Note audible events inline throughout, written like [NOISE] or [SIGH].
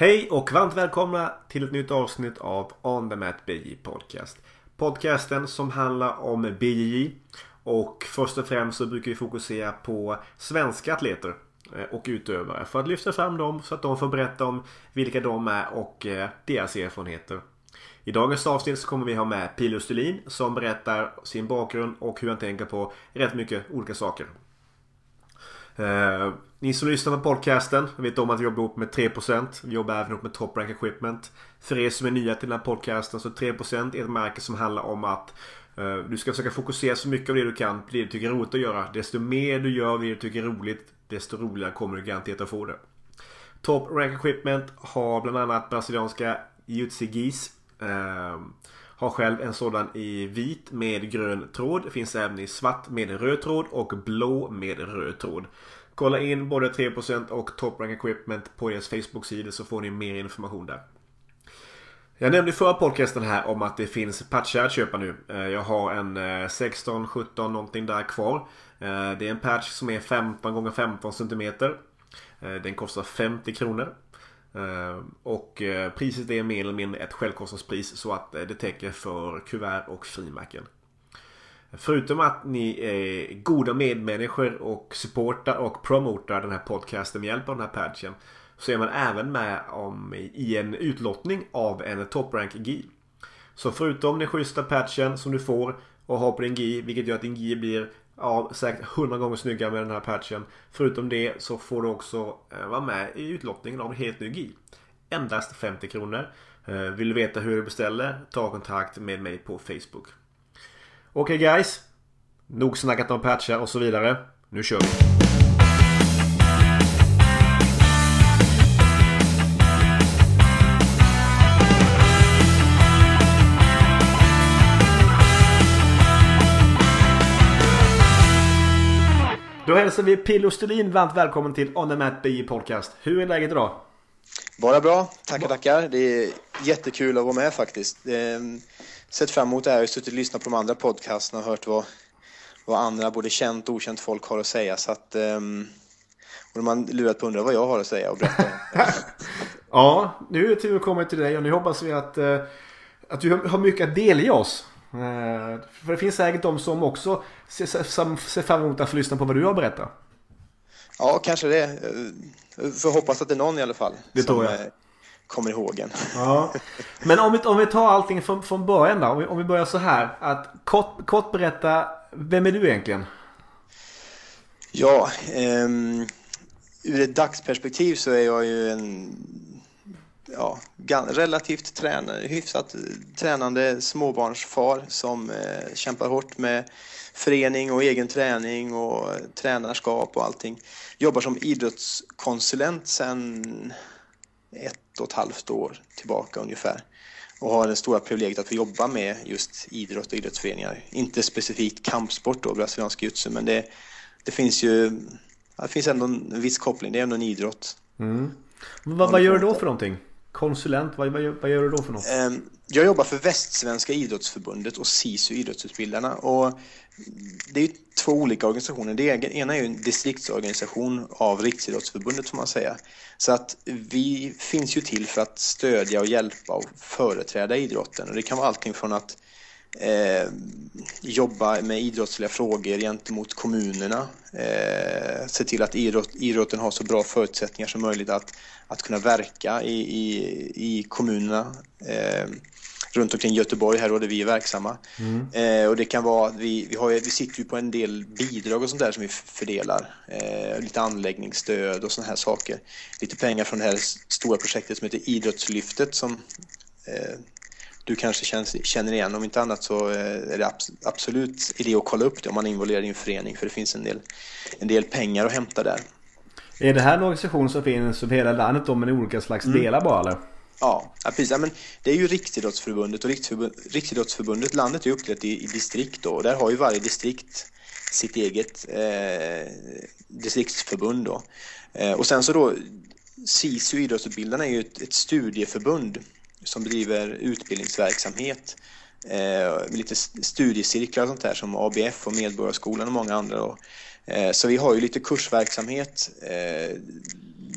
Hej och varmt välkomna till ett nytt avsnitt av On the Mat BJ Podcast. Podcasten som handlar om BJJ och först och främst så brukar vi fokusera på svenska atleter eh, och utövare för att lyfta fram dem så att de får berätta om vilka de är och eh, deras erfarenheter. I dagens avsnitt så kommer vi ha med Pilo Stelin som berättar sin bakgrund och hur han tänker på rätt mycket olika saker. Eh, ni som lyssnar på podcasten vet om att vi jobbar ihop med 3%. Vi jobbar även ihop med Top Rank Equipment. För er som är nya till den här podcasten så 3% är ett märke som handlar om att eh, du ska försöka fokusera så mycket av det du kan på det du tycker är roligt att göra. Desto mer du gör det du tycker är roligt desto roligare kommer du garanterat att få det. Top Rank Equipment har bland annat brasilianska Jutsi Gis. Eh, har själv en sådan i vit med grön tråd. Finns även i svart med röd tråd och blå med röd tråd. Kolla in både 3% och Top Rank Equipment på deras Facebook-sida så får ni mer information där. Jag nämnde i förra podcasten här om att det finns patchar att köpa nu. Eh, jag har en eh, 16, 17 någonting där kvar. Eh, det är en patch som är 15 x 15 cm. Den kostar 50 kronor. Och priset är mer eller mindre ett självkostnadspris så att det täcker för kuvert och frimärken. Förutom att ni är goda medmänniskor och supportar och promotar den här podcasten med hjälp av den här patchen. Så är man även med om i en utlottning av en Top Rank GI. Så förutom den schyssta patchen som du får och har på din GI, vilket gör att din GI blir ja, säkert 100 gånger snyggare med den här patchen. Förutom det så får du också eh, vara med i utlottningen av en helt ny GI. Endast 50 kronor. Eh, vill du veta hur du beställer? Ta kontakt med mig på Facebook. Okej okay guys. Nog snackat om patchar och så vidare. Nu kör vi. Då hälsar vi Pillo Stelin varmt välkommen till On the Mat BJ Podcast. Hur är läget idag? Bara bra, tackar tackar. Det är jättekul att vara med faktiskt ehm, sett fram emot det här. Jag har suttit och lyssnat på de andra podcasterna och hört vad, vad andra, både känt och okänt folk har att säga. Så att, um, och har lurat på att undra vad jag har att säga och berätta. [LAUGHS] ja, nu är det tur att komma till dig och nu hoppas vi att, uh, att du har mycket att delge oss. Uh, för det finns säkert de som också ser, fram emot att få lyssna på vad du har att berätta. Ja, kanske det. Får hoppas att det är någon i alla fall. Det tror jag kommer ihåg en. Ja. Men om vi, om vi tar allting från, från början då. Om vi, om vi börjar så här. Att kort, kort berätta. Vem är du egentligen? Ja, um, ur ett dagsperspektiv så är jag ju en ja, relativt tränare, hyfsat tränande småbarnsfar som eh, kämpar hårt med förening och egen träning och tränarskap och allting. Jobbar som idrottskonsulent sedan ett och ett halvt år tillbaka ungefär och har det stora privilegiet att få jobba med just idrott och idrottsföreningar. Inte specifikt kampsport då, brasiliansk jutsu, men det, det finns ju det finns ändå en viss koppling. Det är ändå en idrott. Mm. Vad, vad gör du då för någonting? Konsulent, vad, vad, vad, gör du då för något? Ehm, jag jobbar för Västsvenska idrottsförbundet och SISU Idrottsutbildarna. Och det är två olika organisationer. Det ena är en distriktsorganisation av Riksidrottsförbundet får man säga. Så att vi finns ju till för att stödja och hjälpa och företräda idrotten. Och det kan vara allting från att eh, jobba med idrottsliga frågor gentemot kommunerna. Eh, se till att idrott, idrotten har så bra förutsättningar som möjligt att, att kunna verka i, i, i kommunerna. Eh, runt omkring Göteborg här och där vi är verksamma. Mm. Eh, och det kan vara att vi, vi, har, vi sitter ju på en del bidrag och sånt där som vi fördelar. Eh, lite anläggningsstöd och såna här saker. Lite pengar från det här stora projektet som heter Idrottslyftet som eh, du kanske känner igen. Om inte annat så eh, är det absolut idé att kolla upp det om man är involverad i en förening för det finns en del, en del pengar att hämta där. Är det här en organisation som finns över hela landet då med olika slags mm. delar bara eller? Ja, precis. Ja, men det är ju Riksidrottsförbundet och Riksidrottsförbundet, landet är uppdelat i, i distrikt då och där har ju varje distrikt sitt eget eh, distriktsförbund då. Eh, och sen så då SISU Idrottsutbildarna är ju ett, ett studieförbund som bedriver utbildningsverksamhet eh, lite studiecirklar och sånt där som ABF och Medborgarskolan och många andra. Då. Eh, så vi har ju lite kursverksamhet. Eh,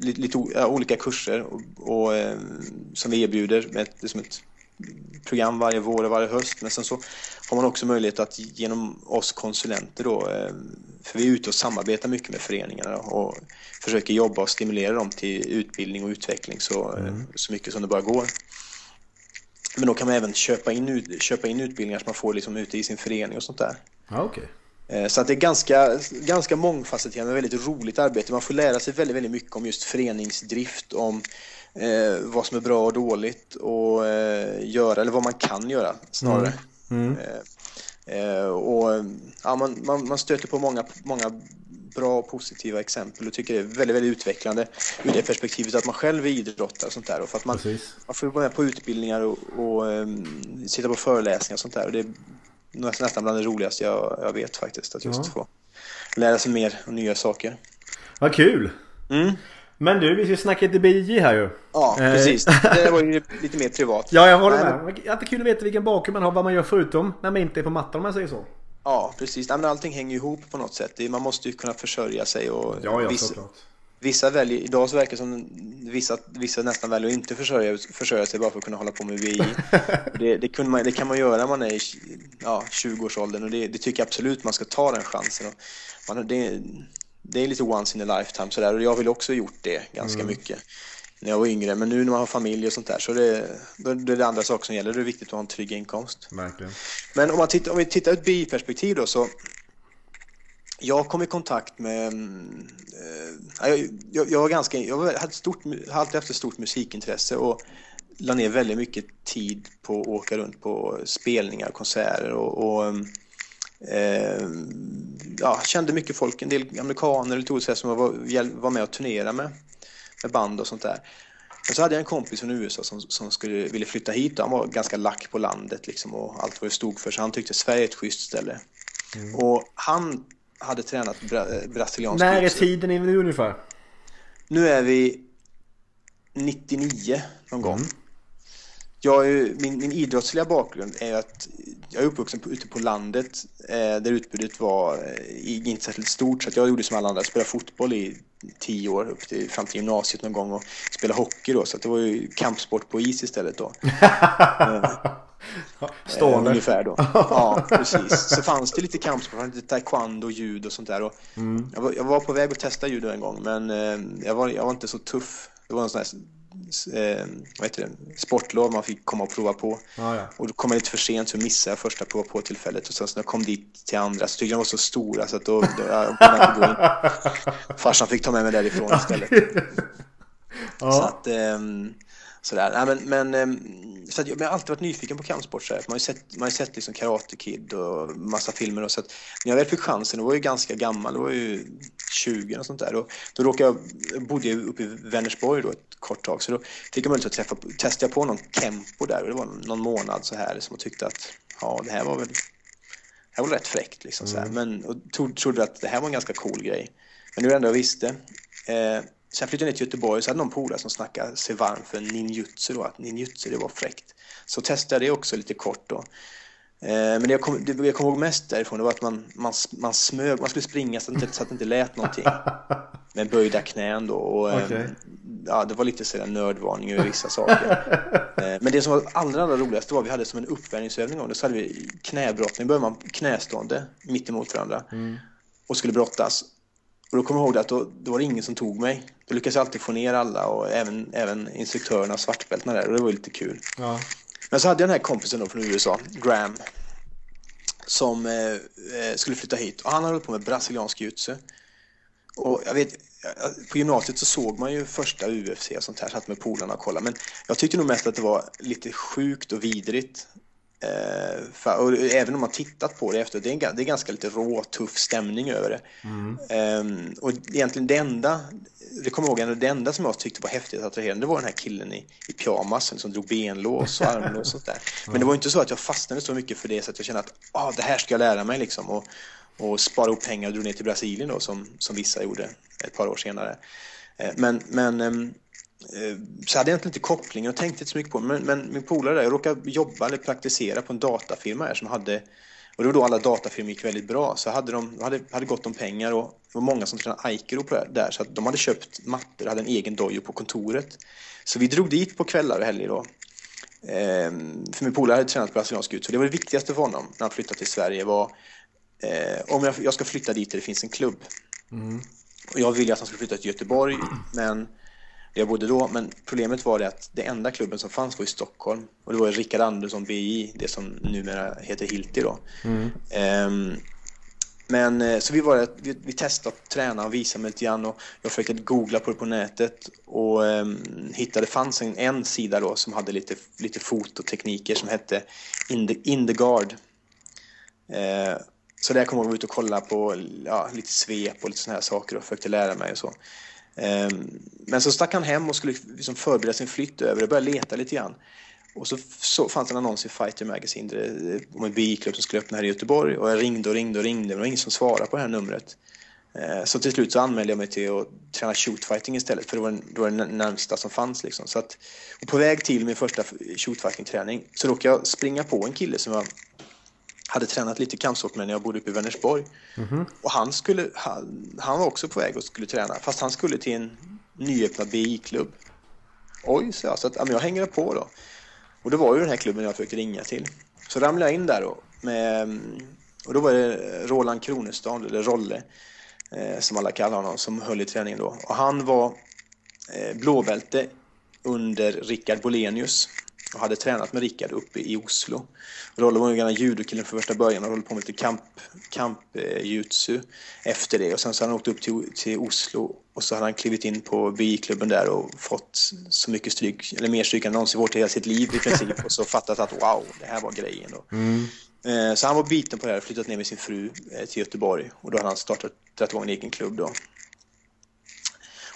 lite, lite olika kurser och, och, eh, som vi erbjuder med ett, som ett program varje vår och varje höst. Men sen så har man också möjlighet att genom oss konsulenter då, eh, för vi är ute och samarbetar mycket med föreningarna och försöker jobba och stimulera dem till utbildning och utveckling så, mm. så mycket som det bara går. Men då kan man även köpa in, köpa in utbildningar som man får liksom ute i sin förening och sånt där. Ah, okay. Eh, så att det är ganska, ganska mångfacetterat men väldigt roligt arbete. Man får lära sig väldigt, väldigt mycket om just föreningsdrift, om eh, vad som är bra och dåligt och eh, göra, eller vad man kan göra snarare. Mm. Mm. Eh, eh och ja, man, man, man, stöter på många, många bra och positiva exempel och tycker det är väldigt, väldigt utvecklande ur det perspektivet att man själv är idrottare och sånt där. Och för att man, man får vara med på utbildningar och, och um, sitta på föreläsningar och sånt där. Och det är nästan bland det roligaste jag, jag vet faktiskt. Att just ja. få lära sig mer och nya saker. Vad kul! Mm. Men du, vi ska snacka lite BJ här ju. Ja, eh, precis. [LAUGHS] Det var ju lite mer privat. Ja, jag håller med. Det är kul att veta vilken bakgrund man har, vad man gör förutom när man inte är på mattan om man säger så. Ja, precis. men allting hänger ihop på något sätt. Man måste ju kunna försörja sig och ja, ja, vissa, vissa väljer, idag så verkar det som vissa, vissa nästan väljer att inte försörja, försörja sig bara för att kunna hålla på med VI. [LAUGHS] det, det, man, det kan man göra när man är i ja, 20-årsåldern och det, det, tycker jag absolut man ska ta den chansen. Man, det, det är lite once in a lifetime sådär och jag vill också ha gjort det ganska mm. mycket när jag var yngre. Men nu när man har familj och sånt där så det, då är det andra saker som gäller. Det är viktigt att ha en trygg inkomst. Verkligen. Men om, man tittar, om vi tittar ur ett biperspektiv då så jag kom i kontakt med... Äh, jag, jag, jag, var ganska, jag hade, stort, hade alltid haft ett stort musikintresse och la ner väldigt mycket tid på att åka runt på spelningar, konserter och, och äh, ja, kände mycket folk, en del amerikaner lite olika som jag var, var med och turnera med med band och sånt där. Men så hade jag en kompis från USA som, som skulle, ville flytta hit och han var ganska lack på landet liksom och allt vad det stod för så han tyckte Sverige är ett schysst ställe. Mm. Och han hade tränat bra, brasiliansk När är tiden nu ungefär? Nu är vi 99 någon gång. Mm. Jag är, min, min idrottsliga bakgrund är att jag är uppvuxen på, ute på landet eh, där utbudet var eh, inte särskilt stort så jag gjorde som alla andra, spelade fotboll i tio år upp till, fram till gymnasiet någon gång och spelade hockey då så det var ju kampsport på is istället då. [LAUGHS] Stående. Eh, ungefär då. [LAUGHS] Ja, precis. Så fanns det lite kampsport, lite taekwondo, judo och sånt där. Och mm. jag, var, jag, var, på väg att testa judo en gång men eh, jag, var, jag var inte så tuff. Det var en sån här eh, vad heter det, sportlov man fick komma och prova på. Ah, ja. Och då kom jag lite för sent så missade jag första prova på tillfället och sen så när jag kom dit till andra så tyckte jag de var så stora så att då, då jag inte gå in. [LAUGHS] Farsan fick ta med mig därifrån istället. ja. Så att, eh, sådär. Nej, men, men, ehm, så att, jag har alltid varit nyfiken på kampsport. Så Man har ju sett, man har sett liksom Karate Kid och massa filmer. Och så att, när jag väl fick chansen, då var jag ganska gammal, då var jag ju 20 och sånt där. Och då råkade jag, bodde jag uppe i Vänersborg då ett kort tag. Så då fick jag möjlighet att träffa, testa på någon Kempo där. Och det var någon månad så här som jag tyckte att ja, det här var väl det här var rätt fräckt liksom. Så här. Mm. Men och trodde, trodde att det här var en ganska cool grej. Men nu är det enda jag visste. Eh, Sen flyttade jag ner till Göteborg så hade någon polare som snackade sig varm för ninjutsu då, att ninjutsu det var fräckt. Så testade jag det också lite kort då. Eh, men det jag kom, det jag kom ihåg mest därifrån det var att man, man, man smög, man skulle springa så att, det inte, så att det inte lät någonting. [LAUGHS] Med böjda knän då. Och, eh, okay. ja, det var lite sådär nödvarning över vissa saker. [LAUGHS] Eh, men det som var allra, allra roligast var att vi hade som en uppvärmningsövning om det. Så hade vi knäbrottning, började man knästående mitt emot varandra. Mm. Och skulle brottas. Och då kommer jag ihåg att då, då var det ingen som tog mig. Då lyckades jag alltid få ner alla och även, även instruktörerna, svartbältena där och det var lite kul. Ja. Men så hade jag den här kompisen då från USA, Graham, som eh, eh skulle flytta hit och han hade hållit på med brasiliansk jutsu. Och jag vet, på gymnasiet så såg man ju första UFC och sånt här, satt med polarna och kollade. Men jag tyckte nog mest att det var lite sjukt och vidrigt. Eh, och även om man tittat på det efter, det är, det är ganska lite rå, tuff stämning över det. Mm. Eh, och egentligen det enda, det kommer jag ihåg, det enda som jag tyckte var häftigt att attraherande, det var den här killen i, i pyjamas som drog benlås och armlås och sånt där. [LAUGHS] Men det var inte så att jag fastnade så mycket för det så att jag kände att ah, det här ska jag lära mig liksom. Och, och spara ihop pengar och drog ner till Brasilien då som, som vissa gjorde ett par år senare. Eh, men, men ehm, Eh, så hade jag inte kopplingen och tänkte inte så mycket på det. Men, men min polare där, jag råkade jobba eller praktisera på en datafirma här som hade Och det var då alla datafilmer gick väldigt bra. Så hade de hade, hade gott om pengar och det var många som tränade på det där. Så de hade köpt mattor hade en egen dojo på kontoret. Så vi drog dit på kvällar och helger då. Ehm, för min polare hade tränat brasiliansk ut. Så det var det viktigaste för honom när han flyttade till Sverige var eh, om jag, jag, ska flytta dit där det finns en klubb. Mm. Och jag ville att han skulle flytta till Göteborg, men jag bodde då, men problemet var det att det enda klubben som fanns var i Stockholm och det var Rickard Andersson BI, det som numera heter Hilti då. Mm. Um, men eh, så vi, var, vi, vi testade att träna och visa mig lite grann och jag försökte googla på det på nätet och um, hittade, det fanns en, en sida då som hade lite, lite fototekniker som hette In the, In the Guard. Uh, så där kom jag ut och kolla på ja, lite svep och lite sådana här saker och försökte lära mig och så. Ehm, men så stack han hem och skulle liksom förbereda sin flytt över och började leta lite grann. Och så, så fanns en annons i Fighter Magazine om en biklubb som skulle öppna här i Göteborg och jag ringde och ringde och ringde men det var ingen som svarade på det här numret. Ehm, så till slut så anmälde jag mig till att träna shootfighting istället för det var, det var det närmsta som fanns. Liksom. Så att, och på väg till min första shootfighting-träning så råkade jag springa på en kille som jag hade tränat lite kampsport med när jag bodde uppe i Vänersborg. Mm -hmm. Och han, skulle, han, han, var också på väg och skulle träna fast han skulle till en nyöppnad BI-klubb. Oj, så jag, så att, ja, jag hänger på då. Och det var ju den här klubben jag försökte ringa till. Så ramlade jag in där då. Med, och då var det Roland Kronestad, eller Rolle, eh, som alla kallar honom, som höll i träningen då. Och han var eh, blåbälte under Rickard Bolenius och hade tränat med Rickard uppe i Oslo. Rolle var ju gammal judokillen från första början och höll på med lite kamp, kampjutsu efter det. Och sen så hade han åkt upp till, till Oslo och så hade han klivit in på BI-klubben där och fått så mycket stryk, eller mer stryk än någonsin fått i hela sitt liv i princip. och så fattat att wow, det här var grejen då. Mm. Eh, så han var biten på det här och flyttat ner med sin fru eh, till Göteborg. Och då hade han startat, dragit igång en egen klubb då.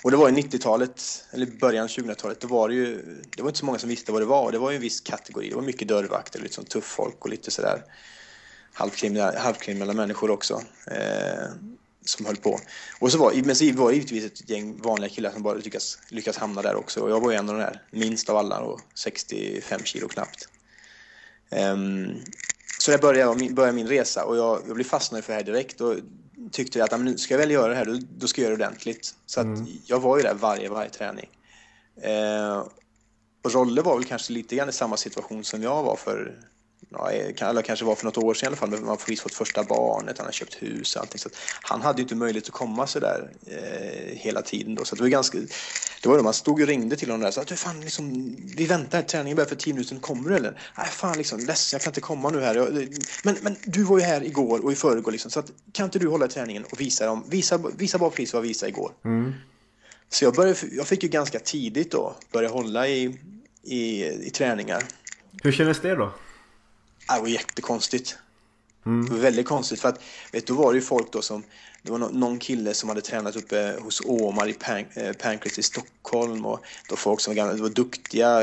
Och det var ju 90-talet, eller början av 2000-talet, då var det ju, det var inte så många som visste vad det var. Det var ju en viss kategori, det var mycket dörrvakter, lite som tufffolk och lite sådär halvkriminella, halvkriminella människor också. Eh, som höll på. Och så var, men så var det givetvis ett gäng vanliga killar som bara lyckats, lyckats hamna där också. Och jag var ju en av de där, minst av alla, och 65 kilo knappt. Um, så där började, jag, började min resa och jag, jag blev fastnad för det här direkt. Och tyckte att nu ska jag väl göra det här, då, då ska jag göra det ordentligt. Så mm. jag var ju där varje, varje träning. Eh, och Rolle var väl kanske lite grann i samma situation som jag var för ja, eller kanske var för något år sedan i alla fall, men man har förvisso fått första barnet, han har köpt hus och allting. Så han hade ju inte möjlighet att komma så där eh, hela tiden då. Så det var ganska, det var då man stod och ringde till honom där och sa att fan, liksom, vi väntar, träningen börjar för tio minuter, kommer du eller? Nej, fan liksom, ledsen, jag kan inte komma nu här. Men, men du var ju här igår och i förrgår liksom, så att, kan inte du hålla träningen och visa dem, visa, visa bara precis vad jag visade igår. Mm. Så jag, började, jag fick ju ganska tidigt då börja hålla i, i, i träningar. Hur kändes det då? Det var jättekonstigt. Mm. Det var väldigt konstigt för att vet, då var det ju folk då som det var någon kille som hade tränat uppe hos Omar i eh, Pancras i Stockholm och då folk som var, gamla, var duktiga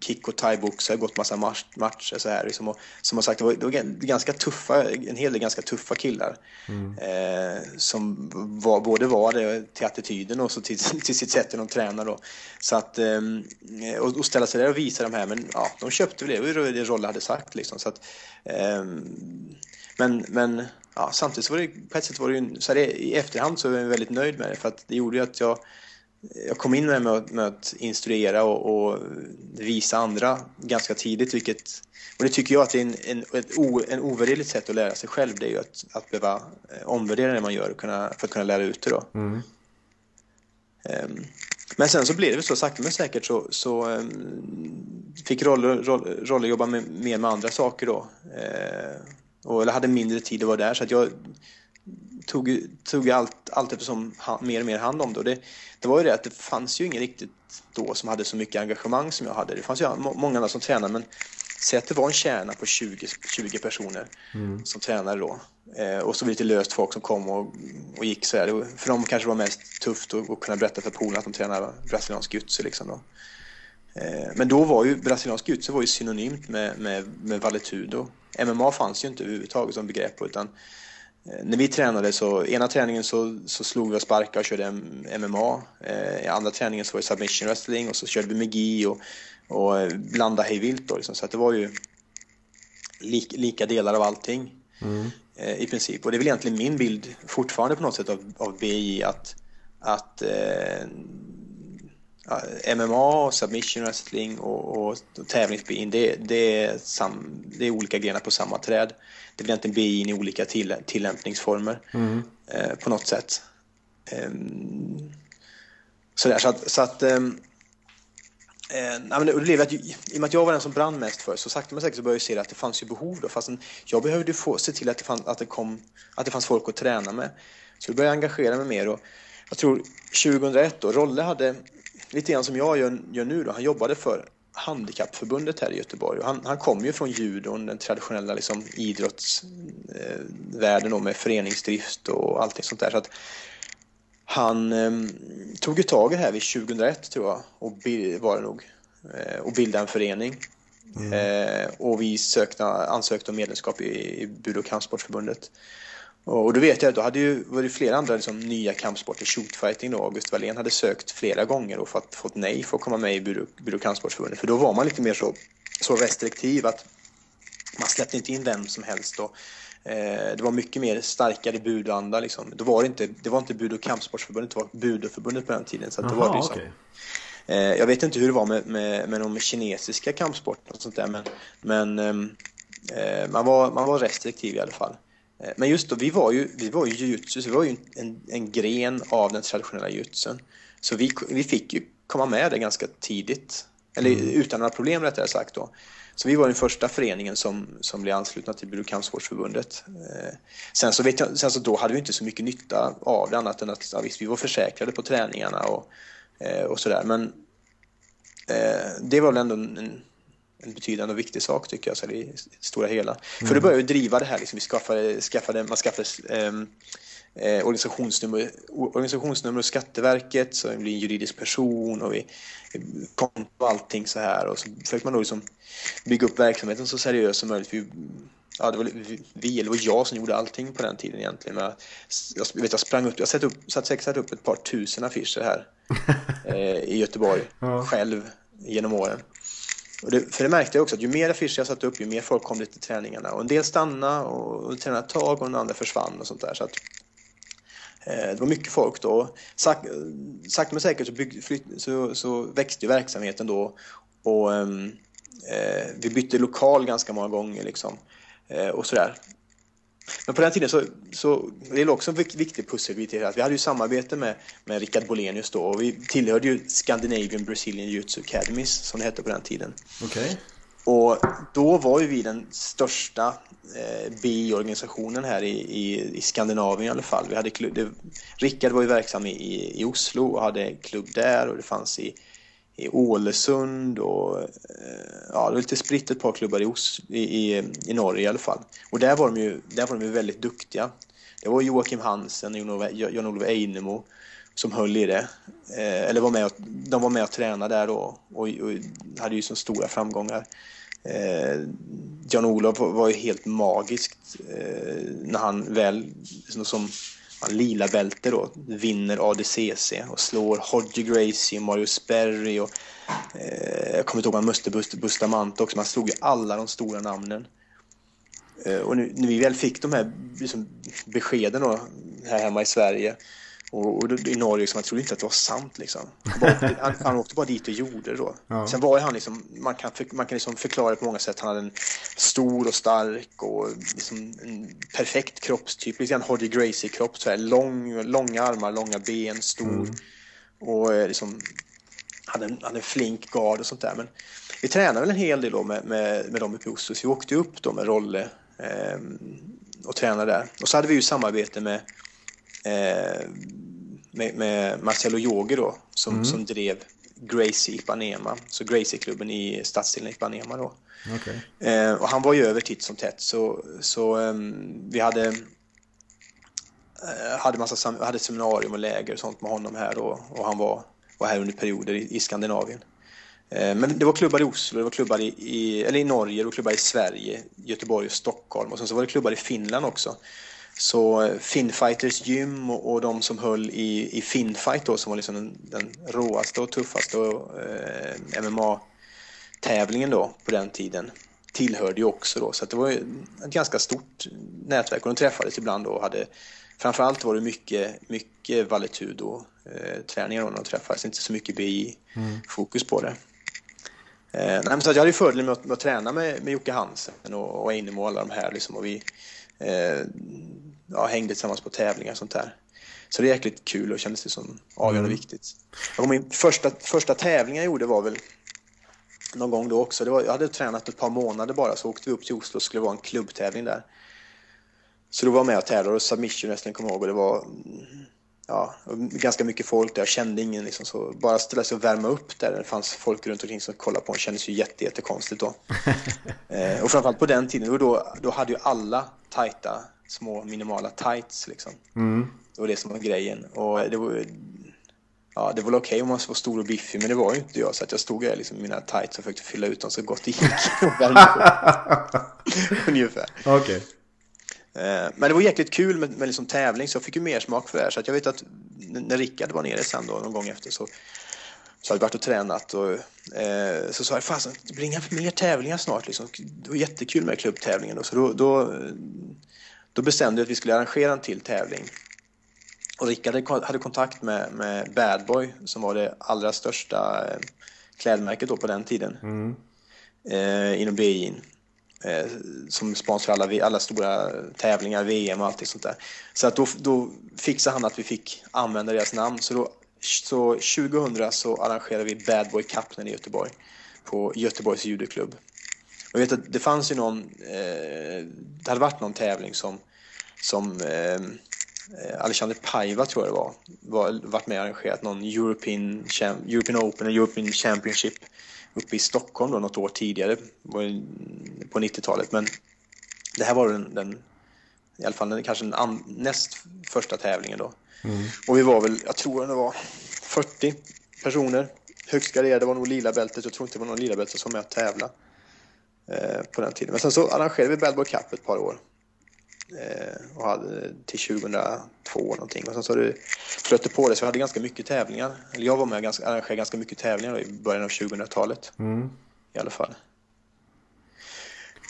kick och thaiboxare, gått massa matcher så här liksom, och, som har sagt det var, det var ganska tuffa, en hel del ganska tuffa killar mm. eh, som var, både var det till attityden och så till, [LAUGHS] till sitt sätt att de tränar då. Så att eh, och, och ställa sig där och visa de här men ja, de köpte väl det, det var det Rolle hade sagt liksom så att eh, men, men ja, samtidigt så var det på ett sätt var det ju, så här, i efterhand så är jag väldigt nöjd med det för att det gjorde ju att jag jag kom in med, med, att, med att instruera och, och, visa andra ganska tidigt vilket och det tycker jag att det är en, en, ett o, en ovärderligt sätt att lära sig själv det är ju att, att behöva eh, omvärdera det man gör kunna, för att kunna lära ut det då. Mm. Um, men sen så blev det väl så sakta men säkert så, så um, fick Rolle, Rolle, Rolle jobba med, mer med andra saker då. Uh, och, eller hade mindre tid att vara där så att jag tog, tog allt, allt eftersom mer och mer hand om det. Och det. Det var ju det att det fanns ju ingen riktigt då som hade så mycket engagemang som jag hade. Det fanns ju många andra som tränade men säg att det var en kärna på 20, 20 personer mm. som tränade då. Eh, och så var det lite löst folk som kom och, och gick så här. För dem kanske var mest tufft att, att kunna berätta för polarna att de tränade brasiliansk jutsu liksom då. Eh, men då var ju brasiliansk jutsu var ju synonymt med, med, med valetudo. MMA fanns ju inte överhuvudtaget som begrepp utan eh, när vi tränade så, ena träningen så, så slog vi och sparkade och körde MMA. Eh, I andra träningen så var det submission wrestling och så körde vi med gi och, och blanda hej vilt då liksom. Så att det var ju lik, lika delar av allting. Mm. Eh, I princip. Och det är väl egentligen min bild fortfarande på något sätt av, av BI att, att eh, MMA, submission wrestling och, och, och tävlingsbin, det, det, är sam, det är olika grenar på samma träd. Det är egentligen BI i olika till, tillämpningsformer mm. eh, på något sätt. Um, sådär, så att, så att um, Eh, det, att, I och med att jag var den som brann mest för så sakta men säkert så började jag se att det fanns ju behov då. Fast jag behövde få, se till att det, fann, att, det kom, att det fanns folk att träna med. Så jag började engagera mig mer och jag tror 2001 då, Rolle hade lite grann som jag gör, gör nu då, han jobbade för Handikappförbundet här i Göteborg. Han, han kom ju från judon, den traditionella liksom, idrottsvärlden eh, med föreningsdrift och allting sånt där. Så att han eh, tog ju tag i det här vid 2001 tror jag, och var det nog, eh, och bildade en förening. Mm. Eh, och vi sökte, ansökte om medlemskap i, i Budo kampsportförbundet. Och då vet jag att då hade ju varit flera andra liksom, nya kampsporter, shootfighting då, August Wallén hade sökt flera gånger och fått, fått nej för att komma med i Budo kampsportförbundet. För då var man lite mer så, så restriktiv att man släppte inte in vem som helst. Och, eh, det var mycket mer starkare budanda. Liksom. Då var det, inte, det var inte Budo kampsportsförbundet, det var Budoförbundet på den tiden. Så Aha, var det liksom. okay. eh, jag vet inte hur det var med, med, med de kinesiska kampsporterna och sånt där, men, men ehm, eh, man, var, man var restriktiv i alla fall. Eh, men just då, vi var ju, vi var ju jujutsu, så vi var ju en, en gren av den traditionella jujutsun. Så vi, vi fick ju komma med det ganska tidigt, eller mm. utan några problem rättare sagt då. Så vi var den första föreningen som, som blev anslutna till Budokampssportsförbundet. Eh, sen så vet jag, sen så då hade vi inte så mycket nytta av det annat än att ja, visst, vi var försäkrade på träningarna och, eh, och sådär. Men det var väl ändå en, en betydande och viktig sak tycker jag, så i stora hela. Mm. För då började vi driva det här, liksom, vi skaffade, skaffade, man skaffade ehm, eh, organisationsnummer, organisationsnummer hos Skatteverket, så vi blir en juridisk person och vi konto och allting så här. Och så försökte man då liksom bygga upp verksamheten så seriöst som möjligt. Vi, ja, det var vi, eller det var jag som gjorde allting på den tiden egentligen. Men jag, jag, vet, jag sprang upp, jag satte upp, satt säkert upp ett par tusen affischer här [LAUGHS] eh, i Göteborg ja. själv genom åren. Och det, för det märkte jag också att ju mer affischer jag satte upp, ju mer folk kom dit till träningarna. Och en del stannade och, och tränade ett tag och en andra försvann och sånt där. Så att, eh, det var mycket folk då. Sak, sakta men säkert så, bygg, flytt, så, så växte verksamheten då. Och ehm, eh, vi bytte lokal ganska många gånger liksom. Eh, och sådär. Men på den tiden så, så det är också en viktig pusselbit i det att vi hade ju samarbete med, med Rickard Bolenius då och vi tillhörde ju Scandinavian Brazilian Youth Academies som det hette på den tiden. Okay. Och då var ju vi den största eh, BI-organisationen här i, i, i, Skandinavien i alla fall. Vi hade klubb, det, Rickard var ju verksam i, i Oslo och hade klubb där och det fanns i i Ålesund och eh, ja, det var lite spritt ett par klubbar i, Os i, i, i Norge i alla fall. Och där var de ju, där var de ju väldigt duktiga. Det var Joakim Hansen och Jan-Olof Einemo som höll i det. Eh, eller var med och, de var med och tränade där då och, och hade ju så stora framgångar. Eh, Jan-Olof var ju helt magiskt eh, när han väl som lila bälte då, vinner ADCC och slår Hodge Gracie, Mario Berry och eh, jag kommer inte ihåg om han mötte Bustamante också, man slog ju alla de stora namnen. Eh, och nu, när vi väl fick de här liksom, beskeden då, här hemma i Sverige och, och i Norge, så man trodde inte att det var sant. Liksom. Bara, [LAUGHS] han, han åkte bara dit och gjorde det då. Ja. Sen var han liksom, man kan, man kan liksom förklara det på många sätt. Han hade en stor och stark och liksom en perfekt kroppstyp. Lite grann Hodge Gracie-kropp. Lång, långa armar, långa ben, stor. Mm. Och eh, liksom, hade en, hade en flink gard och sånt där. Men vi tränade väl en hel del då med, med, med dem uppe i Oslo. Så vi åkte upp då med Rolle eh, och tränade där. Och så hade vi ju samarbete med Eh, med, med, Marcelo Yogi då, som, mm. som drev Gracie Ipanema, så Gracie-klubben i stadsdelen Ipanema då. Okay. Eh, och han var ju över titt som tätt så, så um, vi hade uh, hade, massa hade seminarium och läger och sånt med honom här och, och han var, var här under perioder i, i Skandinavien. Uh, men det var klubbar i Oslo, det var klubbar i, i, eller i Norge, det var klubbar i Sverige, Göteborg och Stockholm och sen så var det klubbar i Finland också. Så eh, Finfighters gym och, de som höll i, i Finfight då som var liksom den, den råaste och tuffaste eh, MMA-tävlingen då på den tiden. tillhörde ju också då. Så det var ett ganska stort nätverk och de träffades ibland och hade Framförallt var det mycket, mycket Valetudo-träningar eh, då när de träffades, inte så mycket BI-fokus mm. på det. Eh, nej, så jag hade fördelen med att, med att träna med, med Jocke Hansen och, och Einemo och alla de här liksom, och vi eh, ja, hängde tillsammans på tävlingar och sånt där. Så det är jäkligt kul och kändes det som avgörande mm. viktigt. Min första, första tävling jag gjorde var väl någon gång då också. Var, jag hade tränat ett par månader bara så åkte vi upp till Oslo och skulle vara en klubbtävling där. Så då var jag med och tävlade och submission wrestling kommer jag ihåg och det var ja, ganska mycket folk där. Jag kände ingen liksom så. Bara ställa sig och värma upp där. Det fanns folk runt omkring som kollade på en. kändes ju jätte, jättekonstigt då. [LAUGHS] eh, och framförallt på den tiden, då, då hade ju alla tajta, små minimala tights liksom. Mm. Det var det som var grejen. Och det var, ja, det var okej okay om man var stor och biffig, men det var ju inte jag. Så att jag stod där liksom, mina tights och försökte fylla ut dem så gott det gick. [LAUGHS] [LAUGHS] Ungefär. Okay. Eh, men det var jäkligt kul med, med liksom tävling så jag fick ju mer smak för det här. Så jag vet att när Rickard var nere sen då någon gång efter så, så hade vi varit och tränat och eh, så sa jag fasen det blir inga mer tävlingar snart liksom. Det var jättekul med klubbtävlingen då. Så då, då, då bestämde vi att vi skulle arrangera en till tävling. Och Rickard hade kontakt med, med Bad Boy som var det allra största eh, klädmärket då på den tiden. Mm. Eh, inom BI. Eh, som sponsrar alla, alla stora tävlingar, VM och allt sånt där. Så att då, då fixade han att vi fick använda deras namn. Så, då, så 2000 så arrangerade vi Bad Boy Cup i Göteborg på Göteborgs judoklubb. Jag vet att det fanns ju någon, eh, det hade varit någon tävling som, som eh, Alexander Paiva tror jag det var, var varit med och arrangerat någon European, European Open eller European Championship uppe i Stockholm då, något år tidigare på 90-talet. Men det här var den, den i alla fall den, kanske den näst första tävlingen då. Mm. Och vi var väl, jag tror det var 40 personer. Högst graderade var nog lila bältet. Jag tror inte det var någon lila bälte som var med att tävla eh, på den tiden. Men sen så arrangerade vi Bellboy Cup ett par år. Eh, och hade till 2002 någonting. Och sen så det, flöt det på det så vi hade ganska mycket tävlingar. Eller jag var med och ganska, arrangerade ganska mycket tävlingar i början av 2000-talet. Mm. I alla fall.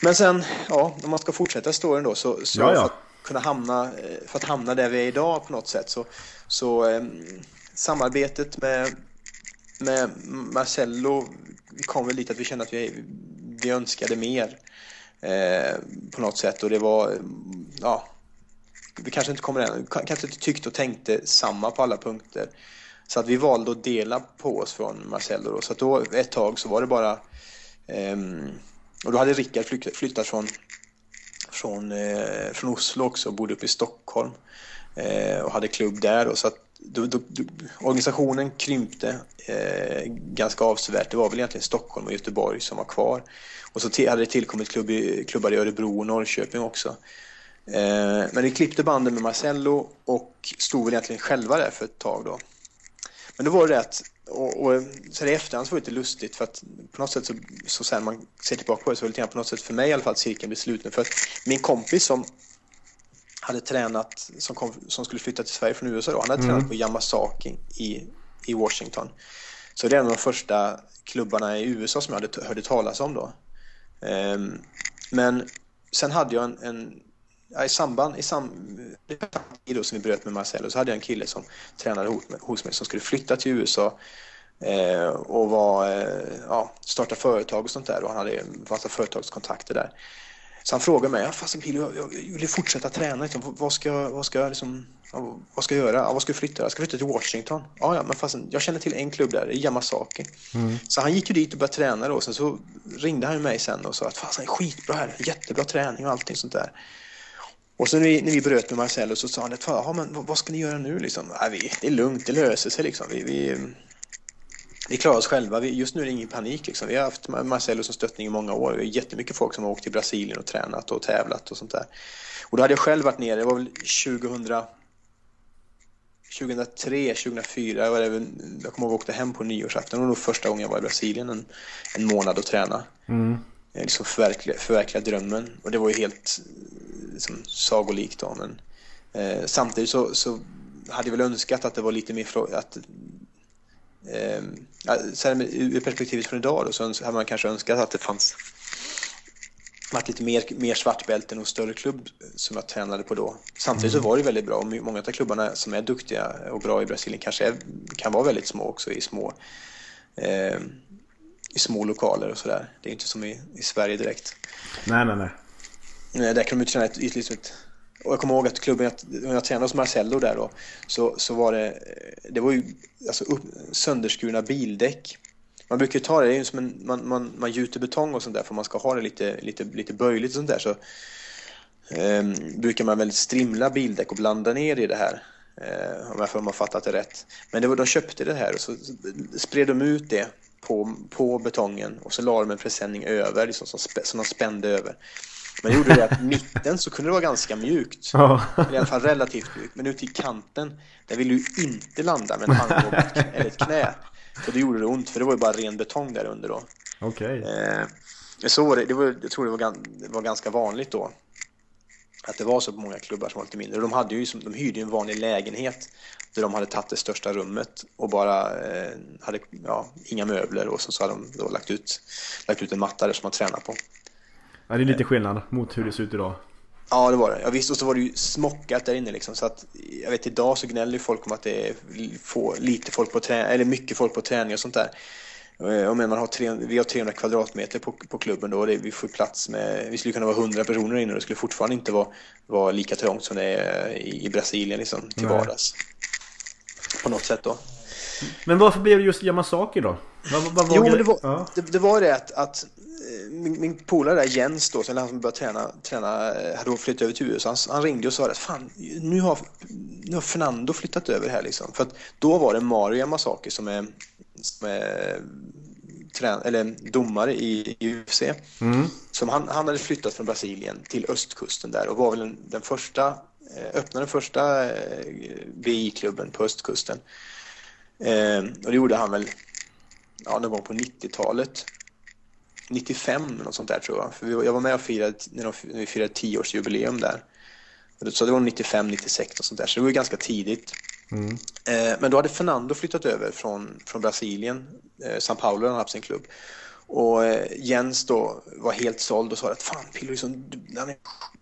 Men sen, ja, om man ska fortsätta storyn då så, så ja, ja. för att kunna hamna, eh, för att hamna där vi är idag på något sätt så, så eh, samarbetet med, med Marcello, vi kom väl dit att vi kände att vi, vi önskade mer eh, på något sätt och det var, ja, vi kanske inte kommer än, kanske inte tyckte och tänkte samma på alla punkter. Så att vi valde att dela på oss från Marcello då. Så att då ett tag så var det bara eh, och då hade Rickard flyttat från, från, eh, från Oslo också och bodde uppe i Stockholm eh, och hade klubb där. Och så att då, då, då, organisationen krympte eh, ganska avsevärt. Det var väl egentligen Stockholm och Göteborg som var kvar. Och så hade det tillkommit klubb i, klubbar i Örebro och Norrköping också. Eh, men vi klippte banden med Marcello och stod väl egentligen själva där för ett tag då. Men då var det att och, och så i efterhand så var det lite lustigt för att på något sätt så, så sen man ser tillbaka på det så var det lite grann på något sätt för mig i alla fall cirkeln blev sluten för att min kompis som hade tränat, som, kom, som skulle flytta till Sverige från USA då, han hade mm. tränat på Yamasaki i, i Washington. Så det är en av de första klubbarna i USA som jag hade, hörde talas om då. Um, men sen hade jag en, en ja, i samband, i sam, då som vi bröt med Marcelo så hade jag en kille som tränade hos mig som skulle flytta till USA eh, och var, eh, ja, starta företag och sånt där och han hade en massa företagskontakter där. Så han frågade mig, ja, fast Pilo, jag, jag vill fortsätta träna, liksom, vad, ska, vad, ska, liksom, vad ska jag göra? Ja, vad ska jag flytta? Jag ska flytta till Washington. Ja, ja men fast jag känner till en klubb där, Yamasaki. Mm. Så han gick ju dit och började träna då. Sen så ringde han mig sen och sa att fasen, skitbra här, jättebra träning och allting sånt där. Och så när vi, när vi bröt med Marcello så sa han att men vad ska ni göra nu liksom? Ja, vi, det är lugnt, det löser sig liksom. Vi, vi, vi klarar oss själva. Just nu är det ingen panik liksom. Vi har haft Marcello som stöttning i många år. Vi har jättemycket folk som har åkt till Brasilien och tränat och tävlat och sånt där. Och då hade jag själv varit nere, det var väl 2000 2003, 2004, var det jag kommer ihåg att jag åkte hem på nyårsafton. Det var nog första gången jag var i Brasilien en, en månad och träna. Mm. Liksom förverkliga, förverkliga drömmen. Och det var ju helt liksom, sagolikt. Då, men, eh, samtidigt så, så hade jag väl önskat att det var lite mer att eh, ur perspektivet från idag då, så hade man kanske önskat att det fanns varit lite mer, mer svartbälte än hos större klubb som jag tränade på då. Samtidigt så var det väldigt bra och många av klubbarna som är duktiga och bra i Brasilien kanske är, kan vara väldigt små också i små, eh, i små lokaler och sådär. Det är inte som i, i Sverige direkt. Nej, nej, nej. där kan de ju träna ett, ett, ett och jag kommer ihåg att klubben, när jag tränade hos Marcello där då, så, så var det, det var ju alltså upp, sönderskurna bildäck man brukar ju ta det, det är ju som en, man, man, man gjuter betong och sånt där för man ska ha det lite, lite, lite böjligt och sånt där så eh, brukar man väl strimla bildäck och blanda ner i det här. Eh, om jag har fattat det rätt. Men det var, de köpte det här och så spred de ut det på, på betongen och så la de en presenning över liksom, som, som de spände över. Men det gjorde det att mitten så kunde det vara ganska mjukt. Ja. I alla fall relativt mjukt. Men ute i kanten, där vill du inte landa med en armbåge eller ett knä. Och det gjorde det ont för det var ju bara ren betong där under då. Okej. Okay. Eh, så var det, det var, jag tror det var, det var ganska vanligt då. Att det var så på många klubbar som var lite mindre. De, hade ju, de hyrde ju en vanlig lägenhet där de hade tagit det största rummet och bara eh, hade ja, inga möbler och så, så hade de då lagt ut, lagt ut en matta där som man tränar på. Ja, det är lite skillnad mot hur det ser ut idag. Ja, det var det. Ja, visst, och så var det ju smockat där inne liksom. Så att, jag vet idag så gnäller folk om att det är få, lite folk på träning, eller mycket folk på träning och sånt där. Och men man har tre, vi har 300 kvadratmeter på, på klubben då och det, vi får plats med, vi skulle kunna vara 100 personer inne och det skulle fortfarande inte vara, vara lika trångt som det är i, i Brasilien liksom, till Nej. vardags. På något sätt då. Men varför blev det just Yamasaki då? Vad, vad var jo, det var, ja. det, det var det att, att min, min polare där Jens då, eller han som började träna, träna hade flyttat över till USA. Han, han ringde och sa att fan, nu har, nu har Fernando flyttat över här liksom. För att då var det Mario Yamasaki som är, som är trän, eller domare i, i UFC. Mm. Som han, han hade flyttat från Brasilien till östkusten där och var väl den, den första, eh, öppnade den första eh, BI-klubben på östkusten. Eh, och det gjorde han väl ja, någon gång på 90-talet. 95 något sånt där tror jag. För jag var med och firade när vi firade 10-årsjubileum där. Så det var 95, 96 och sånt där. Så det var ju ganska tidigt. Mm. Eh, men då hade Fernando flyttat över från, från Brasilien, eh, São Paulo, han haft sin klubb. Och eh, Jens då var helt såld och sa att fan Pillo liksom, han är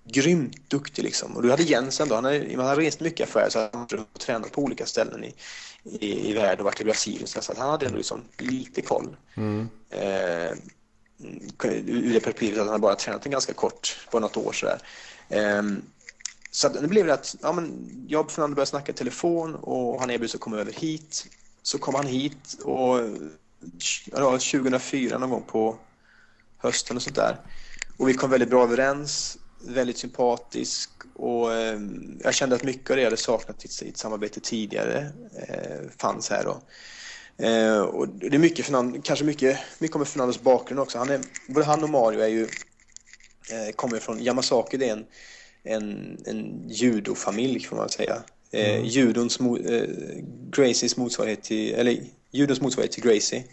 grymt duktig liksom. Och du hade Jens ändå, han hade, man hade rest mycket affärer så han hade tränat på olika ställen i, i, i världen och varit i Brasilien så att han hade ändå liksom lite koll. Mm. Eh, ur det perspektivet att han bara tränat en ganska kort, på något år sådär. Um, så det blev det att ja, men jag och Fernando började snacka i telefon och han erbjöd sig att komma över hit. Så kom han hit och ja, 2004 någon gång på hösten och sånt där. Och vi kom väldigt bra överens, väldigt sympatisk och eh, jag kände att mycket av det jag hade saknat i ett samarbete tidigare eh, fanns här. Då. Eh, och det är mycket, kanske mycket, mycket om Fernandos bakgrund också. Han är, både han och Mario är ju, kommer från Yamasaki, det är en, en, en judofamilj får man säga. Eh, mm. judons, eh, Gracies motsvarighet till, eller judons motsvarighet till Gracie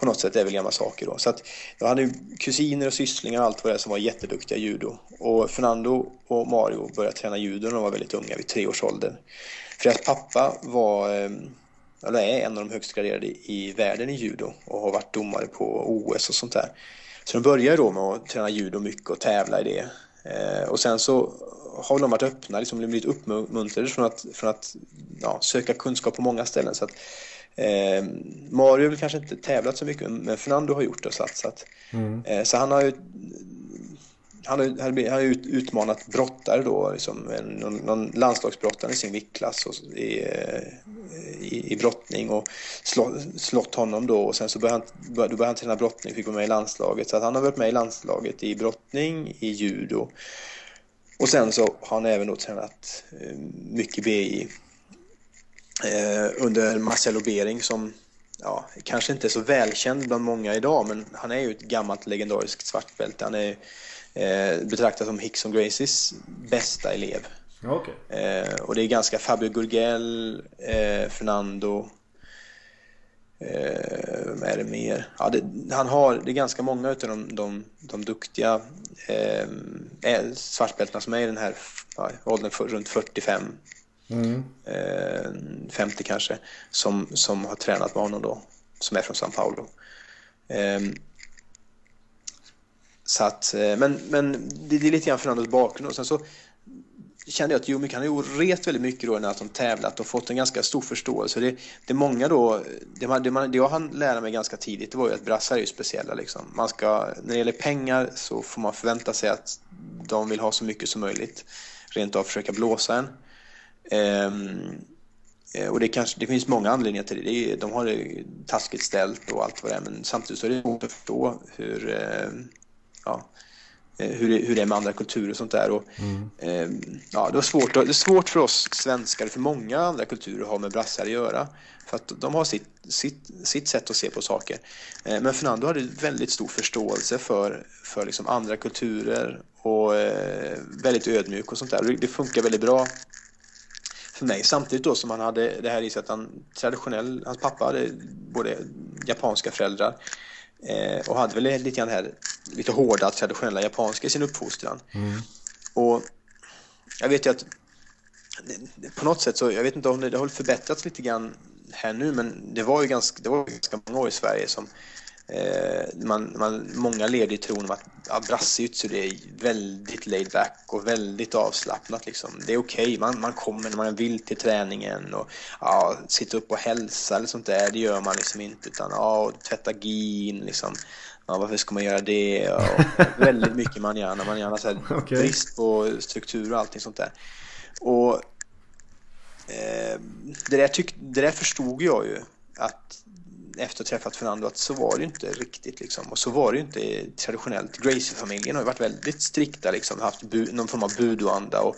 på något sätt är väl Yamasaki då. Så att jag hade kusiner och sysslingar och allt vad det som var jätteduktiga judo. Och Fernando och Mario började träna judo när de var väldigt unga, vid tre års ålder. För deras pappa var ehm, eller är en av de högst graderade i världen i judo och har varit domare på OS och sånt där. Så de började då med att träna judo mycket och tävla i det. Eh, och sen så har de varit öppna, liksom blivit uppmuntrade från att, från att ja, söka kunskap på många ställen. Så att, eh, Mario har väl kanske inte tävlat så mycket, men Fernando har gjort det och satsat. Mm. Eh, så han har ju han har, han har utmanat brottare då, liksom någon, någon landslagsbrottare i sin viktklass och, i, i, i brottning och slå, slått honom då och sen så började han, började, började han träna brottning, fick vara med i landslaget. Så att han har varit med i landslaget i brottning, i judo och sen så har han även då tränat eh, mycket BI eh, under Marcelo Bering som ja, kanske inte är så välkänd bland många idag men han är ju ett gammalt legendariskt svartbälte. Han är eh, betraktas som Hickson Gracies bästa elev. Okay. Eh, och det är ganska Fabio Gurgel, eh, Fernando, eh, är det mer? Ja, det, han har, det är ganska många av de, de, de duktiga eh, svartbältena som är i den här ja, åldern för, runt 45. Mm. Eh, 50 kanske, som, som har tränat med honom då, som är från São Paulo. Eh, Så att, eh, men, men det, det är lite grann Fernandos bakgrund. Och sen så kände jag att Jumik han har ju rest väldigt mycket då när de tävlat och fått en ganska stor förståelse. Det, det många då, det, man, det, man, det jag hann lära mig ganska tidigt det var ju att brassar är ju speciella liksom. Man ska, när det gäller pengar så får man förvänta sig att de vill ha så mycket som möjligt. Rent av försöka blåsa en. Ehm, eh, och det, kanske, det finns många anledningar till det. är, de har det taskigt ställt och allt vad det är men samtidigt så är det svårt att förstå hur, eh, ja, Eh, hur det, hur det är med andra kulturer och sånt där. Och, mm. eh, ja, det, var svårt, det är svårt för oss svenskar, för många andra kulturer att ha med brassar att göra. För att de har sitt, sitt, sitt sätt att se på saker. Men Fernando hade väldigt stor förståelse för, för liksom andra kulturer och väldigt ödmjuk och sånt där. Det funkar väldigt bra för mig. Samtidigt då som han hade det här i sig att han traditionell, hans pappa hade både japanska föräldrar Eh, och hade väl lite grann här lite hårda traditionella japanska i sin uppfostran. Mm. Och jag vet ju att på något sätt så, jag vet inte om det, det har förbättrats lite grann här nu men det var ju ganska, det var ganska många år i Sverige som man, man, många lever i tron att ja, brassejutsu det är väldigt laid back och väldigt avslappnat. Liksom. Det är okej, okay. man, man kommer när man vill till träningen och ja, sitta upp och hälsa eller sånt där, det gör man liksom inte. Utan ja, tvätta gin, liksom. Ja, varför ska man göra det? Och [LAUGHS] väldigt mycket man gör, man gör så här okay. brist på struktur och allting sånt där. Och eh, det, där tyck, det där förstod jag ju att efter att ha träffat Fernando att så var det inte riktigt liksom. Och så var det inte traditionellt. Gracie-familjen har ju varit väldigt strikta liksom, haft bu- någon form av budoanda och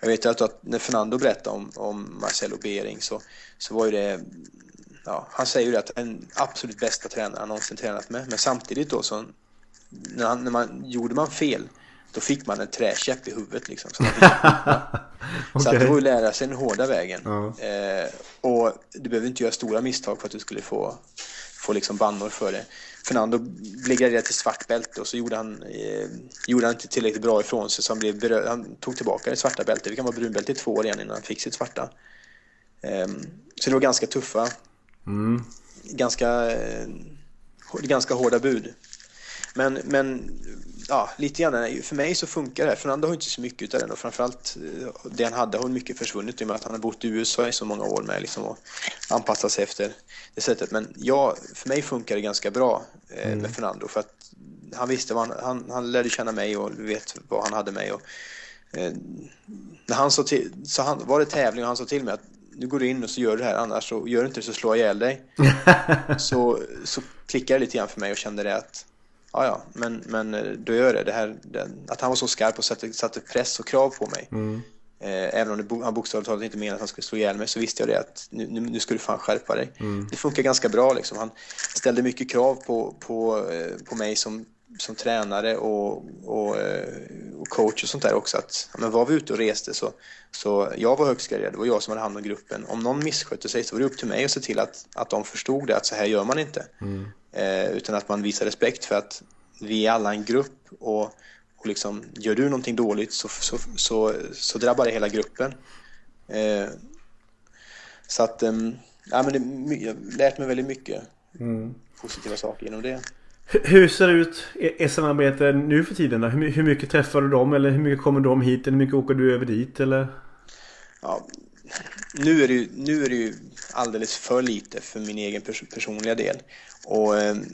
jag vet att, att när Fernando berättade om, om Marcelo Bering så, så var ju det Ja, han säger ju att den absolut bästa tränare han någonsin tränat med. Men samtidigt då så när, han, när man, gjorde man fel då fick man en träkäpp i huvudet liksom. Så, okay. [LAUGHS] så att det var ju lära sig den hårda vägen. Ja. Eh, och du behöver inte göra stora misstag för att du skulle få, få liksom bannor för det. Fernando blev graderad till svart bälte och så gjorde han, eh, gjorde han inte tillräckligt bra ifrån sig så han, blev berö- han tog tillbaka det svarta bältet. Det kan vara brunbälte i två år igen innan han fick sitt svarta. Eh, så det var ganska tuffa, mm. ganska, eh, ganska hårda bud. Men, men ja, lite grann, för mig så funkar det. Fernando har inte så mycket av den och framförallt eh, det han hade har mycket försvunnit i och med att han har bott i USA i så många år med liksom och anpassat sig efter det sättet. Men ja, för mig funkar det ganska bra eh, mm. med Fernando för att han visste vad han, han, han lärde känna mig och vet vad han hade mig och eh, när han sa till, så han, var det tävling och han sa till mig att nu går du in och så gör du det här annars så gör du inte det så slår jag ihjäl dig. [LAUGHS] så, så klickade det lite grann för mig och kände det att ja, ja, men, men eh, då gör det. det, här, det att han var så skarp och satte, satte press och krav på mig. Mm. Eh, även om det, han bokstavligt talat inte menade att han skulle slå ihjäl mig så visste jag det att nu, nu, nu ska du fan skärpa dig. Mm. Det funkar ganska bra liksom. Han ställde mycket krav på, på, eh, på mig som, som tränare och, och, eh, och coach och sånt där också. Att, men var vi ute och reste så, så jag var högst graderad, det var jag som hade hand om gruppen. Om någon misskötte sig så var det upp till mig att se till att, att de förstod det, att så här gör man inte. Mm. Eh, utan att man visar respekt för att vi är alla en grupp och, och liksom, gör du någonting dåligt så, så, så, så drabbar det hela gruppen. Eh, så att, eh, ja, men det, jag har lärt mig väldigt mycket mm. positiva saker genom det. Hur ser det ut i samarbete nu för tiden? Hur, hur mycket träffar du dem eller hur mycket kommer de hit? Eller hur mycket åker du över dit? Eller? Ja, nu, är det ju, nu är det ju alldeles för lite för min egen pers personliga del. Och ehm,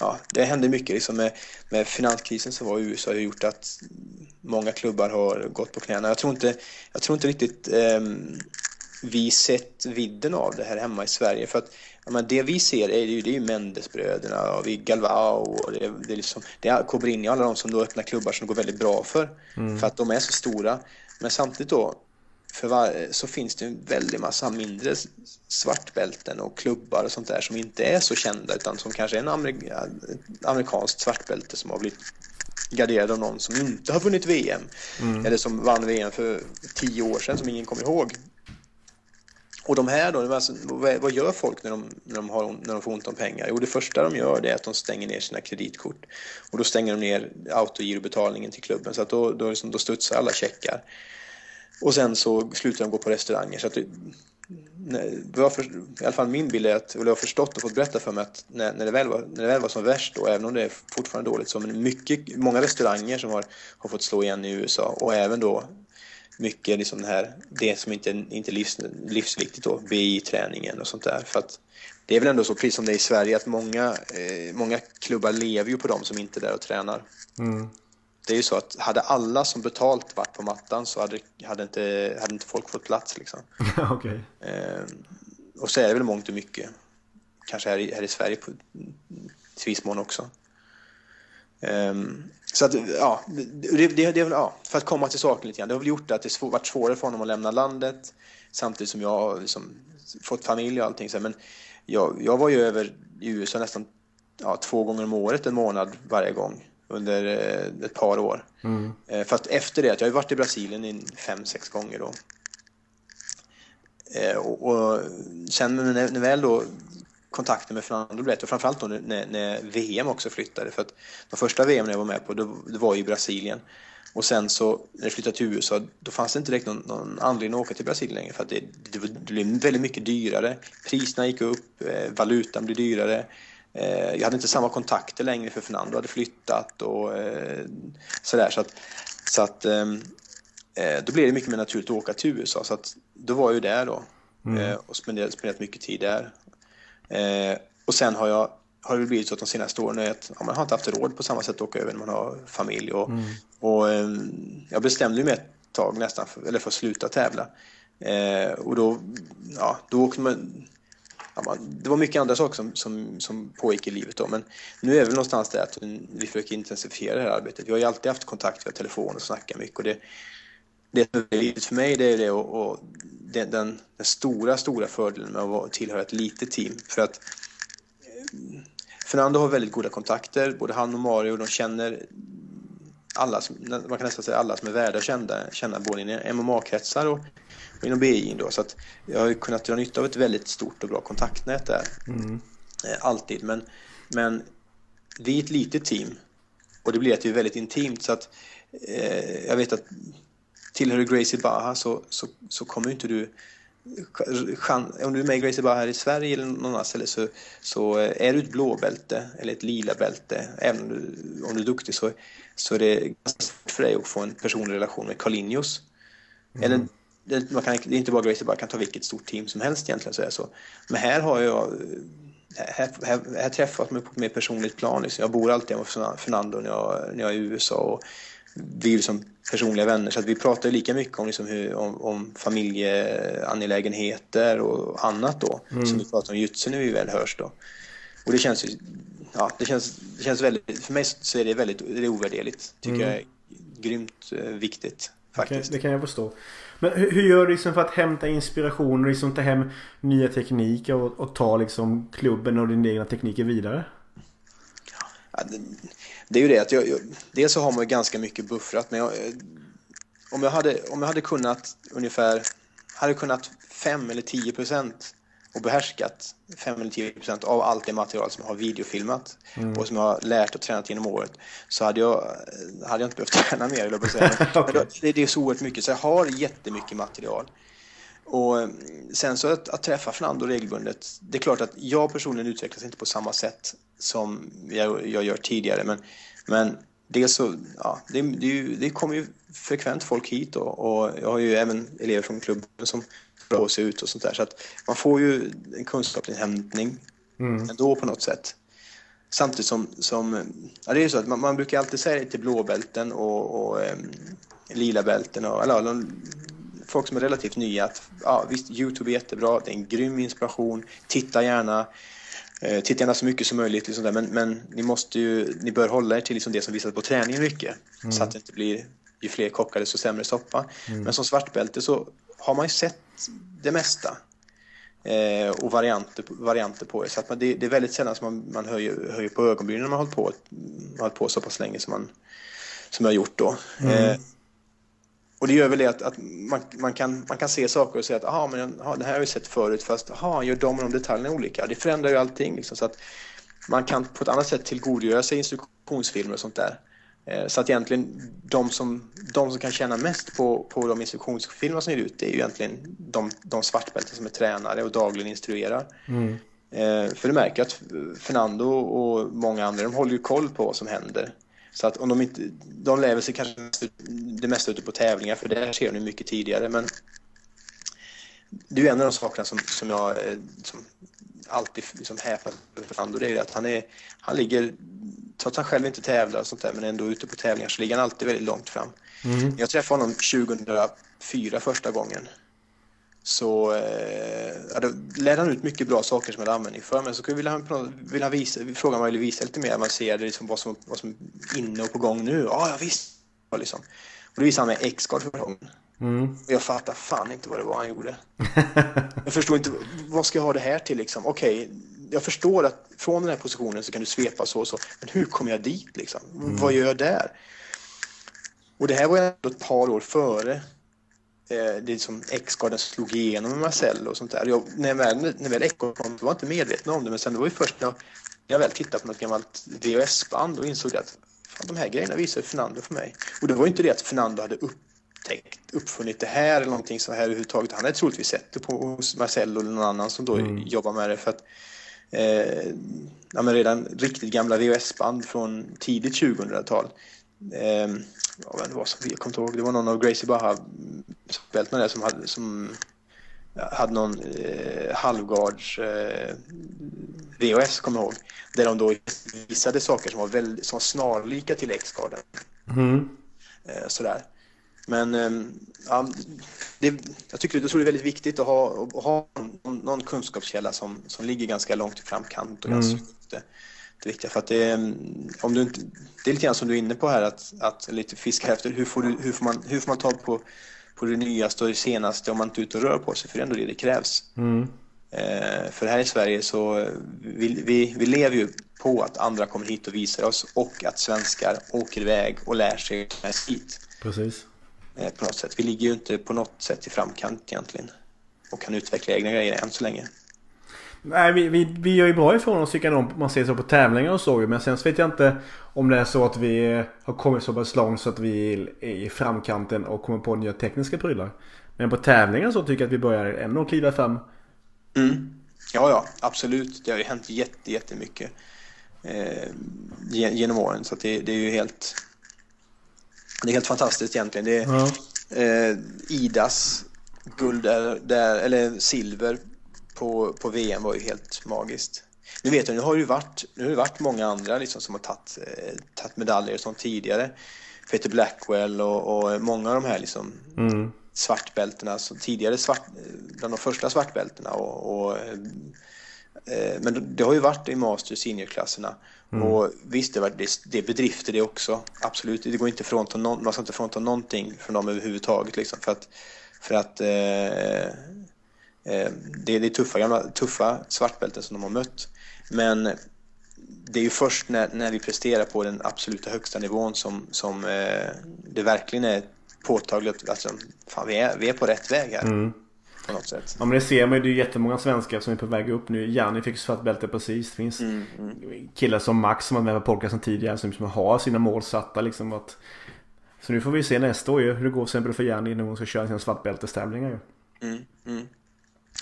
ja, det händer mycket liksom med, med finanskrisen som var i USA har gjort att många klubbar har gått på knäna. Jag tror inte, jag tror inte riktigt eh, vi sett vidden av det här hemma i Sverige. För att men det vi ser är ju, det är ju Mendesbröderna och vi Galvao och det, det är liksom, det är Cobrini och alla de som då öppnar klubbar som det går väldigt bra för. Mm. För att de är så stora. Men samtidigt då för var, så finns det en väldig massa mindre svartbälten och klubbar och sånt där som inte är så kända utan som kanske är en amerik amerikanskt svartbälte som har blivit garderad av någon som inte har vunnit VM mm. eller som vann VM för tio år sedan som ingen kommer ihåg. Och de här då, alltså, vad gör folk när de, när, de har, när de får ont om pengar? Jo, det första de gör är att de stänger ner sina kreditkort. Och då stänger de ner autogirobetalningen till klubben så att då, då, liksom, då studsar alla checkar. Och sen så slutar de gå på restauranger. Så att det, för, i alla fall min bild är att, och jag har förstått och fått berätta för mig att när, när, det, väl var, när det väl var som värst då, även om det är fortfarande dåligt, så men mycket, många restauranger som har, har fått slå igen i USA och även då mycket liksom det här, det som inte är inte livs, livsviktigt då, BI-träningen och sånt där. För att det är väl ändå så, precis som det är i Sverige, att många, eh, många klubbar lever ju på de som inte är där och tränar. Mm. Det är ju så att hade alla som betalt varit på mattan så hade, hade, inte, hade inte folk fått plats liksom. [LAUGHS] okay. eh, och så är det väl mångt och mycket. Kanske här i, här i Sverige på viss mån också. Um, så att, ja, det, det, det, ja, för att komma till saken lite grann. Det har väl gjort att det varit svårare för honom att lämna landet samtidigt som jag har liksom fått familj och allting. Så, men jag, jag var ju över i USA nästan ja, två gånger om året, en månad varje gång under eh, ett par år. Mm. Eh, för att efter det, att jag har varit i Brasilien i fem, sex gånger då. Eh, och, och sen när, när väl då kontakten med Fernando blev och framförallt då när, när, VM också flyttade. För att de första VM jag var med på, det, det var i Brasilien. Och sen så när det flyttade till USA, då fanns det inte direkt någon, någon anledning att åka till Brasilien längre för att det, det, det blev väldigt mycket dyrare. Priserna gick upp, eh, valutan blev dyrare. Eh, jag hade inte samma kontakter längre för Fernando hade flyttat och eh, sådär. Så att, så att ehm, eh, då blev det mycket mer naturligt att åka till USA. Så att då var jag ju där då mm. Eh, och spenderat, spenderat mycket tid där. Eh, och sen har jag har det blivit så att de senaste åren att ja, man har inte haft råd på samma sätt att åka över när man har familj. Och, mm. och eh, jag bestämde mig ett tag nästan, för, eller för att sluta tävla. Eh, och då, ja, då åkte man, ja, man, det var mycket andra saker som, som, som pågick i livet då, men nu är vi någonstans där att vi försöker intensifiera det här arbetet. Vi har ju alltid haft kontakt via telefon och snackat mycket och det, det som är viktigt för mig det är det och, och den, den, den, stora, stora fördelen med att tillhöra ett litet team. För att Fernando har väldigt goda kontakter, både han och Mario, de känner alla, man kan nästan säga alla som är värda att känna, känna både i MMA-kretsar och, och inom då. Så att jag har kunnat dra nytta av ett väldigt stort och bra kontaktnät där. Mm. Eh, alltid. Men, men vi är ett litet team och det blir att det är väldigt intimt så att eh, jag vet att tillhör du Gracie Baha så, så, så kommer inte du om du är med i Gracie Bar här i Sverige eller någon annan ställe så, så är du ett blåbälte eller ett lila bälte, även om du, om du är duktig så, så är det ganska svårt för dig att få en personlig relation med Carlinhos. Mm. Eller, det, man kan, det är inte bara Gracie Bar, kan ta vilket stort team som helst egentligen. Så, är så. Men här har jag här, här, här träffas man på ett mer personligt plan. Liksom. Jag bor alltid med Fernando när jag, när jag är i USA och vi är liksom personliga vänner så vi pratar lika mycket om, liksom hur, om, om familjeangelägenheter och annat då mm. som vi pratar om jutsu när vi väl hörs då. Och det känns ju, ja, det känns, det känns väldigt, för mig så är det väldigt det är ovärderligt. Tycker mm. jag är grymt eh, viktigt faktiskt. Okay, det kan jag förstå. Men hur, hur gör du liksom för att hämta inspiration och liksom ta hem nya tekniker och, och ta liksom klubben och din egna tekniker vidare? Ja, det, det är ju det att jag, jag, dels så har man ju ganska mycket buffrat, men jag, om, jag hade, om jag hade kunnat ungefär, hade kunnat 5 eller 10 procent och behärskat 5 eller 10 procent av allt det material som jag har videofilmat mm. och som jag har lärt och tränat genom året så hade jag, hade jag inte behövt träna mer, eller säga. [LAUGHS] Men, okay. det, det är så oerhört mycket, så jag har jättemycket material. Och sen så att, att träffa Fernando regelbundet, det är klart att jag personligen utvecklas inte på samma sätt som jag, jag gör tidigare. Men, men dels så, ja, det, det, det kommer ju frekvent folk hit och, och jag har ju även elever från klubben som drar sig ut och sånt där. Så att man får ju en kunskapsinhämtning mm. ändå på något sätt. Samtidigt som, som ja, det är ju så att man, man brukar alltid säga till blåbälten och, och um, lila bälten och eller, folk som är relativt nya att ja, visst, Youtube är jättebra, det är en grym inspiration, titta gärna. Eh, titta gärna så mycket som möjligt, liksom där. Men, men ni, måste ju, ni bör hålla er till liksom det som visas på träningen mycket. Mm. Så att det inte blir ju fler kockar desto sämre soppa. Mm. Men som svartbälte så har man ju sett det mesta. Eh, och varianter, varianter på det. Så att man, det, det, är väldigt sällan som man, man höjer, höjer på ögonbrynen när man har hållit på, hållit på så pass länge som, man, som jag har gjort då. Mm. Eh, och det gör väl det att, att man, man, kan, man kan se saker och säga att aha, men, aha, det här har vi sett förut fast aha, gör de och de detaljerna olika? Det förändrar ju allting. Liksom, så att man kan på ett annat sätt tillgodogöra sig instruktionsfilmer och sånt där. Eh, så att egentligen de som, de som kan tjäna mest på, på de instruktionsfilmer som ger ut det är ju egentligen de, de svartbälten som är tränare och dagligen instruerar. Mm. Eh, för du märker att Fernando och många andra de håller ju koll på vad som händer. Så att om de inte, de lever sig kanske det mesta ute på tävlingar för det ser de mycket tidigare men det är en av de sakerna som, som jag eh, som alltid liksom häpnar över Fernando det är att han, är, han ligger trots att han själv inte tävlar och sånt där, men ändå ute på tävlingar så ligger han alltid väldigt långt fram. Mm. Jag träffade honom 2004 första gången. Så eh, ja, han ut mycket bra saker som jag hade användning för, men så ville han, ville han visa, fråga om jag ville visa lite mer avancerade, liksom vad, som, vad som är inne och på gång nu. Ja, jag visste. Liksom. Och då visade han mig X-Guard för gången. Mm. Och jag fattade fan inte vad det var han gjorde. [LAUGHS] jag förstod inte, vad ska jag ha det här till liksom? Okej, okay, jag förstår att från den här positionen så kan du svepa så och så, men hur kommer jag dit liksom? Mm. Vad gör jag där? Och det här var ändå ett par år före eh, det som X-garden slog igenom med Marcello och sånt där. Jag, när jag väl, när väl kom var jag inte medveten om det, men sen det var ju först när jag, när jag väl tittade på något gammalt VHS-band och insåg att fan, de här grejerna visade Fernando för mig. Och det var ju inte det att Fernando hade upptäckt, uppfunnit det här eller någonting så här överhuvudtaget. Han hade troligtvis sett det på, hos Marcello eller någon annan som då mm. jobbar med det. För att eh, ja, redan riktigt gamla VHS-band från tidigt 2000-tal. Eh, ja, det var som, jag kommer ihåg, det var någon av Gracie Baha-bältena som hade, som hade någon eh, halvgards eh, VHS, kommer jag ihåg, där de då visade saker som var, väldigt, som var snarlika till X-garden. Mm. Eh, sådär. Men ehm, ja, det, jag tycker jag tror det är väldigt viktigt att ha, att ha någon, någon kunskapskälla som, som ligger ganska långt i framkant. Och mm. Viktiga för att det, ehm, om du inte, det är lite grann som du är inne på här att, att lite fiska efter hur får, du, hur får, man, hur får man tag på, på det nyaste och det senaste om man inte är ute och rör på sig för det är ändå det det krävs. Mm. Eh, för här i Sverige så vi, vi, vi lever ju på att andra kommer hit och visar oss och att svenskar åker iväg och lär sig hit. Precis. Eh, på något sätt. Vi ligger ju inte på något sätt i framkant egentligen och kan utveckla egna grejer än så länge. Nej, vi, vi, vi gör ju bra ifrån oss tycker jag man ser så på tävlingar och så Men sen så vet jag inte om det är så att vi har kommit så pass långt så att vi är i framkanten och kommer på nya tekniska prylar. Men på tävlingar så tycker jag att vi börjar ändå kliva fram. Mm. Ja, ja, absolut. Det har ju hänt jätte, jättemycket eh, genom åren. Så det, det är ju helt det är helt fantastiskt egentligen. Det är, ja. eh, Idas guld där, där, eller silver på, på VM var ju helt magiskt. Nu vet jag, nu har det ju varit, nu har det varit många andra liksom som har tagit, eh, tagit medaljer och sånt tidigare. Peter Blackwell och, och många av de här liksom mm. svartbältena, så tidigare svart, bland de första svartbältena och, och eh, eh men det har ju varit i master seniorklasserna Mm. Och visst, det, var, det, det är bedrifter det också. Absolut, det går inte frånta någon, man ska inte frånta någonting från dem överhuvudtaget. Liksom, för att, för att eh, eh, det, det är tuffa, gamla, tuffa svartbälten som de har mött. Men det är ju först när, när vi presterar på den absoluta högsta nivån som, som eh, det verkligen är påtagligt att alltså, fan, vi, är, vi är på rätt väg här. Mm på något sätt. Ja men det ser man ju. Det är jättemånga svenskar som är på väg upp nu. Janni fick svart bälte precis. Det finns mm, mm. killar som Max som var med på podcasten tidigare som, som har sina mål satta liksom. Att... Så nu får vi se nästa år ju hur det går för Janni när hon ska köra sina svartbältestävlingar. Mm, mm.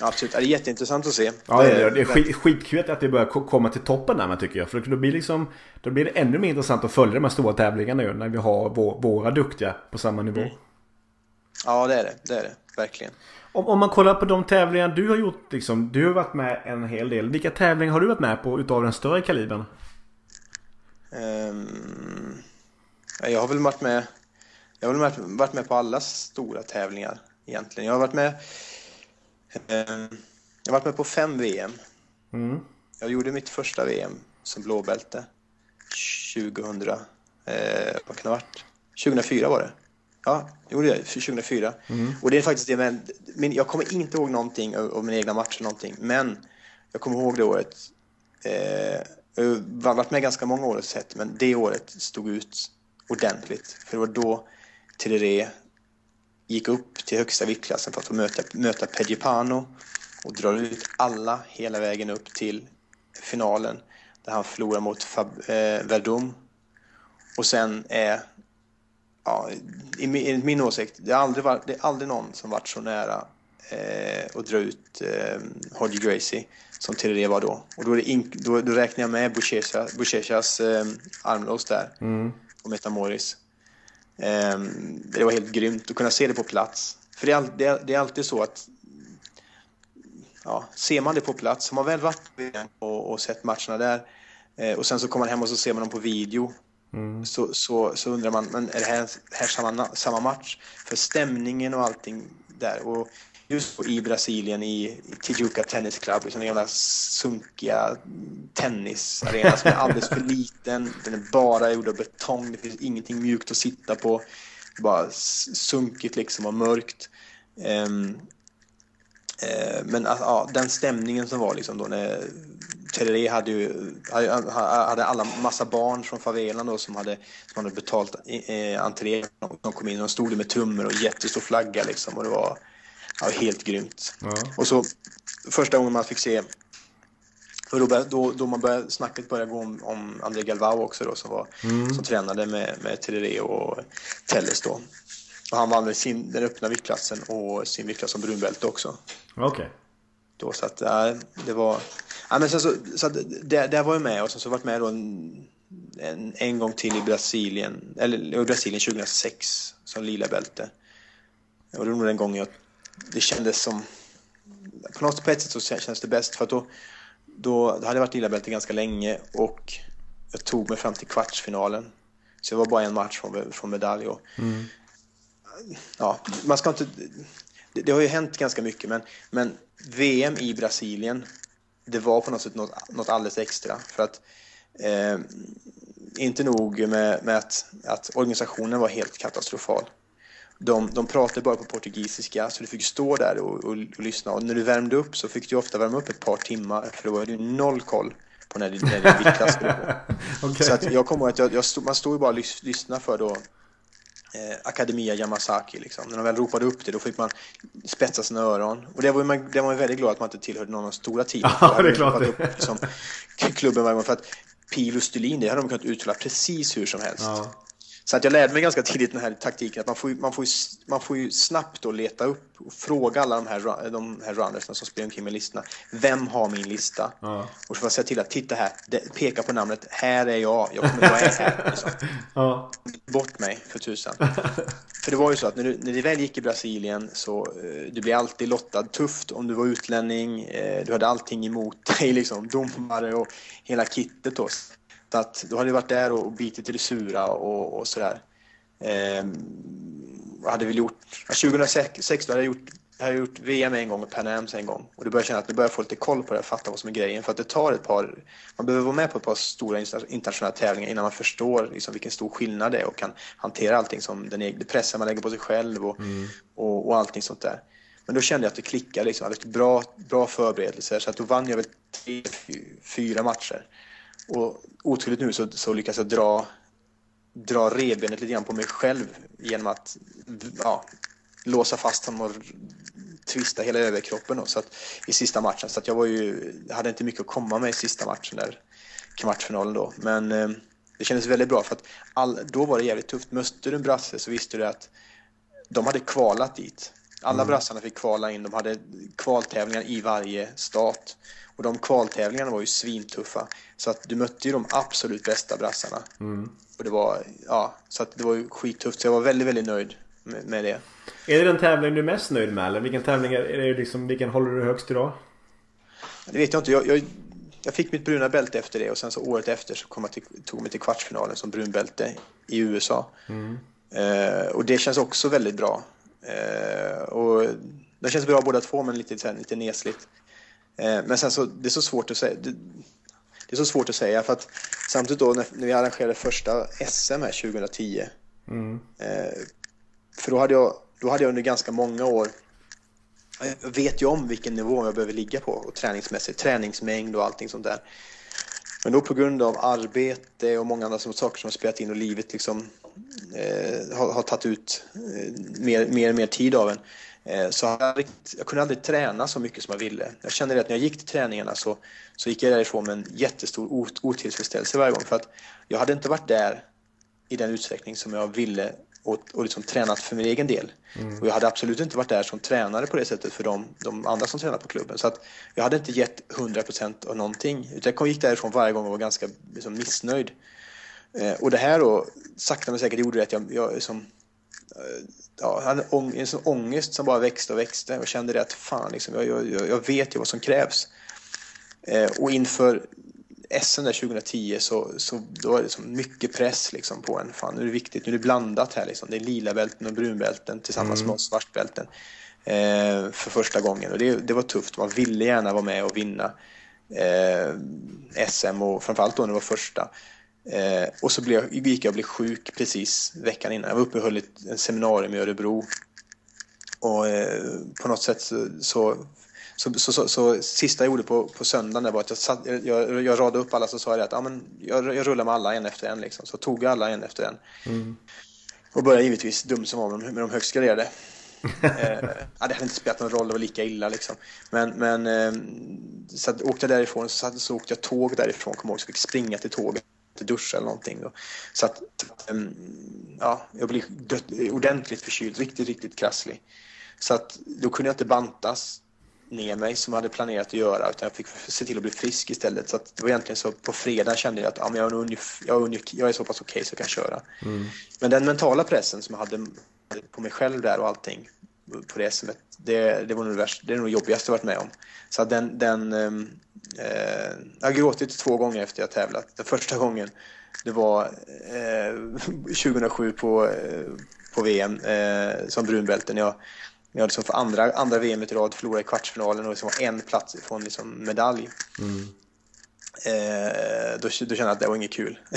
Absolut, det är jätteintressant att se. Ja, det är, det är skit, skitkul att det börjar komma till toppen där man tycker jag. För då blir, liksom, då blir det ännu mer intressant att följa de här stora tävlingarna ju. När vi har vår, våra duktiga på samma nivå. Mm. Ja, det är det. Det är det. Verkligen. Om, om man kollar på de tävlingar du har gjort liksom. Du har varit med en hel del. Vilka tävlingar har du varit med på utav den större kalibern? Um, jag har väl varit med Jag har väl varit med på alla stora tävlingar egentligen. Jag har varit med Jag har varit med på fem VM. Mm. Jag gjorde mitt första VM som blåbälte 2000 eh, Vad kan det ha varit? 2004 var det. Ja, det 2004. Mm. Och det är faktiskt det, men, men jag kommer inte ihåg någonting av, mina egna matcher någonting, men jag kommer ihåg det året. Eh, jag har varit med ganska många år sett, men det året stod ut ordentligt. För det var då Terere gick upp till högsta viktklassen för att få möta, möta Pedjepano och drar ut alla hela vägen upp till finalen där han förlorar mot Fab, eh, Verdum Och sen är, ja, enligt min åsikt, det har aldrig, varit, det är aldrig någon som varit så nära eh, att dra ut eh, Hodge Gracie som Tereré var då. Och då, in, då, då räknar jag med Buchechas eh, armlås där mm. och Metamoris. Eh, det var helt grymt att kunna se det på plats. För är, det är alltid så att ja, ser man det på plats, har man väl varit och, och sett matcherna där eh, och sen så kommer man hem och så ser man dem på video mm. så, så, så, undrar man, men är det här, här samma, samma match? För stämningen och allting där och just i Brasilien i Tijuca Tennis Club, liksom den jävla sunkiga tennisarena som är alldeles för [LAUGHS] liten. Den är bara gjord av betong, det finns ingenting mjukt att sitta på. Bara sunkigt liksom och mörkt. Um, uh, men uh, ja, den stämningen som var liksom då när Tereré hade ju hade alla massa barn från favelan då som hade, som hade betalt eh, entré. De kom in och stod med trummor och jättestor flagga liksom och det var Ja, helt grymt. Ja. Och så första gången man fick se och då, då, då man började, snacket började gå om, om André Galvao också då som, var, mm. som tränade med, med Tereré och Telles då. Och han vann sin, den öppna viktklassen och sin viktklass som brunbälte också. Okej. Okay. Då så att ja, det var... Ja, men sen så, så att det, där var jag med och sen så varit med då en, en, en gång till i Brasilien, eller i Brasilien 2006 som lila bälte. Och det var nog den gången jag det kändes som... På något på ett sätt så kändes det bäst för att då, då, då hade jag varit lilla bälte ganska länge och jag tog mig fram till kvartsfinalen. Så det var bara en match från, från medalj. Och, mm. Ja, man ska inte... Det, det, har ju hänt ganska mycket men, men VM i Brasilien det var på något sätt något, något alldeles extra. För att eh, inte nog med, med att, att organisationen var helt katastrofal de, de pratade bara på portugisiska så du fick stå där och, och, och, lyssna och när du värmde upp så fick du ofta värma upp ett par timmar för då var det noll koll på när, när din [LAUGHS] viktklass skulle gå. okay. Så att jag kommer ihåg att jag, jag stod, man stod ju bara och lys, lyssnade för då eh, Academia Yamasaki liksom. När de väl ropade upp det då fick man spetsa sina öron. Och det var man, det var man väldigt glad att man inte tillhörde någon av de stora teamen. Ja, det är klart. Upp, liksom, klubben varje gång för att Pilo Stulin, det hade de kunnat uttala precis hur som helst. Ja. Så att jag lärde mig ganska tidigt den här taktiken att man får, man får, man får ju snabbt då leta upp och fråga alla de här, de här runnersna som springer omkring med listorna. Vem har min lista? Ja. Och så får jag säga till att titta här, peka på namnet, här är jag, jag kommer vara här. Liksom. [LAUGHS] Ja. Bort mig för tusan. [LAUGHS] för det var ju så att när du, när du väl gick i Brasilien så uh, du blev alltid lottad tufft om du var utlänning, uh, du hade allting emot dig liksom, domare och hela kittet då. Att då hade vi varit där och bitit i det sura och, och sådär. Ehm, hade vi gjort, 2016 hade jag gjort, hade jag gjort VM en gång och Pan Ams en gång. Och du börjar känna att du börjar få lite koll på det, fatta vad som är grejen. För att det tar ett par, man behöver vara med på ett par stora internationella tävlingar innan man förstår liksom vilken stor skillnad det är och kan hantera allting som den egna pressen man lägger på sig själv och, mm. och, och allting sånt där. Men då kände jag att det klickade, liksom. jag hade bra, bra förberedelser så att då vann jag väl tre, fyra matcher. Och otroligt nu så, så lyckas jag dra, dra rebenet lite grann på mig själv genom att ja, låsa fast honom och twista hela överkroppen så att, i sista matchen. Så att jag var ju, hade inte mycket att komma med i sista matchen där, kvartsfinalen då. Men eh, det kändes väldigt bra för att all, då var det jävligt tufft. Mötte du en brasse så visste du att de hade kvalat dit. Alla mm. brassarna fick kvala in, de hade kvaltävlingar i varje stat. Och de kvaltävlingarna var ju svintuffa. Så att du mötte ju de absolut bästa brassarna. Mm. Och det var, ja, så att det var ju skittufft. Så jag var väldigt, väldigt nöjd med, med det. Är det den tävling du är mest nöjd med? Eller vilken tävling är det liksom, vilken håller du högst idag? Det vet jag inte. Jag, jag, jag fick mitt bruna bälte efter det och sen så året efter så kom jag till, tog jag mig till kvartsfinalen som brunbälte i USA. Mm. Eh, och det känns också väldigt bra. Eh, och det känns bra båda två men lite, lite nesligt. Eh, men sen så, det är så svårt att säga. Det, det, är så svårt att säga för att samtidigt då när, när vi arrangerade första SM här 2010. Mm. Eh, för då hade, jag, då hade jag under ganska många år jag vet ju om vilken nivå jag behöver ligga på och träningsmässigt, träningsmängd och allting sånt där. Men då på grund av arbete och många andra saker som har spelat in och livet liksom eh, har, har tagit ut eh, mer, mer och mer tid av en så jag, jag kunde aldrig träna så mycket som jag ville. Jag kände att när jag gick till träningarna så, så gick jag därifrån med en jättestor otillfredsställelse varje gång. För att jag hade inte varit där i den utsträckning som jag ville och, och liksom tränat för min egen del. Mm. Och jag hade absolut inte varit där som tränare på det sättet för de, de andra som tränar på klubben. Så att jag hade inte gett 100% av någonting. Utan jag gick därifrån varje gång och var ganska liksom, missnöjd. Eh, och det här då, sakta men säkert gjorde det att jag, jag liksom, ja, hade en sån ångest som bara växte och växte. Och kände det att fan, liksom, jag, jag, jag vet ju vad som krävs. Eh, och inför SM där 2010 så, så då var det liksom mycket press liksom på en. Fan, nu är det viktigt, nu är det blandat här liksom. Det är lila bälten och brunbälten tillsammans mm. med svartbälten. Eh, för första gången och det, det var tufft. Man ville gärna vara med och vinna eh, SM och framförallt då när det var första. Eh, och så blev, gick jag och blev sjuk precis veckan innan. Jag var uppe och höll ett en seminarium i Örebro. Och eh, på något sätt så, så så, så, så, så, sista jag gjorde på, på söndagen var att jag, satt, jag, jag, radade upp alla så sa jag att ja, men jag, jag rullar med alla en efter en. Liksom. Så tog jag alla en efter en. Mm. Och började givetvis, dum som var med, med de högst graderade. [LAUGHS] eh, det hade inte spelat någon roll, det var lika illa liksom. Men, men eh, så att, åkte jag därifrån så, så åkte jag tåg därifrån, kommer ihåg, så fick springa till tåget duscha eller någonting. Då. Så att, um, ja, jag blev ordentligt förkyld, riktigt, riktigt krasslig. Så att då kunde jag inte bantas ner mig som jag hade planerat att göra utan jag fick se till att bli frisk istället. Så att det var egentligen så på fredag kände jag att ja, men jag, är jag, är jag är så pass okej okay så jag kan köra. Mm. Men den mentala pressen som jag hade på mig själv där och allting på det SMet, det, det var nog det, värsta, det är nog jobbigast jag varit med om. Så den, den ehm, eh, jag har gråtit två gånger efter jag tävlat. Den första gången det var eh, [LAUGHS] 2007 på, eh, på VM eh, som brunbälten. Jag, jag liksom för andra, andra VM i rad förlorade i kvartsfinalen och liksom en plats ifrån liksom medalj. Mm. Eh, då, då kände jag att det var inget kul. [LAUGHS]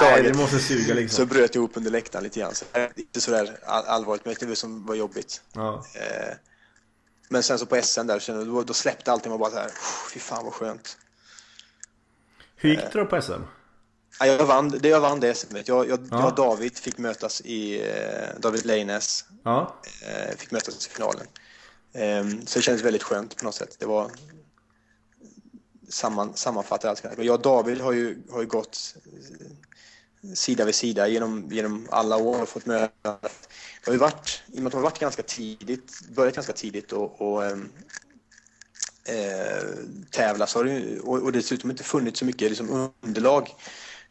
Nej, det måste suga liksom. Så bröt jag upp under läktaren lite grann. Så inte sådär all, allvarligt, men det var, som var jobbigt. Ja. Eh, men sen så på SM där, då, då släppte allting och bara så här, fy fan vad skönt. Hur gick det då på SM? Ja, jag vann det, jag vann det SM. Jag, jag, ja. jag och David fick mötas i, eh, David Leines ja. eh, fick mötas i finalen. Eh, så det kändes väldigt skönt på något sätt. Det var samman, sammanfattar allt. Men jag och David har ju, har ju gått sida vid sida genom, genom alla år och fått möta. Det har ju varit, i och med att det har varit ganska tidigt, börjat ganska tidigt och, och ehm, eh, tävla så har det, och, och dessutom inte funnits så mycket liksom, underlag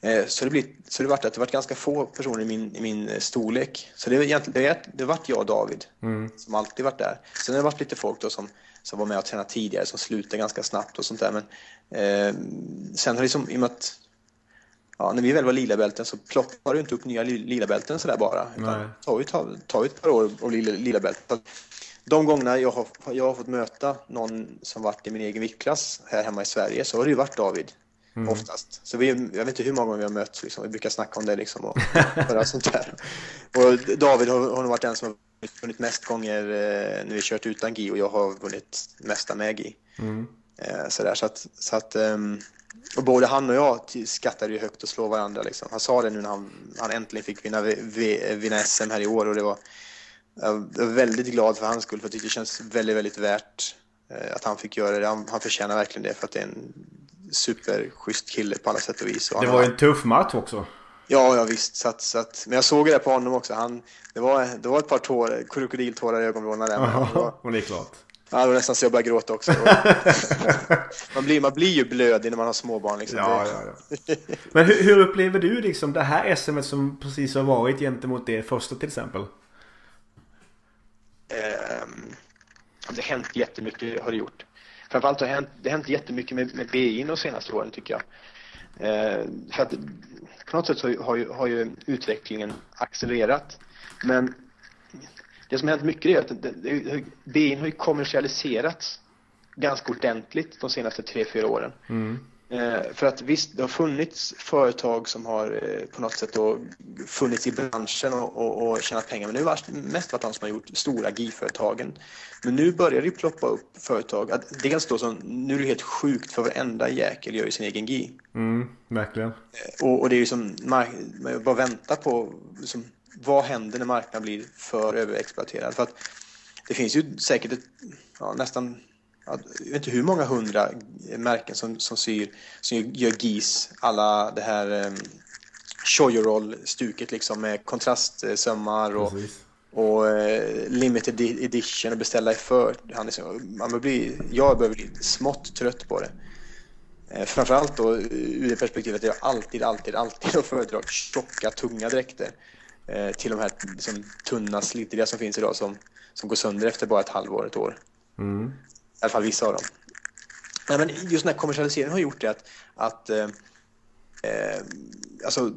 Eh, så det, blir, så det vart att det varit ganska få personer i min, i min eh, storlek. Så det, egentligen, det, det vart jag och David mm. som alltid varit där. Sen har det varit lite folk då som, som var med och tränade tidigare som slutade ganska snabbt och sånt där. Men eh, sen har det liksom, i och med att ja, när vi väl var lila bälten så ploppar du inte upp nya lila bälten sådär bara. Utan tar vi tar, tar ett par år av lila, lila bälten. De gångerna jag har, jag har fått möta någon som varit i min egen viktklass här hemma i Sverige så har det ju varit David. Mm. Oftast. Så vi, jag vet inte hur många gånger vi har mötts, liksom. vi brukar snacka om det liksom och [LAUGHS] göra sånt där. Och David har, har nog varit den som har vunnit mest gånger eh, när vi kört utan GI och jag har vunnit mesta med GI. Mm. Eh, sådär, så att, så att um, och både han och jag skattade ju högt och slå varandra. Liksom. Han sa det nu när han, han äntligen fick vinna, vinna SM här i år och det var, jag var väldigt glad för hans skull för det känns väldigt, väldigt värt eh, att han fick göra det. Han, han förtjänar verkligen det för att det är en superschysst kille på alla sätt och vis. Och det var ju en tuff match också. Ja, ja visst. Så att, så att, men jag såg det på honom också. Han, det, var, det var ett par tår, krokodiltårar i ögonvrårna där. Ja, och det är klart. Ja, det var nästan så jag började gråta också. [LAUGHS] man, blir, man blir ju blödig när man har småbarn. Liksom. Ja, ja, ja. [LAUGHS] Men hur, hur, upplever du liksom det här SM som precis har varit gentemot det första till exempel? Um, det har hänt jättemycket har det gjort. Framförallt har det hänt, det har hänt jättemycket med, med BI de senaste åren tycker jag. Eh, för att på något sätt så har ju, har ju utvecklingen accelererat. Men det som har hänt mycket är att BI har ju kommersialiserats ganska ordentligt de senaste tre, fyra åren. Mm. Eh, för att visst, det har funnits företag som har eh, på något sätt då funnits i branschen och, och, och tjänat pengar. Men det har mest varit de som har gjort stora GI-företagen. Men nu börjar det ploppa upp företag. Dels då som, nu är det helt sjukt för varenda jäkel gör ju sin egen GI. Mm, verkligen. Eh, och, och det är ju som, man bara vänta på liksom, vad händer när marknaden blir för överexploaterad. För att det finns ju säkert ett, ja, nästan jag vet inte hur många hundra märken som, som, syr, som gör GIS, alla det här Choyoroll-stuket liksom med kontrastsömmar och, och eh, limited edition och beställa i för. Man bli, jag börjar bli smått trött på det. Eh, framförallt då ur det perspektivet att jag alltid, alltid, alltid har föredragit tjocka, tunga dräkter eh, till de här liksom, tunna, slittriga som finns idag som, som går sönder efter bara ett halvår, ett år. Mm. I alla fall vissa av dem. Nej, men just den här kommersialiseringen har gjort det att, att eh, eh, alltså,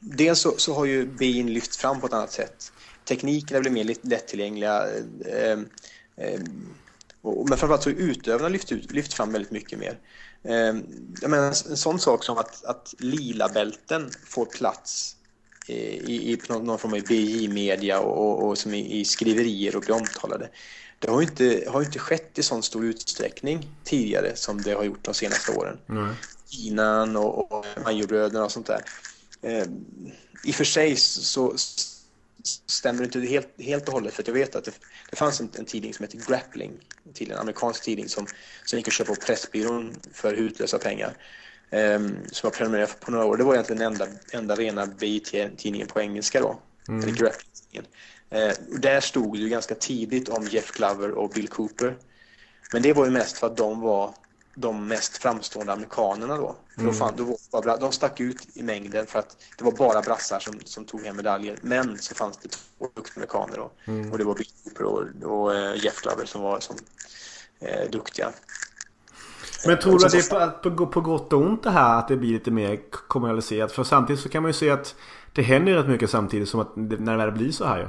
dels så, så, har ju bin lyft fram på ett annat sätt. Teknikerna blir mer lättillgängliga. Eh, eh, och, men framförallt så utövarna lyft, ut, lyft fram väldigt mycket mer. Eh, jag menar, en sån sak som att, att lila bälten får plats i, i någon form av BJ-media och, och, och, som i, i, skriverier och blir omtalade. Det har inte, har inte skett i sån stor utsträckning tidigare som det har gjort de senaste åren. Mm. Kinan och, och Majobröderna och sånt där. Eh, I och för sig så stämmer det inte helt, helt och hållet för jag vet att det, det fanns en, en, tidning som heter Grappling, en, en amerikansk tidning som, som gick att köpa på Pressbyrån för hutlösa pengar. Um, som jag prenumererade på några år. Det var egentligen den enda, enda rena BI-tidningen på engelska då. Mm. Eller Grappling. Uh, där stod det ju ganska tidigt om Jeff Glover och Bill Cooper. Men det var ju mest för att de var de mest framstående amerikanerna då. Mm. fan, då var, de stack ut i mängden för att det var bara brassar som, som tog hem medaljer. Men så fanns det två duktiga amerikaner då. Mm. Och det var Bill Cooper och, och uh, Jeff Glover som var som, uh, duktiga. Men tror du att det är på, på, på gott och ont det här att det blir lite mer kommersialiserat? För samtidigt så kan man ju se att det händer rätt mycket samtidigt som att när det väl blir så här ju.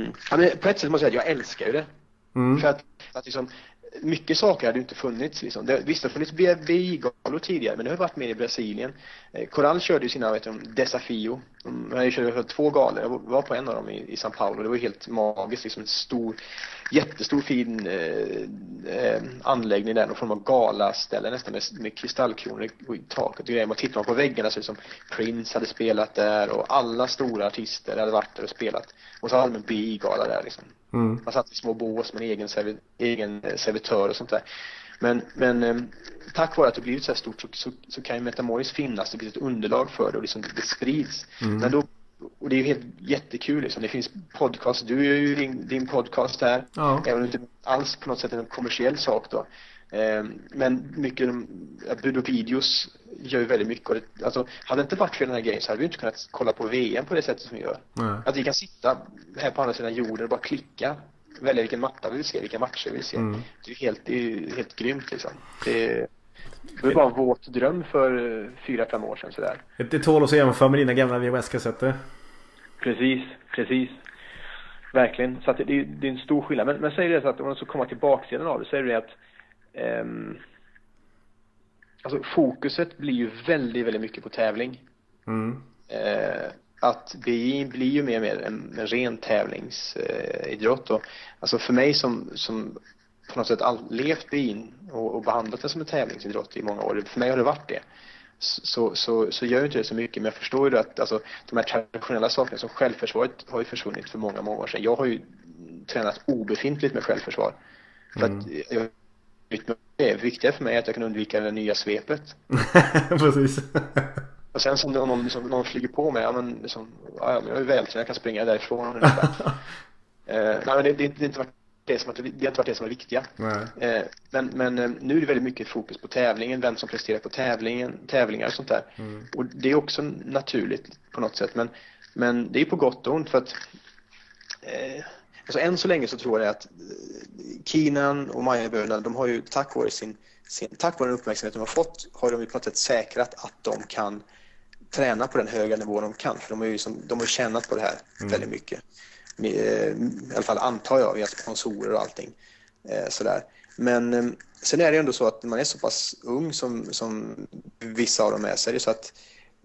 Mm. Ja, på ett sätt måste jag säga att jag älskar ju det. Mm. För att, att liksom, mycket saker hade ju inte funnits. Liksom. Det, visst, det har funnits BI-galor tidigare, men det har varit mer i Brasilien. Eh, Coral körde ju sina vet du, Desafio. De körde två galor. Jag var på en av dem i, i São Paulo. Det var helt magiskt. Liksom en stor, jättestor fin eh, eh, anläggning där. Någon form av galaställe nästan med, med kristallkronor i taket och grejer. Man tittar på väggarna så som Prince hade spelat där och alla stora artister hade varit där och spelat. Och så hade de en BI-gala där liksom. Mm. Man satt i små bås med en egen, serv egen eh, servitör och sånt där. Men, men eh, tack vare att det blivit så här stort så, så, så kan ju Metamoris finnas, det finns ett underlag för det och liksom det sprids. Mm. Men då, och det är ju helt jättekul liksom. Det finns podcast, du gör ju din, din podcast här, ja. även om det inte alls på något sätt är en kommersiell sak då. Ehm, men mycket, bud och videos gör ju väldigt mycket. Alltså, hade det inte varit för den här grejen så hade vi inte kunnat kolla på VM på det sättet som vi gör. Nej. Att vi kan sitta här på andra sidan jorden och bara klicka, välja vilken matta vi vill se, vilka matcher vi vill se. Mm. Det är helt, det är helt grymt liksom. Det, det var bara en våt dröm för fyra, fem år sedan sådär. Det tål att jämföra med dina gamla VHS-kassetter. Precis, precis. Verkligen. Så det, det, är en stor skillnad. Men, men säg det så att om man ska komma till baksidan av det, så är det att um, alltså fokuset blir ju väldigt, väldigt mycket på tävling. Mm. Uh, att BI blir ju mer och mer en, en ren tävlingsidrott. Och, alltså för mig som, som på något sätt all, levt BI och, och behandlat det som en tävlingsidrott i många år, för mig har det varit det så, så, så gör inte det så mycket. Men jag förstår ju att alltså, de här traditionella sakerna som självförsvaret har ju försvunnit för många, många år sedan. Jag har ju tränat obefintligt med självförsvar. För mm. att jag det viktiga för mig är att jag kan undvika det nya svepet. [LAUGHS] Precis. Och sen som någon, liksom, någon flyger på mig, ja men liksom, ja, jag är vältränad, jag kan springa därifrån. uh, [LAUGHS] nej men det, det, det, är inte varit det, som, det har inte varit det som är viktiga. Uh, men, men uh, nu är det väldigt mycket fokus på tävlingen, vem som presterar på tävlingen, tävlingar och sånt där. Mm. Och det är också naturligt på något sätt. Men, men det är på gott och ont för att Alltså än så länge så tror jag att eh, Kinan och Majaböna, de har ju tack vare sin, sin, tack vare den uppmärksamhet de har fått, har de ju på något sätt säkrat att de kan träna på den höga nivå de kan. För de har ju, som, de har tjänat på det här mm. väldigt mycket. Eh, I alla fall antar jag, via sponsorer och allting. Eh, sådär. Men sen är det ju ändå så att när man är så pass ung som, som vissa av dem är så är det så att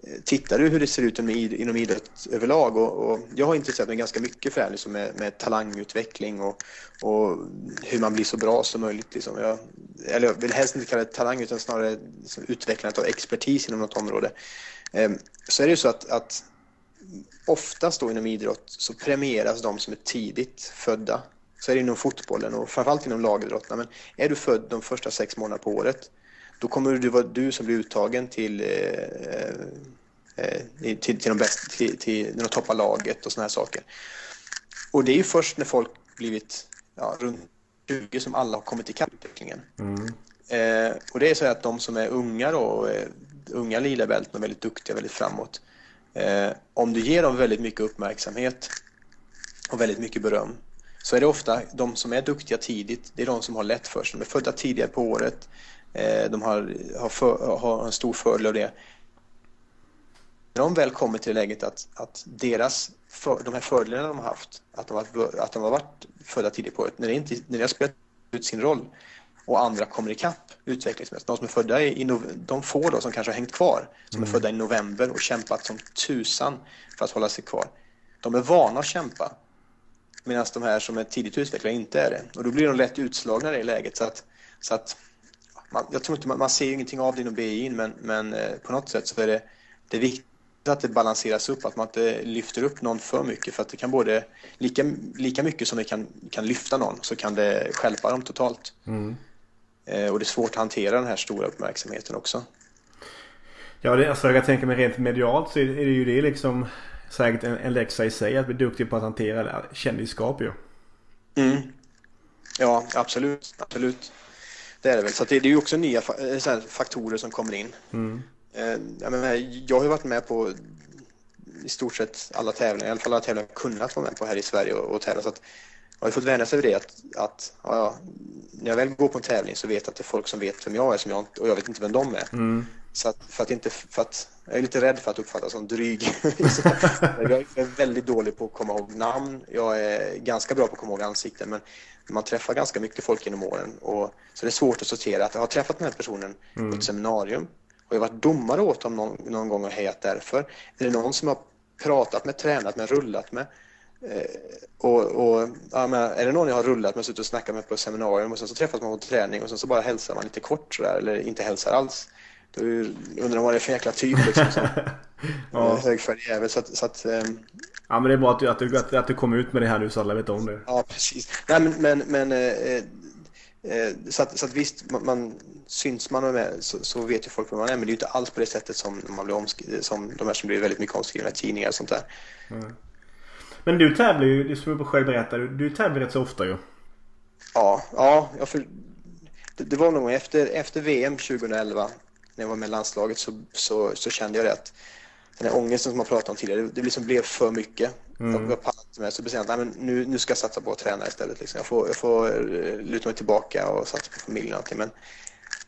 Eh, tittar du hur det ser ut inom idrott överlag och, och jag har intresserat mig ganska mycket för det här liksom med, med talangutveckling och, och, hur man blir så bra som möjligt. Liksom. Jag, eller jag vill helst inte kalla det talang utan snarare liksom utvecklandet av expertis inom något område. Ehm, så är det ju så att, att oftast då inom idrott så premieras de som är tidigt födda. Så är det inom fotbollen och framförallt inom lagidrotterna. Men är du född de första sex månaderna på året då kommer det vara du som blir uttagen till eh, eh, till, till, de bäst, till, till när de toppar laget och såna här saker. Och det är ju först när folk blivit ja, runt 20 som alla har kommit ikapp utvecklingen. Mm. Eh, och det är så att de som är unga då, eh, unga lila bälten och väldigt duktiga, väldigt framåt. Eh, om du ger dem väldigt mycket uppmärksamhet och väldigt mycket beröm så är det ofta de som är duktiga tidigt, det är de som har lätt för sig. De är födda tidigare på året, eh, de har, har, för, har en stor fördel av det. När de väl kommer till läget att, att deras för, de här fördelarna de har haft, att de har, att de har varit födda tidigt på året, när, det inte, när det har spelat ut sin roll och andra kommer ikapp utvecklingsmässigt. De som är födda i, i de få då som kanske har hängt kvar, som mm. är födda i november och kämpat som tusan för att hålla sig kvar. De är vana att kämpa medan de här som är tidigt utvecklade inte är det. Och då blir de lätt utslagna i det läget. Så att, så att man, jag tror inte man, man ser ingenting av det inom BI men, men eh, på något sätt så är det, det är viktigt att det balanseras upp, att man inte lyfter upp någon för mycket för att det kan både, lika, lika mycket som det kan, kan lyfta någon så kan det skälpa dem totalt. Mm. Eh, och det är svårt att hantera den här stora uppmärksamheten också. Ja, det, alltså jag tänker mig rent medialt så är det ju det liksom säkert en, en läxa i sig att bli duktig på att hantera kändisskap ju. Mm. Ja, absolut. absolut. Det är det väl. Så det, är ju också nya eh, faktorer som kommer in. Mm. Eh, jag, menar, jag har ju varit med på i stort sett alla tävlingar, i alla fall alla tävlingar jag kunnat vara med på här i Sverige och, och tävla. Så att jag har fått vänja sig vid det att, att ja, när jag väl går på en tävling så vet jag att det är folk som vet vem jag är som jag, och jag vet inte vem de är. Mm. Så att, för att inte, för att, jag är lite rädd för att uppfattas som dryg. [LAUGHS] jag är väldigt dålig på att komma ihåg namn. Jag är ganska bra på att komma ihåg ansikten men man träffar ganska mycket folk genom åren. Och, så det är svårt att sortera. Att jag har träffat den här personen mm. på ett seminarium och jag har varit domare åt dem någon, någon gång och hejat därför. Är det någon som har pratat med, tränat med, rullat med och, och ja, men, är det någon jag har rullat med, suttit och snackat med på seminarium och sen så träffas man på träning och sen så bara hälsar man lite kort sådär, eller inte hälsar alls. Då undrar man vad det är för jäkla typ liksom. Som, [LAUGHS] ja. Högfärdig. Så att, så att, um... Ja men det är bra att du, att, du, att, att du kom ut med det här nu så alla vet om det. Ja precis. Nej men, men, men eh, eh, så, att, så att visst, man, man, syns man med så, så vet ju folk vem man är men det är ju inte alls på det sättet som, man blir som de här som blir väldigt mycket omskrivna i tidningar och sånt där. Mm. Men du tävlar ju, det som du själv berättade, du tävlar rätt så ofta ju. Ja, ja jag för, det, det, var nog efter, efter VM 2011 när jag var med i landslaget så, så, så kände jag det att den här ångesten som man pratade om tidigare, det, liksom blev för mycket. Mm. Jag, jag pallade inte med så bestämde jag att nu, nu ska jag satsa på att träna istället. Liksom. Jag, får, jag får eh, luta mig tillbaka och satsa på familjen och allting. Men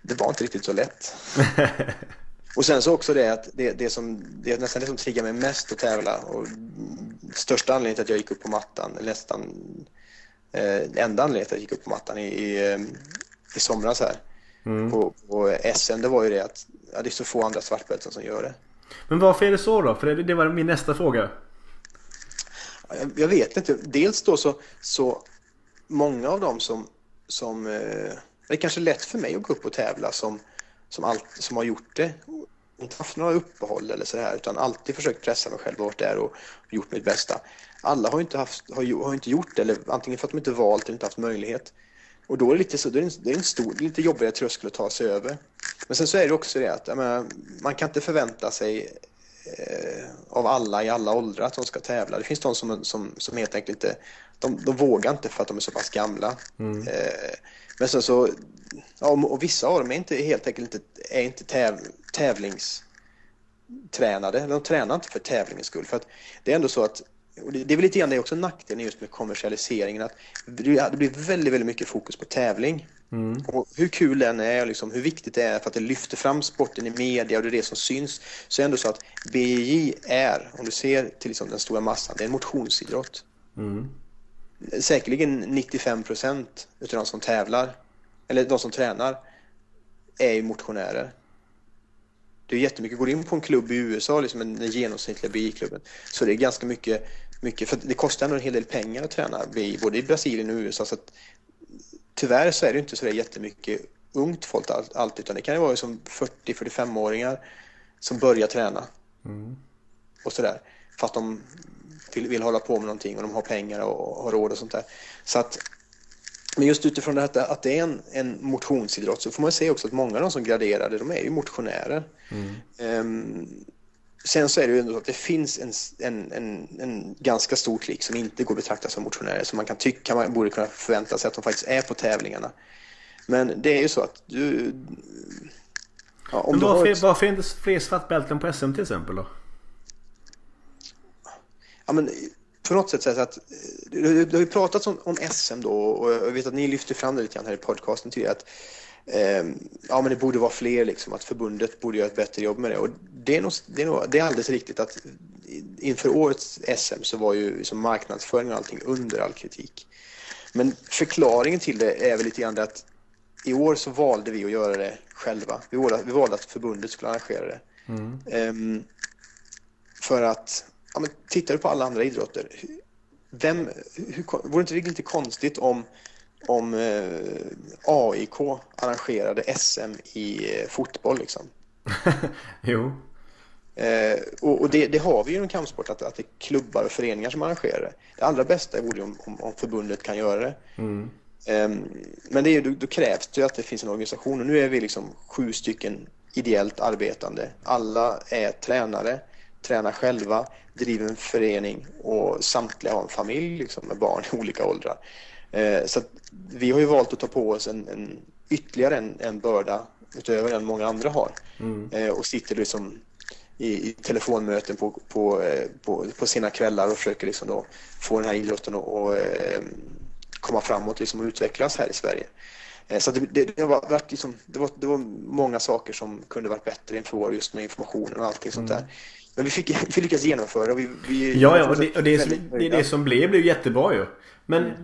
det var inte riktigt så lätt. [LAUGHS] Och sen så också det att det, det, som, det är nästan det som triggar mig mest att tävla och största anledningen till att jag gick upp på mattan, nästan eh, enda anledningen till att jag gick upp på mattan i, i, eh, i somras här mm. på, på SM, det var ju det att ja, det är så få andra svartbälten som gör det. Men varför är det så då? För det, det var min nästa fråga. Jag, jag, vet inte. Dels då så, så många av dem som, som eh, det är kanske lätt för mig att gå upp och tävla som, som, all, som har gjort det inte haft några uppehåll eller sådär utan alltid försökt pressa mig själv och varit där och gjort mitt bästa. Alla har inte, haft, har, har inte gjort det, eller antingen för att de inte valt eller inte haft möjlighet. Och då är det lite, så, det är en, det är en stor, lite jobbigare tröskel att ta sig över. Men sen så är det också det att menar, man kan inte förvänta sig eh, av alla i alla åldrar att de ska tävla. Det finns de som, som, som helt enkelt inte, de, de vågar inte för att de är så pass gamla. Mm. Eh, men sen så, ja, och vissa av dem är inte helt enkelt inte, är inte täv, tävlingstränade. De tränar inte för tävlingens skull. För att det är ändå så att och det är väl lite grann det också nackdelen just med kommersialiseringen att det blir väldigt, väldigt mycket fokus på tävling. Mm. Och hur kul den är, liksom, hur viktigt det är för att det lyfter fram sporten i media och det är det som syns. Så är det ändå så att BJJ är, om du ser till liksom den stora massan, det är en motionsidrott. Mm. Säkerligen 95 procent av de som tävlar, eller de som tränar, är ju motionärer. Det är jättemycket, går in på en klubb i USA, liksom den genomsnittliga BI-klubben, så det är ganska mycket, mycket, för det kostar ändå en hel del pengar att träna BI, både i Brasilien och USA. Så att, tyvärr så är det inte så jättemycket ungt folk alltid, utan det kan ju vara som 40-45-åringar som börjar träna. Mm. Och sådär. För att de vill, vill hålla på med någonting och de har pengar och har råd och sånt där. Så att men just utifrån det här, att det är en, en motionsidrott så får man se också att många av de som graderade, de är ju motionärer. Mm. Um, sen så är det ju ändå så att det finns en, en, en, en ganska stor klick som inte går att betrakta som motionärer, som man kan tycka man borde kunna förvänta sig att de faktiskt är på tävlingarna. Men det är ju så att du... Ja, om Men varför, ett... varför är inte fler svartbälten på SM till exempel då? Ja, men på något sätt så att det har ju pratats om, om SM då och jag vet att ni lyfter fram det lite grann här i podcasten tidigare att eh, ja, men det borde vara fler liksom, att förbundet borde göra ett bättre jobb med det och det är nog, det är, nog, det är alldeles riktigt att inför årets SM så var ju liksom marknadsföringen och allting under all kritik. Men förklaringen till det är väl lite grann det att i år så valde vi att göra det själva. Vi valde, vi valde att förbundet skulle arrangera det. Mm. Um, för att ja, men tittar du på alla andra idrotter, vem, hur, vore det inte lite konstigt om, om eh, AIK arrangerade SM i eh, fotboll liksom? [LAUGHS] jo. Eh, och, och det, det, har vi ju inom kampsport, att, att det är klubbar och föreningar som arrangerar det. Det allra bästa vore om, om, om förbundet kan göra det. Mm. Eh, men det är, då, då krävs det ju att det finns en organisation och nu är vi liksom sju stycken ideellt arbetande. Alla är tränare, tränar själva driver en förening och samtliga har en familj liksom, med barn i olika åldrar. Eh, så vi har ju valt att ta på oss en, en ytterligare en, en börda utöver den många andra har mm. eh, och sitter liksom i, i telefonmöten på, på, eh, på, på, sina kvällar och försöker liksom då få den här idrotten att eh, komma framåt liksom och utvecklas här i Sverige. Eh, så det, det, det, var, varit liksom, det, var, det var många saker som kunde varit bättre inför år just med informationen och allting sånt mm. där. Men vi fick, [LAUGHS] vi lyckades genomföra vi, vi Ja, ja och det, och det, som, det, det som blev blev jättebra ju. Men mm.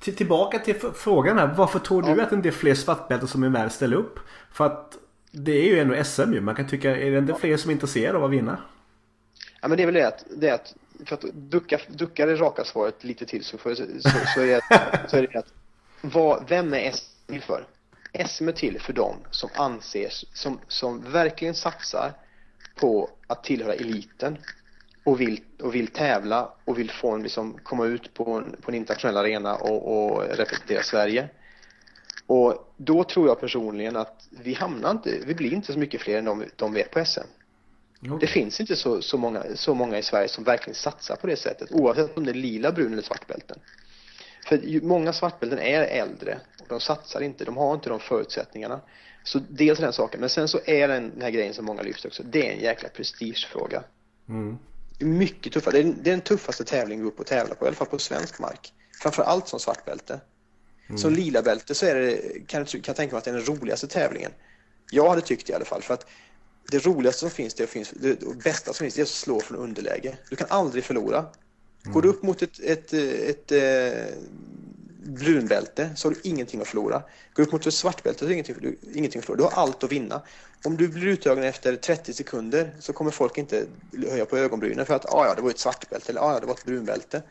tillbaka till frågan här. Varför tror du ja. att det inte är fler svartbälten som är med och ställer upp? För att det är ju ändå SM ju. Man kan tycka, är det inte fler som är intresserade av att vinna? Ja men det är väl det att, det att för att ducka, ducka det raka svaret lite till så, för, så, så, är det, [LAUGHS] så är det att vad, vem är SM till för? SM är till för dem som anses, som, som verkligen satsar på att tillhöra eliten och vill, och vill tävla och vill få en, liksom, komma ut på en, på en internationell arena och, och representera Sverige. Och då tror jag personligen att vi hamnar inte, vi blir inte så mycket fler än de, de vi är på SM. Okay. Det finns inte så, så, många, så många i Sverige som verkligen satsar på det sättet oavsett om det är lila, brun eller svartbälten. För många svartbälten är äldre och de satsar inte, de har inte de förutsättningarna. Så dels den saken, men sen så är den, den här grejen som många lyfter också, det är en jäkla prestigefråga. Mm. Det mycket tuffare, det är, det är den tuffaste tävlingen vi går upp och tävlar på, i alla fall på svensk mark. Framför allt som svartbälte. Mm. Som lila bälte så är det, kan kan jag tänka mig att det är den roligaste tävlingen. Jag hade tyckt i alla fall, för att det roligaste som finns, det, finns, det bästa som finns, det är att slå från underläge. Du kan aldrig förlora. Går du mm. upp mot ett, ett, ett, ett eh, brunbälte så har du ingenting att förlora. Går du upp mot ett svartbälte så har du ingenting, att förlora. Du har allt att vinna. Om du blir uttagen efter 30 sekunder så kommer folk inte höja på ögonbrynen för att ah, ja, det var ett svartbälte eller ah, ja, det var ett brunbälte.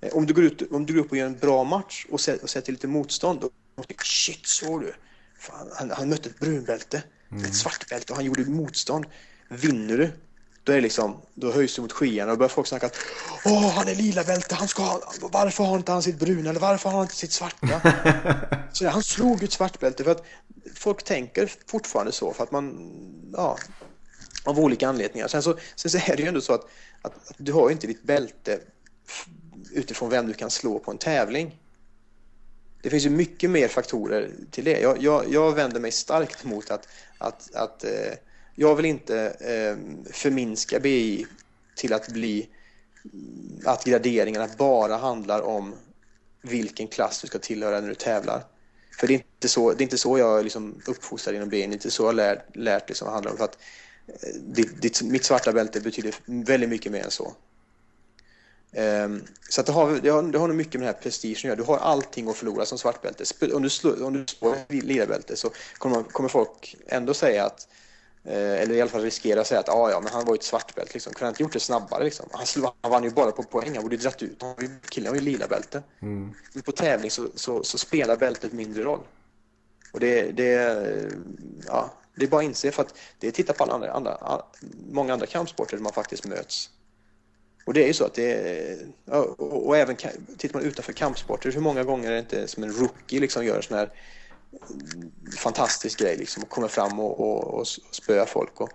Eh, om du går, ut, om du går upp och gör en bra match och sätter, och sätter lite motstånd och tänker shit, såg du? Fan, han, han mötte ett brunbälte, mm. ett svartbälte och han gjorde motstånd. Vinner du då, är liksom, då höjs det mot skyarna och börjar folk snacka att Åh, han är lila bälte, han ska ha, varför har inte han sitt bruna eller varför har han inte sitt svarta? [LAUGHS] så han slog ett svartbälte för att folk tänker fortfarande så för att man, ja, av olika anledningar. Sen så, sen så är det ju ändå så att, att, att du har ju inte ditt bälte utifrån vem du kan slå på en tävling. Det finns ju mycket mer faktorer till det. Jag, jag, jag vänder mig starkt mot att, att, att eh, jag vill inte eh, förminska BI till att bli att graderingarna bara handlar om vilken klass du ska tillhöra när du tävlar. För det är inte så, det är inte så jag är liksom uppfostrad inom BI, det är inte så jag har lärt, det som det handlar om. För att, eh, ditt, ditt, mitt svarta bälte betyder väldigt mycket mer än så. Um, så att det, har, det, har, det har nog mycket med den här prestigen att göra. Du har allting att förlora som svartbälte. Om du, slår, om du slår ett lirarbälte så kommer, kommer folk ändå säga att eller i alla fall riskera att säga att ah, ja, men han var ju ett svartbälte. Liksom. Kunde han inte gjort det snabbare? Liksom? Han, han vann ju bara på poäng. Han borde ju dratt ut Killen har ju lila bälte. Mm. Men på tävling så, så, så, spelar bältet mindre roll. Och det, det, ja, det är bara att inse för att det är titta på alla andra, andra, många andra kampsporter där man faktiskt möts. Och det är ju så att det är, och, och även tittar man utanför kampsporter, hur många gånger är det inte som en rookie liksom gör sån här fantastisk grej liksom och kommer fram och, och, och spöa folk. Och,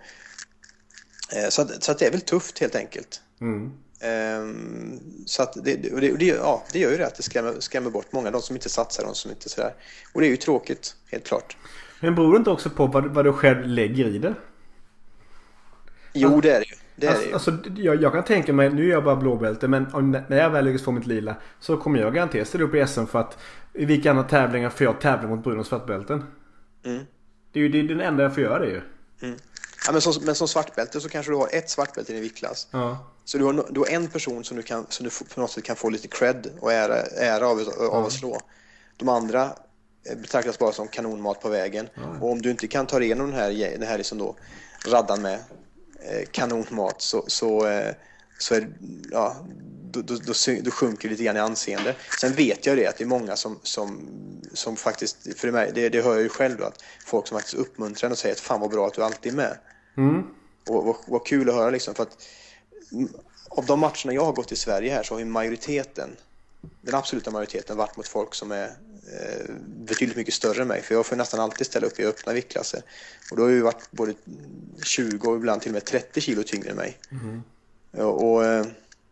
Eh, så, att, så att det är väl tufft helt enkelt. Mm. Ehm, så att det, det, det, ja, det gör ju det att det skrämmer, skrämmer bort många, de som inte satsar, de som inte sådär. Och det är ju tråkigt, helt klart. Men beror det inte också på vad, vad du själv lägger i det? Jo, det är det ju. Det är alltså, det ju. alltså, jag, jag kan tänka mig, nu är jag bara blåbälte men om, när jag väl lyckas få mitt lila så kommer jag garanterat ställa upp i SM för att i vilka andra tävlingar får jag tävla mot brun och svartbälten? Mm. Det är ju det är den enda jag får göra det ju. Ja, men, som, men som svartbälte så kanske du har ett svartbälte i din viktklass. Ja. Så du har, du har en person som du, kan, som du på något sätt kan få lite cred och ära, ära av, av att slå. De andra eh, betraktas bara som kanonmat på vägen. Och om du inte kan ta igenom den här, den här liksom då, raddan med kanonmat så, så, eh, så är, ja, då, då, då, då sjunker lite grann i anseende. Sen vet jag det att det är många som, som, som faktiskt, för det, det, det hör jag ju själv då, att folk som faktiskt uppmuntrar en och säger att fan vad bra att du alltid är med. Mm. Och vad, vad kul att höra liksom för att av de matcherna jag har gått i Sverige här så har ju majoriteten, den absoluta majoriteten varit mot folk som är eh, betydligt mycket större än mig. För jag får nästan alltid ställa upp i öppna viktklasser. Och då har jag ju varit både 20 och ibland till och med 30 kilo tyngre än mig. Och, och eh,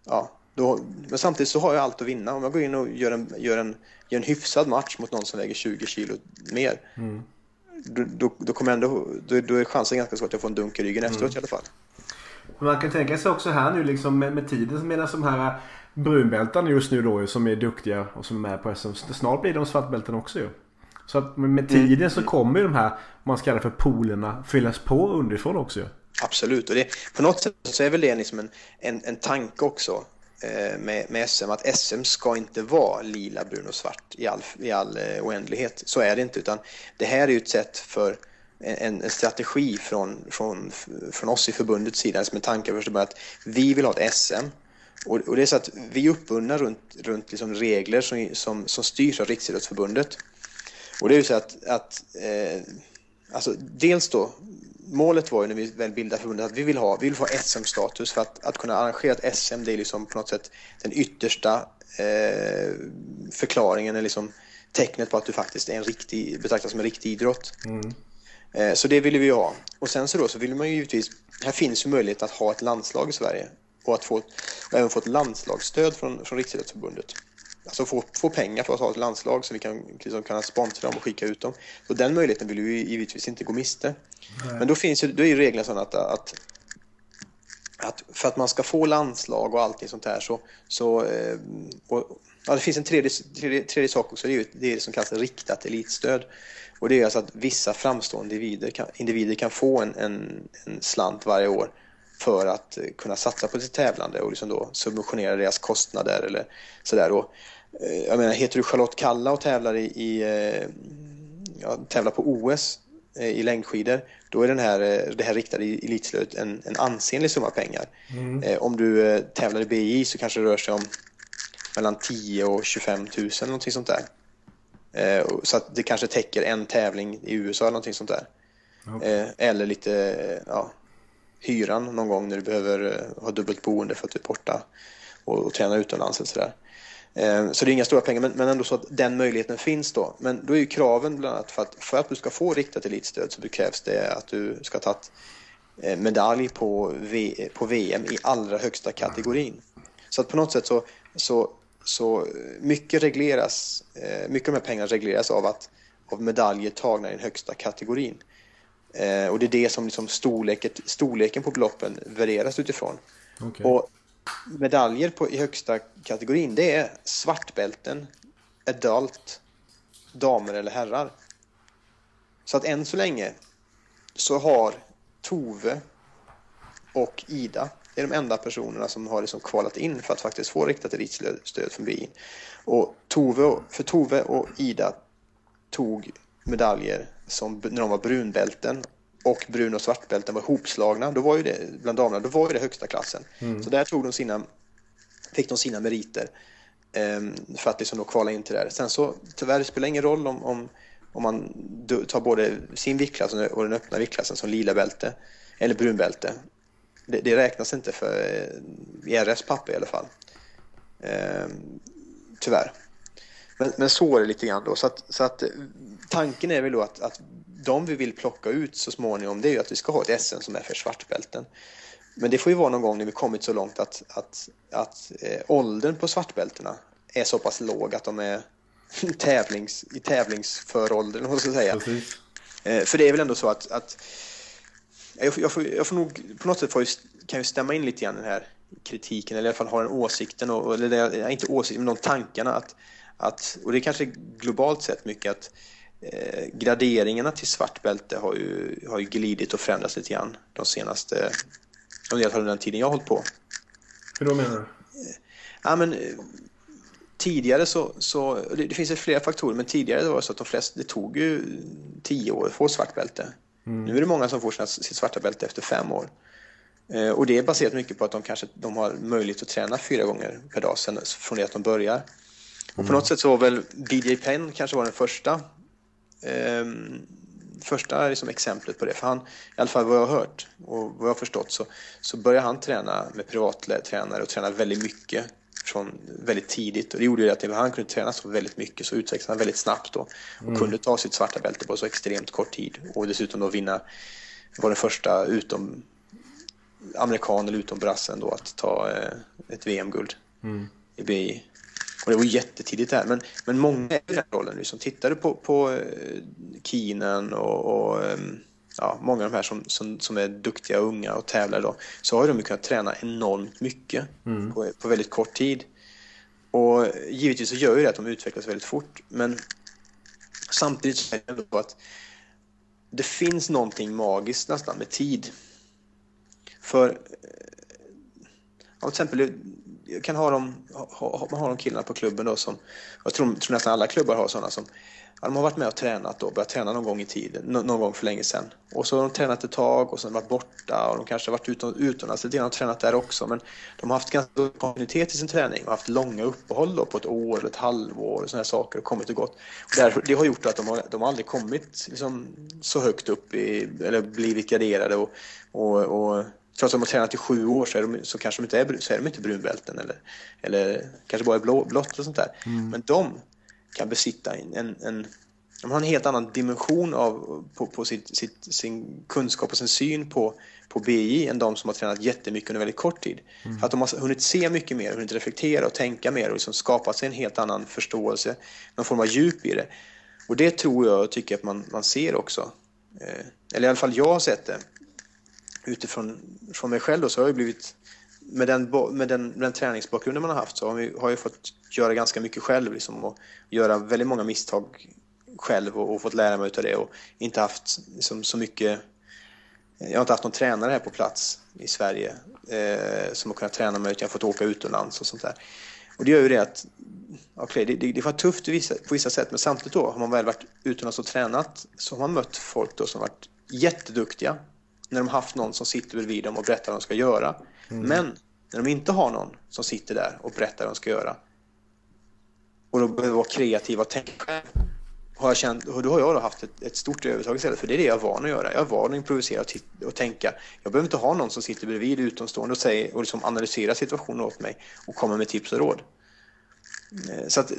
ja, då, men samtidigt så har jag allt att vinna. Om jag går in och gör en, gör en, gör en hyfsad match mot någon som väger 20 kilo mer. Då, då, då, kommer ändå, då, då är chansen ganska stor att jag får en dunk i ryggen efteråt i alla fall. Men man kan tänka sig också här nu liksom med, med tiden medan de här brunbältarna just nu då som är duktiga och som är med på SM. Snart blir de svartbälten också ju. Så att med tiden så kommer ju de här, man ska kalla för polerna, fyllas på underifrån också ju. Absolut, och det, på något sätt så är väl det liksom en, en, en tanke också eh, med, med SM, att SM ska inte vara lila, brun och svart i all, i all eh, oändlighet. Så är det inte, utan det här är ju ett sätt för en, en strategi från, från, från oss i förbundets sida, som en tanke först och att vi vill ha ett SM. Och, och det är så att vi är uppbundna runt, runt liksom regler som, som, som styrs av Riksidrottsförbundet. Och det är ju så att, att eh, alltså dels då, målet var ju när vi väl bildade förbundet att vi vill ha, vi vill få SM-status för att, att kunna arrangera ett SM det är liksom på något sätt den yttersta eh, förklaringen eller liksom tecknet på att du faktiskt är en riktig, betraktas som en riktig idrott. Mm så det ville vi ha. Och sen så då så vill man ju givetvis, här finns ju möjlighet att ha ett landslag i Sverige och att få, och även få ett landslagsstöd från, från Riksidrottsförbundet. Alltså få, få pengar för att ha ett landslag så vi kan liksom kunna sponsra dem och skicka ut dem. Och den möjligheten vill vi givetvis inte gå miste. Men då, finns ju, då är ju reglerna sådana att, att, att för att man ska få landslag och allting sånt här så, så eh, och, ja, det finns en tredje, tredje, tredje sak också, det är det som kallas riktat elitstöd. Och det är alltså att vissa framstående individer kan, individer kan få en, en, en slant varje år för att eh, kunna satsa på sitt tävlande och liksom då subventionera deras kostnader eller sådär. Och, eh, jag menar, heter du Charlotte Kalla och tävlar i, i eh, ja, tävlar på OS i längdskidor, då är den här, det här riktade elitstödet en, en ansenlig summa pengar. Eh, om du tävlar i BI så kanske det rör sig om mellan 10 och 25 000 eller någonting sånt där. Eh, och- så att det kanske täcker en tävling i USA eller någonting sånt där. Eh, eller lite ja, hyran någon gång när du behöver eh, ha dubbelt boende för att du är borta och, och träna utomlands eller sådär. Så det är inga stora pengar, men, ändå så att den möjligheten finns då. Men då är ju kraven bland annat för att, för att du ska få riktat elitstöd så krävs det att du ska ha tagit medalj på, v, på VM i allra högsta kategorin. Så att på något sätt så, så, så mycket regleras, eh, mycket av de här pengarna regleras av, att, av medaljer tagna i den högsta kategorin. Eh, och det är det som liksom storleket, storleken på beloppen värderas utifrån. Okej. Och medaljer på, i högsta kategorin, det är svartbälten, adult, damer eller herrar. Så att än så länge så har Tove och Ida, det är de enda personerna som har liksom kvalat in för att faktiskt få riktat elitstöd stöd från BI. Och Tove, för Tove och Ida tog medaljer som när de var brunbälten och brun och svartbälten var hopslagna. Då var ju det, bland damerna, då var ju det högsta klassen. Så där tog de sina, fick de sina meriter ehm, för att liksom då kvala in till det här. Sen så tyvärr det spelar ingen roll om, om, om man tar både sin viktklass och den öppna viktklassen som lila bälte eller brunbälte. Det, det räknas inte för eh, i RFs papper i alla fall. Ehm, tyvärr. Men, men så är det lite grann då. Så att, så att eh, tanken är väl då att, att de vi vill plocka ut så småningom det är ju att vi ska ha ett SM som är för svartbälten. Men det får ju vara någon gång när vi kommit så långt att, att, att eh, åldern på svartbältena är så pass låg att de är [LAUGHS] tävlings, i tävlingsföråldern, ska jag säga. Eh, för det är väl ändå så att, att jag, jag, får, jag får nog på något sätt får kan jag stämma in lite grann den här kritiken, eller i alla fall ha den åsikten, och, eller inte åsikten, men de tankarna att, att, och det är kanske globalt sett mycket att eh, graderingarna till svart bälte har ju, har ju glidit och förändrats lite grann de senaste, under den tiden jag har hållit på. Hur då menar du? Ja, men, eh, tidigare så, så det, det finns flera faktorer, men tidigare var det så att de flesta, det tog ju tio år att få svart bälte. Mm. Nu är det många som får sitt svarta bälte efter fem år. Eh, och det är baserat mycket på att de kanske de har möjlighet att träna fyra gånger per dag sen, från det att de börjar. Mm. Och på något sätt så var väl BJ Penn kanske var den första eh, första liksom exemplet på det. För han, i alla fall vad jag har hört och vad jag har förstått så, så började han träna med privattränare och träna väldigt mycket från väldigt tidigt och det gjorde ju att han kunde träna så väldigt mycket så utvecklades han väldigt snabbt då och mm. kunde ta sitt svarta bälte på så extremt kort tid och dessutom då vinna, var den första utom amerikan eller utom brassen då att ta eh, ett VM-guld mm. i BI. Och det var jättetidigt där. Men, men många i den rollen nu som tittade på, på eh, Keenan och, och ehm, ja, många av de här som, som, som är duktiga unga och tävlar då, så har de kunnat träna enormt mycket mm. på, på väldigt kort tid. Och givetvis så gör ju det att de utvecklas väldigt fort, men samtidigt så är det ändå att det finns någonting magiskt nästan med tid. För eh, till exempel, jag kan ha de, ha, man har de killarna på klubben då som, jag tror, tror nästan alla klubbar har sådana som Ja, de har varit med och tränat då, börjat träna någon gång i tiden, någon gång för länge sedan. Och så har de tränat ett tag och sen varit borta och de kanske har varit utom, utomlands lite grann och tränat där också. Men de har haft ganska stor kontinuitet i sin träning och haft långa uppehåll då på ett år eller ett halvår och sådana saker och kommit och gått. Och där, det har gjort att de har, de har aldrig kommit liksom, så högt upp i, eller blivit graderade och, och, och trots att de har tränat i sju år så, är de, så kanske de inte är, så är de inte brunbälten eller, eller kanske bara är blå, blått och sånt där. Mm. Men de kan besitta en, en, de har en helt annan dimension av, på, på sitt, sitt, sin kunskap och sin syn på, på BI än de som har tränat jättemycket under väldigt kort tid. Mm. För att de har hunnit se mycket mer, hunnit reflektera och tänka mer och liksom skapa sig en helt annan förståelse, någon form av djup i det. Och det tror jag och tycker att man, man ser också. Eh, eller i alla fall jag har sett det. Utifrån från mig själv då, så har jag blivit med den, med den, med den träningsbakgrunden man har haft så har, vi, har jag fått göra ganska mycket själv liksom, och göra väldigt många misstag själv och, och fått lära mig av det och inte haft liksom, så mycket jag har inte haft någon tränare här på plats i Sverige eh, som har kunnat träna mig utan jag har fått åka utomlands och sånt där. Och det gör ju det att okay, det, det, det var tufft vissa, på vissa sätt men samtidigt då har man väl varit utomlands och tränat så har man mött folk då som varit jätteduktiga när de haft någon som sitter bredvid dem och berättar vad de ska göra. Mm. Men när de inte har någon som sitter där och berättar vad de ska göra och de behöver vara kreativa och tänka själv har jag känt, då har jag då haft ett, ett, stort övertag istället för det är det jag är van att göra. Jag är van att improvisera och, och tänka. Jag behöver inte ha någon som sitter bredvid utomstående och, säger, och liksom analyserar situationen åt mig och kommer med tips och råd. Eh, så att,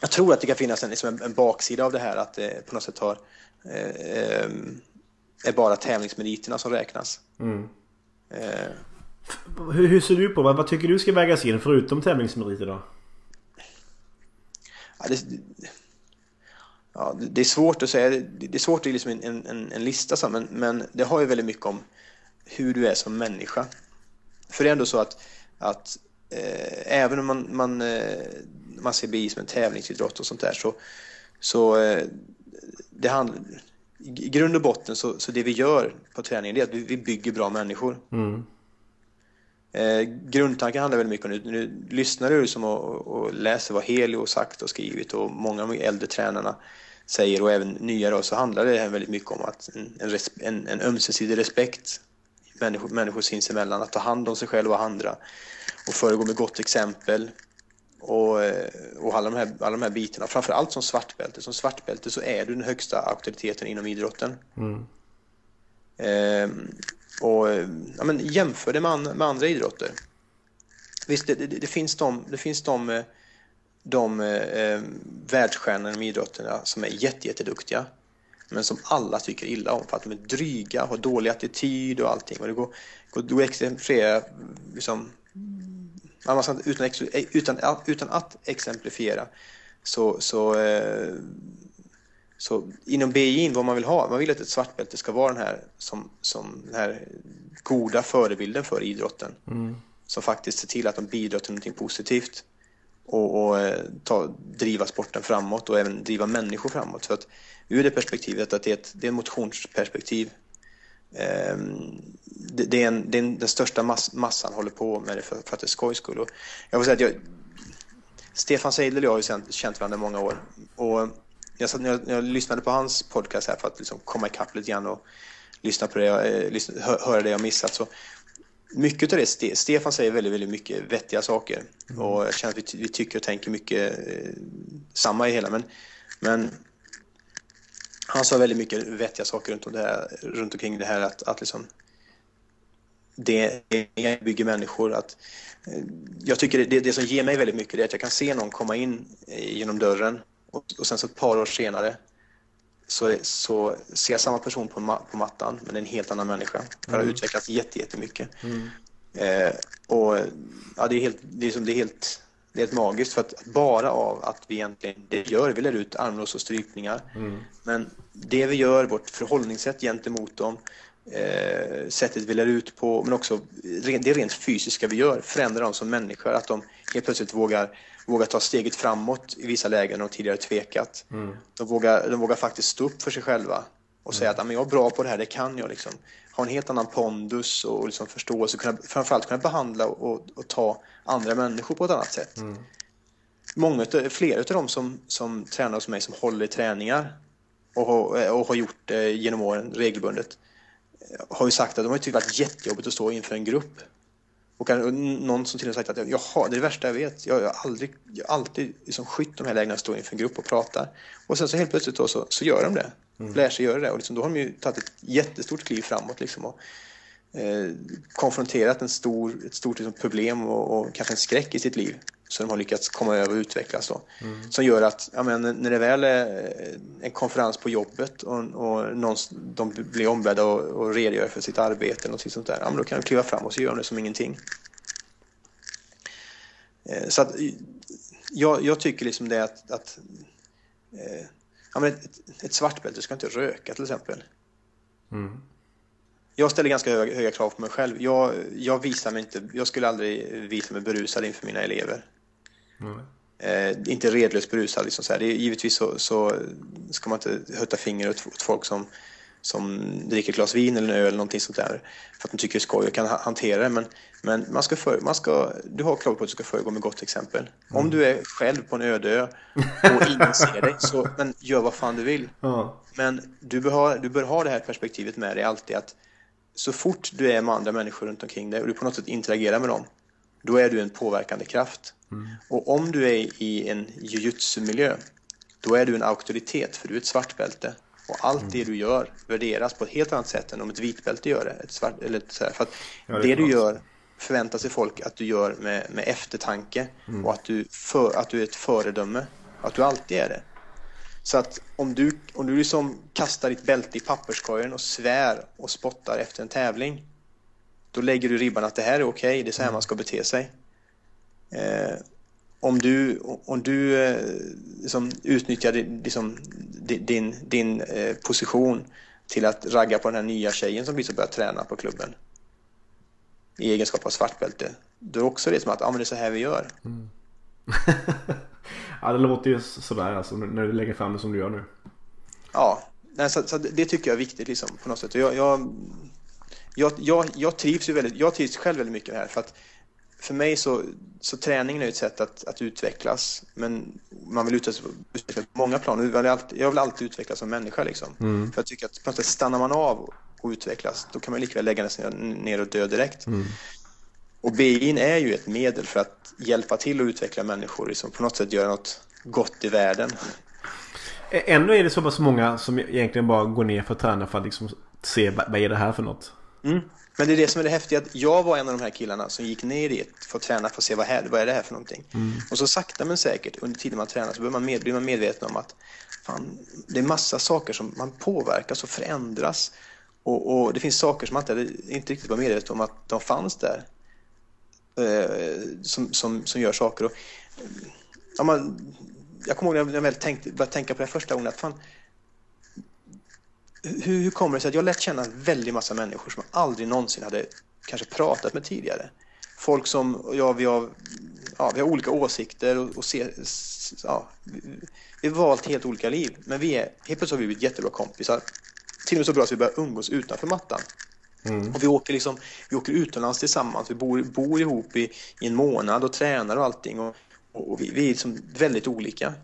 jag tror att det kan finnas en, liksom en, en baksida av det här att det på något sätt har, eh, är bara tävlingsmeriterna som räknas. Mm. Eh. Hur, hur, ser du på vad, vad tycker du ska vägas in förutom tävlingsmeriter då? Ja, det, ja, det är svårt att säga. Det är svårt att liksom en, en, en lista så, men, men det har ju väldigt mycket om hur du är som människa. För det är ändå så att, att eh, även om man, man, eh, man ser BI som en tävlingsidrott och sånt där så, så eh, det handlar i grund och botten så, så det vi gör på träningen är att vi, vi bygger bra människor. Mm. Eh, grundtanken handlar väldigt mycket om, nu, nu lyssnar du som och, och läser vad Helio sagt och skrivit och många av de äldre tränarna säger och även nya då, så handlar det här väldigt mycket om att en, en, en ömsesidig respekt människor, människor sinsemellan, att ta hand om sig själv och andra och föregå med gott exempel och, eh, och alla, de här, alla de här bitarna. Framförallt som svartbälte. Som svartbälte så är du den högsta auktoriteten inom idrotten. Mm. Ehm, och ja, men jämför det med, an, med andra idrotter. Visst, det, det, det, finns de, det finns de, eh, de eh, världsstjärnor inom idrotterna som är jätteduktiga. men som alla tycker illa om för att de är dryga, har dålig attityd och allting. Och det går, går, går exemplifiera liksom, utan, utan, utan att exemplifiera så, så, eh, så inom BI vad man vill ha, man vill att ett svartbälte ska vara den här som, som den här goda förebilden för idrotten. Mm. Som faktiskt ser till att de bidrar till någonting positivt och, och eh, ta, driva sporten framåt och även driva människor framåt. För att ur det perspektivet att det är ett, det är ett motionsperspektiv. Um, det, det, är en, det är en, den största mass, massan håller på med det för, för att det är skojs skull. Och jag får säga att jag, Stefan Seidel och jag har ju känt, känt varandra i många år. Och jag, satt, jag, jag lyssnade på hans podcast här för att liksom komma ikapp lite grann och lyssna på det, eh, lyssna, hö, höra det jag missat. Så mycket av det, Stefan säger väldigt, väldigt mycket vettiga saker mm. och jag känner att vi, vi, tycker och tänker mycket eh, samma i hela. Men, men han sa väldigt mycket vettiga saker runt, om det här, runt omkring det här att, att liksom, det bygger människor. Att, eh, jag tycker det, det som ger mig väldigt mycket är att jag kan se någon komma in genom dörren och, och sen så ett par år senare så, så ser jag samma person på, på mattan men en helt annan människa. Det har mm. utvecklats jättemycket. Mm. Eh, och ja, det är helt, det är, som, det är helt det är helt magiskt för att bara av att vi egentligen det gör, vi lär ut armlås och strypningar. Mm. Men det vi gör, vårt förhållningssätt gentemot dem, eh, sättet vi lär ut på, men också det rent fysiska vi gör förändrar dem som människor. Att de helt plötsligt vågar vågar ta steget framåt i vissa lägen och tidigare tvekat. Mm. De, vågar, de vågar faktiskt stå upp för sig själva och säga mm. att jag är bra på det här, det kan jag. Liksom. Ha en helt annan pondus och liksom förståelse, kunna, framförallt kunna behandla och, och ta andra människor på ett annat sätt. Mm. Många, flera av dem som, som tränar hos mig som håller i träningar och, och har gjort det genom åren regelbundet har ju sagt att de har tyckt varit jättejobbigt att stå inför en grupp och någon som till och med sagt att jaha, det är det värsta jag vet. Jag har aldrig, jag har alltid liksom skytt de här lägena att stå inför en grupp och prata. Och sen så helt plötsligt då så, så gör de det. Mm. Lär sig göra det. Och liksom, då har de ju tagit ett jättestort kliv framåt. Liksom, och, eh, konfronterat en stor, ett stort liksom, problem och, och, kanske en skräck i sitt liv. Så de har lyckats komma över och utvecklas. Då. Mm. Som gör att ja, men, när det väl är en konferens på jobbet och, och någon, de blir ombedda och, redogöra för sitt arbete eller sånt där, ja, men då kan de kliva fram och så gör de det som ingenting. Eh, så att, jag, jag, tycker liksom det att, att eh, ja, men ett, ett svartbälte ska inte röka till exempel. Mm. Jag ställer ganska höga, höga, krav på mig själv. Jag, jag, visar mig inte, jag skulle aldrig visa mig berusad inför mina elever. Mm. Eh, inte redlöst berusad. Liksom så här. Det givetvis så, så, ska man inte hutta finger åt, åt folk som, som dricker ett glas vin eller en öl eller någonting sånt där för att de tycker det är skoj och kan hantera det. Men, men man ska för, man ska, du har krav på att du ska föregå med gott exempel. Mm. Om du är själv på en öde ö [LAUGHS] och ingen ser dig, så men gör vad fan du vill. Mm. Men du bör, ha, du bör ha det här perspektivet med dig alltid att så fort du är med andra människor runt omkring dig och du på något sätt interagerar med dem, då är du en påverkande kraft. Mm. Och om du är i en jujutsu-miljö, då är du en auktoritet för du är ett svartbälte. Och allt mm. det du gör värderas på ett helt annat sätt än om ett vitbälte gör det. Ett svart, eller så här, för att ja, det, det du gör förväntar sig folk att du gör med, med eftertanke mm. och att du, för, att du är ett föredöme. Att du alltid är det. Så att om du, om du liksom kastar ditt bälte i papperskorgen och svär och spottar efter en tävling då lägger du ribban att det här är okej, okay, det är så här mm. man ska bete sig. Eh, om du, om du eh, liksom, utnyttjar liksom, din, din eh, position till att ragga på den här nya tjejen som precis har börjat träna på klubben i egenskap av svartbälte, då är också det som att ah, men det är så här vi gör. Mm. [LAUGHS] ja, det låter ju sådär alltså, när du lägger fram det som du gör nu. Ja, så, så det tycker jag är viktigt liksom, på något sätt. Jag, jag, jag, jag, jag trivs ju väldigt, jag trivs själv väldigt mycket här för att för mig så, så träningen är ett sätt att, att utvecklas. Men man vill utvecklas på många plan. Jag vill alltid, jag vill alltid utvecklas som människa. Liksom. Mm. För jag tycker att på något sätt stannar man av och utvecklas, då kan man lika väl lägga sig ner och dö direkt. Mm. Och BI är ju ett medel för att hjälpa till att utveckla människor, liksom på något sätt göra något gott i världen. Ändå är det så pass många som egentligen bara går ner för att träna för att liksom se vad är det här för något. Mm. Men det är det som är det häftiga, att jag var en av de här killarna som gick ner dit för att träna för att se vad, här, vad är det här för någonting. Mm. Och så sakta men säkert under tiden man tränar så blir man, med, blir man medveten om att fan, det är massa saker som man påverkas och förändras. Och, och det finns saker som man inte, inte riktigt var medveten om att de fanns där. Eh, som, som, som gör saker. Och, ja, man, jag kommer ihåg när jag väl tänkte, började tänka på det första gången. Att fan, hur, hur kommer det sig att jag lärt känna en väldig massa människor som jag aldrig någonsin hade kanske pratat med tidigare? Folk som, ja, vi har, ja, vi har olika åsikter och, och ser, ja, vi har valt helt olika liv. Men vi är, helt plötsligt har vi blivit jättebra kompisar. Till och med så bra att vi börjar umgås utanför mattan. Mm. Och vi åker, liksom, vi åker utomlands tillsammans, vi bor, bor ihop i, i en månad och tränar och allting. Och, och vi, vi är liksom väldigt olika.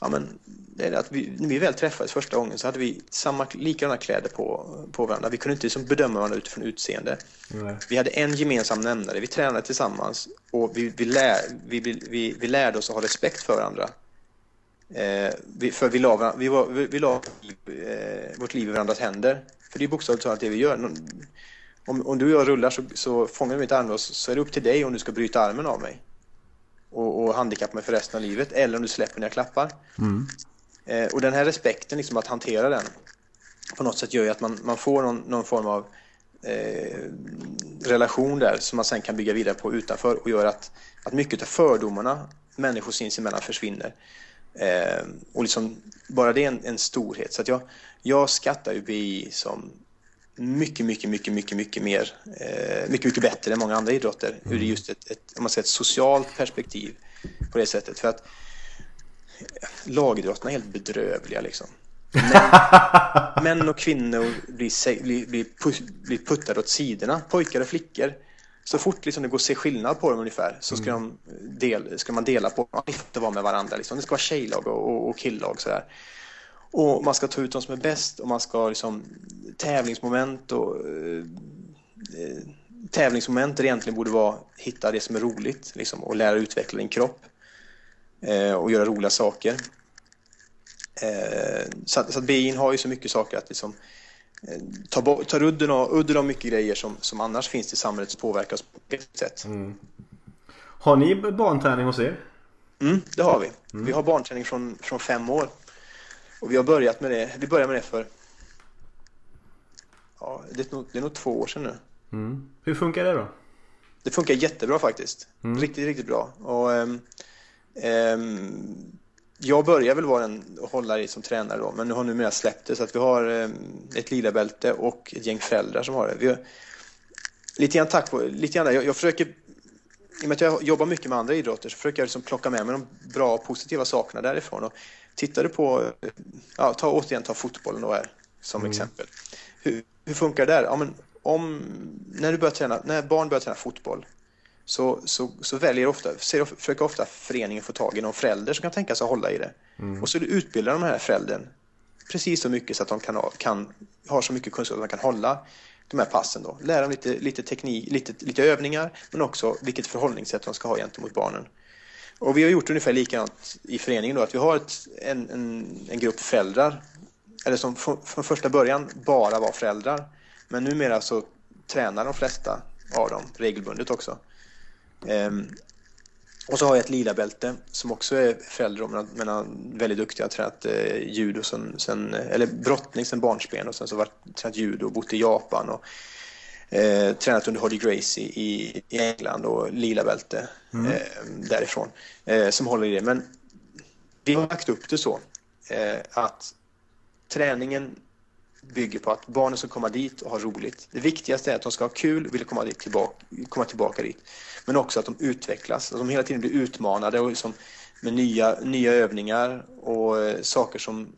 Ja, men det är att vi, när vi väl träffades första gången så hade vi samma, likadana kläder på, på varandra. Vi kunde inte liksom bedöma varandra utifrån utseende. Nej. Vi hade en gemensam nämnare, vi tränade tillsammans och vi, vi, lär, vi, vi, vi lärde oss att ha respekt för varandra. Eh, vi, för vi la, vi, var, vi, vi la eh, vårt liv i varandras händer. För det är bokstavligt talat det vi gör. Om, om du och jag rullar så, så fångar du mitt armlås så är det upp till dig om du ska bryta armen av mig och, och handikappa mig för resten av livet eller om du släpper när jag klappar. Mm. Eh, och den här respekten, liksom att hantera den på något sätt gör ju att man, man får någon, någon form av eh, relation där som man sen kan bygga vidare på utanför och gör att, att mycket av fördomarna människor sinsemellan försvinner. Eh, och liksom, bara det är en, en storhet. Så att jag, jag skattar ju BI som mycket, mycket, mycket, mycket, mycket mer, eh, mycket, mycket bättre än många andra idrotter mm. ur just ett, ett, om man säger ett socialt perspektiv på det sättet. För att lagidrotterna är helt bedrövliga liksom. Män, män och kvinnor blir, blir, blir, blir puttade åt sidorna, pojkar och flickor. Så fort liksom det går att se skillnad på dem ungefär så ska, mm. de del, ska man dela på dem. De får inte vara med varandra. Liksom. Det ska vara tjejlag och, och, och killag. Sådär. Och man ska ta ut de som är bäst och man ska liksom tävlingsmoment och eh, tävlingsmoment där egentligen borde vara hitta det som är roligt liksom, och lära utveckla din kropp eh, och göra roliga saker. Eh, så att, så att BI'n har ju så mycket saker att liksom, eh, ta, ta udden, av, udden av mycket grejer som, som annars finns i samhället som påverkas på ett sätt. Mm. Har ni barnträning hos er? Mm, det har vi. Mm. Vi har barnträning från, från fem år. Och vi har börjat med det, vi började med det för ja, det, är nog, det är nog två år sedan nu. Mm. Hur funkar det då? Det funkar jättebra faktiskt. Mm. Riktigt, riktigt bra. Och, um, um, jag börjar väl vara en hållare som tränare då, men nu har numera släppt det så att vi har um, ett lila bälte och ett gäng föräldrar som har det. Vi har, lite grann tack på, lite grann jag, jag försöker i och med att jag jobbar mycket med andra idrotter så försöker jag liksom plocka med mig de bra och positiva sakerna därifrån. Och tittar du på, ja, ta, återigen ta fotbollen då här som mm. exempel. Hur, hur funkar det där? Ja, men om, när, du börjar träna, när barn börjar träna fotboll så, så, så väljer ofta, försöker ofta föreningen få tag i någon förälder som kan tänka sig att hålla i det. Mm. Och så utbildar de här föräldern precis så mycket så att de kan, kan, har så mycket kunskap att de kan hålla de här passen. Då. Lära dem lite, lite teknik, lite, lite övningar men också vilket förhållningssätt de ska ha gentemot barnen. Och vi har gjort ungefär likadant i föreningen då, att vi har ett, en, en, en grupp föräldrar, eller som från, första början bara var föräldrar. Men numera så tränar de flesta av dem regelbundet också. Ehm, och så har jag ett lila bälte som också är föräldrar, men, men är väldigt duktiga. Har tränat eh, judo sen, sen, eh, eller brottning sen barnsben och sen så har jag tränat judo och bott i Japan och Eh, tränat under Hoddy Gracie i, i England och lila bälte mm. eh, därifrån eh, som håller i det. Men vi har lagt upp det så eh, att träningen bygger på att barnen ska komma dit och ha roligt. Det viktigaste är att de ska ha kul och vilja komma, dit tillbaka, komma tillbaka dit. Men också att de utvecklas, att de hela tiden blir utmanade och liksom med nya, nya övningar och eh, saker som,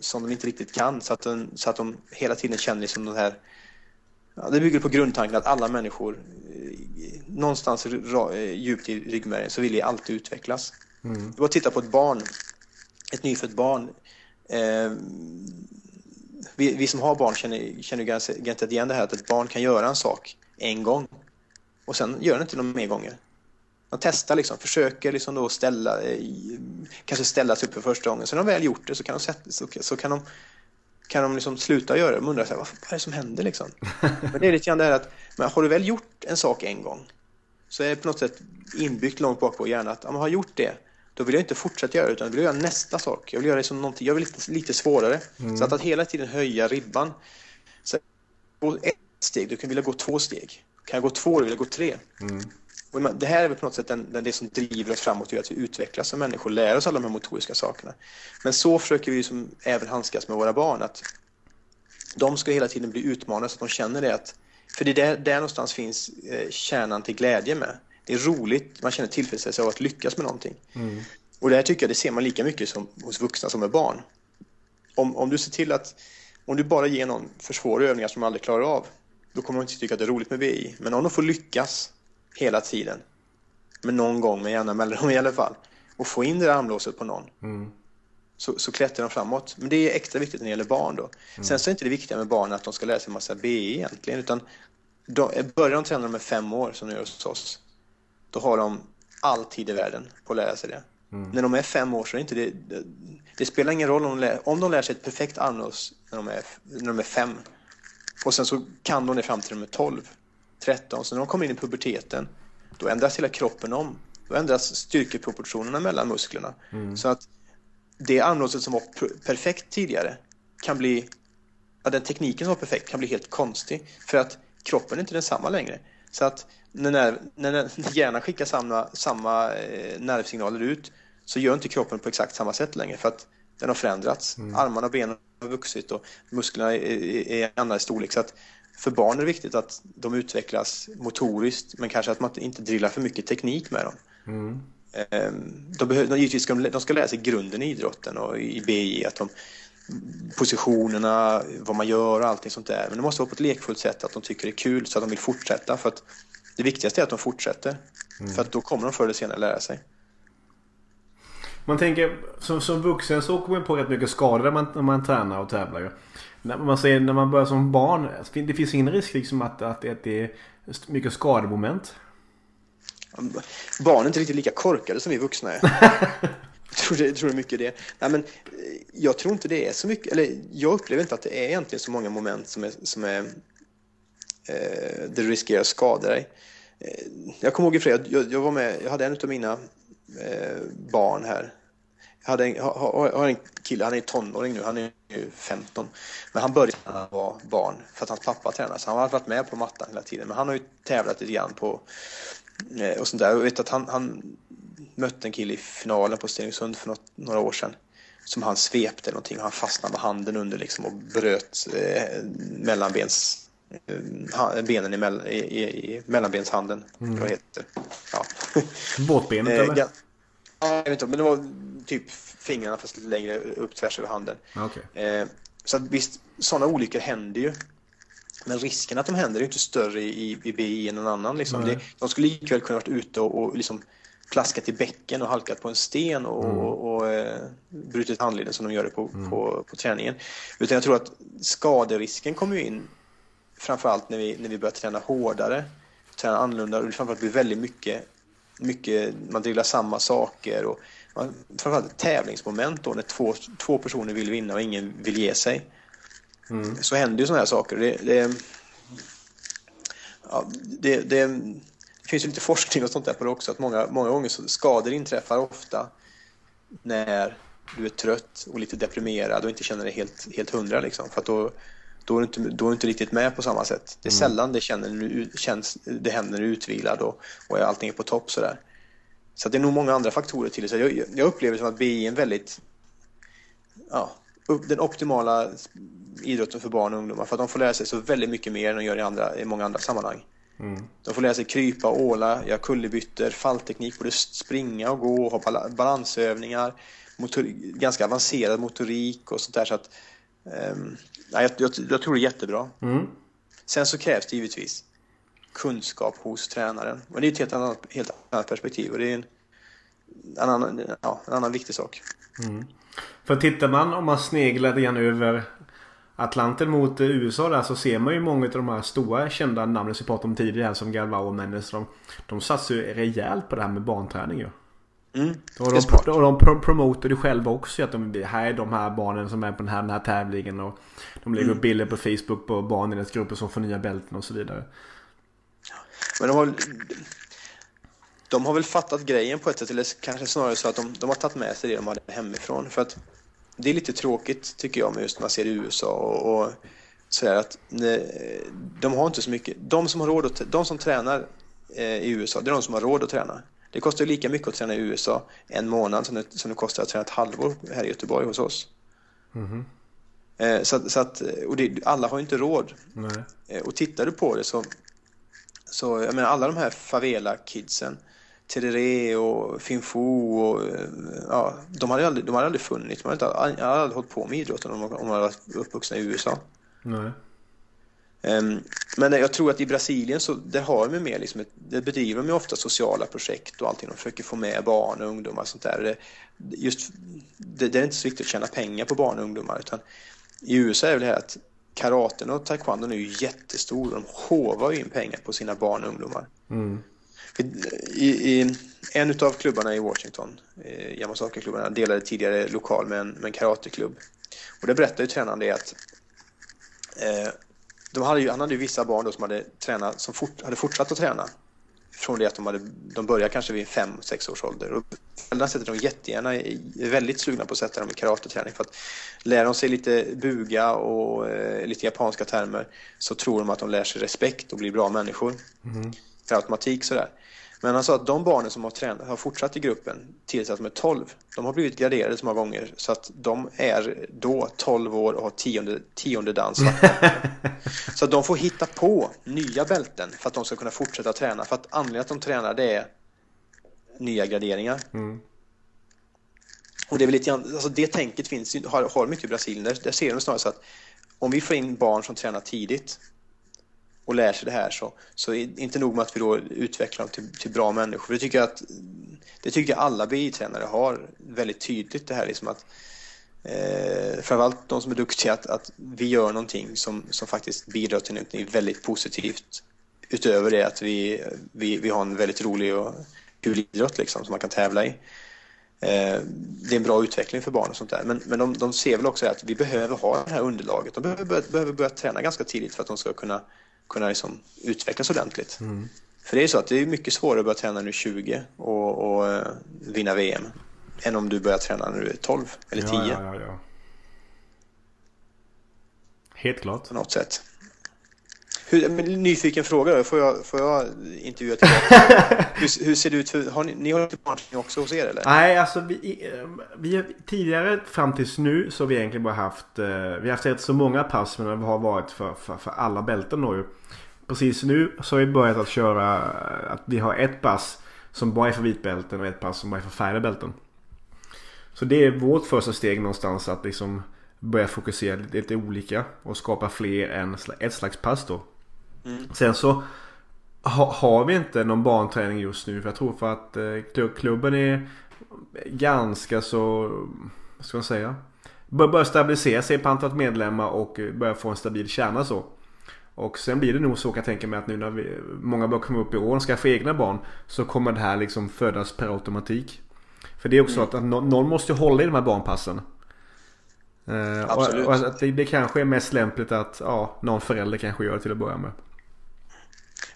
som de inte riktigt kan så att, de, så att de hela tiden känner liksom den här Ja, det bygger på grundtanken att alla människor eh, någonstans eh, djupt i ryggmärgen så vill jag alltid utvecklas. Mm. Du bara titta på ett barn, ett nyfött barn. Eh, vi, vi, som har barn känner, känner ganska igen det här att ett barn kan göra en sak en gång och sen gör den inte några mer gånger. De testar liksom, försöker liksom då ställa, eh, kanske ställa sig upp för första gången. Så när de väl gjort det så kan de, sätta, så, så kan de kan de liksom sluta göra det. De undrar så här, vad är det som händer liksom? [LAUGHS] Men det är lite grann det här att, men har du väl gjort en sak en gång så är det på något sätt inbyggt långt bak på hjärnan att om man har gjort det då vill jag inte fortsätta göra det utan jag vill göra nästa sak. Jag vill göra det som någonting, jag vill lite, lite svårare. Mm. Så att, att hela tiden höja ribban. Så gå ett steg, du kan vilja gå två steg. Kan jag gå två, då vill jag gå tre. Mm. Och det här är väl på något sätt den, den, det som driver oss framåt, att vi utvecklas som människor, lär oss alla de här motoriska sakerna. Men så försöker vi som även handskas med våra barn, att de ska hela tiden bli utmanade så att de känner det att, för det är där, där någonstans finns eh, kärnan till glädje med. Det är roligt, man känner tillfredsställelse av att lyckas med någonting. Mm. Och det här tycker jag det ser man lika mycket som hos vuxna som med barn. Om, om du ser till att, om du bara ger någon för svåra övningar som de aldrig klarar av, då kommer de inte tycka att det är roligt med BI. Men om de får lyckas hela tiden, men någon gång med jämna mellanrum i alla fall, och få in det där armlåset på någon, mm. så, så klättrar de framåt. Men det är extra viktigt när det gäller barn då. Mm. Sen så är inte det viktiga med barn att de ska lära sig en massa BI egentligen, utan de, börjar de träna med fem år, som de gör hos oss, då har de all tid i världen på att lära sig det. Mm. När de är fem år så är det inte det, det, det spelar ingen roll om de, lär, om de lär sig ett perfekt armlås när de, är, när de är fem och sen så kan de det fram till de är 12, 13, så när de kommer in i puberteten då ändras hela kroppen om. Då ändras styrkeproportionerna mellan musklerna. Mm. Så att det armlåset som var perfekt tidigare kan bli, ja, den tekniken som var perfekt kan bli helt konstig för att kroppen är inte densamma längre. Så att när, när, när hjärnan skickar samma, samma eh, nervsignaler ut så gör inte kroppen på exakt samma sätt längre för att den har förändrats. Mm. Armarna och benen har vuxit och musklerna är, är, är annan storlek. Så att för barn är det viktigt att de utvecklas motoriskt men kanske att man inte drillar för mycket teknik med dem. Mm. Ehm, de, behöver, givetvis ska de, de ska lära sig grunden i idrotten och i BI, att de, positionerna, vad man gör och allting sånt där. Men det måste vara på ett lekfullt sätt, att de tycker det är kul så att de vill fortsätta. För att det viktigaste är att de fortsätter. Mm. För att då kommer de förr eller senare lära sig. Man tänker som, som vuxen så åker man på rätt mycket skador när man, när man tränar och tävlar. När man säger när man börjar som barn. Det finns ingen risk liksom att, att, att det är mycket skademoment. Barn är inte riktigt lika korkade som vi vuxna är. jag [LAUGHS] tror det, jag tror det är mycket det. Nej, men, eh, jag tror inte det är så mycket, eller jag upplever inte att det är egentligen så många moment som är, som är eh, där du riskerar att skada dig. Eh, jag kommer ihåg i fredag, jag, jag, var med, jag hade en av mina eh, barn här. Hade en, har, har en kille, han är tonåring nu, han är ju 15. Men han började när han var barn för att hans pappa tränade, så han har varit med på mattan hela tiden. Men han har ju tävlat lite grann på eh, och sånt där. Jag vet att han, han mötte en kille i finalen på Stenungsund för något, några år sedan som han svepte någonting och han fastnade med handen under liksom och bröt eh, mellanbens Eh, benen i, mell i, i mellanbenshanden. Mm. Vad heter ja. Båtbenet eh, eller? Ja, jag vet inte, men det var typ fingrarna fast lite längre upp tvärs över handen. Okay. Eh, så att visst, sådana olyckor händer ju. Men risken att de händer är inte större i, i BI än någon annan. Liksom. Det, de skulle likväl kunna varit ute och, och liksom plaskat i bäcken och halkat på en sten och, mm. och, och eh, brutit handleden som de gör det på, mm. på, på, träningen. Utan jag tror att skaderisken kommer in framförallt när vi, när vi börjar träna hårdare, träna annorlunda och det framförallt blir väldigt mycket, mycket man drillar samma saker och framförallt tävlingsmoment då när två, två personer vill vinna och ingen vill ge sig. Mm. Så händer ju sådana här saker. Det, det, ja, det, det, finns ju lite forskning och sånt där på det också, att många, många gånger så skador inträffar ofta när du är trött och lite deprimerad och inte känner dig helt, helt hundra liksom. För att då, då är, du inte, då är inte riktigt med på samma sätt. Det är mm. sällan det, känner känns, det händer när du är utvilad och, och allting är på topp sådär. Så det är nog många andra faktorer till det. Så jag, jag upplever som att BI är en väldigt, ja, den optimala idrotten för barn och ungdomar. För att de får lära sig så väldigt mycket mer än de gör i, andra, i många andra sammanhang. Mm. De får lära sig krypa, åla, göra kullerbyttor, fallteknik, både springa och gå, ha balansövningar, motor, ganska avancerad motorik och sånt där. Så att, um, jag, jag, jag, tror det är jättebra. Mm. Sen så krävs det givetvis kunskap hos tränaren. Men det är ett helt annat, helt annat perspektiv och det är en, en, annan, ja, en annan viktig sak. Mm. För tittar man om man sneglar igen över Atlanten mot USA där så ser man ju många av de här stora kända namnen som vi pratade om tidigare som Galvao och Mendes. De, de satsar ju rejält på det här med banträning ju. Mm, och, de, smart. och de pro- promotar det själva också. Att de, här är de här barnen som är på den här, den här tävlingen. Och de lägger Mm. upp bilder på Facebook på barn i deras grupper som får nya bälten och så vidare. Men de har, de har väl fattat grejen på ett sätt, eller kanske snarare så att de, de har tagit med sig det de hade hemifrån. För att det är lite tråkigt tycker jag med just när man ser i USA och, och sådär att nej, de har inte så mycket. De som har råd att, de som tränar eh, i USA, det är de som har råd att träna. Det kostar lika mycket att träna i USA en månad som det, som det kostar att träna ett halvår här i Göteborg hos oss. Mhm. Eh, så, att- så att, och det, alla har ju inte råd. Nej. Eh, Och tittar du på det så, så jag menar alla de här favela-kidsen, Tereré och Finfo och eh, ja, de hade aldrig, de hade aldrig funnits, de hade, aldrig- hade aldrig hållit på med idrotten om de, om hade varit uppvuxna i USA. Nej. Ehm, Men jag tror att i Brasilien så där har de mer liksom ett, där bedriver de ofta sociala projekt och allting. De försöker få med barn och ungdomar och sånt där. Det, just, det, det är inte så viktigt att tjäna pengar på barn och ungdomar utan i USA är det här att karaten och taekwondon är ju jättestor. De hovar ju in pengar på sina barn och ungdomar. Mm. I, i en av klubbarna i Washington, eh, Yamasaka-klubbarna, delade tidigare lokal med en, med en karateklubb. Och där berättade ju tränaren det att eh, de hade ju, han hade ju vissa barn då som hade tränat, som fort, hade fortsatt att träna från det att de, hade, de började kanske vid fem sex års ålder. Och föräldrarna sätter dem jättegärna, är väldigt sugna på att sätta dem i karateträning för att lär de sig lite buga och eh, lite japanska termer så tror de att de lär sig respekt och blir bra människor per automatik sådär. Men han sa att de barnen som har, tränat, har fortsatt i gruppen tills att de är 12, de har blivit graderade så många gånger så att de är då 12 år och har tionde, tionde dan svarta. [LAUGHS] Så att de får hitta på nya bälten för att de ska kunna fortsätta träna. För att anledningen att de tränar det är nya graderingar. Mm. Och det är väl lite grann, alltså det tänket finns, har, har mycket i Brasilien. Där, där ser de snarare så att om vi får in barn som tränar tidigt och lär sig det här så, så inte nog med att vi då utvecklar dem till, till bra människor. För det tycker jag att det tycker jag alla BI-tränare har väldigt tydligt det här liksom att eh, framförallt de som är duktiga att, att vi gör någonting som, som faktiskt bidrar till någonting väldigt positivt utöver det att vi, vi, vi har en väldigt rolig och kul idrott liksom som man kan tävla i. Eh, det är en bra utveckling för barn och sånt där. Men, men de, de ser väl också att vi behöver ha det här underlaget. De behöver, behöver börja träna ganska tidigt för att de ska kunna, kunna liksom utvecklas ordentligt. För det är så att det är mycket svårare att börja träna när du är 20 och, och eh, vinna VM än om du börjar träna när du är 12 eller 10 Ja, ja, ja, ja. Helt klart. på något sätt. Hur, nyfiken fråga då, får jag, får jag intervjua tillbaka? [LAUGHS] hur, hur ser det ut för, har ni, ni har inte barnträning också hos er eller? Nej, alltså vi, eh, vi tidigare fram tills nu så har vi egentligen bara haft eh, Vi har haft rätt så många pass men det har varit för, för, för alla bälten då ju. Precis nu så har vi börjat att köra eh, att vi har ett pass som bara är för vitbälten och ett pass som bara är för färre bälten. Så det är vårt första steg någonstans att liksom börja fokusera lite, olika och skapa fler än ett slags pass då. Mm. Sen så ha, har vi inte någon barnträning just nu för jag tror för att eh, klu- klubben är ganska så, vad ska man säga? Bör, bör stabilisera sig på antalet medlemmar och eh, börja få en stabil kärna så. Och sen blir det nog så kan jag tänka mig att nu när vi, många börjar komma upp i åren och skaffa egna barn så kommer det här liksom födas per automatik. För det är också Mm. att, att nå- någon måste hålla i de här barnpassen. Eh, och, Absolut. och att det, det kanske är mest lämpligt att ja, någon förälder kanske gör det till att börja med.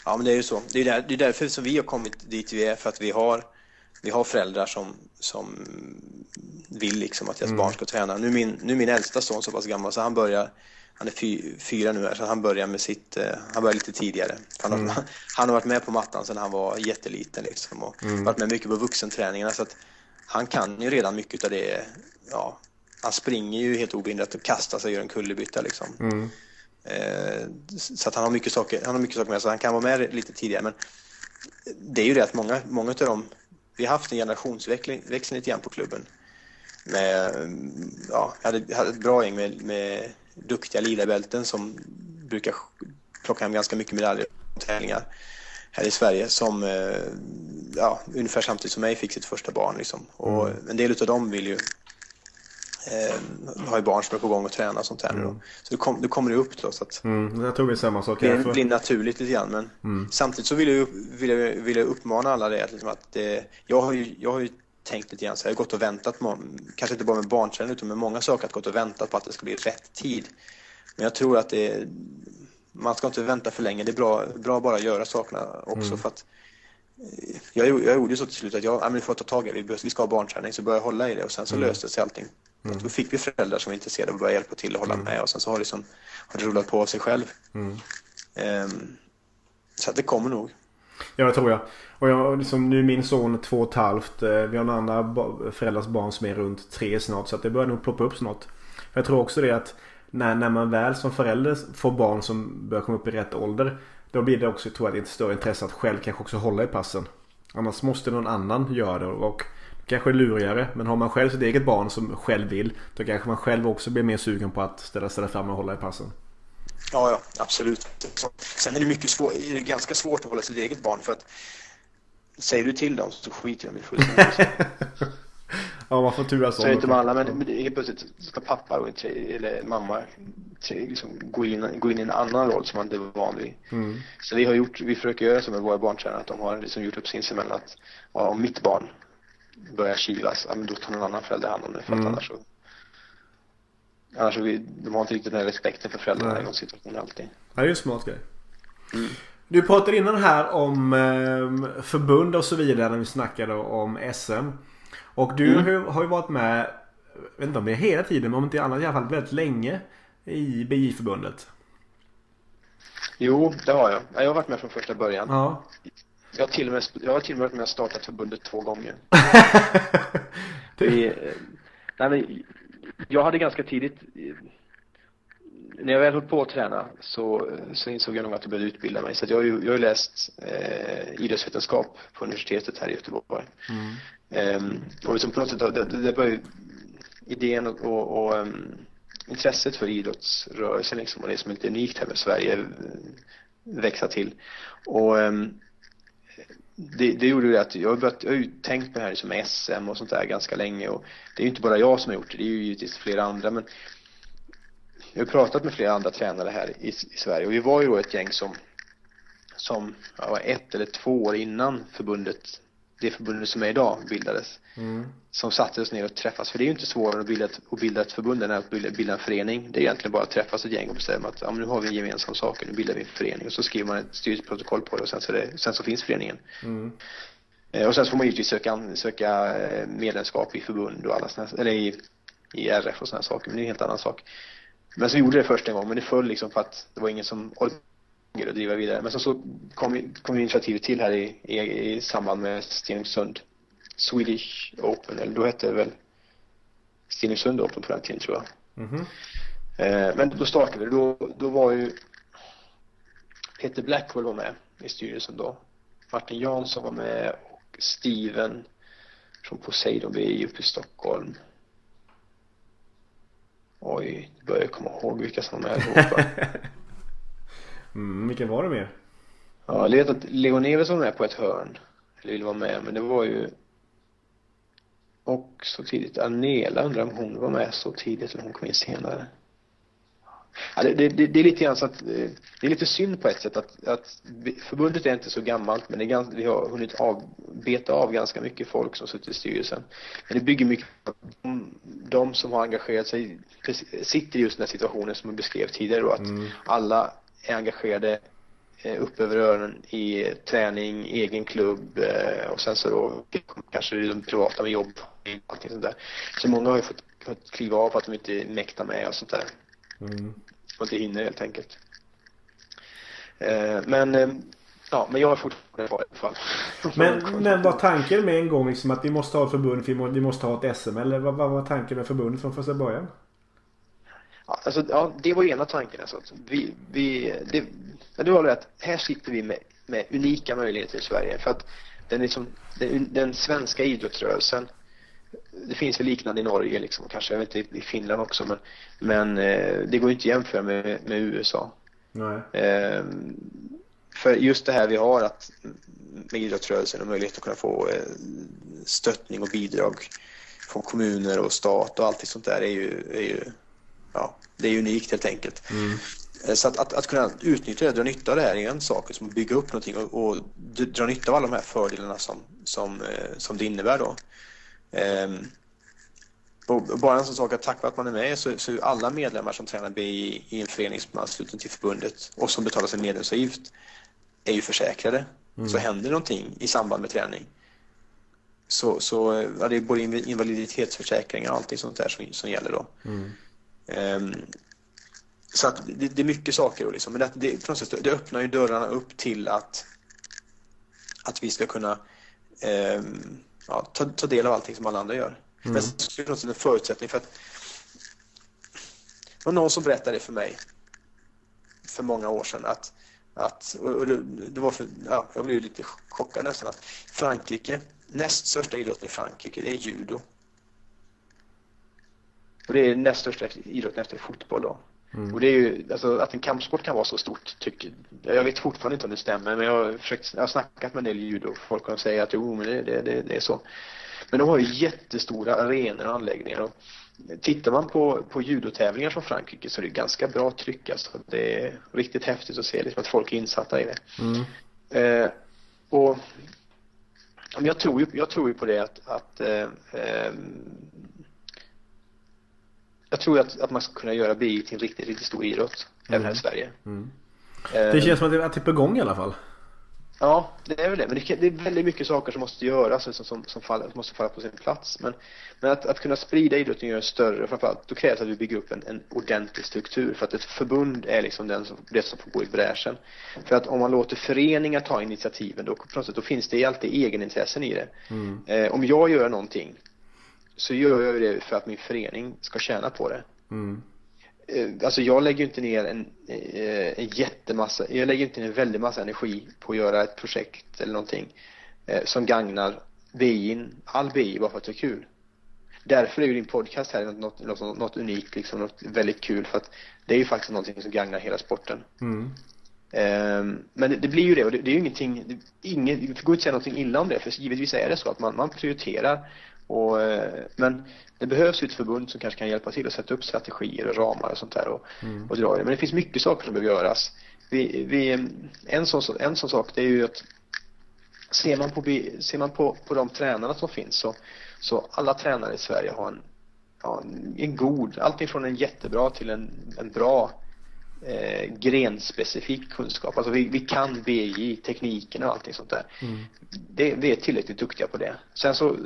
Ja, men det är ju så. Det är, där, det är därför som vi har kommit dit vi är, för att vi har, vi har föräldrar som, som vill liksom att deras barn ska träna. Nu är min, nu är min äldsta son så pass gammal så han börjar, han är fy, fyra nu här, så han börjar med sitt, eh, han börjar lite tidigare. Han har, han har varit med på mattan sedan han var jätteliten liksom och varit med mycket på vuxenträningarna så att han kan ju redan mycket av det, ja, han springer ju helt obehindrat och kastar sig och gör en kullerbytta liksom. Mm. Eh, Så att han har mycket saker, han har mycket saker med så han kan vara med lite tidigare. Men det är ju det att många, många av dem, vi har haft en generationsväxling växling lite grann på klubben. Med, mm, ja, jag hade, hade ett bra gäng med, med duktiga lilabälten som brukar plocka hem ganska mycket medaljer på tävlingar här i Sverige som eh, ja, ungefär samtidigt som mig fick sitt första barn. Liksom. Och en del av dem vill ju eh, har ju barn som är på gång att träna och sånt här då. Så det, kom, det kommer ju upp då så att Mm, jag tror det är samma sak. det blir, blir naturligt lite grann. Men Mm. samtidigt så vill jag, vill, jag, vill jag uppmana alla det att, liksom att det, jag, har ju, jag har ju tänkt lite grann så jag har gått och väntat, kanske inte bara med barnträning utan med många saker, att gått och väntat på att det ska bli rätt tid. Men jag tror att det är, man ska inte vänta för länge, det är bra, bra bara att göra sakerna också mm. för att eh, jag, jag gjorde så till slut att jag, ja, men vi får ta tag i det, vi ska ha barnträning, så började jag hålla i det och sen så mm. löste sig allting. Mm. Då fick vi föräldrar som var intresserade och började hjälpa till och hålla mm. med och sen så har det, liksom, har det rullat på av sig själv. Um, så det kommer nog. Ja, det tror jag. Och jag, liksom, nu är min son två och ett halvt. Eh, vi har några andra föräldrars barn som är runt tre snart. Så det börjar nog ploppa upp snart. Jag tror också det att när, när man väl som förälder får barn som börjar komma upp i rätt ålder. Då blir det också, tror jag, ett större intresse att själv kanske också hålla i passen. Annars måste någon annan göra det. Och kanske är lurigare. Men har man själv sitt eget barn som själv vill. Då kanske man själv också blir mer sugen på att ställa, ställa fram och hålla i passen. Ja, ja, absolut. Sen är det, mycket svår, är det ganska svårt att hålla sitt eget barn för att säger du till dem så skiter de i fullständigt. [LAUGHS] ja, man får turas om. Så inte med alla, men helt plötsligt ska pappa och eller mamma liksom gå, in, gå in i en annan roll som man inte är van vid. Mm. Så vi har gjort, vi försöker göra så med våra barntränare att de har liksom gjort upp sinsemellan att ja, om mitt barn börjar kivas, ja, men då tar någon annan förälder hand om det för att mm. annars så Annars vi, de har inte riktigt den här respekten för föräldrarna i någon situation alltid. Ja, det är en smart grej. Mm. Du pratade innan här om eh, förbund och så vidare när vi snackade om SM. Och du mm. har ju varit med, jag vet inte om det är hela tiden, men om inte annat i alla fall väldigt länge i BJ-förbundet. Jo, det har jag. Jag har varit med från första början. Ja. Jag har till och med, jag har till och med varit med och startat förbundet två gånger. [LAUGHS] det... Eh, nej, men jag hade ganska tidigt när jag väl höll på att träna så, så insåg jag nog att jag behövde utbilda mig. Så jag, har ju, jag har ju läst eh, idrottsvetenskap på universitetet här i Göteborg. Mm. Um, och liksom på något sätt, det, det var ju idén och, och, och um, intresset för idrottsrörelsen liksom, och det som är lite unikt här med Sverige eh, växa till. Och um, det, det gjorde ju att jag har, börjat, jag har ju tänkt på det här som SM och sånt där ganska länge och det är ju inte bara jag som har gjort det, det är ju givetvis flera andra men jag har pratat med flera andra tränare här i, i Sverige och vi var ju då ett gäng som som ja, ett eller två år innan förbundet det förbundet som är idag bildades. Mm. Som satte oss ner och träffas. För det är ju inte svårare att bilda ett, att bilda ett förbund än att bilda, en förening. Det är egentligen bara att träffas ett gäng och bestämma att ja, nu har vi en gemensam sak, nu bildar vi en förening. Och så skriver man ett styrelseprotokoll på det och sen så, det, sen så finns föreningen. Mm. Eh, och sen så får man givetvis söka, söka eh, medlemskap i förbund och alla såna, eller i, i RF och sådana saker. Men det är en helt annan sak. Men så gjorde det första gången, men det föll liksom för att det var ingen som att driva vidare. Men så, så kom, kom initiativet till här i, i, i samband med Stenungsund Swedish Open, eller då hette det väl Stenungsund Open på den tiden tror jag. Mm -hmm. eh, men då startade det, då, då var ju Peter Blackwell var med i styrelsen då. Martin Jansson var med och Steven från Poseidon BI uppe i Stockholm. Oj, jag börjar komma ihåg vilka som var med allihopa. [LAUGHS] Mm, vilka var det mer? Ja, jag vet att Leon Neves var med på ett hörn. Eller ville vara med, men det var ju och så tidigt. Anela undrar om hon var med så tidigt eller hon kom in senare. Ja, det, det, det, är lite grann så att det är lite synd på ett sätt att, att förbundet är inte så gammalt men det är ganska, vi har hunnit av, beta av ganska mycket folk som suttit i styrelsen. Men det bygger mycket på att de, de som har engagerat sig sitter i just den här situationen som jag beskrev tidigare då att mm. alla är engagerade eh, upp över öronen i träning, egen klubb eh, och sen så då kanske de privata med jobb och allting sånt där. Så många har ju fått, fått kliva av för att de inte mäktar med och sånt där. Mm. Och inte hinner helt enkelt. Eh, men Ja, men jag har fortfarande kvar i alla fall. [LAUGHS] Men, men var tanken med en gång liksom att vi måste ha ett förbund, vi måste ha ett SM? Eller vad, vad var tanken med förbundet från första början? Alltså, ja, det var ena tanken. Alltså. Vi, vi, det, men du har rätt. Här sitter vi med, med unika möjligheter i Sverige. För att den, liksom, den, den svenska idrottsrörelsen det finns väl liknande i Norge liksom, kanske, jag vet inte i Finland också men, men eh, det går inte att jämföra med, med USA. Nej. Eh, för just det här vi har att med idrottsrörelsen och möjlighet att kunna få eh, stöttning och bidrag från kommuner och stat och allt sånt där är ju, är ju ja, det är unikt helt enkelt. Mm. Eh, så att, att, att, kunna utnyttja det, dra nytta av det här är en sak, som att bygga upp någonting och, och dra nytta av alla de här fördelarna som, som, eh, som det innebär då. Och bara en sån sak att tack vare att man är med så, så är alla medlemmar som tränar BI i en förening som är ansluten till förbundet och som betalar sin medlemsavgift är ju försäkrade. Mm. Så händer någonting i samband med träning så, så ja, det är både invaliditetsförsäkringar och allting sånt där som, som gäller då. Mm. Um, så att det, det, är mycket saker liksom. Men det, det, det öppnar ju dörrarna upp till att, att vi ska kunna um, ja, ta, ta del av allting som alla andra gör. Mm. Men det är en förutsättning för att det var någon som berättade för mig för många år sedan att, att och det, det var för, ja, jag blev lite chockad nästan att Frankrike, näst största idrotten i Frankrike, det är judo. Och det är näst största idrotten efter fotboll då. Mm. Och det är ju, alltså att en kampsport kan vara så stort, tycker, jag vet fortfarande inte om det stämmer, men jag har, försökt, jag har snackat med en del judo, folk kan säga att jo, men det, det, det, det är så. Men de har ju jättestora arenor och anläggningar. Och tittar man på, på judotävlingar från Frankrike så är det ganska bra tryck. Alltså. Det är riktigt häftigt att se liksom, att folk är insatta i det. Mm. Eh, och jag tror, ju, jag tror ju på det att, att eh, eh, jag tror att, att man ska kunna göra BI till en riktigt, riktigt stor idrott mm. även här i Sverige. Mm. Det känns som att det är typ på gång i alla fall. Ja, det är väl det. Men det, är väldigt mycket saker som måste göras som, som, som, faller, som måste falla på sin plats. Men, men att, att kunna sprida idrotten och göra större, framförallt, då krävs att vi bygger upp en, en ordentlig struktur. För att ett förbund är liksom den som, det som får gå i bräschen. För att om man låter föreningar ta initiativen, då, på något sätt, då finns det alltid egenintressen i det. Mm. Eh, om jag gör någonting så gör jag det för att min förening ska tjäna på det. Mm. Eh, alltså jag lägger inte ner en, eh, en jättemassa, jag lägger inte ner en väldig massa energi på att göra ett projekt eller någonting eh, som gagnar BI, all BI bara för att det är kul. Därför är ju din podcast här något, något, något unikt, liksom något väldigt kul för att det är ju faktiskt någonting som gagnar hela sporten. Mm. Um, men det, det, blir ju det och det, det är ju ingenting, det, inget, det går inte säga någonting illa om det för givetvis är det så att man, man prioriterar och, men det behövs ju ett förbund som kanske kan hjälpa till att sätta upp strategier och ramar och sånt där och, mm. och dra det. Men det finns mycket saker som behöver göras. Vi, vi, en, sån, en sån sak det är ju att ser man på, ser man på, på de tränarna som finns så, så alla tränare i Sverige har en, ja, en god, allting från en jättebra till en, en bra eh, grenspecifik kunskap. Alltså vi, vi kan BJ, tekniken och allting sånt där. Mm. Det, vi är tillräckligt duktiga på det. Sen så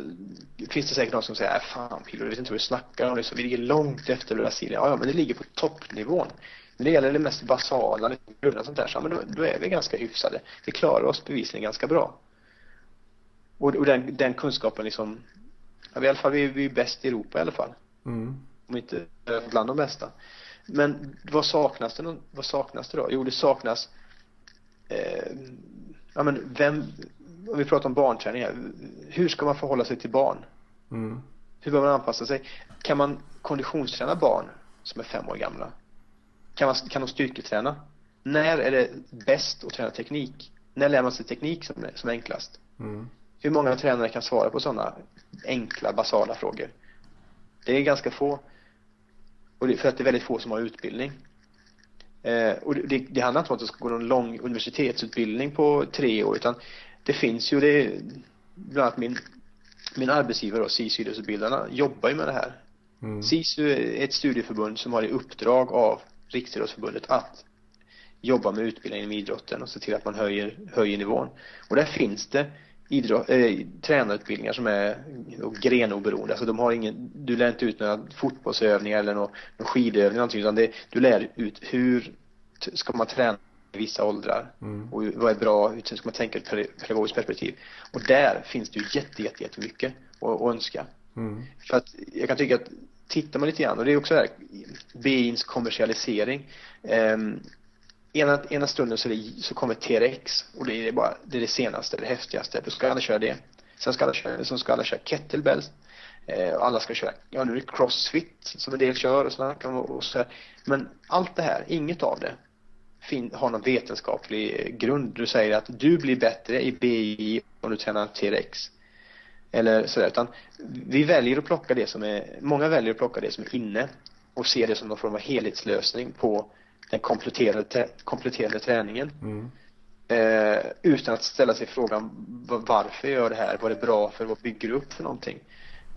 finns det säkert någon som säger, äh, fan Pilo, du vet inte vad du snackar om, det, så vi ligger långt efter Brasilien. Ja, ja, men det ligger på toppnivån. Men det gäller det mest basala, lite sånt där, så, men då, då, är vi ganska hyfsade. Vi klarar oss bevisligen ganska bra. Och, och den, den kunskapen liksom, ja, i alla fall vi, vi är bäst i Europa i alla fall. Mm. Om inte bland de bästa. Men vad saknas det, vad saknas det då? Jo, det saknas eh, ja men vem, om vi pratar om barnträning här, hur ska man förhålla sig till barn? Mm. Hur bör man anpassa sig? Kan man konditionsträna barn som är fem år gamla? Kan, man, kan de styrketräna? När är det bäst att träna teknik? När lär man sig teknik som som enklast? Mm. Hur många tränare kan svara på sådana enkla, basala frågor? Det är ganska få. Och det, för att det är väldigt få som har utbildning. Eh, och det, det handlar inte om att det ska gå någon lång universitetsutbildning på tre år utan det finns ju det, bland annat min, min arbetsgivare och SISU idrottsutbildarna jobbar ju med det här. Mm. SISU är ett studieförbund som har i uppdrag av Riksidrottsförbundet att jobba med utbildning inom idrotten och se till att man höjer, höjer nivån. Och där finns det idrott, äh, tränarutbildningar som är grenoberoende. Alltså de har ingen, du lär inte ut några fotbollsövningar eller någon, någon skidövning eller någonting utan det, du lär ut hur ska man träna i vissa åldrar mm. och vad är bra, hur ska man tänka ur ett pedagogiskt perspektiv. Och där finns det ju jätte, jätte, jättemycket att, att önska. Mm. För att jag kan tycka att tittar man lite grann och det är också det här BIns kommersialisering. Um, ena, ena stunden så, det, så kommer TRX och det är bara det, är det senaste, det häftigaste. Då ska alla köra det. Sen ska alla köra, sen ska alla köra kettlebells. Eh, och alla ska köra, ja nu är det crossfit som en del kör och sådär. Och så Men allt det här, inget av det fin, har någon vetenskaplig grund. Du säger att du blir bättre i BI om du tränar TRX. Eller sådär. Utan vi väljer att plocka det som är, många väljer att plocka det som är inne och ser det som någon form av helhetslösning på den kompletterande, kompletterande träningen. Mm. Eh, utan att ställa sig frågan varför jag gör det här, vad är det bra för, vad bygger det upp för någonting?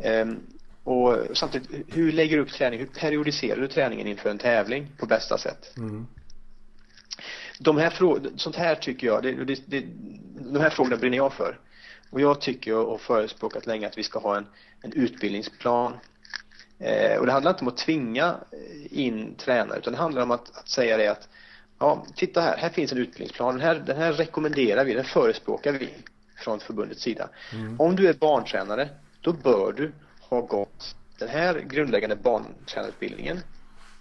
Ehm, och samtidigt, hur lägger du upp träning? Hur periodiserar du träningen inför en tävling på bästa sätt? Mm. De här frågorna, sånt här tycker jag, det, det, det, de här frågorna brinner jag för. Och jag tycker och förespråkat länge att vi ska ha en, en utbildningsplan. Eh, och det handlar inte om att tvinga in tränare utan det handlar om att, att säga det att ja, titta här, här finns en utbildningsplan. Den här, den här rekommenderar vi, den förespråkar vi från förbundets sida. Mm. Om du är barntränare, då bör du ha gått den här grundläggande barntränarutbildningen.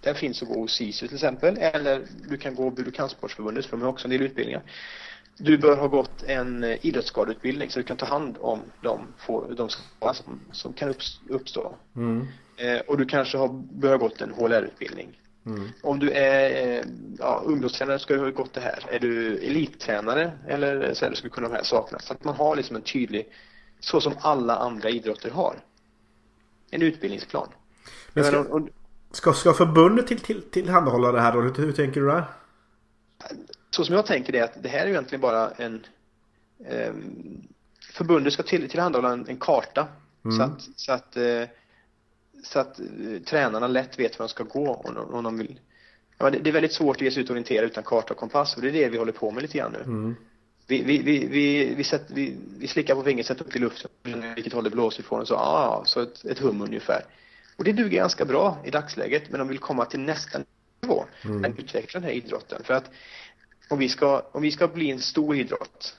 Den finns att gå hos SISU till exempel, eller du kan gå Budokansportsförbundet för de har också en del utbildningar. Du bör ha gått en eh, idrottsskadeutbildning så du kan ta hand om de, de skador som, som kan uppstå. Mm. Eh, och du kanske har, bör ha gått en HLR-utbildning. Mm. Om du är eh, ja, ungdomstränare ska du ha gått det här. Är du elittränare eller så här, du kunna de här sakerna. Så att man har liksom en tydlig, så som alla andra idrotter har. En utbildningsplan. Men ska, och, och, ska, ska förbundet till, till, tillhandahålla det här då? Hur, hur tänker du där? Så som jag tänker det är att det här är egentligen bara en eh, förbundet ska till, tillhandahålla en, en karta mm. så att, så att eh, så att eh, tränarna lätt vet var de ska gå om, om de vill. Ja, det, det, är väldigt svårt att ge sig ut och orientera utan karta och kompass och det är det vi håller på med lite grann nu. Mm. Vi, vi, vi, vi, vi, sätter, vi, vi slickar på fingret, sätter upp i luften, vilket håll det blåser ifrån och så, ah, så ett, ett hum ungefär. Och det duger ganska bra i dagsläget, men de vill komma till nästa nivå, mm. att utveckla den här idrotten. För att om vi ska, om vi ska bli en stor idrott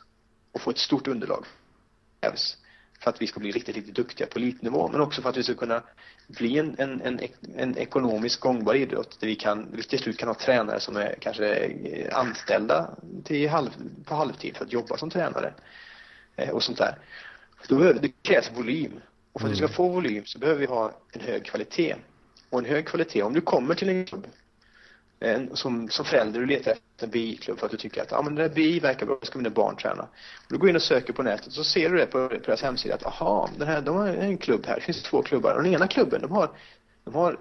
och få ett stort underlag, krävs för att vi ska bli riktigt, riktigt duktiga på elitnivå men också för att vi ska kunna bli en, en, en, en ekonomiskt gångbar idrott där vi kan, vi till slut kan ha tränare som är kanske anställda till halv, på halvtid för att jobba som tränare eh, och sånt där. Då behöver, det krävs volym och för att vi ska mm. få volym så behöver vi ha en hög kvalitet. Och en hög kvalitet, om du kommer till en klubb som, som förälder du letar efter en BI-klubb för att du tycker att ah, men den där BI verkar bra, ska mina barn träna. Du går in och söker på nätet så ser du det på, på deras hemsida att aha, den här, de har en klubb här, det finns två klubbar och den ena klubben de har, de har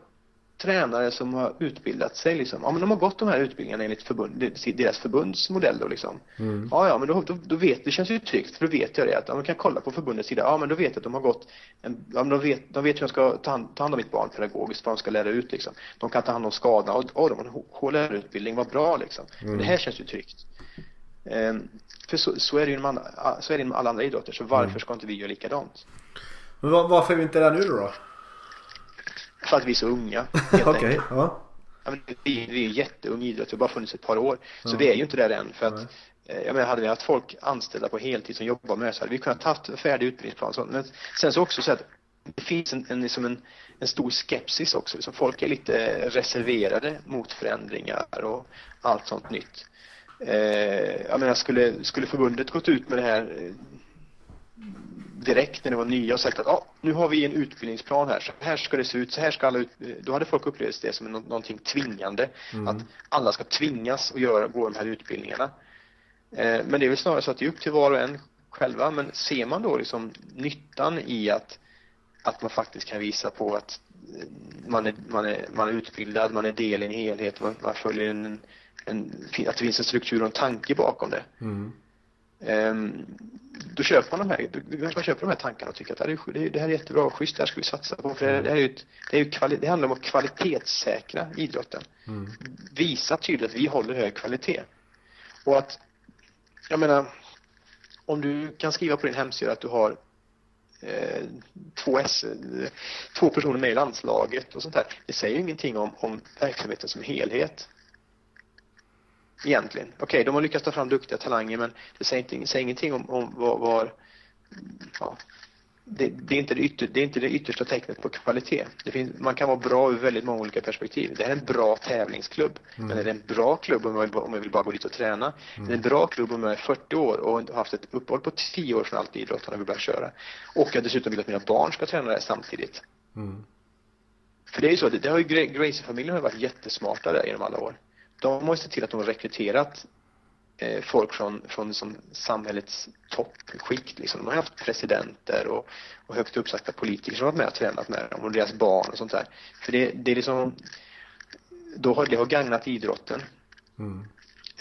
tränare som har utbildat sig liksom. Ja men de har gått de här utbildningarna enligt förbund, deras förbundsmodell då liksom. Mm. Ja ja men då, då, då, vet, det känns ju tryggt för då vet jag det att man kan kolla på förbundets sida. Ja men då vet jag att de har gått en, ja, men de vet, de vet hur de ska ta hand, ta hand om mitt barn pedagogiskt, vad de ska lära ut liksom. De kan ta hand om skadorna och, och de har en HLR-utbildning, vad bra liksom. Mm. Det här känns ju tryggt. Um, för så, så, är det ju med, så är det med alla andra idrotter så varför mm. ska inte vi göra likadant? Men var, varför är vi inte där nu då? För att vi är så unga. [LAUGHS] Okej, okay, ja. ja men vi, vi är jätteung idrott, vi har bara funnits ett par år. Så ja. vi är ju inte där än. För att. Eh, jag menar, hade vi haft folk anställda på heltid som jobbar med det så hade vi kunnat haft färdig utbildningsplan. Så, men sen så också så att det finns en, en, liksom en, en stor skepsis också. Liksom folk är lite reserverade mot förändringar och allt sånt nytt. Eh, jag menar, skulle, skulle förbundet gått ut med det här eh, direkt när det var nya och sagt att ah, nu har vi en utbildningsplan här, så här ska det se ut, så här ska alla ut... Då hade folk upplevt det som någonting tvingande. Mm. Att alla ska tvingas att göra, gå de här utbildningarna. Eh, men det är väl snarare så att det är upp till var och en själva. Men ser man då liksom nyttan i att, att man faktiskt kan visa på att man är, man är, man är utbildad, man är del i en helhet, man, man följer en, en, att det finns en struktur och en tanke bakom det. Mm. Um, då köper man de här, då man köper de här tankarna och tycker att det här är, det här är jättebra och schysst, det här ska vi satsa på. För det, här är ett, det, är ju kvali, det handlar om att kvalitetssäkra idrotten. Mm. Visa tydligt att vi håller hög kvalitet. Och att, jag menar, om du kan skriva på din hemsida att du har eh, två, S, två personer med i landslaget och sånt där. Det säger ju ingenting om, om verksamheten som helhet egentligen. Okej, okay, de har lyckats ta fram duktiga talanger men det säger, inte, säger ingenting om, om var, var ja, det, det, är inte det, ytter, det är inte det yttersta tecknet på kvalitet. Finns, man kan vara bra ur väldigt många olika perspektiv. Det här är en bra tävlingsklubb. Mm. Men är det en bra klubb om jag, om jag vill bara gå dit och träna? Mm. Det är en bra klubb om jag är 40 år och har haft ett uppehåll på 10 år från allt idrottande och vill börja köra. Och jag dessutom vill att mina barn ska träna det samtidigt. Mm. För det är ju så, det, det har ju Gracie-familjen varit jättesmarta där genom alla år de har sett till att de har rekryterat eh, folk från, från liksom samhällets toppskikt. Liksom. De har haft presidenter och, och högt uppsatta politiker som har varit med och tränat med dem och deras barn och sånt där. För det, det är liksom, då har, det har gagnat idrotten. Mm.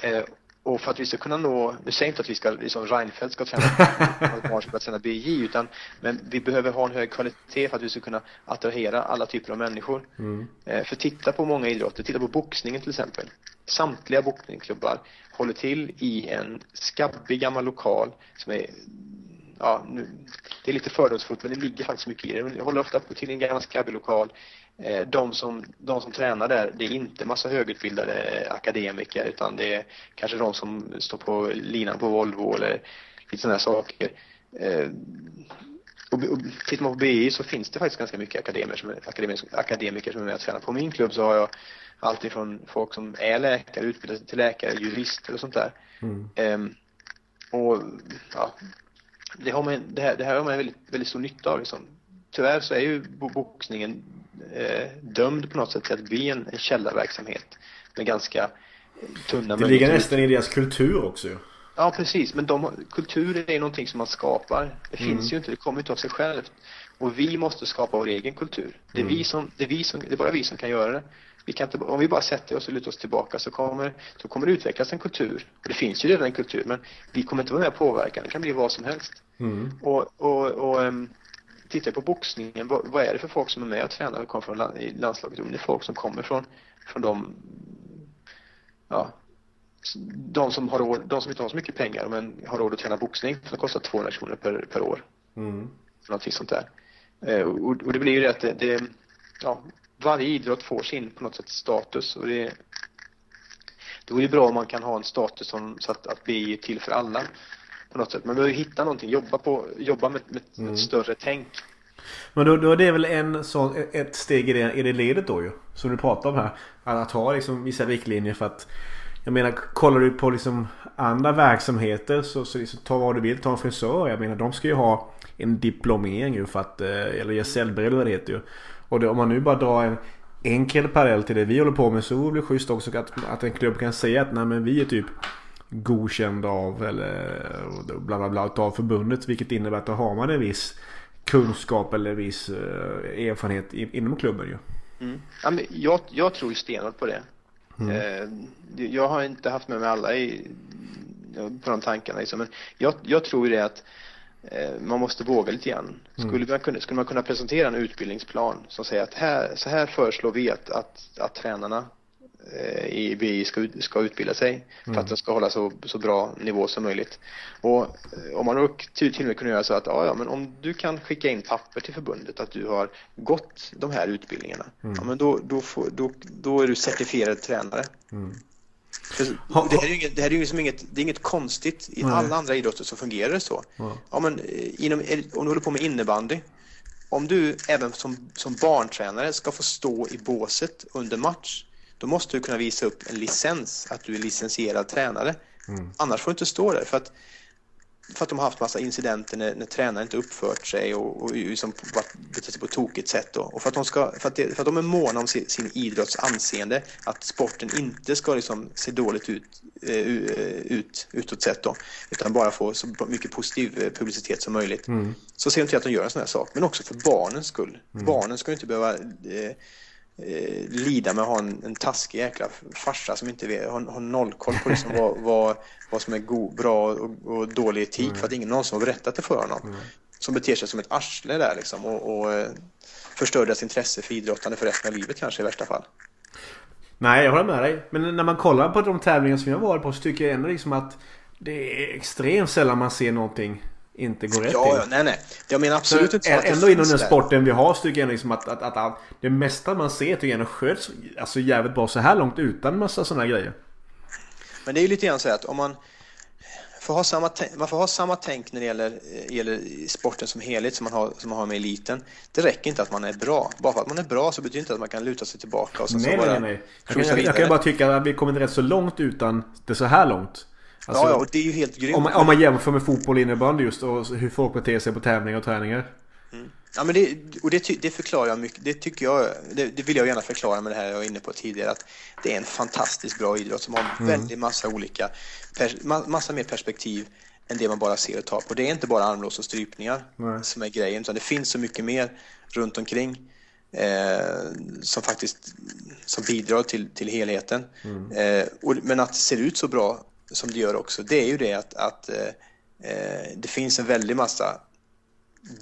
Eh, och för att vi ska kunna nå, nu säger jag inte att vi ska, liksom Reinfeldt ska träna, [LAUGHS] ska träna BJ, utan men vi behöver ha en hög kvalitet för att vi ska kunna attrahera alla typer av människor. Mm. Eh, för titta på många idrotter, titta på boxningen till exempel. Samtliga boxningsklubbar håller till i en skabbig gammal lokal som är ja, nu, det är lite fördomsfullt men det ligger faktiskt mycket i det. Jag håller ofta till en ganska skabbig lokal. Eh, de som, de som tränar där, det är inte massa högutbildade akademiker utan det är kanske de som står på linan på Volvo eller lite sådana saker. Eh, och, och tittar man på BI så finns det faktiskt ganska mycket akademiker som, är, akademiker som är med och tränar. På min klubb så har jag alltifrån folk som är läkare, utbildade till läkare, jurister och sånt där. Mm. Um, och ja, det, har man, det, här, det här har man väldigt, väldigt stor nytta av. Liksom. Tyvärr så är ju boxningen eh, dömd på något sätt till att bli en, en källarverksamhet med ganska tunna Det ligger nästan i deras kultur också Ja precis, men de, kultur är någonting som man skapar. Det mm. finns ju inte, det kommer inte av sig självt. Och vi måste skapa vår egen kultur. Det är, mm. vi som, det är, vi som, det är bara vi som kan göra det. Vi kan inte, om vi bara sätter oss och lutar oss tillbaka så kommer, så kommer det utvecklas en kultur. Och det finns ju redan en kultur men vi kommer inte vara med och påverka. Det kan bli vad som helst. Mm. Och, och, och um, tittar på boxningen, vad, vad, är det för folk som är med och tränar och kommer från land, i landslaget? Det är folk som kommer från, från de, ja, de som har råd, de som inte har så mycket pengar men har råd att träna boxning som kostar 200 kronor per, per år. Mm. Någonting sånt där. Eh, och, och, det blir ju det att det, det, ja, varje idrott får sin på något sätt status och det, det vore ju bra om man kan ha en status som, så att, att BI är till för alla på något sätt. Man behöver hitta någonting, jobba, på, jobba med, med mm. ett större tänk. Men då, då är det väl en sån, ett steg i det, i det ledet då ju. Som du pratar om här. Att ha liksom vissa riktlinjer för att jag menar, kollar du på liksom andra verksamheter så, så liksom, ta vad du vill. Ta en frisör. Jag menar, de ska ju ha en diplomering ju för att, eh, eller gesällbredd vad det heter ju. Och det, om man nu bara drar en enkel parallell till det vi håller på med så blir det schysst också att, att en klubb kan säga att nej men vi är typ godkänd av eller bla bla bla av förbundet. Vilket innebär att då har man en viss kunskap eller viss eh, erfarenhet inom klubben ju. Mm. Ja, men jag, jag tror stenhårt på det. Mm. Eh, jag har inte haft med mig alla i, på de tankarna liksom, men jag, jag tror det att Eh, man måste våga lite grann. Skulle, mm. man kunna, skulle man kunna presentera en utbildningsplan som säger att här, så här föreslår vi att, att, att tränarna i BI ska, ska utbilda sig mm. för att mm. de ska hålla så, så bra nivå som möjligt. Och eh, om man då till, till och med kunde göra så att ja, ja, men om du kan skicka in papper till förbundet att du har gått de här utbildningarna, mm. ja, men då, då, får, då, då är du certifierad tränare. Mm. Det här är ju inget, det här är liksom inget, det är inget konstigt. I Nej. alla andra idrotter så fungerar det så. Ja. ja men eh, inom, om du håller på med innebandy. Om du även som, som barntränare ska få stå i båset under match. Då måste du kunna visa upp en licens, att du är licensierad tränare. Mm. Annars får du inte stå där. För att för att de har haft massa incidenter när, när tränaren inte uppfört sig och, och liksom betett sig på ett tokigt sätt. Då. Och för att, de ska, för, att det, för att de är måna om sin, sin idrotts anseende, att sporten inte ska liksom se dåligt ut, uh, ut utåt sett då, utan bara få så mycket positiv eh, publicitet som möjligt. Mm. Så ser de till att de gör en sån här sak, men också för barnens skull. Mm. Barnen ska inte behöva uh, eh, lida med att ha en, en taskig jäkla farsa som inte vet, har, har noll koll på liksom vad, [LAUGHS] vad, vad som är god, bra och, och dålig etik mm. för att ingen någonsin har berättat det för honom. Mm. Som beter sig som ett arsle där liksom och, och eh, förstör deras intresse för idrottande för resten av livet kanske i värsta fall. Nej, jag håller med dig. Men när man kollar på de tävlingar som jag varit på så tycker jag ändå liksom att det är extremt sällan man ser någonting inte går rätt ja. Ja, nej, nej. Jag menar absolut så inte att Ändå inom den sporten vi har så tycker jag liksom att, att, att, att, det mesta man ser tycker jag sköts alltså jävligt bra så här långt utan massa sådana grejer. Men det är ju lite grann så att om man får ha samma, man får ha samma tänk när det gäller, eh, gäller sporten som helhet som man, har, som man har med eliten. Det räcker inte att man är bra. Bara för att man är bra så betyder det inte att man kan luta sig tillbaka och så, nej, så nej, nej, nej. Jag, jag kan bara tycka att vi kommit rätt så långt utan det så här långt. Alltså, ja, ja, och det är ju helt grymt. Om man, om man jämför med fotboll och innebandy just och hur folk beter sig på tävlingar och träningar. Mm. Ja, men det, och det, det, förklarar jag mycket. Det tycker jag, det, det, vill jag gärna förklara med det här jag var inne på tidigare. Att det är en fantastiskt bra idrott som har mm. väldigt massa olika, massa mer perspektiv än det man bara ser och tar på. Det är inte bara armlås och strypningar Nej. som är grejen, utan det finns så mycket mer runt omkring eh, som faktiskt som bidrar till, till helheten. Mm. Eh, och, men att det ser ut så bra som det gör också, det är ju det att, att eh, eh det finns en väldig massa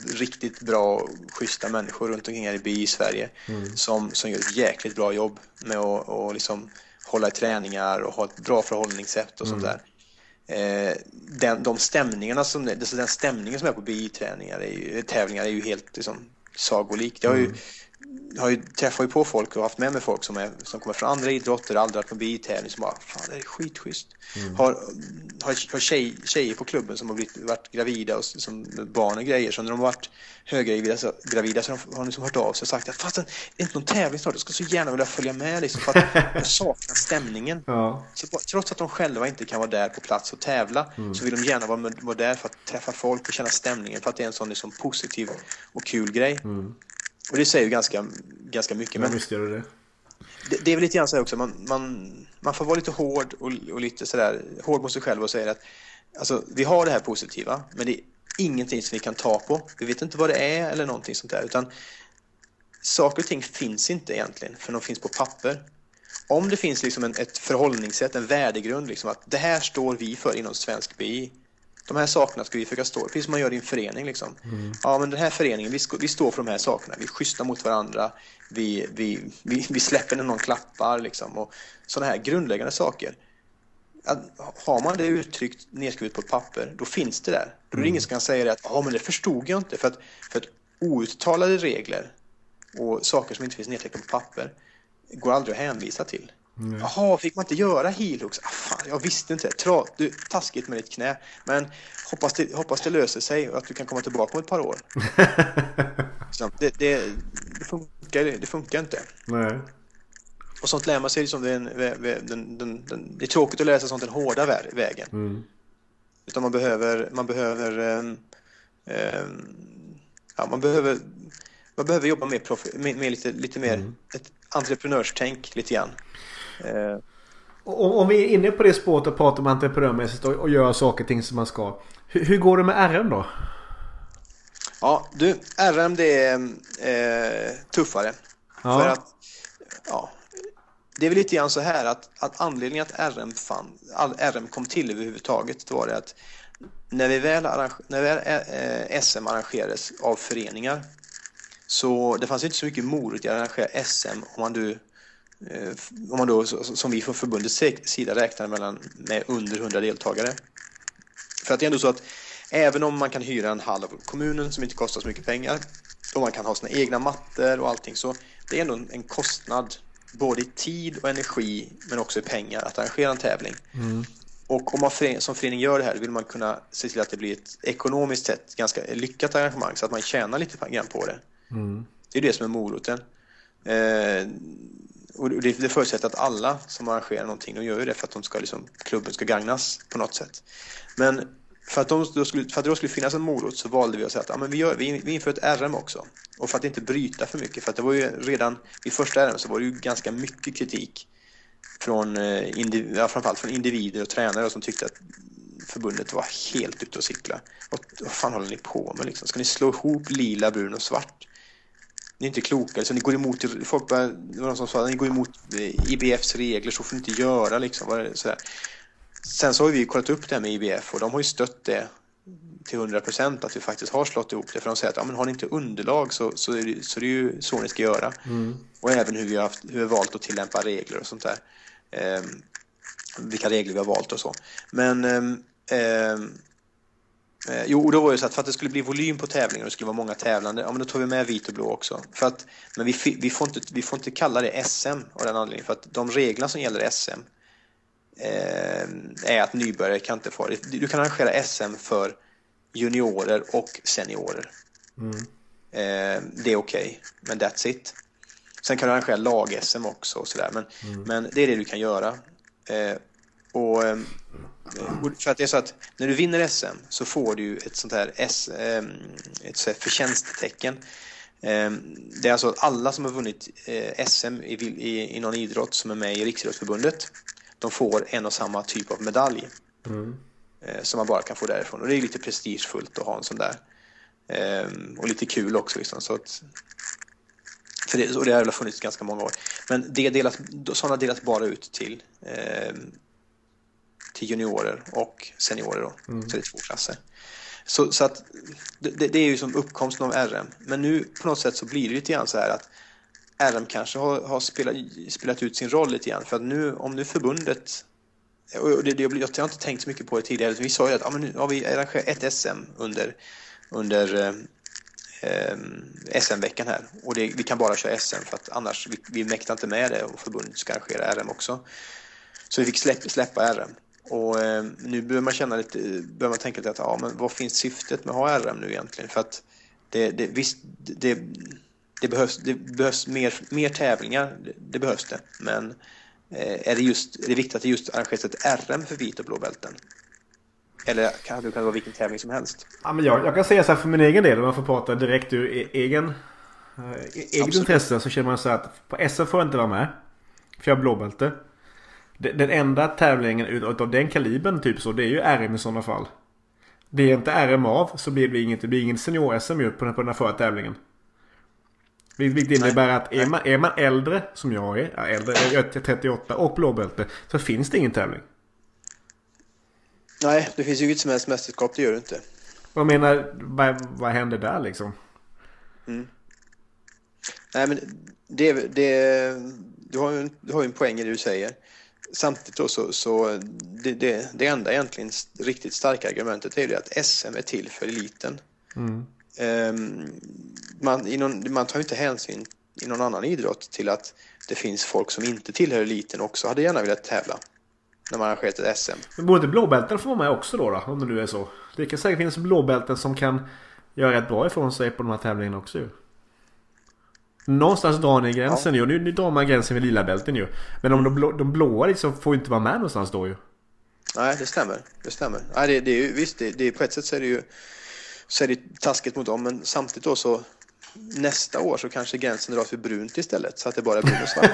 riktigt bra och schyssta människor runt omkring här i by i Sverige mm. som, som gör ett jäkligt bra jobb med att och liksom hålla i träningar och ha ett bra förhållningssätt och mm. sånt där. Eh, den, de stämningarna som, den stämningen som är på BI-träningar, tävlingar är ju helt liksom, sagolik. Det har ju, mm har ju, träffar ju på folk och haft med mig folk som, är, som kommer från andra idrotter, aldrig bitävling som bara Fan det är skitschysst. Mm. Har, har, har tjej, tjejer på klubben som har blivit, varit gravida och som barn och grejer så när de har varit höggravida så, gravida, så har de liksom hört av sig och sagt att Fasen, är det inte någon tävling snart? Jag ska så gärna vilja följa med liksom, för att [LAUGHS] jag saknar stämningen. Ja. Så, trots att de själva inte kan vara där på plats och tävla mm. så vill de gärna vara, vara där för att träffa folk och känna stämningen för att det är en sån liksom, positiv och kul grej. Mm. Och det säger ju ganska, ganska mycket. Men visst gör det det. Det är väl lite grann så också, man, man, man får vara lite hård och, och lite sådär hård mot sig själv och säga att alltså, vi har det här positiva, men det är ingenting som vi kan ta på. Vi vet inte vad det är eller någonting sånt där, utan saker och ting finns inte egentligen, för de finns på papper. Om det finns liksom en, ett förhållningssätt, en värdegrund, liksom att det här står vi för inom svensk BI de här sakerna ska vi försöka stå precis som man gör i en förening. Liksom. Mm. Ja, men den här föreningen, vi, vi, står för de här sakerna. Vi är schyssta mot varandra. Vi, vi, vi, vi släpper när någon klappar. Liksom, och sådana här grundläggande saker. Att, har man det uttryckt nedskrivet på ett papper, då finns det där. Då är det mm. ingen som kan säga det att ja, men det förstod jag inte. För att, för att outtalade regler och saker som inte finns nedtecknade på papper går aldrig att hänvisa till. Mm. Jaha, fick man inte göra heelhooks? Ah, fan, jag visste inte. Tra, du, taskigt med ditt knä. Men hoppas det, hoppas det löser sig och att du kan komma tillbaka om ett par år. [LAUGHS] det, det, det, funkar, det funkar inte. Nej. Och sånt lär man sig liksom den, den, den, den, det är tråkigt att lära sig sånt den hårda vägen. Mm. Utan man behöver, man behöver, um, um, ja, man behöver, man behöver jobba med, med, med lite, lite mer mm. ett entreprenörstänk lite grann. Eh. Om vi är inne på det spåret och pratar om entreprenörmässigt och, och gör saker och ting som man ska. Hur, hur, går det med RM då? Ja, du, RM det är eh, tuffare. Ja. För att, ja, det är väl lite grann så här att, att anledningen att RM, fann, all, RM kom till överhuvudtaget var det att när vi väl, när väl eh, SM arrangerades av föreningar så det fanns inte så mycket morot i att arrangera SM om man du om man då, som vi från förbundets sida räknar mellan, med under 100 deltagare. För att det är ändå så att även om man kan hyra en hall av kommunen som inte kostar så mycket pengar och man kan ha sina egna mattor och allting så det är ändå en kostnad både i tid och energi men också i pengar att arrangera en tävling. Mm. Och om man som förening gör det här vill man kunna se till att det blir ett ekonomiskt sett ganska lyckat arrangemang så att man tjänar lite grann på det. Mm. Det är det som är moroten. Eh, och det, det förutsätter att alla som arrangerar någonting, de gör ju det för att de ska, liksom, klubben ska gagnas på något sätt. Men för att, de, då skulle, för att det då skulle finnas en morot så valde vi att säga att ja, men vi, gör, vi, vi inför ett RM också. Och för att inte bryta för mycket, för att det var ju redan i första RM så var det ju ganska mycket kritik från, eh, indiv, ja, framförallt från individer och tränare som tyckte att förbundet var helt ute och cykla. Och, vad fan håller ni på med liksom? Ska ni slå ihop lila, brun och svart? Ni är inte kloka. Liksom, ni går emot, folk börjar, det var någon som sa att ni går emot eh, IBFs regler, så får ni inte göra. Liksom, sådär. Sen så har vi kollat upp det här med IBF och de har ju stött det till 100 procent att vi faktiskt har slått ihop det. För de säger att ja, men har ni inte underlag så, så, är, det, så är det ju så ni ska göra. Mm. Och även hur vi, har haft, hur vi har valt att tillämpa regler och sånt där. Eh, vilka regler vi har valt och så. Men eh, Eh, jo, och då var det så att för att det skulle bli volym på tävlingen och det skulle vara många tävlande, ja men då tar vi med vit och blå också. För att, men vi, vi, får inte, vi får inte kalla det SM av den anledningen, för att de reglerna som gäller SM eh, är att nybörjare kan inte få Du kan arrangera SM för juniorer och seniorer. Mm. Eh, det är okej, okay, men that's it. Sen kan du arrangera lag-SM också och sådär, men, mm. men det är det du kan göra. Eh, och ehm, för att det är så att när du vinner SM så får du ett sånt här S, ehm, ett så här förtjänsttecken. Ehm, det är alltså alla som har vunnit eh, SM i, i, i någon idrott som är med i Riksidrottsförbundet de får en och samma typ av medalj. Mm. Eh, som man bara kan få därifrån. Och det är lite prestigefullt att ha en sån där. Och lite kul också. Liksom, så att, för det, och det har funnits ganska många år. Men det delas, sådana delas bara ut till till juniorer och seniorer då. Mm. Så det är två klasser. Så, så att det, det, är ju som uppkomsten av RM. Men nu på något sätt så blir det lite grann så här att RM kanske har, har spelat, spelat ut sin roll lite grann. För att nu, om nu förbundet och det, det, jag har inte tänkt så mycket på det tidigare. Vi sa ju att ja, men nu har vi arrangerat ett SM under, under eh, eh SM-veckan här. Och det, vi kan bara köra SM för att annars vi, vi mäktar inte med det och förbundet ska arrangera RM också. Så vi fick släpp, släppa RM. Och eh, nu börjar man känna lite, börjar man tänka lite att ja, men vad finns syftet med att ha RM nu egentligen? För att det, det, visst, det, det behövs, det behövs mer, mer tävlingar, det, det behövs det. Men eh, är, det just, är det viktigt att det just arrangeras ett RM för vit och blå bälten? Eller kan det vara vilken tävling som helst? Ja, men jag, jag kan säga så här för min egen del, om man får prata direkt ur e egen, eh, eget intresse så känner man så här att på SM får jag inte vara med. För jag har blåbälte. Den enda tävlingen utav den kalibern typ så, det är ju RM i sådana fall. Blir inte RM av så blir det inget, det blir ingen senior-SM på den, på den här förra tävlingen. Vilket innebär att är man, är man äldre som jag är, äldre, jag är 38 och blåbälte så finns det ingen tävling. Nej, det finns ju inget som helst mästerskap, det gör det inte. Jag menar, vad, vad händer där liksom? Mm. Nej men det, det, du, har ju, du har ju en poäng i det du säger samtidigt då så, så det, det, det, enda egentligen riktigt starka argumentet är ju att SM är till för eliten. Mm. Um, man, någon, man tar ju inte hänsyn i någon annan idrott till att det finns folk som inte tillhör eliten också hade gärna velat tävla. När man arrangerat ett SM. Men borde blåbälten få vara med också då, då? Om det nu är så. Det kan säkert finnas blåbälten som kan göra rätt bra ifrån sig på de här tävlingarna också ju. Någonstans drar ni gränsen ja. ju. Nu, nu drar man gränsen vid lila bälten ju. Men om de, blå, de blåa liksom får inte vara med någonstans då ju. Nej, det stämmer. Det stämmer. Nej, det, det är ju, visst, det, det, på ett sätt så är det ju så är det taskigt mot dem, men samtidigt då så nästa år så kanske gränsen dras vid brunt istället så att det bara är brunt och svart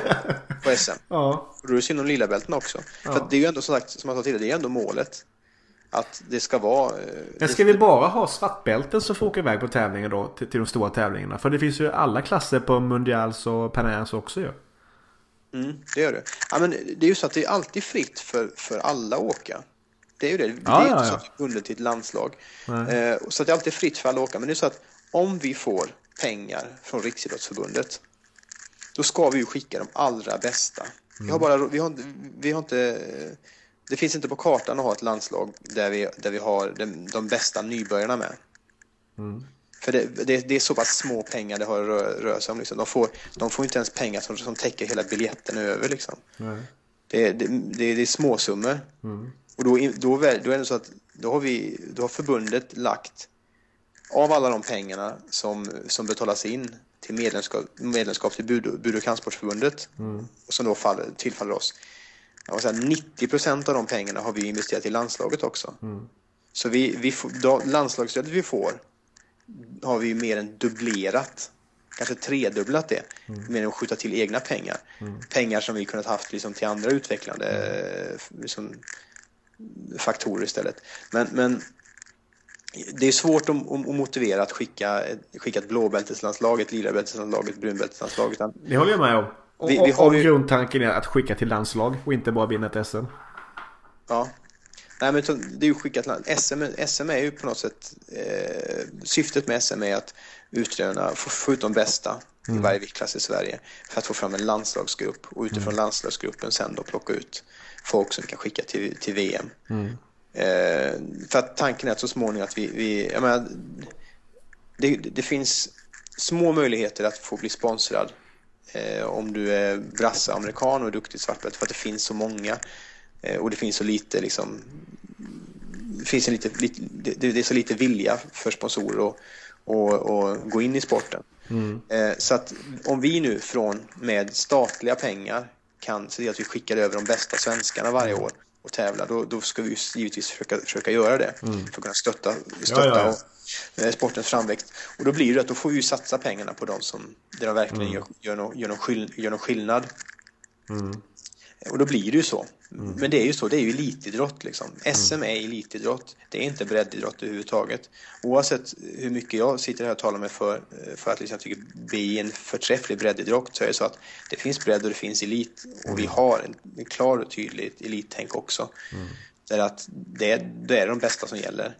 på SM. [LAUGHS] Ja. Och då är det synd om lila bälten också. Ja. För det är ju ändå som sagt, som jag sa tidigare, det är ändå målet. Att det ska vara... Eh, Men ska vi bara ha svartbälten som får åka iväg på tävlingen då? Till, till de stora tävlingarna? För det finns ju alla klasser på Mundials och Panairs också ju. Mm, det gör det. Ja, men det är ju så att det är alltid fritt för, för alla att åka. Det är ju det. Det är ja, inte ja, så att det är bundet till ett landslag. Eh, så att det är alltid fritt för alla att åka. Men det är så att om vi får pengar från Riksidrottsförbundet då ska vi ju skicka de allra bästa. Mm. Vi, har bara, vi, har, vi har inte det finns inte på kartan att ha ett landslag där vi, där vi har de, de bästa nybörjarna med. Mm. För det, det, det, är så pass små pengar det har rör, rör sig om. Liksom. De, får, de får inte ens pengar som, som täcker hela biljetten över. Liksom. Det, det, det, det är småsummor. Mm. Och då, då, då är det så att då har, vi, då har förbundet lagt av alla de pengarna som, som betalas in till medlemskap, medlemskap till Bud, Bud och kampsportsförbundet mm. som då faller, tillfaller oss jag säga, 90 procent av de pengarna har vi investerat i landslaget också. Mm. Så vi, vi då, landslagsstödet vi får har vi mer än dubblerat, kanske tredubblat det, mm. mer än att skjuta till egna pengar. Mm. Pengar som vi kunnat haft liksom, till andra utvecklande mm. liksom, faktorer istället. Men, men det är svårt att, att motivera att skicka, skicka ett blåbälteslandslag, ett lilabälteslandslag, ett brunbälteslandslag. Det håller jag med om. Vi, vi har ju... grundtanken är att skicka till landslag och inte bara vinna ett SM. Ja. Nej men det är ju skickat SM, SM är ju på något sätt eh, syftet med SM är att utröna, få, få ut de bästa mm. i varje viktklass i Sverige för att få fram en landslagsgrupp och utifrån mm. landslagsgruppen sen då plocka ut folk som vi kan skicka till, till VM. Mm. Eh, för att tanken är att så småningom att vi, vi jag menar, det, det finns små möjligheter att få bli sponsrad om du är brasse, amerikan och duktig svartbälte för att det finns så många eh, och det finns så lite liksom det, finns en lite, lite det, är så lite vilja för sponsorer att och, och gå in i sporten. Mm. Eh, så att om vi nu från med statliga pengar kan se till att vi skickar över de bästa svenskarna varje år och tävla, då, då ska vi givetvis försöka, försöka göra det mm. för att kunna stötta, stötta ja, ja, eh, sportens framväxt. Och då blir det att då får vi satsa pengarna på de som där de verkligen mm. gör, gör, någon, gör, någon skill, gör någon skillnad. Mm. Och då blir det ju så. Mm. Men det är ju så, det är ju elitidrott liksom. SM mm. är elitidrott, det är inte breddidrott överhuvudtaget. Oavsett hur mycket jag sitter här och talar mig för, för att liksom, jag tycker bli en förträfflig breddidrott så är det så att det finns bredd och det finns elit och vi mm. har en, en klar och tydlig elittänk också. Mm. Där att det, det är de bästa som gäller.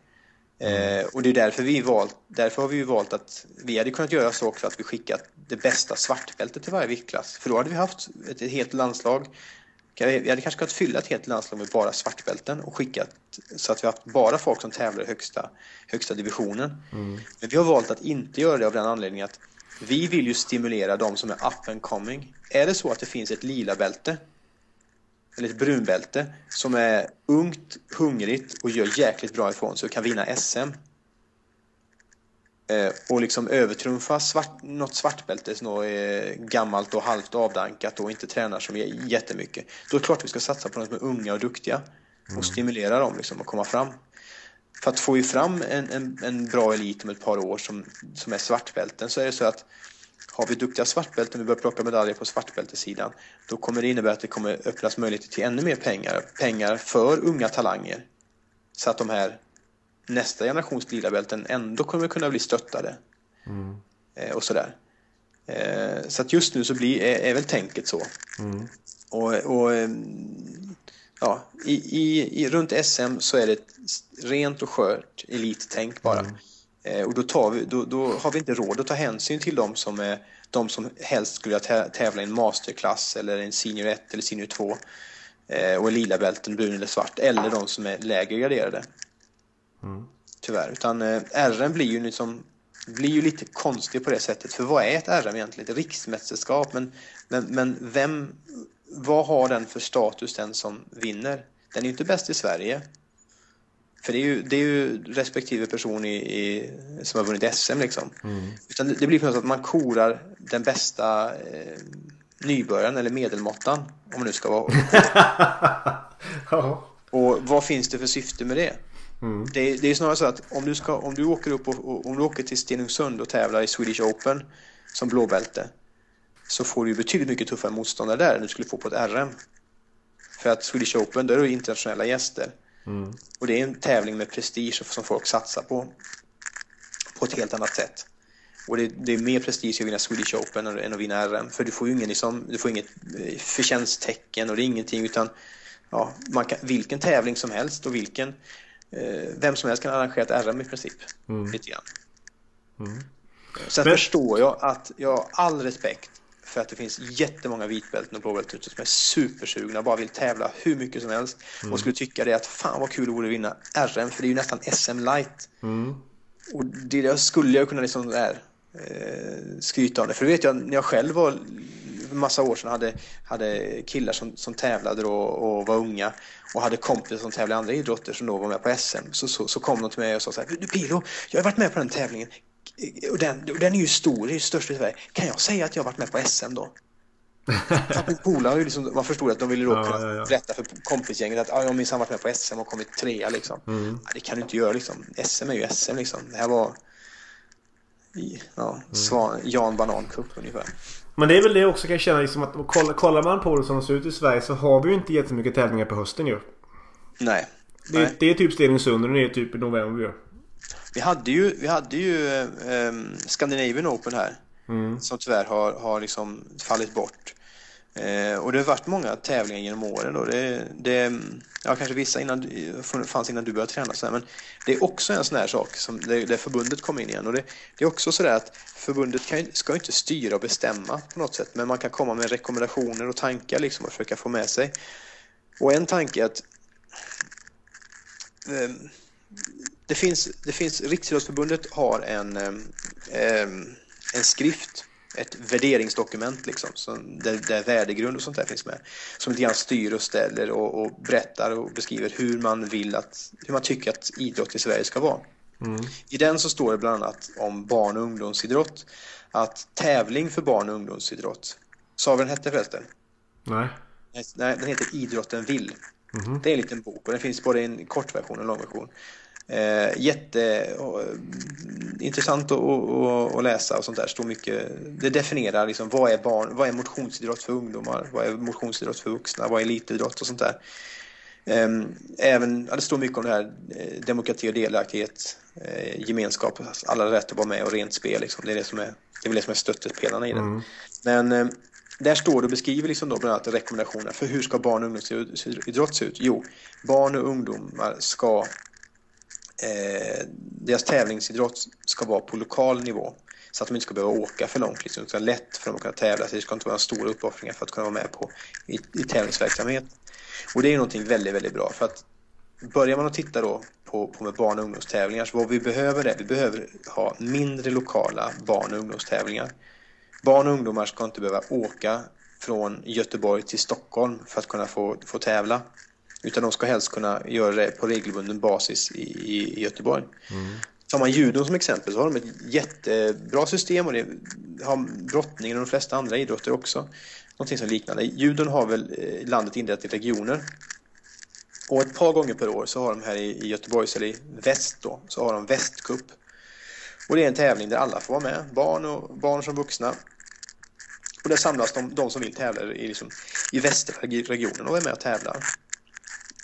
Eh, och det är därför vi valt, därför har vi valt att vi hade kunnat göra så också att vi skickat det bästa svartbältet till varje viktklass. För då hade vi haft ett, ett helt landslag. Vi hade kanske kunnat fylla ett helt landslag med bara svartbälten och skickat så att vi haft bara folk som tävlar i högsta, högsta divisionen. Mm. Men vi har valt att inte göra det av den anledningen att vi vill ju stimulera de som är up and coming. Är det så att det finns ett lila bälte eller ett brunbälte som är ungt, hungrigt och gör jäkligt bra ifrån sig och kan vinna SM eh, och liksom övertrumfa svart, något svartbälte som är gammalt och halvt avdankat och inte tränar som jättemycket. Då är det klart vi ska satsa på de som är unga och duktiga och mm. stimulera dem liksom att komma fram. För att få fram en, en, en bra elit om ett par år som, som är svartbälten så är det så att har vi duktiga svartbälten och vi börjar plocka medaljer på svartbältesidan då kommer det innebära att det kommer öppnas möjligheter till ännu mer pengar. Pengar för unga talanger. Så att de här nästa generations lila bälten ändå kommer kunna bli stöttade. Mm. Eh, och sådär. Eh, så att just nu så blir, är, är väl tänket så. Mm. Och, och ehm, ja, i, i, i, runt SM så är det ett rent och skört elittänk bara. Mm. Eh, och då, tar vi, då, då, har vi inte råd att ta hänsyn till de som, är, de som helst skulle tävla i en masterklass eller en senior 1 eller senior 2 eh, och lila bälten, brun eller svart, eller de som är lägre graderade. Mm. Tyvärr. Utan eh, RM blir ju, liksom, blir ju lite konstig på det sättet. För vad är ett RM egentligen? Ett riksmästerskap, men, men, men vem, vad har den för status, den som vinner? Den är ju inte bäst i Sverige. För det är ju, det är ju respektive person i, i, som har vunnit SM liksom. Mm. Utan det, det blir på något sätt att man korar den bästa eh, nybörjaren eller medelmåttan. Om man nu ska vara... [LAUGHS] Och vad finns det för syfte med det? Mm. Det, det, är snarare så att om du, ska, om du åker upp och, och, om du åker till Stenungsund och tävlar i Swedish Open som blåbälte så får du betydligt mycket tuffare motståndare där än du skulle få på ett RM. För att Swedish Open, där är det internationella gäster. Mm. Och det är en tävling med prestige som folk satsar på på ett helt annat sätt. Och det, det är mer prestige att vinna Swedish Open än att vinna RM. För du får ju ingen, liksom, du får inget eh, förtjänsttecken och det är ingenting utan ja, man kan, vilken tävling som helst och vilken eh, vem som helst kan arrangera ett RM i princip. Mm. Lite grann. Mm. Sen Men... förstår jag att jag har all respekt för att det finns jättemånga vitbälten och blåbälten ute som är supersugna och bara vill tävla hur mycket som helst. Mm. Och skulle tycka det att fan vad kul det vore att vinna RM för det är ju nästan SM light. Mm. Och det skulle jag kunna liksom där, eh, skryta om det. För det vet jag när jag själv var massa år sedan hade, hade killar som, som tävlade och, och var unga och hade kompisar som tävlade i andra idrotter som då var med på SM. Så, så, så kom de till mig och sa så här, du Pilo, jag har varit med på den tävlingen och den, den är ju stor, det är störst i Sverige. Kan jag säga att jag har varit med på SM då? Polare, liksom, man förstod att de ville då ja, kunna ja, ja. berätta för kompisgänget att ah, jag minns han varit med på SM och kommit trea liksom. Mm. Det kan du inte göra liksom. SM är ju SM liksom. Det här var ja, Svan, Jan Banan Cup ungefär. Men det är väl det också kan jag känna liksom att kollar man på det som det ser ut i Sverige så har vi ju inte jättemycket tävlingar på hösten ju. Nej. Det, Nej. det är typ Stenungsund och det är typ i november. Vi hade ju, vi hade ju eh, Scandinavian Open här. Mm. Som tyvärr har, har liksom fallit bort. Eh, och det har varit många tävlingar genom åren. Då. Det, det, ja, kanske vissa innan, fanns innan du började träna. Så här, men det är också en sån här sak som där, där förbundet kom in igen. Och det, det är också så att förbundet kan, ska inte styra och bestämma på något sätt. Men man kan komma med rekommendationer och tankar liksom, och försöka få med sig. Och en tanke är att eh, det finns, det finns, Riksidrottsförbundet har en, eh, en skrift, ett värderingsdokument liksom, som, där, där värdegrund och sånt där finns med. Som lite grann styr och ställer och, och berättar och beskriver hur man vill att, hur man tycker att idrott i Sverige ska vara. Mm. I den så står det bland annat om barn och ungdomsidrott. Att tävling för barn och ungdomsidrott. Sa vi den hette förresten? Nej. Nej, den heter Idrotten vill. Mm. Det är en liten bok och den finns både i en kortversion och en långversion. Eh, Jätteintressant att, att, att, läsa och sånt där. Står mycket, det definierar liksom vad är, barn, vad är motionsidrott för ungdomar, vad är motionsidrott för vuxna, vad är elitidrott och sånt där. Ehm, även, ja, det står mycket om det här eh, demokrati och delaktighet, eh, gemenskap, alla rätt att vara med och rent spel. Liksom. Det, är det, som är, det är väl det som är stöttepelarna i det. Mm. Men eh, där står det och beskriver liksom då bland annat rekommendationer för hur ska barn och ungdomsidrott se ut? Jo, barn och ungdomar ska eh, deras tävlingsidrott ska vara på lokal nivå så att de inte ska behöva åka för långt. Liksom. Det ska vara lätt för dem att kunna tävla, så det ska inte vara stora uppoffringar för att kunna vara med på i, i tävlingsverksamhet. Och det är någonting väldigt, väldigt bra för att börjar man att titta då på, på med barn och ungdomstävlingar så vad vi behöver är vi behöver ha mindre lokala barn och ungdomstävlingar. Barn och ungdomar ska inte behöva åka från Göteborg till Stockholm för att kunna få, få tävla. Utan de ska helst kunna göra det på regelbunden basis i, i, Göteborg. Mm. Tar man judon som exempel så har de ett jättebra system och det har brottningen och de flesta andra idrotter också. Någonting som liknande. Judon har väl eh, landet indelat i regioner. Och ett par gånger per år så har de här i Göteborgs eller i väst då, så har de västkupp. Och det är en tävling där alla får vara med, barn och barn som vuxna. Och där samlas de, de som vill tävla i, liksom, i västra regionen och är med och tävlar.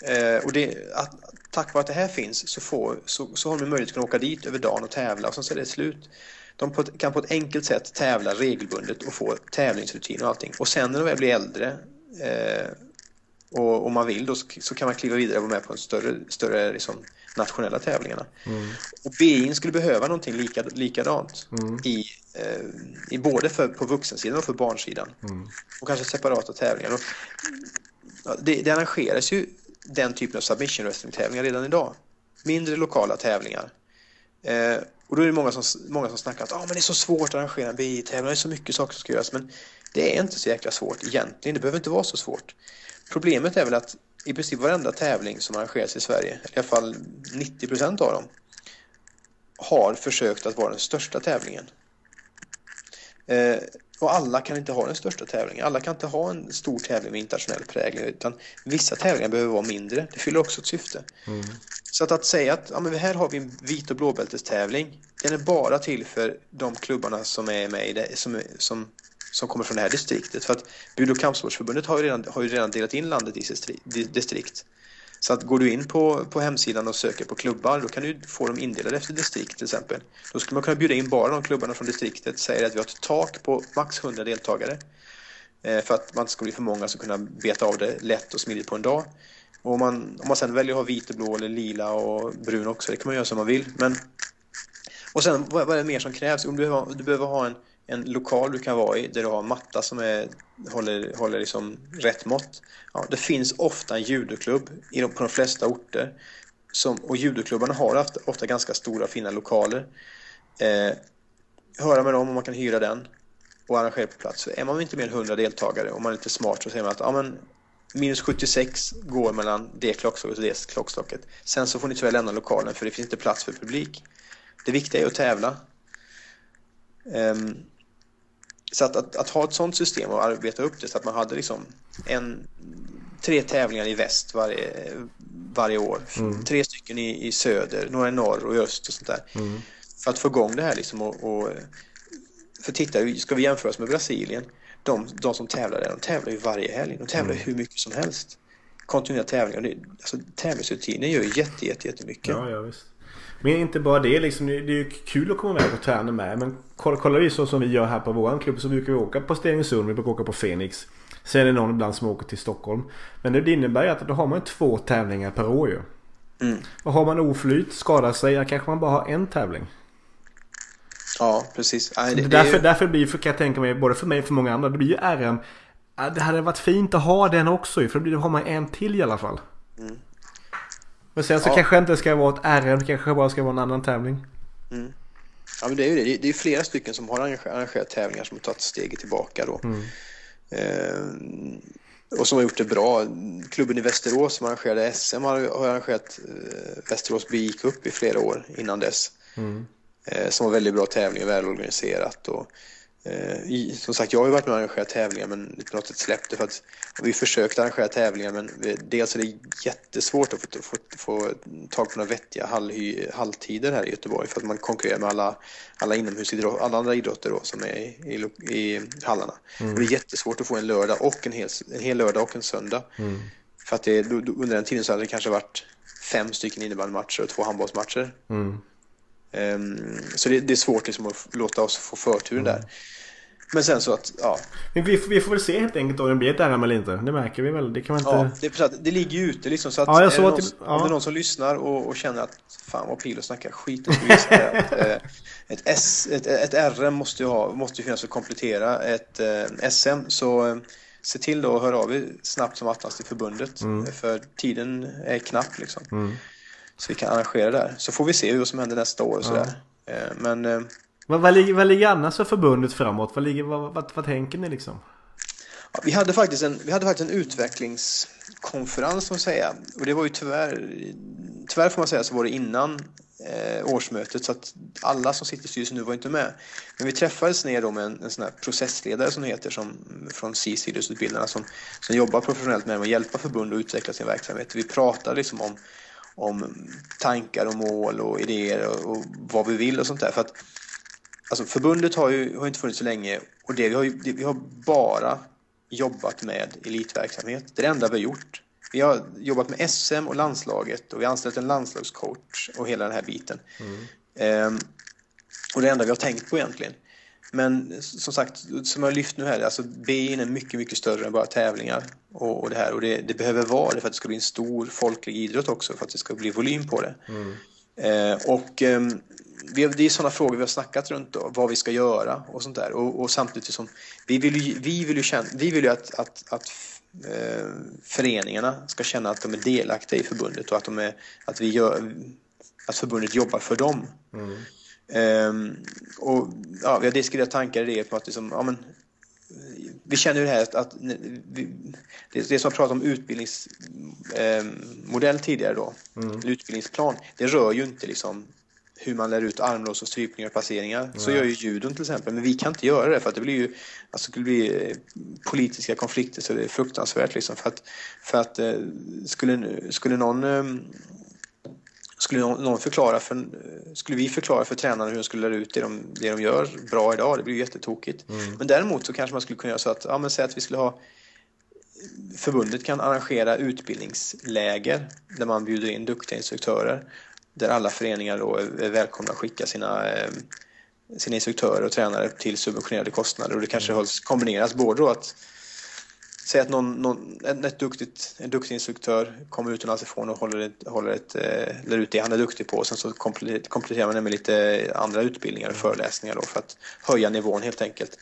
Eh, och det, att, tack vare att det här finns så, får, så, så har de möjlighet att kunna åka dit över dagen och tävla och sen så är det slut. De på, kan på ett enkelt sätt tävla regelbundet och få tävlingsrutin och allting. Och sen när de väl blir äldre eh, och om man vill då så kan man kliva vidare och vara med på en större, större liksom, nationella tävlingarna. Mm. Och BI'n skulle behöva någonting lika, likadant mm. i, eh, i både för, på vuxensidan och för barnsidan. Mm. Och kanske separata tävlingar. Och, det, det arrangeras ju den typen av submission wrestling-tävlingar redan idag. Mindre lokala tävlingar. Eh, och då är det många som, många som snackar att ah, men det är så svårt att arrangera en BI-tävling, det är så mycket saker som ska göras. Men det är inte så jäkla svårt egentligen, det behöver inte vara så svårt. Problemet är väl att i princip varenda tävling som arrangeras i Sverige, i alla fall 90% av dem, har försökt att vara den största tävlingen. Eh, och alla kan inte ha den största tävlingen. Alla kan inte ha en stor tävling med internationell prägel. Utan vissa tävlingar behöver vara mindre. Det fyller också ett syfte. Mm. Så att, att säga att ja, men här har vi en vit och blåbältestävling. Den är bara till för de klubbarna som är med i det, som, som, som kommer från det här distriktet. För att Bud och kampsportsförbundet har ju redan, har ju redan delat in landet i distrikt. Så att går du in på, på hemsidan och söker på klubbar då kan du få dem indelade efter distrikt till exempel. Då skulle man kunna bjuda in bara de klubbarna från distriktet, säger att vi har ett tak på max 100 deltagare. Eh, för att man inte ska bli för många som kunna beta av det lätt och smidigt på en dag. Och om man, om man sen väljer att ha vit och blå eller lila och brun också, det kan man göra som man vill. Men, och sen vad, vad är det mer som krävs? Om du, du behöver ha en en lokal du kan vara i där du har en matta som är, håller, håller liksom rätt mått. Ja, det finns ofta en judoklubb på de flesta orter. Som, och judoklubbarna har ofta, ofta ganska stora fina lokaler. Eh, höra med dem om man kan hyra den och arrangera på plats. Så är man inte mer än 100 deltagare och man är lite smart så säger man att ja, men, minus 76 går mellan det klockslaget och det klockslaget. Sen så får ni tyvärr lämna lokalen för det finns inte plats för publik. Det viktiga är att tävla. Um, så att, att, att, ha ett sånt system och arbeta upp det så att man hade liksom en, tre tävlingar i väst varje, varje år. Mm. Tre stycken i, i söder, några i norr och i öst och sånt där. Mm. För att få igång det här liksom och, och för titta, ska vi jämföra oss med Brasilien? De, de som tävlar där, de tävlar ju varje helg. De tävlar mm. hur mycket som helst. Kontinuerliga tävlingar. Alltså, tävlingsrutiner gör ju jätte, jätte, jättemycket. Ja, ja, visst. Men inte bara det liksom. Det är ju kul att komma med och träna med. Men kolla, kolla vi så som vi gör här på våran klubb så brukar vi åka på Stenungsund. Vi brukar åka på Phoenix. Sen är det någon ibland som åker till Stockholm. Men det innebär ju att då har man två tävlingar per år ju. Mm. Och har man oflyt, skadar sig, då kanske man bara har en tävling. Ja, precis. Nej, det, därför, det... därför blir, kan jag tänka mig, både för mig och för många andra, det blir ju RM. Det hade varit fint att ha den också för då har man en till i alla fall. Mm. Men sen så ja. kanske det inte ska vara ett RM, det kanske bara ska vara en annan tävling. Mm. Ja men det är ju det. Det är flera stycken som har arrangerat tävlingar som har tagit steget tillbaka då. Mm. Eh, och som har gjort det bra. Klubben i Västerås som arrangerade SM har, har arrangerat eh, Västerås BI Cup i flera år innan dess. Mm. Eh, som var väldigt bra tävling och välorganiserat. Och, Eh, som sagt, jag har ju varit med och arrangerat tävlingar men på något sätt släppt det för att vi försökt arrangera tävlingar men dels är det jättesvårt att få, få, få tag på några vettiga hall, halltider här i Göteborg för att man konkurrerar med alla, alla inomhusidrott, alla andra idrotter då, som är i, i, i hallarna. Mm. Det är jättesvårt att få en lördag och en hel, en hel lördag och en söndag. Mm. För att det, under den tiden så hade det kanske varit fem stycken innebandymatcher och två handbollsmatcher. Mm. Um, så det, det, är svårt liksom att låta oss få förtur mm. där. Men sen så att, ja. Men vi, vi får väl se helt enkelt om det blir ett RM eller inte. Det märker vi väl. Det kan man inte... Ja, det, det ligger ju ute liksom. Så att ja, jag såg att det, ja. om det är någon som lyssnar och, och känner att fan vad Pilo snackar skit att, [LAUGHS] eh, ett, S, ett, ett RM måste ju, ha, måste ju finnas för att komplettera ett eh, SM. Så eh, se till då att höra av er snabbt som attans till förbundet. Mm. För tiden är knapp liksom. Mm. Så vi kan arrangera där. Så får vi se vad som händer nästa år och sådär. Eh, Men eh, Vad, vad, ligger, vad ligger annars för förbundet framåt? Vad, ligger, vad, vad, vad tänker ni liksom? Ja, vi, hade faktiskt en, vi hade faktiskt en utvecklingskonferens, som säga. Och det var ju tyvärr, tyvärr får man säga, så var det innan eh, årsmötet. Så att alla som sitter i styrelsen nu var inte med. Men vi träffades ner då med en, en sån här processledare som det heter, som, från CIS idrottsutbildarna, som, som jobbar professionellt med att hjälpa förbund att utveckla sin verksamhet. Vi pratade liksom om, om tankar och mål och idéer och, och vad vi vill och sånt där. För att, alltså, förbundet har ju har inte funnits så länge och det, vi, har ju, det, vi har bara jobbat med elitverksamhet. Det är det enda vi har gjort. Vi har jobbat med SM och landslaget och vi har anställt en landslagscoach och hela den här biten. Mm. Ehm, och det enda vi har tänkt på egentligen. Men som sagt, som jag lyft nu här, alltså BIN är mycket, mycket större än bara tävlingar och, och det här. Och det, det, behöver vara det för att det ska bli en stor folklig idrott också, för att det ska bli volym på det. Mm. Ehm, och vi, det är sådana frågor vi har snackat runt då, vad vi ska göra och sånt där. Och, och samtidigt som vi vill ju, vi vill ju, känna, vi vill ju att, att, att eh, föreningarna ska känna att de är delaktiga i förbundet och att, de är, att, vi gör, att förbundet jobbar för dem. Mm. Um, och ja, vi har diskuterat tankar i det på att liksom, ja, men, vi känner ju det här att, att vi, det, det som jag pratade om utbildningsmodell eh, tidigare då, Mm. utbildningsplan, det rör ju inte liksom hur man lär ut armlås och strypningar och placeringar. Så Nej. gör ju judon till exempel, men vi kan inte göra det för att det blir ju alltså, det skulle bli eh, politiska konflikter så det är fruktansvärt liksom för att, för att eh, skulle, skulle någon eh, skulle någon förklara för, skulle vi förklara för tränarna hur de skulle lära ut det de, det de gör bra idag, det blir ju jättetokigt. Mm. Men däremot så kanske man skulle kunna göra så att, ja men säg att vi skulle ha förbundet kan arrangera utbildningsläger där man bjuder in duktiga instruktörer där alla föreningar då är välkomna att skicka sina, eh, sina instruktörer och tränare till subventionerade kostnader och det kanske hålls kombineras både då att Säg att någon, någon, en, ett duktigt, en duktig instruktör kommer utomlands ifrån och håller, ett, håller ett, eh, lär ut det han är duktig på och sen så komple- kompletterar man det med lite andra utbildningar och föreläsningar då för att höja nivån helt enkelt.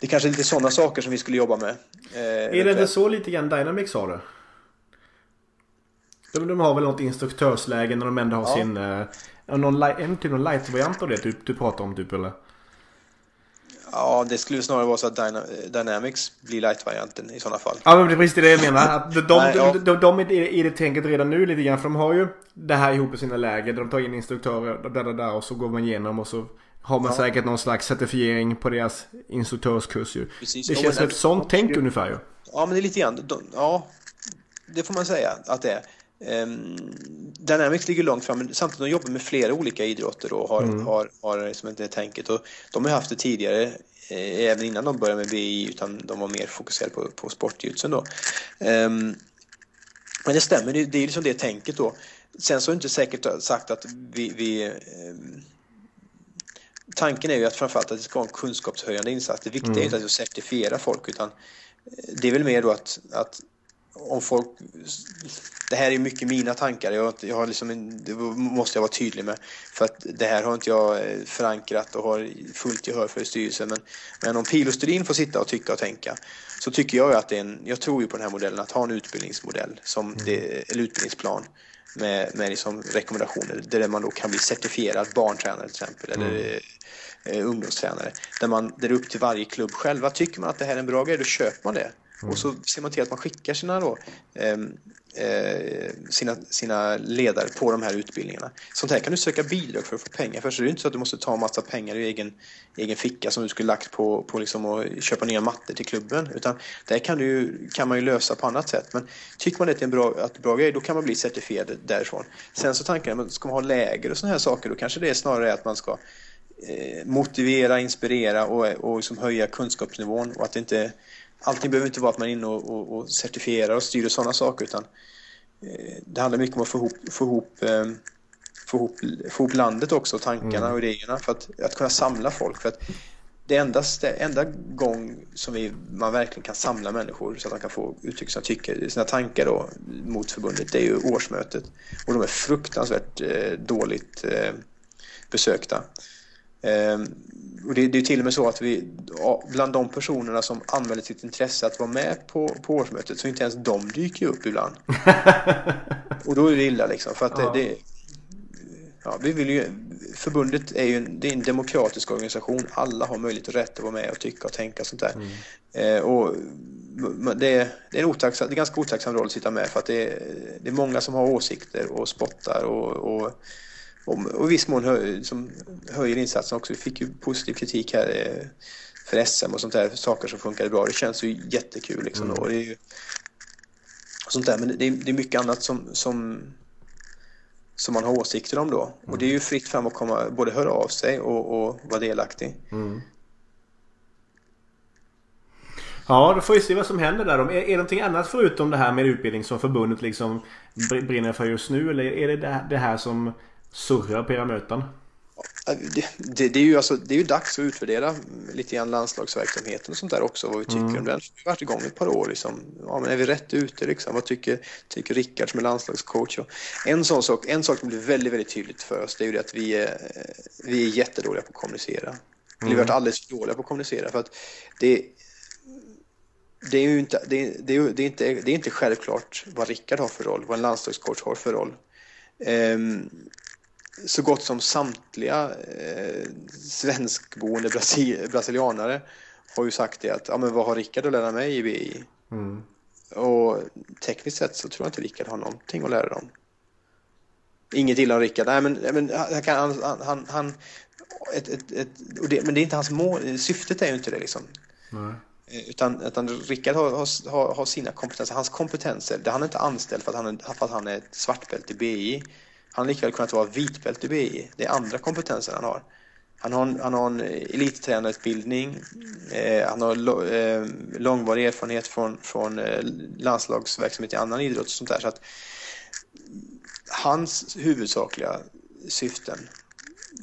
Det är kanske är lite sådana saker som vi skulle jobba med. Eh, Är det inte så lite grann Dynamics har det? De, de har väl något instruktörsläge när de ändå har Ja. sin... Eh, någon, en typ någon light-variant av det du, du pratar om typ eller? Ja, det skulle snarare vara så att Dyna, Dynamics blir light-varianten i sådana fall. Ja men det är precis det jag menar. Att de, de, Nej, ja. de, de, är i det tänket redan nu lite grann. För de har ju det här ihop i sina läger. Där de tar in instruktörer där, där, där och så går man igenom och så har man Ja. säkert någon slags certifiering på deras instruktörskurs ju. Precis. Det känns som ett sånt tänk ungefär ju. Ja, men det är lite grann. Ja, det får man säga att det är. Um, Dynamics ligger långt fram, men samtidigt de jobbar med flera olika idrotter och har, Mm. har, har liksom inte det tänket. Och de har haft det tidigare, eh, även innan de började med BI, utan de var mer fokuserade på, på sportjutsen då. Ehm, men det stämmer, det, det är liksom det tänket då. Sen så är det inte säkert sagt att vi, vi ehm, Tanken är ju att framförallt att det ska vara en kunskapshöjande insats. Det viktiga är inte att certifiera folk utan det är väl mer då att, att om folk... Det här är mycket mina tankar. Jag, jag har liksom en, det måste jag vara tydlig med. För att det här har inte jag eh, förankrat och har fullt gehör för i styrelsen. Men, men om Pilostudin får sitta och tycka och tänka så tycker jag att det är en... Jag tror ju på den här modellen att ha en utbildningsmodell, som det, eller utbildningsplan med, med liksom rekommendationer där man då kan bli certifierad barntränare till exempel. Eller eh, ungdomstränare. Där, man, där det är upp till varje klubb själva. Tycker man att det här är en bra grej, då köper man det. Och så ser man till att man skickar sina, då, ehm, eh, sina, sina ledare på de här utbildningarna. Sånt här kan du söka bidrag för att få pengar för. Så det är inte så att du måste ta en massa pengar i egen, egen ficka som du skulle lagt på, på liksom att köpa nya mattor till klubben. Utan det här kan, du, kan man ju lösa på annat sätt. Men tycker man att det är en bra, att bra grej, då kan man bli certifierad därifrån. Sen så tanken är att ska man ha läger och såna här saker, då kanske det är snarare att man ska eh, motivera, inspirera och, och liksom höja kunskapsnivån och att det inte Allting behöver inte vara att man är inne och, och, och certifierar och styr och sådana saker utan eh, det handlar mycket om att få ihop, få ihop, eh, få ihop, få ihop landet också, tankarna och idéerna för att, att kunna samla folk. För att det enda, enda gång som vi, man verkligen kan samla människor så att de kan få uttrycka sina, tycker, sina tankar då, mot förbundet, det är ju årsmötet. Och de är fruktansvärt eh, dåligt eh, besökta. Eh, och det, det, är till och med så att vi, bland de personerna som anmäler sitt intresse att vara med på, på årsmötet så inte ens de dyker upp ibland. [LAUGHS] och då är det illa liksom. För att ja. det, ja, vi vill ju, förbundet är ju en, det är en demokratisk organisation. Alla har möjlighet och rätt att vara med och tycka och tänka och sånt där. Mm. Eh, och det, det, är en otacksam, det är ganska otacksam roll att sitta med för att det är, det är många som har åsikter och spottar och, och, och, i viss mån hö, som höjer insatsen också. Vi fick ju positiv kritik här eh, för SM och sånt där, saker som funkade bra. Det känns ju jättekul liksom. Mm. Och det är ju, sånt där. Men det är, det är mycket annat som, som som man har åsikter om då. Och det är ju fritt fram att komma, både höra av sig och, och vara delaktig. Mm. Ja, då får vi se vad som händer där. Är, är det någonting annat förutom det här med utbildning som förbundet liksom brinner för just nu? Eller är det det här som surrar på era möten? Det, det, är ju alltså, det är ju dags att utvärdera lite grann landslagsverksamheten och sånt där också, vad vi tycker mm. om den. Vi har varit igång ett par år. Liksom. Ja, men är vi rätt ute? Liksom? Vad tycker, tycker Rickard som är landslagscoach? Och en, sån sak, en sak som blir väldigt, väldigt tydligt för oss, det är ju det att vi är, vi är jättedåliga på att kommunicera. Mm. vi har varit alldeles för dåliga på att kommunicera. För att det, det är ju inte, det, det, är, det, är inte, det är inte självklart vad Rickard har för roll, vad en landslagscoach har för roll. Um, så gott som samtliga eh, svenskboende brasil brasilianare har ju sagt det att ja, men vad har Rickard att lära mig i BI? Mm. Och tekniskt sett så tror jag inte Rickard har någonting att lära dem. Inget illa om Rickard, nej men, men han, han, han, han ett, ett, ett, det, men det är inte hans mål, syftet är ju inte det liksom. Nej. Eh, utan, utan Rickard har, har, har, sina kompetenser, hans kompetenser, det han är inte anställd för att han är, för att han är svartbälte i BI han har likväl kunnat vara vitbälte i BI. Det är andra kompetenser han har. Han har en, han har en elittränarutbildning, eh, han har eh, långvarig erfarenhet från, från eh, landslagsverksamhet i annan idrott och sånt där. Så att hans huvudsakliga syften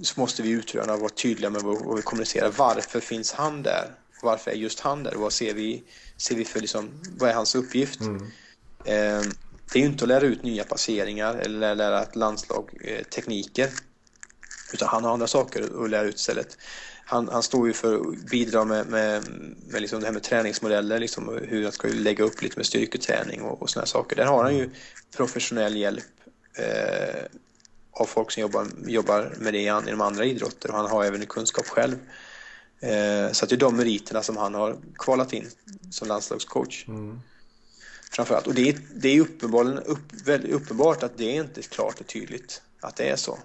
så måste vi utröna och vara tydliga med vad vi kommunicerar. Varför finns han där? Varför är just han där? Vad ser vi, ser vi för liksom, vad är hans uppgift? Mm. Eh, det är ju inte att lära ut nya passeringar eller lära ett landslag eh, tekniker. Utan han har andra saker att lära ut istället. Han, han står ju för att bidra med, med, med liksom det här med träningsmodeller, liksom hur han ska lägga upp lite med styrketräning och, och sådana saker. Där har han ju professionell hjälp eh, av folk som jobbar, jobbar med det inom andra idrotter och han har även en kunskap själv. Eh, så att det är de meriterna som han har kvalat in som landslagscoach. Mm framförallt. Och det är, det är uppenbarligen, upp, väldigt uppenbart att det är inte klart och tydligt att det är så.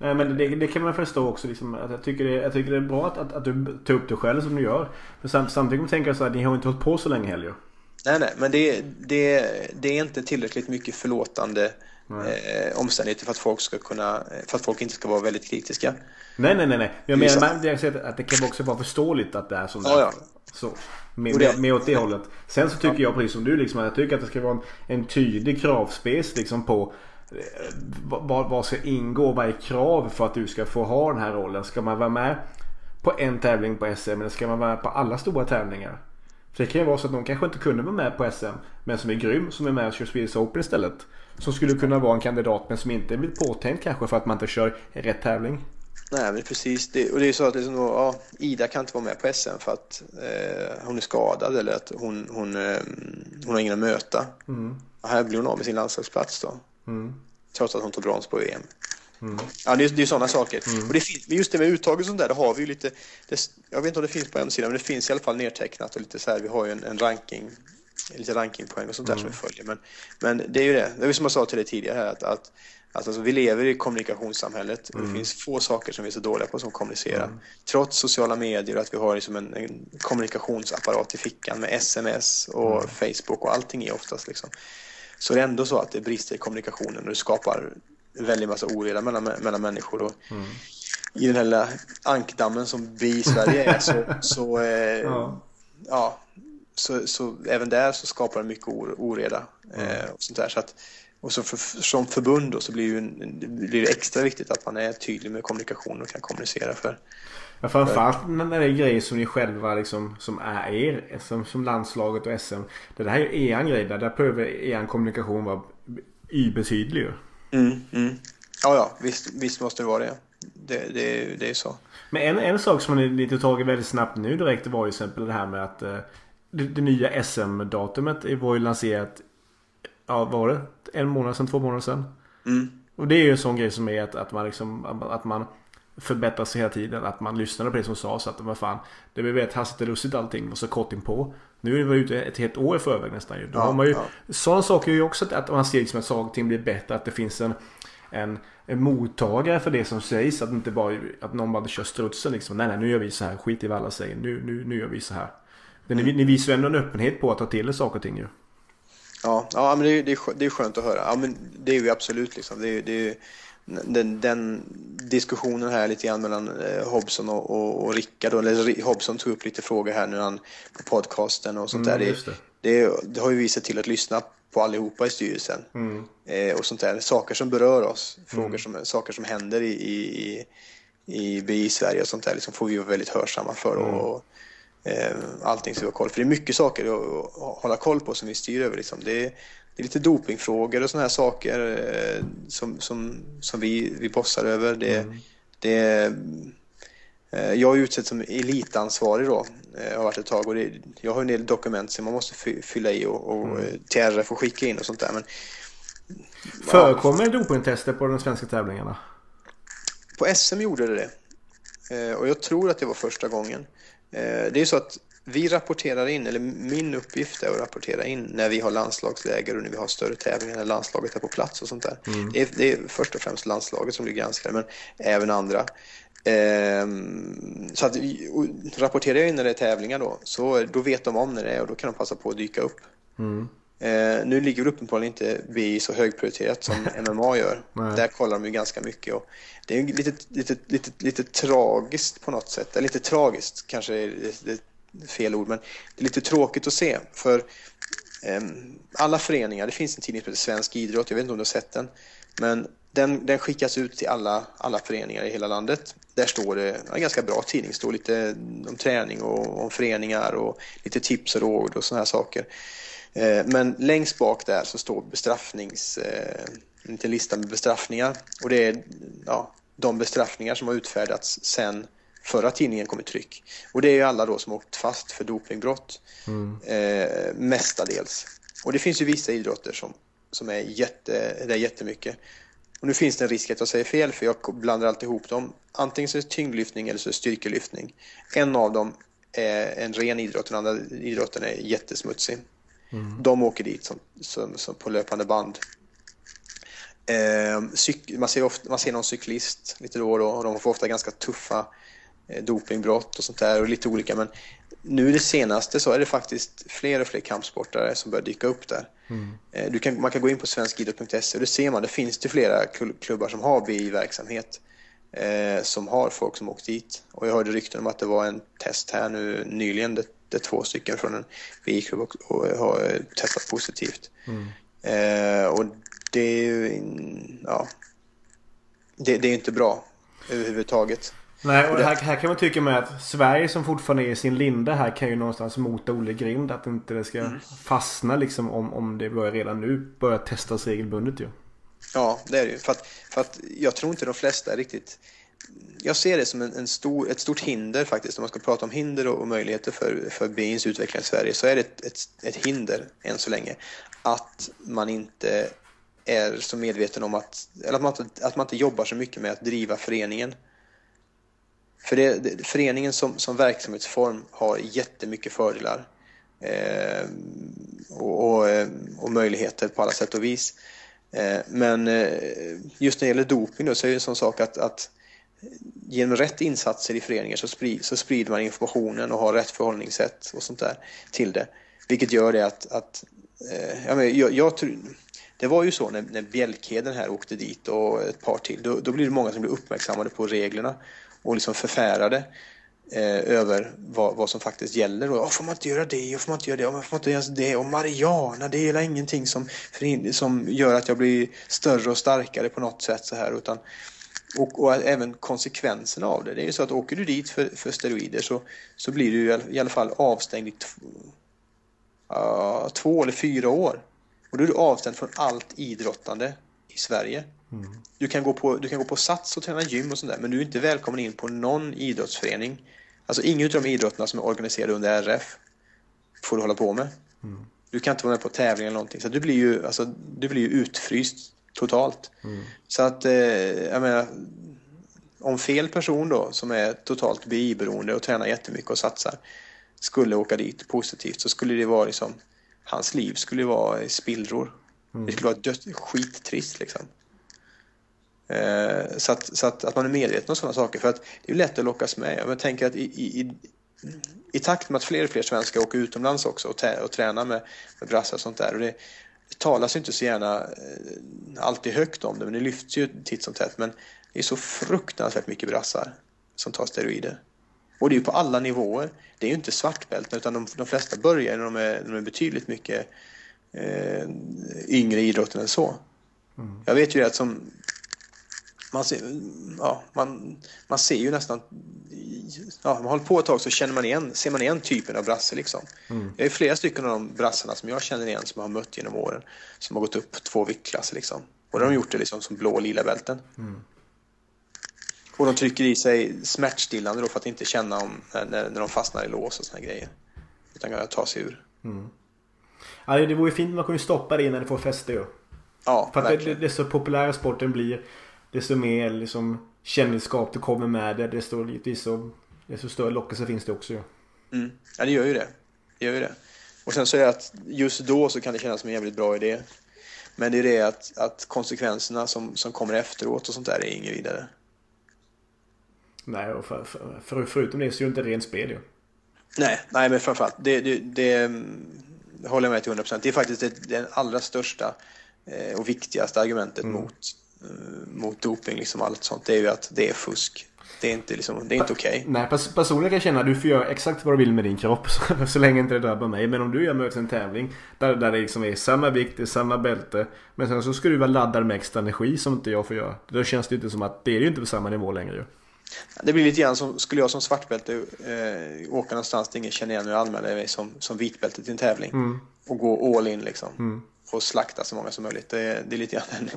Nej men det, det kan man förstå också. Liksom, att jag, tycker det, jag tycker det är bra att, att, att du tar upp det själv som du gör. Men samt, samtidigt tänker jag så att ni har inte hållit på så länge heller. Nej nej men det, det, det är inte tillräckligt mycket förlåtande eh, omständigheter för att folk ska kunna, för att folk inte ska vara väldigt kritiska. Nej nej nej. nej. Jag menar att det kan också vara förståeligt att det är som det. Ja, ja. Så. Med, med, med åt det hållet. Sen så tycker jag precis som du liksom. Jag tycker att det ska vara en, en tydlig kravspec liksom på eh, vad, vad ska ingå? Vad är krav för att du ska få ha den här rollen? Ska man vara med på en tävling på SM eller ska man vara med på alla stora tävlingar? För det kan ju vara så att någon kanske inte kunde vara med på SM men som är grym som är med och kör Swedish Open istället. Som skulle kunna vara en kandidat men som inte blir påtänkt kanske för att man inte kör rätt tävling. Nej, men precis. Det, och det är så att liksom, ja, Ida kan inte vara med på SM för att eh, hon är skadad eller att hon, hon, eh, hon har ingen att möta. Mm. Och här blir hon av med sin landslagsplats då. Mm. Trots att hon tog brons på EM. Mm. Ja, det är, det är sådana saker. Mm. Och det finns, just det med uttag och sånt där, det har vi ju lite. Det, jag vet inte om det finns på hemsidan, men det finns i alla fall nedtecknat och lite så här. Vi har ju en, en ranking, lite rankingpoäng och sånt där som mm. vi följer. Men, men det är ju det. Det är som jag sa till dig tidigare här att, att Alltså, vi lever i kommunikationssamhället och det mm. finns få saker som vi är så dåliga på som kommunicera. Mm. Trots sociala medier och att vi har liksom en, en kommunikationsapparat i fickan med sms och mm. Facebook och allting är oftast liksom. Så det är ändå så att det brister i kommunikationen och det skapar en väldig massa oreda mellan, mellan människor. Och mm. I den här lilla ankdammen som vi i Sverige är så, så, eh, ja. ja. Så, så även där så skapar det mycket oreda. Eh, och sånt där. Så att, och så för, som förbund då så blir, ju, blir det extra viktigt att man är tydlig med kommunikation och kan kommunicera för, Ja, framförallt när det är grejer som ni själva liksom, som är er. Som, som landslaget och SM. Det här är ju er grej. Där, där behöver er kommunikation vara übertydlig ju. Mm, mm. Ja, ja. Visst, visst måste det vara det. Det, det, det är så. Men en, en sak som man lite tagit väldigt snabbt nu direkt var ju exempel det här med att eh, det, det, nya SM-datumet var ju lanserat Ja, vad var det? En månad sedan, två månader sedan. Mm. Och det är ju en sån grej som är att, att man liksom att man förbättrar sig hela tiden. Att man lyssnade på det som sades. Att vad fan. Det blev väldigt hastigt och lustigt allting. Och så kort in på. Nu är vi ute ett helt år i förväg nästan ju. Då Ja, har man ju ja. Sådana saker är ju också att, att man ser liksom att saker och ting blir bättre. Att det finns en en, en mottagare för det som sägs. Att inte bara att någon bara kör strutsen liksom. Nej nej nu gör vi så här. Skit i vad alla säger. Nu, nu, nu gör vi så här. Men ni, ni visar ju ändå en öppenhet på att ta till er saker och ting ju. Ja, ja men det är, det, det är skönt att höra. Ja, men det är ju absolut liksom. Det är, det den, den diskussionen här lite grann mellan eh, Hobson och, och, och Rickard. Eller Hobson tog upp lite frågor här nu han, på podcasten och sånt Mm, där. Det, det. det, har ju vi sett till att lyssna på allihopa i styrelsen. Mm. Eh, och sånt där. Saker som berör oss. Frågor som, saker som händer i, i, i, i BI Sverige och sånt där. Liksom får vi vara väldigt hörsamma för. Och, eh, allting ska vi ha koll För det är mycket saker att, att hålla koll på som vi styr över. Liksom. Det, är, det är lite dopingfrågor och såna här saker eh, som, som, som vi, vi bossar över. Det, det, eh, jag är utsedd som elitansvarig då. eh, har varit ett tag och det, jag har en del dokument som man måste fy- fylla i och, och eh, till RF och skicka in och sånt där. Men Förekommer dopingtester på de svenska tävlingarna? På SM gjorde det det. Eh, och jag tror att det var första gången. Eh, det är så att vi rapporterar in, eller min uppgift är att rapportera in när vi har landslagsläger och när vi har större tävlingar när landslaget är på plats och sånt där. Det, är, det är först och främst landslaget som blir granskade, men även andra. Ehm, så att rapporterar jag in när det är tävlingar då, så då vet de om när det är och då kan de passa på att dyka upp. Eh, nu ligger väl uppenbarligen inte BI så högprioriterat som [LAUGHS] MMA gör. Där kollar de ju ganska mycket. Och det är lite, lite, lite, lite tragiskt på något sätt. Eller lite tragiskt kanske är det, det är fel ord, men det är lite tråkigt att se. För ehm, alla föreningar, det finns en tidning som heter Svensk Idrott, jag vet inte om du har sett den. Men den, den skickas ut till alla, alla föreningar i hela landet. Där står det, en ganska bra tidning, står lite om träning och om föreningar och lite tips och råd och sådana här saker. Eh, Men längst bak där så står bestraffnings, eh, en liten lista med bestraffningar. Och det är ja, de bestraffningar som har utfärdats sen förra tidningen kom i tryck. Och det är ju alla då som åkt fast för dopingbrott. Eh, mestadels. Och det finns ju vissa idrotter som, som är jätte, det är jättemycket. Och nu finns det en risk att jag säger fel för jag blandar alltid ihop dem. Antingen så är det tyngdlyftning eller så är det styrkelyftning. En av dem är en ren idrott, den andra idrotten är jättesmutsig. De åker dit som, som, som på löpande band. Eh, cyk, man, ser ofta, man ser någon cyklist lite då och då och de får ofta ganska tuffa eh, dopingbrott och sånt där och lite olika men nu det senaste så är det faktiskt fler och fler kampsportare som börjar dyka upp där. Eh, du kan, man kan gå in på svenskidrott.se och det ser man, det finns det flera klubbar som har BI-verksamhet eh, som har folk som åkt dit. Och jag hörde rykten om att det var en test här nu nyligen där, två stycken från en BI-klubb och, och har testat positivt. Eh, och det är ju, ja, det, det är ju inte bra överhuvudtaget. Nej, och här, här kan man tycka med att Sverige som fortfarande är i sin linda här kan ju någonstans mota Olle Grind. Att inte det ska fastna liksom om, om det börjar redan nu börjar testas regelbundet ju. Ja, det är det ju. För att, för att jag tror inte de flesta riktigt... Jag ser det som en, en stor, ett stort hinder faktiskt. Om man ska prata om hinder och, och möjligheter för, för BIs utveckling i Sverige så är det ett, ett, ett hinder än så länge. Att man inte är så medveten om att, eller att man, inte, att man inte jobbar så mycket med att driva föreningen. För det, det, föreningen som, som verksamhetsform har jättemycket fördelar eh, och, och, eh, och möjligheter på alla sätt och vis. Eh, men eh, just när det gäller doping då, så är det en sån sak att, att genom rätt insatser i föreningar så, sprid, så sprider man informationen och har rätt förhållningssätt och sånt där till det. Vilket gör det att, att eh, jag, jag, jag tror, det var ju så när, när Bjälkheden här åkte dit och ett par till, då, då blir det många som blir uppmärksammade på reglerna och liksom förfärade eh, över vad, vad som faktiskt gäller. Och, får man inte göra det? Och får man inte göra det? Och får man inte göra det? Och Mariana, det är ingenting som, som gör att jag blir större och starkare på något sätt så här, utan och, och, även konsekvenserna av det. Det är ju så att åker du dit för, för steroider så, så blir du i alla fall avstängd i uh, två eller fyra år. Och då är du avstängd från allt idrottande i Sverige. Mm. Du, kan gå på, du kan gå på Sats och träna gym och sånt där men du är inte välkommen in på någon idrottsförening. Alltså ingen av de idrotterna som är organiserade under RF får du hålla på med. Mm. Du kan inte vara med på tävling eller någonting. Så du blir ju, alltså, du blir ju utfryst totalt. Mm. Så att, eh, jag menar, om fel person då som är totalt BI-beroende och tränar jättemycket och satsar skulle åka dit positivt så skulle det vara liksom, hans liv skulle vara i spillror. Mm. Det skulle vara dött, skittrist liksom. Eh, så, att, så att, att, man är medveten om sådana saker för att det är lätt att lockas med. Jag tänker att i, i, i, takt med att fler och fler svenskar åker utomlands också och, och tränar med, med brassar och sånt där och det, det talas inte så gärna eh, alltid högt om det men det lyfts ju titt som tätt men det är så fruktansvärt mycket brassar som tar steroider. Och det är på alla nivåer. Det är ju inte svartbälten utan de, de flesta börjar när de är, de är betydligt mycket eh, yngre i idrotten än så. Mm. Jag vet ju att som man ser, ja, man, man ser ju nästan, ja, man håller på ett tag så känner man igen, ser man igen typen av brasse liksom. Mm. Det är flera stycken av de brassarna som jag känner igen som jag har mött genom åren som har gått upp två viktklasser liksom. Och de har gjort det liksom som blå och lila bälten. Mm. Och de trycker i sig smärtstillande då för att inte känna om, när, när de fastnar i lås och såna grejer. Utan kan ta sig ur. Mm. Ja, det vore fint om man kunde stoppa det innan det får fäste ju. Ja, För att det, det, så populära sporten blir desto mer liksom kändisskap det kommer med det desto så desto större lockelse finns det också ju. Mm. Ja det gör ju det. det gör ju det. Och sen så är det att just då så kan det kännas som en jävligt bra idé. Men det är det att, att konsekvenserna som, som kommer efteråt och sånt där är inget vidare. Nej, och för, för, för, förutom det så är det inte rent spel ju. Nej, nej men framförallt det, det, det, det håller jag med till 100%. Det är faktiskt det, det allra största eh, och viktigaste argumentet mm. mot mot doping, liksom allt sånt, det är ju att det är fusk. Det är inte, liksom, inte okej. Okay. Nej, personligen kan jag känna att du får göra exakt vad du vill med din kropp [LAUGHS] så, så länge inte det drabbar mig. Men om du gör möts en tävling där, där det liksom är samma vikt, det är samma bälte. Men sen så ska du vara laddad med extra energi som inte jag får göra. Då känns det inte som att det är ju inte på samma nivå längre ju. Det blir lite grann som, skulle jag som svartbälte eh, åka någonstans där ingen känner igen mig och anmäla mig som, som vitbälte till en tävling. Mm. Och gå all in liksom. Mm och slakta så många som möjligt. Det, det är lite grann,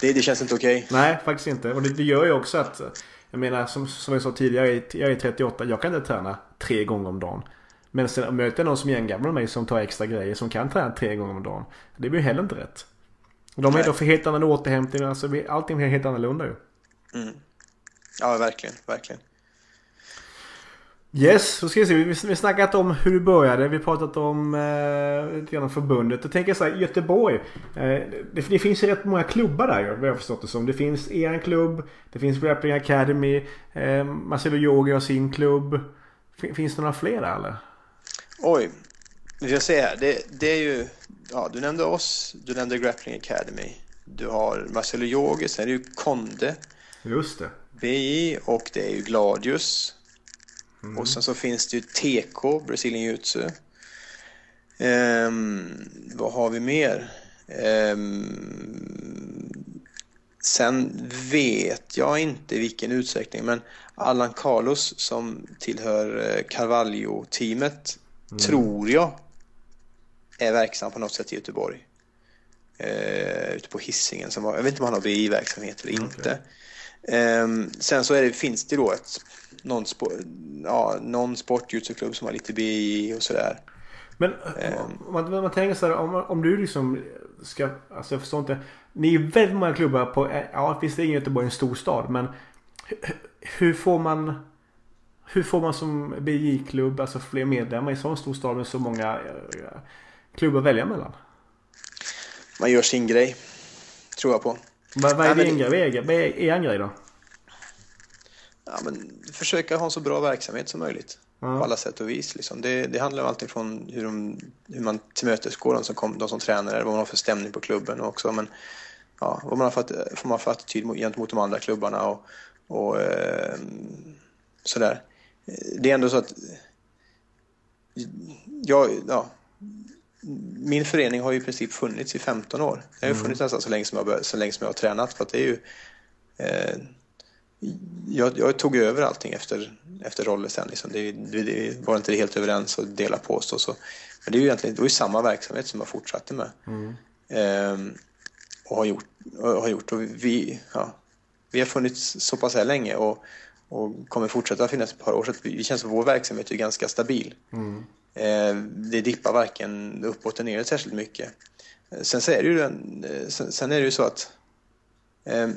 det, det känns inte okej. Okay. [LAUGHS] Nej, faktiskt inte. Och det, det, gör ju också att jag menar som, som jag sa tidigare, jag är 38. Jag kan inte träna tre gånger om dagen. Men sen möter jag någon som är jämngammal med mig som tar extra grejer som kan träna tre gånger om dagen. Det blir heller inte rätt. De är då för helt annan återhämtning. Alltså allting blir helt annorlunda ju. Mm. Ja, verkligen, verkligen. Yes, så ska vi se. Vi har snackat om hur du började. Vi har pratat om eh, lite grann förbundet. Jag tänker så här, Göteborg. Eh, det, det, finns ju rätt många klubbar där vad jag har förstått det som. Det finns er klubb. Det finns Grappling Academy. Eh, Marcelo Yogi har sin klubb. Finns det några fler där eller? Oj, vi får se här. Det, det är ju, ja du nämnde oss. Du nämnde Grappling Academy. Du har Marcelo Yogi, sen är det ju Konde. Just det. BI och det är ju Gladius. Mm. Och sen så finns det ju TK, Brazilian Jiu-Jitsu. Um, vad har vi mer? Um, sen vet jag inte i vilken utsträckning, men Allan Carlos som tillhör eh, Carvalho-teamet mm. tror jag är verksam på något sätt i Göteborg. Uh, ute på hissingen som var, jag vet inte om han har BI-verksamhet eller okay. inte. Um, sen så det, finns det då ett någon, sport, ja, någon sportjutsu som har lite BI och sådär. Men um, om man, man tänker så här, om, om du liksom ska, alltså jag förstår inte. Ni är väldigt många klubbar på, ja visst är Göteborg en stor stad men hur får man hur får man som BJ-klubb, alltså fler medlemmar i så en stor stad med så många uh, klubbar att välja mellan? Man gör sin grej. Tror jag på. Vad, vad är din grej? Vad är er grej då? ja, men, försöka ha en så bra verksamhet som möjligt. Mm. På alla sätt och vis. Liksom. Det, det handlar om allting från hur, de, hur man tillmötesgår de som, kom, de som tränar, vad man har för stämning på klubben också. Men, ja, vad man har för, får man för attityd gentemot de andra klubbarna och, och eh, sådär. Det är ändå så att jag, ja, min förening har ju i princip funnits i 15 år. Det har ju mm. funnits nästan så länge som jag, så länge som jag har tränat. För att det är ju, eh, jag, jag, tog över allting efter, efter Rolle sen. Liksom. Det, det, det, var inte helt överens att dela på så. så. Men det är ju egentligen det var ju samma verksamhet som jag fortsatte med. Mm. Ehm, och har gjort. Och, har gjort. Och vi, ja, vi har funnits så pass här länge och, och kommer fortsätta finnas ett par år. Så vi känns som att vår verksamhet är ganska stabil. Mm. Eh, det dippar varken uppåt eller neråt särskilt mycket. Eh, sen, så är det ju, eh, sen, sen är det ju så att eh,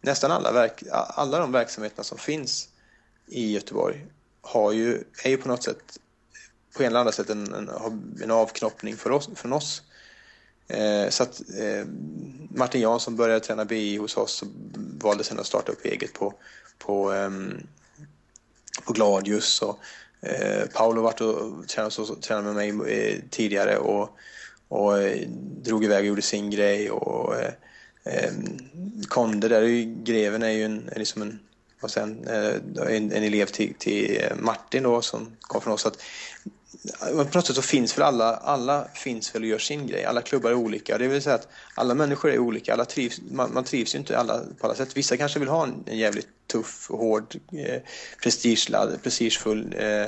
nästan alla, verk, alla de verksamheterna som finns i Göteborg har ju, är ju på något sätt på en eller annat sätt en, en, en avknoppning för oss, från oss. Eh, så att eh, Martin Jansson började träna BI hos oss och valde sen att starta upp eget på, på, eh, på Gladius. Och, eh, Paolo varit och tränat, tränat med mig eh, tidigare och, och eh, drog iväg och gjorde sin grej. Och, eh, eh Konde där, greven är ju en, liksom en, och sen, eh, en, en elev till, till eh, Martin då som kom från oss. Att, på något sätt så finns väl alla, alla finns väl och gör sin grej. Alla klubbar är olika. Det vill säga att alla människor är olika. Alla trivs, man, man trivs ju inte alla på alla sätt. Vissa kanske vill ha en, en jävligt tuff, hård, eh, prestigeladd, prestigefull eh,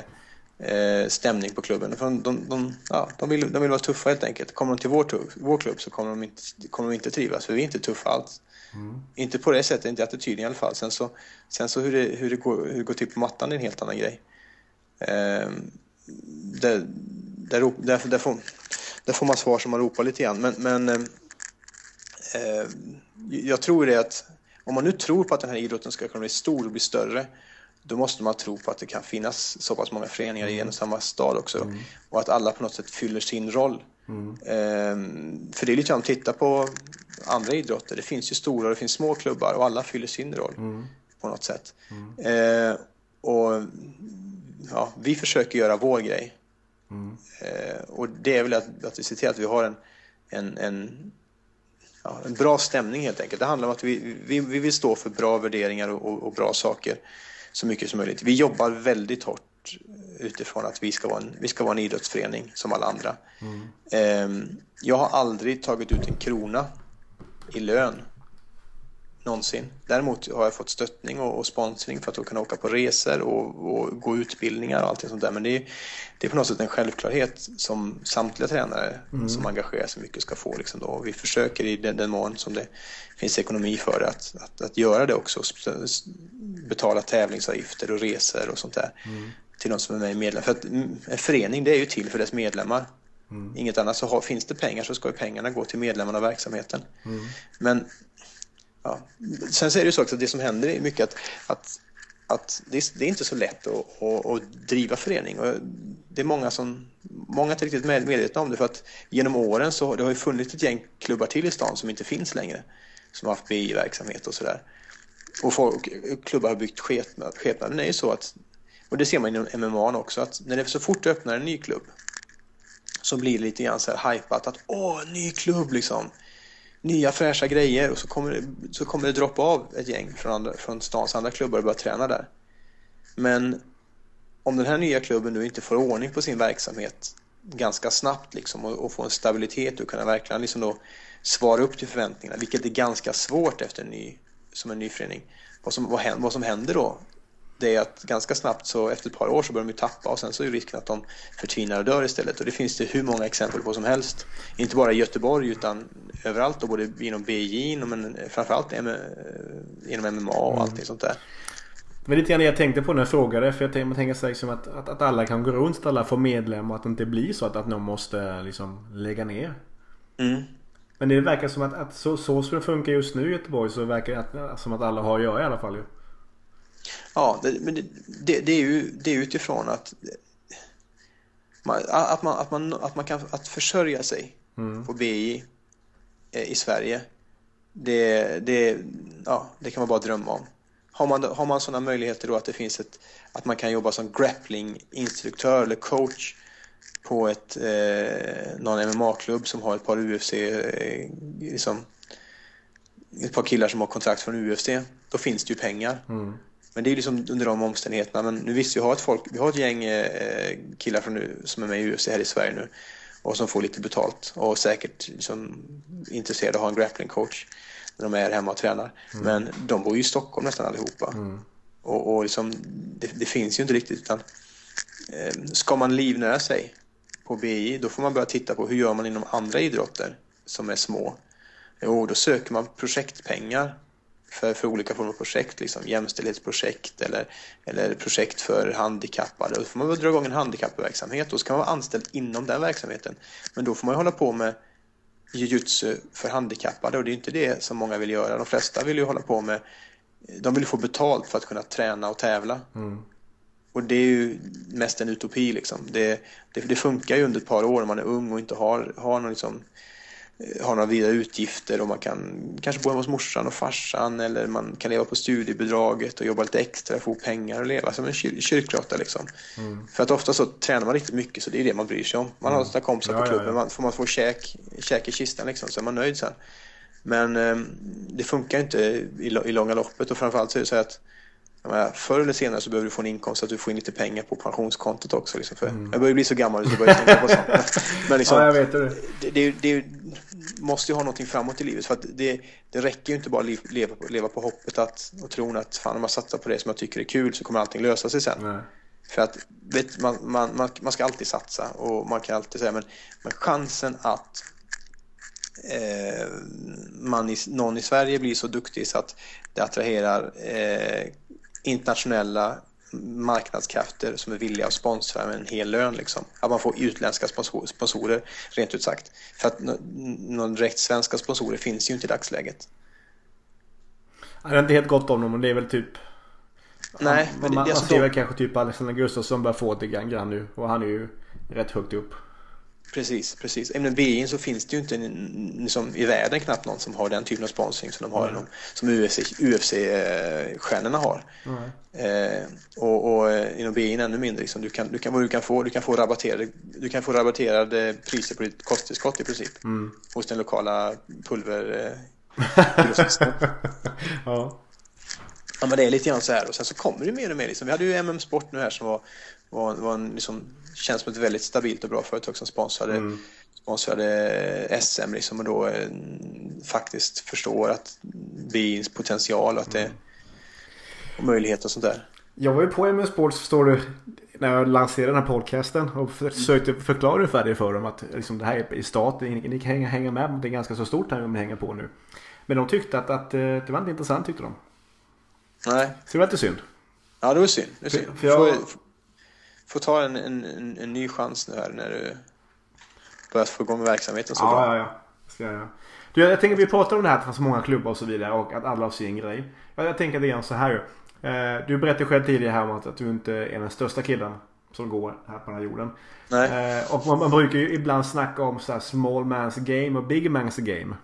eh, stämning på klubben. För de, de, de, ja, de, vill, de vill vara tuffa helt enkelt. Kommer de till vår, vår klubb så kommer de, inte, kommer de inte trivas för vi är inte tuffa alls. Mm. Inte på det sättet, inte attityden i alla fall. Sen så, sen så hur, det, hur, det går, hur det går till på mattan är en helt annan grej. Eh, där, där, där, där, får, där får man svar som man ropar lite grann. Men, men eh, jag tror det att om man nu tror på att den här idrotten ska kunna bli stor och bli större då måste man tro på att det kan finnas så pass många föreningar i en och samma stad också. Mm. Och att alla på något sätt fyller sin roll. Mm. Ehm, för det är lite grann att titta på andra idrotter. Det finns ju stora och det finns små klubbar och alla fyller sin roll mm. på något sätt. Ehm, och ja, vi försöker göra vår grej. Mm. Eh, och det är väl att, att vi ser till att vi har en, en, en, ja, en bra stämning helt enkelt. Det handlar om att vi, vi, vi vill stå för bra värderingar och, och, och, bra saker så mycket som möjligt. Vi jobbar väldigt hårt utifrån att vi ska vara en, vi ska vara en idrottsförening som alla andra. Mm. Eh, jag har aldrig tagit ut en krona i lön någonsin. Däremot har jag fått stöttning och, och sponsring för att kunna åka på resor och, och gå utbildningar och allt sånt där. Men det är, det är på något sätt en självklarhet som samtliga tränare mm. som engagerar sig mycket ska få. Liksom då. vi försöker i den, den mån som det finns ekonomi för det att, att, att göra det också. Betala tävlingsavgifter och resor och sånt där mm. till de som är med i medlem. För att en förening det är ju till för dess medlemmar. Mm. Inget annat. Så har, finns det pengar så ska ju pengarna gå till medlemmarna och verksamheten. Mm. Men Ja. Sen så är det ju så också att det som händer är mycket att, att, att det, är, det är inte så lätt att, att, att, driva förening. Och det är många som många är inte riktigt medvetna om det för att genom åren så det har ju funnits ett gäng klubbar till i stan som inte finns längre. Som har haft BI-verksamhet och sådär. Och folk, klubbar har byggt skepnaden. är ju så att, och det ser man inom MMA också, att när det så fort du öppnar en ny klubb så blir det lite grann så här hajpat att åh, ny klubb liksom nya fräscha grejer och så kommer det, så kommer det droppa av ett gäng från, andra, från stans andra klubbar och börja träna där. Men om den här nya klubben nu inte får ordning på sin verksamhet ganska snabbt liksom och, och få en stabilitet och kunna verkligen liksom då svara upp till förväntningarna, vilket är ganska svårt efter en ny, som en ny förening. Vad som, vad, händer, vad som händer då det är att ganska snabbt så efter ett par år så börjar de tappa och sen så är risken att de förtvinar och dör istället. Och det finns det hur många exempel på som helst. Inte bara i Göteborg utan överallt då, både inom BJ, men framförallt inom MMA och mm. allting sånt där. Men lite grann det jag tänkte på när jag frågade. För jag tänkte, man tänker sig liksom att, att, att, alla kan gå runt, att alla får medlem och att det inte blir så att, att någon måste liksom lägga ner. Mm. Men det verkar som att, att så, så som det funkar just nu i Göteborg så verkar det att, som att alla har att göra i alla fall ju. Ja, det, men det, det, det, är ju det är utifrån att man, att, man, att, man, att man kan att försörja sig mm. på BI eh, i Sverige. Det, det, ja, det kan man bara drömma om. Har man, har man sådana möjligheter då att det finns ett, att man kan jobba som grappling-instruktör eller coach på ett, eh, någon MMA-klubb som har ett par UFC, eh, liksom, ett par killar som har kontrakt från UFC, då finns det ju pengar. Mm. Men det är liksom under de omständigheterna. Men nu visst, vi har ett, folk, vi har ett gäng eh, killar från, som är med i UFC här i Sverige nu och som får lite betalt och säkert liksom intresserade av att ha en grappling coach. när de är hemma och tränar. Mm. Men de bor ju i Stockholm nästan allihopa. Mm. Och, och liksom, det, det, finns ju inte riktigt utan eh, ska man livnära sig på BI då får man börja titta på hur gör man inom andra idrotter som är små. Jo, då söker man projektpengar för, för olika former av projekt, liksom jämställdhetsprojekt eller, eller projekt för handikappade. Då får man väl dra igång en handikappverksamhet och så kan man vara anställd inom den verksamheten. Men då får man ju hålla på med jujutsu för handikappade och det är inte det som många vill göra. De flesta vill ju hålla på med, de vill få betalt för att kunna träna och tävla. Mm. Och det är ju mest en utopi liksom. Det, det, det, funkar ju under ett par år om man är ung och inte har, har någon liksom har några vidare utgifter och man kan kanske bo hemma hos morsan och farsan eller man kan leva på studiebidraget och jobba lite extra få pengar och leva som en kyr kyrkråtta liksom. Mm. För att ofta så tränar man riktigt mycket så det är det man bryr sig om. Man har mm. sina kompisar ja, på klubben, ja, ja. Man, får man få käk, käk i kistan liksom så är man nöjd sen. Men eh, det funkar inte i, i långa loppet och framförallt så är det så att menar, förr eller senare så behöver du få en inkomst så att du får in lite pengar på pensionskontot också. Liksom, för mm. Jag börjar bli så gammal så jag börjar tänka på sånt. [LAUGHS] Men liksom, ja, jag vet det. Det, det, det måste ju ha någonting framåt i livet. För det, det räcker ju inte bara att leva på, leva på hoppet att, och tron att fan om jag satsar på det som jag tycker är kul så kommer allting lösa sig sen. Nej. För att vet, man, man, man, man ska alltid satsa och man kan alltid säga men, men chansen att eh, man i, någon i Sverige blir så duktig så att det attraherar eh, internationella marknadskrafter som är villiga att sponsra med en hel lön. Liksom. Att man får utländska sponsorer, rent ut sagt. För att någon direkt svenska sponsorer finns ju inte i dagsläget. Det är inte helt gott om dem, men det är väl typ... Nej, man, men det, man, man ser väl kanske typ Alexander Gustafsson börjar få det grann nu och han är ju rätt högt upp. Precis, precis. Inom BI så finns det ju inte liksom, i världen knappt någon som har den typen av sponsring som de har mm. som UFC-stjärnorna UFC har. Mm. Eh, och, och eh, inom BI ännu mindre. Liksom. Du, kan, du, kan, du, kan få, du, kan få rabatterade, du kan få rabatterade priser på ditt kosttillskott i princip. Mm. Hos den lokala pulver... Eh, [LAUGHS] ja. Ja men det är lite grann så här och sen så kommer det mer och mer liksom. Vi hade ju MM Sport nu här som var, var, var en, liksom, känns som ett väldigt stabilt och bra företag som sponsrade, mm. sponsrade SM liksom och då eh, faktiskt förstår att bins potential och att det mm. och möjligheter och sånt där. Jag var ju på MM Sports förstår du när jag lanserade den här podcasten och försökte förklara ungefär det för dem att liksom, det här är i staten, ni, kan hänga, hänga med, det är ganska så stort här om ni hänger på nu. Men de tyckte att, att eh, det var inte intressant tyckte de. Nej. Så det var lite synd. Ja, det var synd. Det var synd. För, jag... får, får ta en, en, en, ny chans nu här när du börjar få igång verksamheten. Så ja, bra. ja, ja. Ska jag, du, jag tänker vi pratar om det här att det fanns många klubbar och så vidare och att alla har sin grej. Jag, tänker lite så här. Eh, du berättade själv tidigare här om att, att du inte är den största killen som går här på den här jorden. Nej. Eh, och man, man, brukar ju ibland snacka om så här small man's game och big man's game.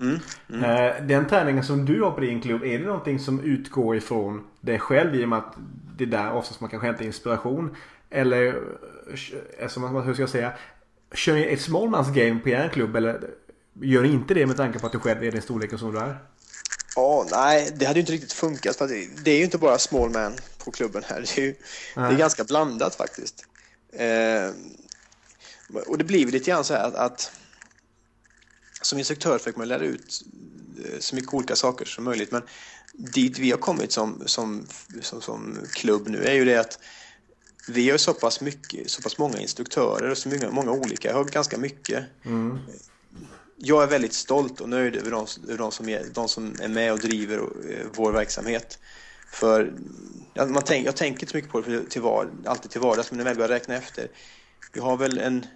Mm, mm. Eh, den träningen som du har på din klubb, är det någonting som utgår ifrån dig själv i och med att det är där oftast man kanske hämtar inspiration? Eller, alltså, hur ska jag säga? Kör ni ett smallmans game på er klubb eller gör ni inte det med tanke på att du själv är den storleken som du är? Ja, oh, nej, det hade ju inte riktigt funkat. För det är ju inte bara small man på klubben här. Det är, ju, det är ganska blandat faktiskt. Eh, och det blir lite grann så här att, att som instruktör försöker man lära ut eh, så mycket olika saker som möjligt. Men dit vi har kommit som, som, som, som klubb nu är ju det att vi har så pass, mycket, så pass många instruktörer och så många, många olika. Jag har ganska mycket. Mm. Jag är väldigt stolt och nöjd över de, över de, som, är, de som är med och driver eh, vår verksamhet. För man tänk, jag tänker inte så mycket på det till var, alltid till vardags, men när jag väl börjar räkna efter. Vi har väl en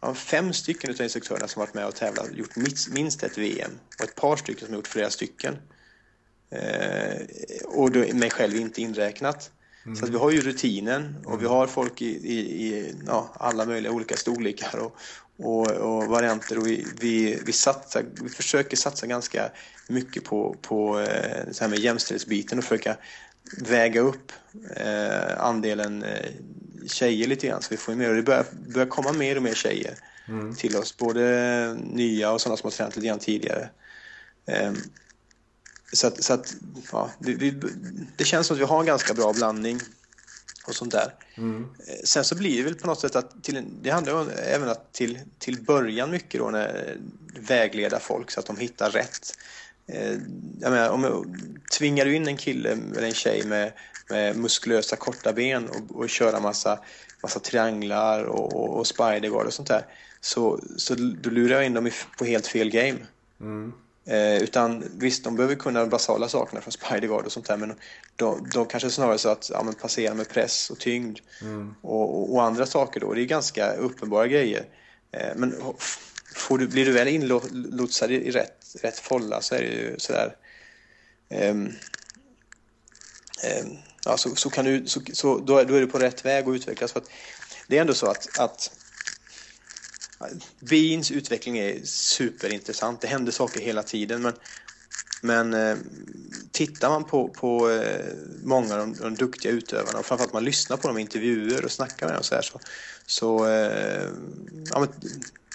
Ja, fem stycken av instruktörerna som varit med och tävlat gjort minst ett VM och ett par stycken som gjort flera stycken. Eh, och då mig själv inte inräknat. Mm. Så vi har ju rutinen och mm. vi har folk i, i, i ja, alla möjliga olika storlekar och, och, och varianter och vi, vi, vi, satsar, vi försöker satsa ganska mycket på, på eh, så här med jämställdhetsbiten och försöka väga upp eh, andelen eh, tjejer lite grann så vi får mer och det börjar, börjar komma mer och mer tjejer mm. till oss. Både nya och sådana som har tränat lite grann tidigare. Um, så att, så att ja, vi, vi, det känns som att vi har en ganska bra blandning och sånt där. Mm. Sen så blir det väl på något sätt att till, det handlar om även att till, till början mycket då när vägleda folk så att de hittar rätt. Jag menar, om tvingar du in en kille eller en tjej med, med muskulösa korta ben och, och köra massa, massa trianglar och, och, och spiderguard och sånt där så, så du lurar jag in dem på helt fel game. Mm. Eh, utan visst, de behöver kunna basala sakerna från Spiderguard och sånt där men de, de kanske snarare så att ja, men passera med press och tyngd mm. och, och, och, andra saker då. Det är ganska uppenbara grejer. Eh, men får du, blir du väl inlotsad i, rätt, rätt folla så är det ju sådär um, um, ja, så, så, kan du, så, så då, då, är du på rätt väg att utvecklas. För att det är ändå så att, att Bins utveckling är superintressant. Det händer saker hela tiden. Men, men eh, tittar man på, på eh, många av de, de duktiga utövarna och framförallt man lyssnar på dem i intervjuer och snackar med dem så här så, så eh, ja, men,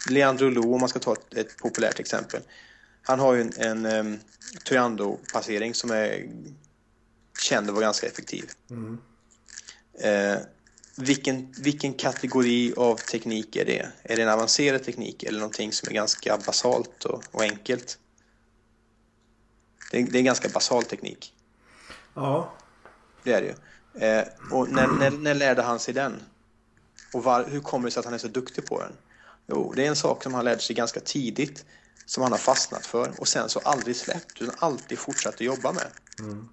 Leandro Lo om man ska ta ett, ett populärt exempel. Han har ju en, en um, Toyando-passering som är känd att vara ganska effektiv. Mm. Eh, vilken, vilken kategori av teknik är det? Är det en avancerad teknik eller någonting som är ganska basalt och, och enkelt? Det är, det är en ganska basal teknik. Ja. Det är det ju. Eh, och när, när, när lärde han sig den? Och var, hur kommer det sig att han är så duktig på den? Jo, det är en sak som han lärde sig ganska tidigt som han har fastnat för och sen så aldrig släppt utan alltid fortsatt att jobba med. Mm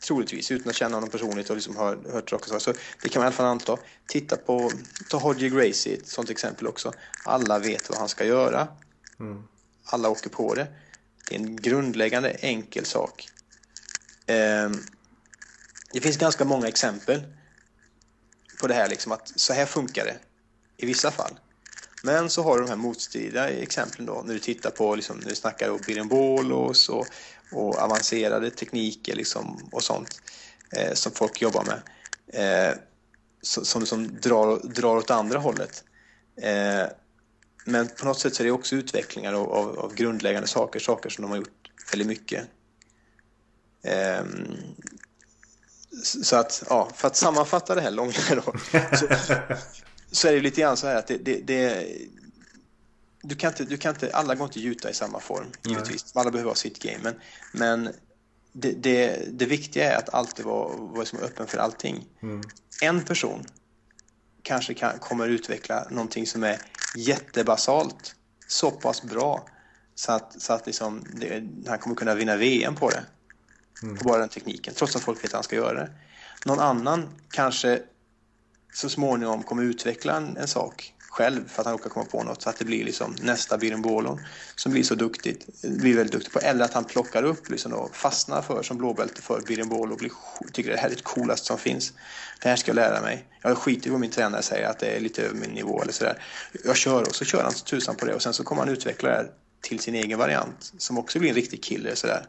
troligtvis utan att känna honom personligt och liksom har hört rock'n'roll. Så det kan man i alla fall anta. Titta på, ta Hodgie Gracie ett sånt exempel också. Alla vet vad han ska göra. Mm. Alla åker på det. Det är en grundläggande enkel sak. Eh, det finns ganska många exempel på det här, liksom att så här funkar det i vissa fall. Men så har du de här motstridiga exemplen då när du tittar på, liksom, när du snackar om Birimbolos och, och avancerade tekniker liksom, och sånt eh, som folk jobbar med. Eh, som, som drar, drar åt andra hållet. Eh, men på något sätt så är det också utvecklingar av, av, av grundläggande saker, saker som de har gjort väldigt mycket. Eh, så att, ja, för att sammanfatta det här långa då, så, [LAUGHS] så är det lite grann så här att det, det, det du kan inte, du kan inte, alla går inte gjuta i samma form, givetvis. Alla behöver ha sitt game. Men, men det, det, det viktiga är att alltid vara, vara som öppen för allting. Mm. En person kanske kan, kommer utveckla någonting som är jättebasalt, så pass bra så att, så att liksom det, han kommer kunna vinna VM på det. Mm. På bara den tekniken, trots att folk vet att han ska göra det. Någon annan kanske så småningom kommer utveckla en, en sak själv för att han råkar komma på något så att det blir liksom nästa Birimbolon som blir så duktigt, blir väldigt duktig på. Eller att han plockar upp liksom och fastnar för som blåbälte för Birimbolo och blir, tycker det här är det coolaste som finns. Det här ska jag lära mig. Jag skiter i vad min tränare säger att det är lite över min nivå eller sådär. Jag kör och så kör han så tusan på det och sen så kommer han utveckla det här till sin egen variant som också blir en riktig killer sådär.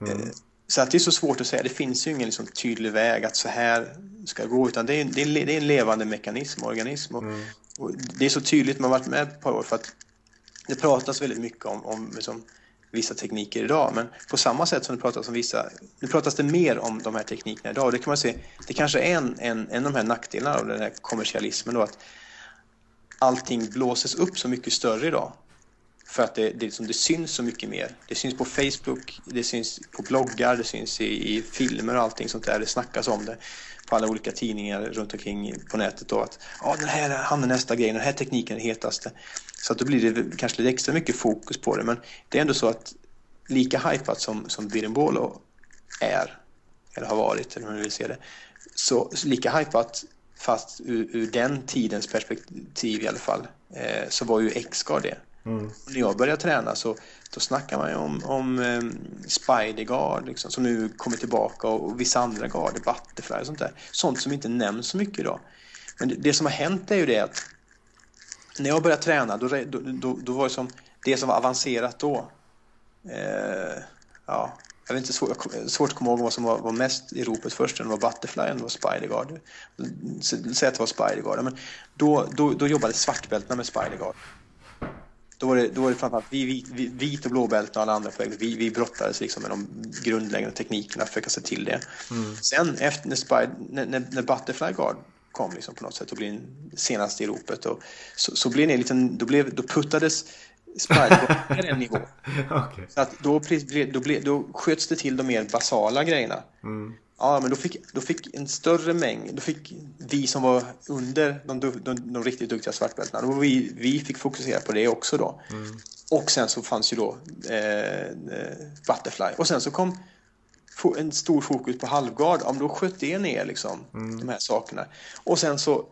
Mm. Så att det är så svårt att säga. Det finns ju ingen liksom tydlig väg att så här ska gå. Utan det är, det är, det är en levande mekanism, organism. Och, mm. och, det är så tydligt, man har varit med ett par år. För att det pratas väldigt mycket om, om liksom, vissa tekniker idag. Men på samma sätt som det pratas om vissa... Nu pratas det mer om de här teknikerna idag. Och det kan man se, det kanske är en, en, en av de här nackdelarna av den här kommersialismen. Då, att allting blåses upp så mycket större idag. För att det, det, liksom, det syns så mycket mer. Det syns på Facebook, det syns på bloggar, det syns i, i filmer och allting sånt där. Det snackas om det på alla olika tidningar runt omkring på nätet då att ah, den här, han är nästa grej, den här tekniken är hetaste. Så att då blir det kanske lite extra mycket fokus på det. Men det är ändå så att lika hypat som, som Birimbolo är, eller har varit, eller hur man vill se det, så så lika hypat fast ur, ur den tidens perspektiv i alla fall, eh, så var ju X-Guard det. Mm. När jag började träna så då snackade man ju om, om eh, um, Spider-Guard liksom, som nu kommer tillbaka och, och vissa andra garder, Butterfly och sånt där. Sånt som inte nämns så mycket idag. Men det, det som har hänt är ju det att när jag började träna då, då, då, då var det som det som var avancerat då. Eh, ja, jag vet inte, svår, svårt att komma ihåg vad som var, var mest i ropet först. Det var Butterfly eller var Spider-Guard. Säg att det var Spider-Guard. Men då, då, då jobbade svartbältena med Spider-Guard. Då var det, då var det framförallt vi, vi, vi, vit och blåbälten och alla andra poäng. Vi, vi brottades liksom med de grundläggande teknikerna för att se till det. Mm. Sen efter när, Spy, när, när, när Butterfly Guard kom liksom på något sätt och blev senaste i ropet och så, så blev det en liten, då, blev, då puttades Spyguard ner en nivå. [LAUGHS] okay. Så att då, då, blev, då sköts det till de mer basala grejerna. Mm. Ja, men då fick, då fick en större mängd, då fick vi som var under de, de, de riktigt duktiga svartbältena, då vi, vi fick fokusera på det också då. Mm. Och sen så fanns ju då eh, eh Butterfly. Och sen så kom en stor fokus på halvgard, ja, men då sköt det ner liksom, mm. de här sakerna. Och sen så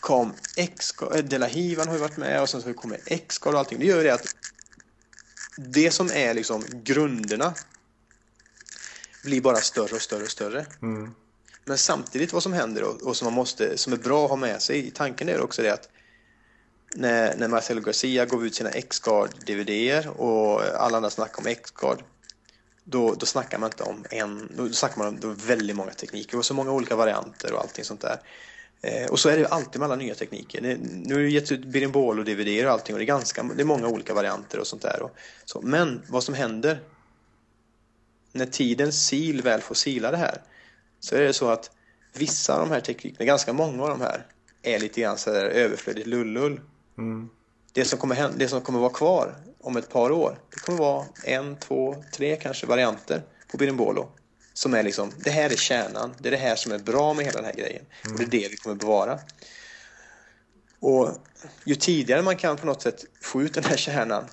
kom X, eh, Delahivan har ju varit med och sen så kommer X-guard och allting. Det gör ju det att det som är liksom grunderna blir bara större och större och större. Mm. Men samtidigt vad som händer och, och, som, man måste, som är bra att ha med sig i tanken är också det att när, när Marcelo Garcia gav ut sina X-Guard dvd och alla andra snackar om X-Guard då, då snackar man inte om en, då snackar man om väldigt många tekniker och så många olika varianter och allting sånt där. Eh, och så är det alltid med alla nya tekniker. Det, nu har det getts ut birimbolo och dvd och allting och det är, ganska, det är många olika varianter och sånt där. Och, så. Men vad som händer när tidens sil väl får sila det här så är det så att vissa av de här teknikerna, ganska många av de här, är lite grann så överflödigt lullull. Mm. Det, som kommer hända, det som kommer vara kvar om ett par år, det kommer vara en, två, tre kanske varianter på birimbolo. Som är liksom, det här är kärnan, det är det här som är bra med hela den här grejen. Mm. Och det är det vi kommer bevara. Och ju tidigare man kan på något sätt få ut den här kärnan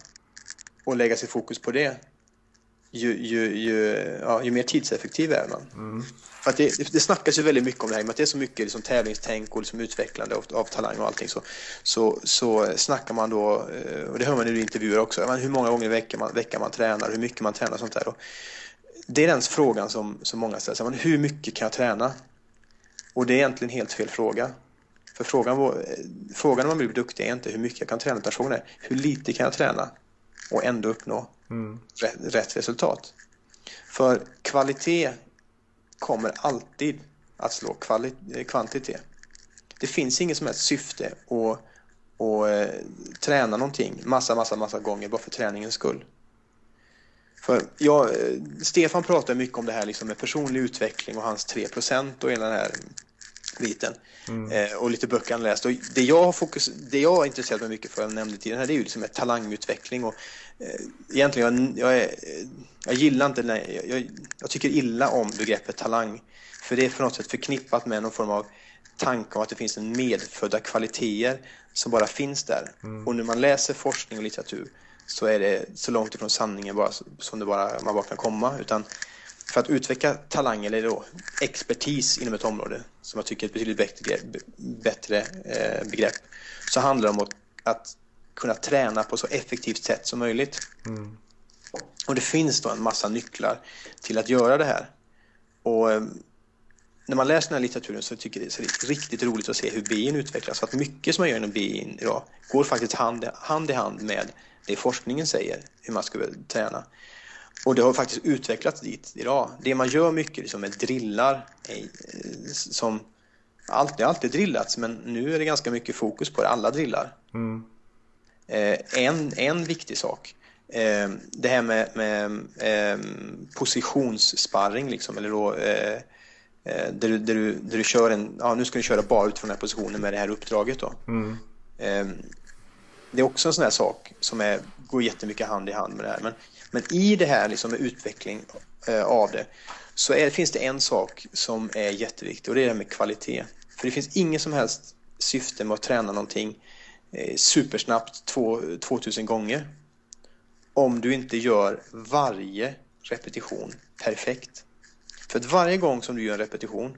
och lägga sig fokus på det, ju, ju, ju, ja, ju mer tidseffektiv är man. Mm. För att det, det snackas ju väldigt mycket om det här, med att det är så mycket liksom, tävlingstänk och liksom, utvecklande av, av talang och allting. Så, så, så snackar man då, eh, och det hör man i intervjuer också, hur många gånger i veckan man, veckan man tränar, hur mycket man tränar och sånt där. Och det är den frågan som, som många ställer sig, hur mycket kan jag träna? Och det är egentligen helt fel fråga. För frågan, frågan om man blir duktig är inte hur mycket jag kan träna, utan frågan är hur lite kan jag träna och ändå uppnå mm. rätt, rätt, resultat. För kvalitet kommer alltid att slå eh, kvantitet. Det finns inget som helst syfte att, att eh, träna någonting massa, massa, massa gånger bara för träningens skull. För jag, eh, Stefan pratar mycket om det här liksom med personlig utveckling och hans 3% och hela den här biten. Mm. Eh, och lite böcker han läst. Och det jag har fokus, det jag har intresserat mig mycket för, jag nämnde tidigare, det är ju liksom talangutveckling. Och, eh, egentligen, jag, jag, är, jag gillar inte, nej, jag, jag, tycker illa om begreppet talang. För det är på något sätt förknippat med någon form av tanke om att det finns en medfödda kvaliteter som bara finns där. Mm. Och när man läser forskning och litteratur så är det så långt ifrån sanningen bara, som det bara, man bara kan komma. Utan för att utveckla talang eller då expertis inom ett område som jag tycker är ett betydligt bättre, bättre eh, begrepp så handlar det om att, kunna träna på så effektivt sätt som möjligt. Mm. Och det finns då en massa nycklar till att göra det här. Och eh, när man läser den här litteraturen så tycker jag det är riktigt roligt att se hur BIN utvecklas. För att mycket som man gör inom BIN idag går faktiskt hand, hand i hand med det forskningen säger hur man ska träna. Och det har faktiskt utvecklats dit idag. Det man gör mycket liksom med drillar, eh, som alltid, alltid drillats, men nu är det ganska mycket fokus på det, alla drillar. Mm. Eh, en, en viktig sak, eh, det här med, med positionssparring, liksom, eller då, där, du, där, du, där du kör en, ja nu ska du köra bara utifrån den här positionen med det här uppdraget då. Mm. Det är också en sån här sak som är, går jättemycket hand i hand med det här. Men men i det här liksom med utveckling eh, av det så är, finns det en sak som är jätteviktig och det är det här med kvalitet. För det finns inget som helst syfte med att träna någonting eh, supersnabbt två, 2000 gånger om du inte gör varje repetition perfekt. För att varje gång som du gör en repetition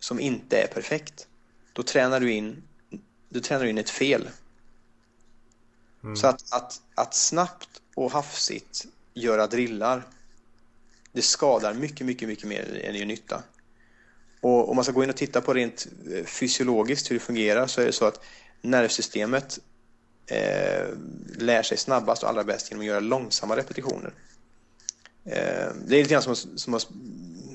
som inte är perfekt då tränar du in, du tränar in ett fel. Mm. Så att, att, att snabbt och hafsigt göra drillar, det skadar mycket, mycket, mycket mer än det gör nytta. Och om man ska gå in och titta på rent eh, fysiologiskt hur det fungerar så är det så att nervsystemet eh, lär sig snabbast och allra bäst genom att göra långsamma repetitioner. Eh, det är lite grann som, som att,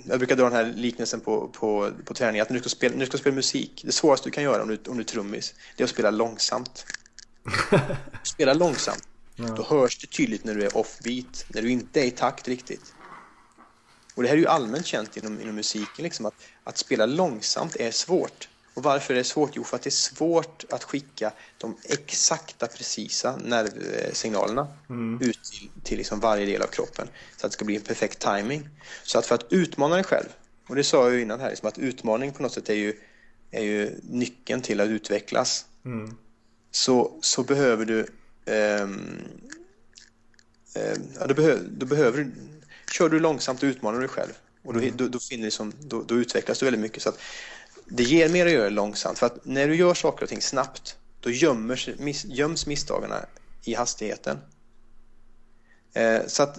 jag brukar dra den här liknelsen på, på, på träning, att när du, ska spela, när du ska spela musik, det svåraste du kan göra om du, om du är trummis, det är att spela långsamt. [LAUGHS] spela långsamt Ja. Då hörs det tydligt när du är offbeat, när du inte är i takt riktigt. Och det här är ju allmänt känt inom, inom musiken, liksom, att, att spela långsamt är svårt. Och varför är det svårt? Jo, för att det är svårt att skicka de exakta, precisa nervsignalerna mm. ut till, till liksom varje del av kroppen så att det ska bli en perfekt timing. Så att för att utmana dig själv, och det sa jag ju innan här, liksom att utmaning på något sätt är ju, är ju nyckeln till att utvecklas. Mm. Så, så behöver du ja, då, behö, då behöver du kör du långsamt och utmanar dig själv. Och då, mm. då, då, finner liksom, då, då, utvecklas du väldigt mycket. Så att det ger mer att göra långsamt. För att när du gör saker och ting snabbt, då gömmer, miss, göms misstagarna i hastigheten. Eh, så att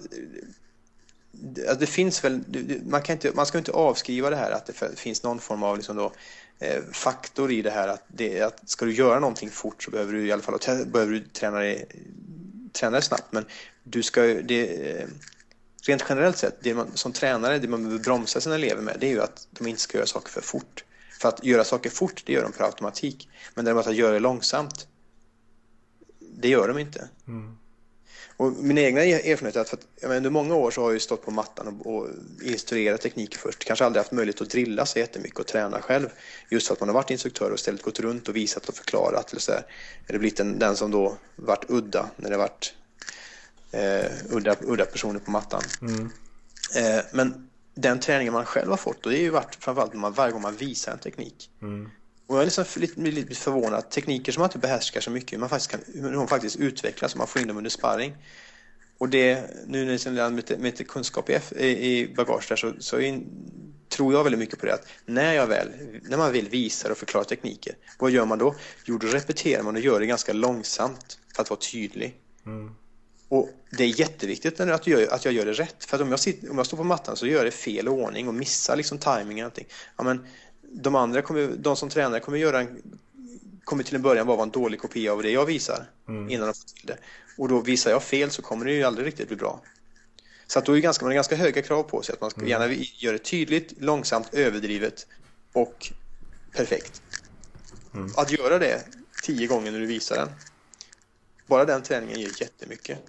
eh, det finns väl, man, kan inte, man ska inte avskriva det här att det finns någon form av liksom då, Eh, faktor i det här att, det, att ska du göra någonting fort så behöver du i alla fall behöver du träna dig, träna dig snabbt. Men du ska, det, eh, rent generellt sett, det man, som tränare, det man behöver bromsa sina elever med, det är ju att de inte ska göra saker för fort. För att göra saker fort, det gör de per automatik. Men däremot att göra det långsamt, det gör de inte. Mm. Och min egna erfarenhet är att, för att jag menar, under många år så har jag stått på mattan och, och instruerat tekniker först. Kanske aldrig haft möjlighet att drilla så jättemycket och träna själv. Just för att man har varit instruktör och istället gått runt och visat och förklarat. Eller så där. Eller blivit en, den som då varit udda när det varit eh, udda, udda personer på mattan. Mm. Eh, men den träningen man själv har fått, och det är ju varit framförallt när man, varje gång man visar en teknik. Mm. Och jag är liksom lite, lite förvånad att tekniker som man inte behärskar så mycket, man faktiskt kan, de faktiskt utvecklas och man får in dem under sparring. Och det, nu när jag med, med lite kunskap i, i bagage där så, så in, tror jag väldigt mycket på det att när, jag väl, när man vill visa och förklara tekniker, vad gör man då? Jo, då repeterar man och gör det ganska långsamt för att vara tydlig. Mm. Och det är jätteviktigt att jag, att jag gör det rätt. För om jag, sitter, om jag står på mattan så gör jag det fel ordning och missar liksom timing och allting. Ja, men de andra kommer, de som tränar kommer göra en, kommer till en början bara vara en dålig kopia av det jag visar mm. innan de får till det. Och då visar jag fel så kommer det ju aldrig riktigt bli bra. Så att då är ganska, man har ganska höga krav på sig att man ska mm. gärna göra det tydligt, långsamt, överdrivet och perfekt. Mm. Att göra det tio gånger när du visar den bara den träningen ger jättemycket.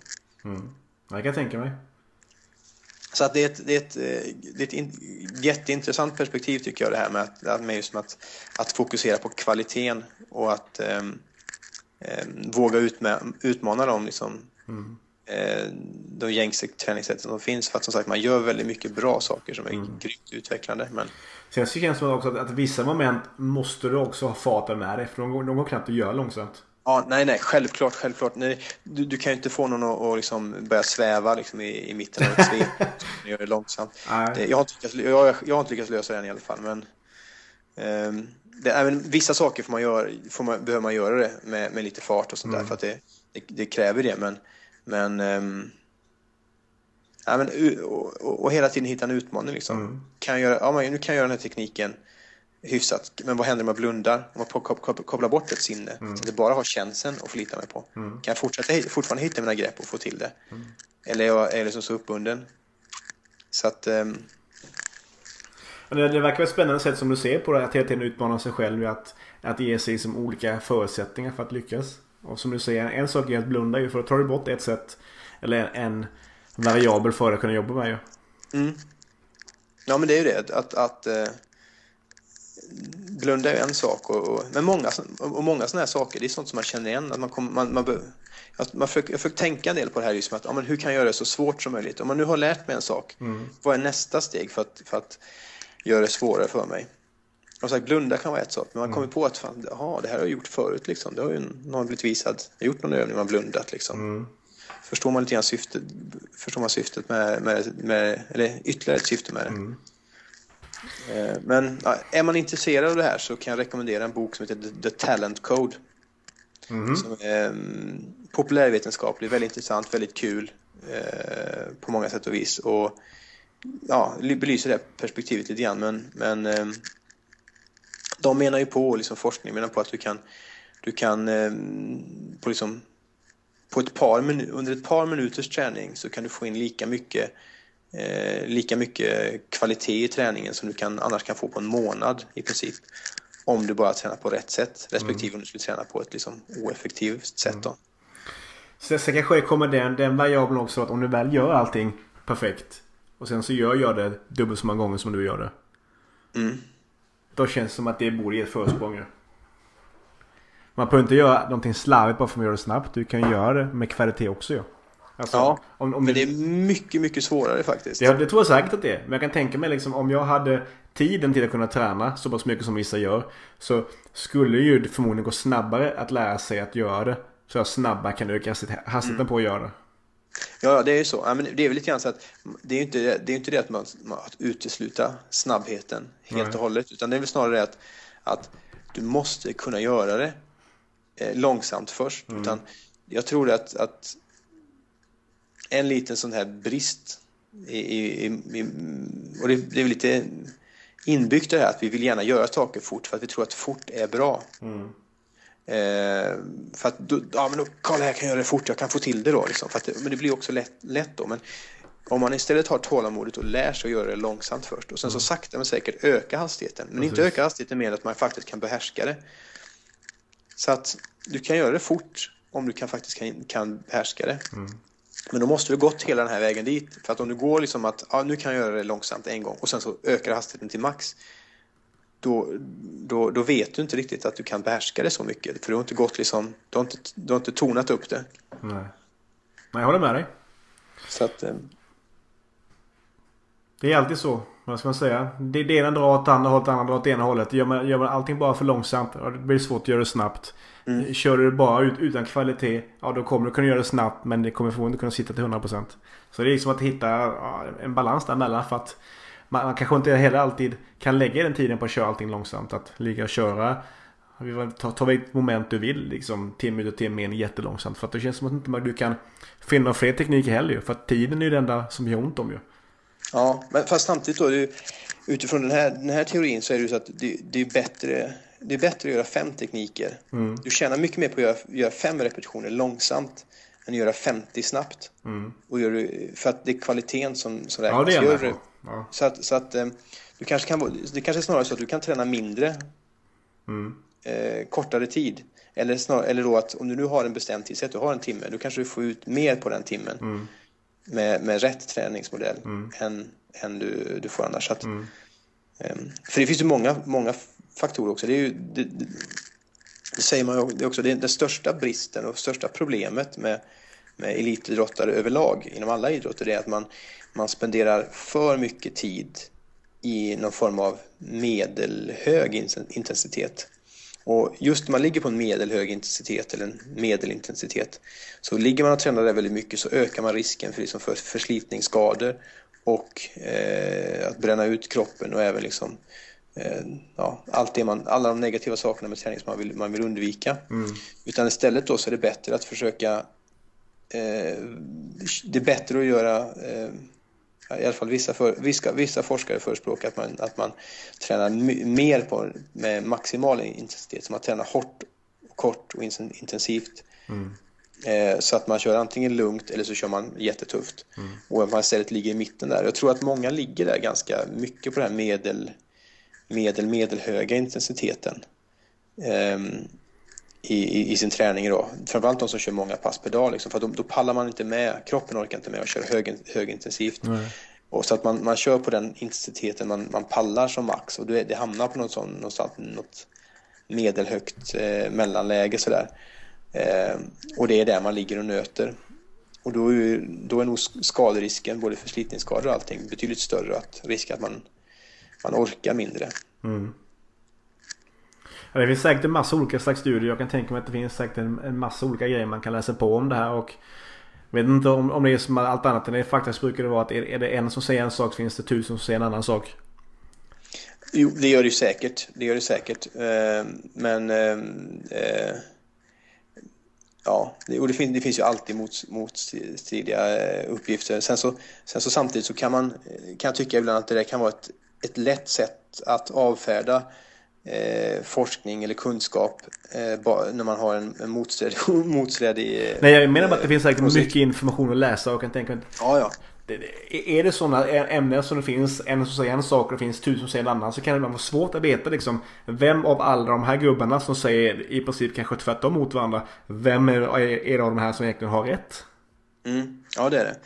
Mm. Jag kan tänka mig. Så att det är ett, det är ett, det är ett jätteintressant perspektiv tycker jag det här med att, med just att, att fokusera på kvaliteten och att um, um, våga utma utmana dem liksom, mm. uh, de gängse träningssätten som finns. För att som sagt man gör väldigt mycket bra saker som är mm. grymt utvecklande. Men... Sen så känns det också att, att vissa moment måste du också ha farten med dig för de, de går knappt att göra långsamt. Ja, nej, nej, självklart, självklart. Nej, du, du kan ju inte få någon att, att liksom börja sväva liksom i, i mitten av ett svep. [LAUGHS] gör det långsamt. Det, jag, har inte lyckats, jag, jag, har inte lyckats lösa det än i alla fall. Men, um, det, även vissa saker får man göra, får man, behöver man göra det med, med lite fart och sånt mm. där för att det, det, det, kräver det. Men, men, um, ja, men och, och, och, hela tiden hitta en utmaning. Liksom. Mm. Kan jag göra, ja, nu kan jag göra den här tekniken hyfsat. Men vad händer om jag blundar? Om jag kopplar bort ett sinne mm. så att jag bara har känslan att förlita mig på. Mm. Kan jag fortsätta, fortfarande hitta mina grepp och få till det? Mm. Eller är jag, är liksom så uppbunden? Så att... Um... Det, det verkar vara ett spännande sätt som du ser på det. Att hela tiden utmana sig själv. Att, att ge sig som olika förutsättningar för att lyckas. Och som du säger, en sak är att blunda ju. För då tar du bort ett sätt. Eller en variabel för att kunna jobba med ju. Mm. Ja men det är ju det. Att, att, att blunda är en sak, och, och, men många, och många sådana här saker, det är sånt som man känner igen. Att man, kom, man, man, man, man försöker, jag försöker tänka en del på det här, liksom att, ja, men hur kan jag göra det så svårt som möjligt? Om man nu har lärt mig en sak, mm. vad är nästa steg för att, för att göra det svårare för mig? Och sagt, blunda kan vara ett sak, men man mm. kommer på att fan, aha, det här har jag gjort förut. Liksom. Det har ju någon blivit visad, gjort någon övning, man blundat. Liksom. Mm. Förstår man lite grann syftet, förstår man syftet med, med, med, eller ytterligare ett syfte med det. Eh, men är man intresserad av det här så kan jag rekommendera en bok som heter The Talent Code. Mm. Som är mm, populärvetenskaplig, väldigt intressant, väldigt kul eh, på många sätt och vis. Och ja, belyser det perspektivet lite grann. Men, men eh, de menar ju på, liksom forskning menar på att du kan, du kan på, liksom, på ett par under ett par minuters träning så kan du få in lika mycket eh, lika mycket kvalitet i träningen som du kan, annars kan få på en månad i princip. Om du bara tränar på rätt sätt respektive mm. om du skulle träna på ett liksom, oeffektivt sätt. Då. Sen, sen kanske kommer den, den variabeln också att om du väl gör allting perfekt. Och sen så gör jag det dubbelt så många gånger som du gör det. Mm. Då känns det som att det borde ge ett försprång. Man behöver inte göra någonting slarvigt bara för att göra det snabbt. Du kan göra det med kvalitet också ju. Alltså, ja, om, om men det är mycket, mycket svårare faktiskt. Det, det tror jag säkert att det är. Men jag kan tänka mig liksom om jag hade tiden till att kunna träna så pass mycket som vissa gör. Så skulle ju förmodligen gå snabbare att lära sig att göra det. Så jag snabbare kan öka hastigheten mm. på att göra det. Ja, det är ju så. Ja, men det är väl lite grann så att det är ju inte det, det, är inte det att man att utesluta snabbheten helt Nej. och hållet. Utan det är väl snarare det att, att du måste kunna göra det eh, långsamt först. Mm. Utan jag tror att, att en liten sån här brist i, i, i, och det, är lite inbyggt det här att vi vill gärna göra saker fort för att vi tror att fort är bra. Mm. Eh, för att, då, ja men då, kolla jag kan göra det fort, jag kan få till det då liksom. För att, men det blir också lätt, lätt då. Men om man istället har tålamodet och lär sig att göra det långsamt först och sen så mm. sakta men säkert öka hastigheten. Men Precis. inte öka hastigheten mer än att man faktiskt kan behärska det. Så att du kan göra det fort om du kan, faktiskt kan, kan behärska det. Mm. Men då måste du gått hela den här vägen dit. För att om du går liksom att ja, nu kan jag göra det långsamt en gång och sen så ökar hastigheten till max. Då, då, då vet du inte riktigt att du kan behärska det så mycket. För du har inte gått liksom, du har inte, du har inte tonat upp det. Nej. Nej, jag håller med dig. Så att... Eh... Det är alltid så. Vad ska man säga? Det, det ena drar åt det andra hållet, det andra drar åt det ena hållet. Gör man, gör man allting bara för långsamt, det blir svårt att göra det snabbt. Mm. Kör du bara ut utan kvalitet, ja då kommer du kunna göra det snabbt men det kommer förmodligen inte kunna sitta till 100%. Så det är liksom att hitta ja, en balans däremellan för att man, man kanske inte heller alltid kan lägga den tiden på att köra allting långsamt. Att ligga och köra Ta, ta vilket moment du vill liksom 10 minuter till mer jättelångsamt. För att det känns som att inte du kan finna fler tekniker heller ju. För att tiden är ju det enda som gör ont om ju. Ja, men fast samtidigt då. Du, utifrån den här, den här teorin så är det ju så att det, det är bättre det är bättre att göra fem tekniker. Mm. Du tjänar mycket mer på att göra, göra, fem repetitioner långsamt än att göra 50 snabbt. Mm. Och gör, för att det är kvaliteten som, som räknas. Ja, det är det. Ja. Så att, så att eh, du kanske kan, det kanske är snarare så att du kan träna mindre mm. eh, kortare tid. Eller, snar, eller då att om du nu har en bestämd tid, säg att du har en timme, då kanske du får ut mer på den timmen mm. Med, med rätt träningsmodell mm. än, än du, du får annars. Att, mm. eh, för det finns ju många, många faktorer också. Det, är ju, det, det, det säger man ju också, det är den största bristen och största problemet med, med elitidrottare överlag inom alla idrotter det är att man, man spenderar för mycket tid i någon form av medelhög intensitet. Och just när man ligger på en medelhög intensitet eller en medelintensitet så ligger man och tränar där väldigt mycket så ökar man risken för, liksom för förslitningsskador och eh, att bränna ut kroppen och även liksom Eh, ja, allt det man, alla de negativa sakerna med träning som man vill, man vill undvika. Mm. Utan istället då så är det bättre att försöka eh, det är bättre att göra eh, i alla fall vissa, för, vissa, vissa forskare förespråkar att man, att man tränar mer på, med maximal intensitet, så man tränar hårt, kort och intensivt. Mm. Eh, så att man kör antingen lugnt eller så kör man jättetufft. Mm. Och att man istället ligger i mitten där. Jag tror att många ligger där ganska mycket på det här medel medel medelhöga intensiteten eh, i, i, sin träning då. Framförallt de som kör många pass per dag liksom, för då, då, pallar man inte med, kroppen orkar inte med att köra hög, högintensivt. Nej. Och så att man, man kör på den intensiteten man, man pallar som max och det, det hamnar på något, sånt, någonstans, något medelhögt eh, mellanläge sådär. Eh, och det är där man ligger och nöter. Och då är, då är nog skaderisken, både förslitningsskador och allting, betydligt större. Att risk att man man orkar mindre. Mm. Ja, det finns säkert en massa olika slags studier. Jag kan tänka mig att det finns säkert en, en massa olika grejer man kan läsa på om det här. Och jag vet inte om, om det är som allt annat. Det faktiskt brukar det vara att är, är det en som säger en sak så finns det tusen som säger en annan sak. Jo, det gör det säkert. Det gör det säkert. Eh, men eh, eh ja, det, och det, finns, det finns ju alltid motstridiga eh, uppgifter. Sen så, sen så samtidigt så kan man eh, kan jag tycka ibland att det där kan vara ett ett lätt sätt att avfärda eh, forskning eller kunskap eh, när man har en, en motsträdig, [LAUGHS] motsträdig Nej jag menar bara att det finns säkert eh, mycket information att läsa och kan tänka mig Ja ja. är det sådana ämnen som det finns en som säger en sak och det finns tusen som säger en annan så kan det vara svårt att veta liksom vem av alla de här gubbarna som säger i princip kanske tvärtom mot varandra. Vem är, är det av de här som egentligen har rätt? Mm, ja det är det.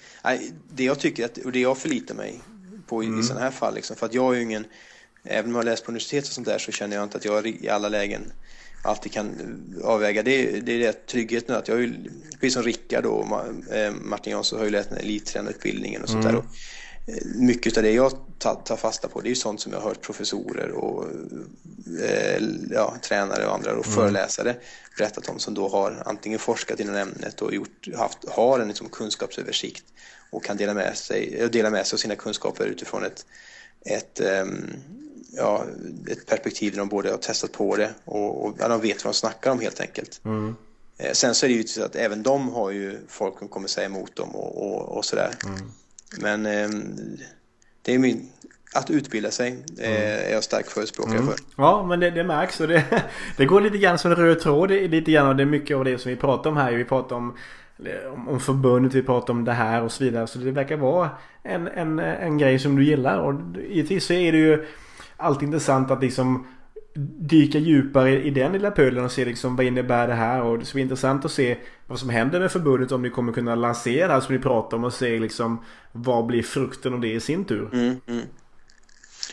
Det jag tycker att, och det jag förlitar mig på i, mm. i sådana här fall liksom, för att jag är ju ingen Även om jag har läst på universitet och sånt där så känner jag inte att jag i alla lägen alltid kan avväga. Det, det är det tryggheten att jag har ju, precis som Rickard och eh, Martin Jansson har ju läst den här elittränarutbildningen och sånt mm. där. Och eh, mycket av det jag tar, fasta på det är ju sånt som jag har hört professorer och eh, ja, tränare och andra och mm. föreläsare berättat om som då har antingen forskat inom ämnet och gjort, haft, har en liksom kunskapsöversikt och kan dela med sig, dela med sig av sina kunskaper utifrån ett, ett um, ja, ett perspektiv där de både har testat på det och, och ja, de vet vad de snackar om helt enkelt. Mm. Eh, sen så är det ju så att även de har ju folk som kommer säga emot dem och, och, och sådär. Mm. Men eh, det är min, att utbilda sig mm. är jag stark förespråkare mm. för. Ja, men det, det märks och det, [LAUGHS] det går lite grann som en röd tråd lite grann och det är mycket av det som vi pratar om här. Vi pratar om om, om förbundet, vi pratar om det här och så vidare. Så det verkar vara en, en, en grej som du gillar och givetvis så är det ju alltid intressant att liksom dyka djupare i den lilla pölen och se liksom vad innebär det här och det ska bli intressant att se vad som händer med förbundet om ni kommer kunna lansera det här som ni pratar om och se liksom vad blir frukten av det i sin tur. Mm, mm.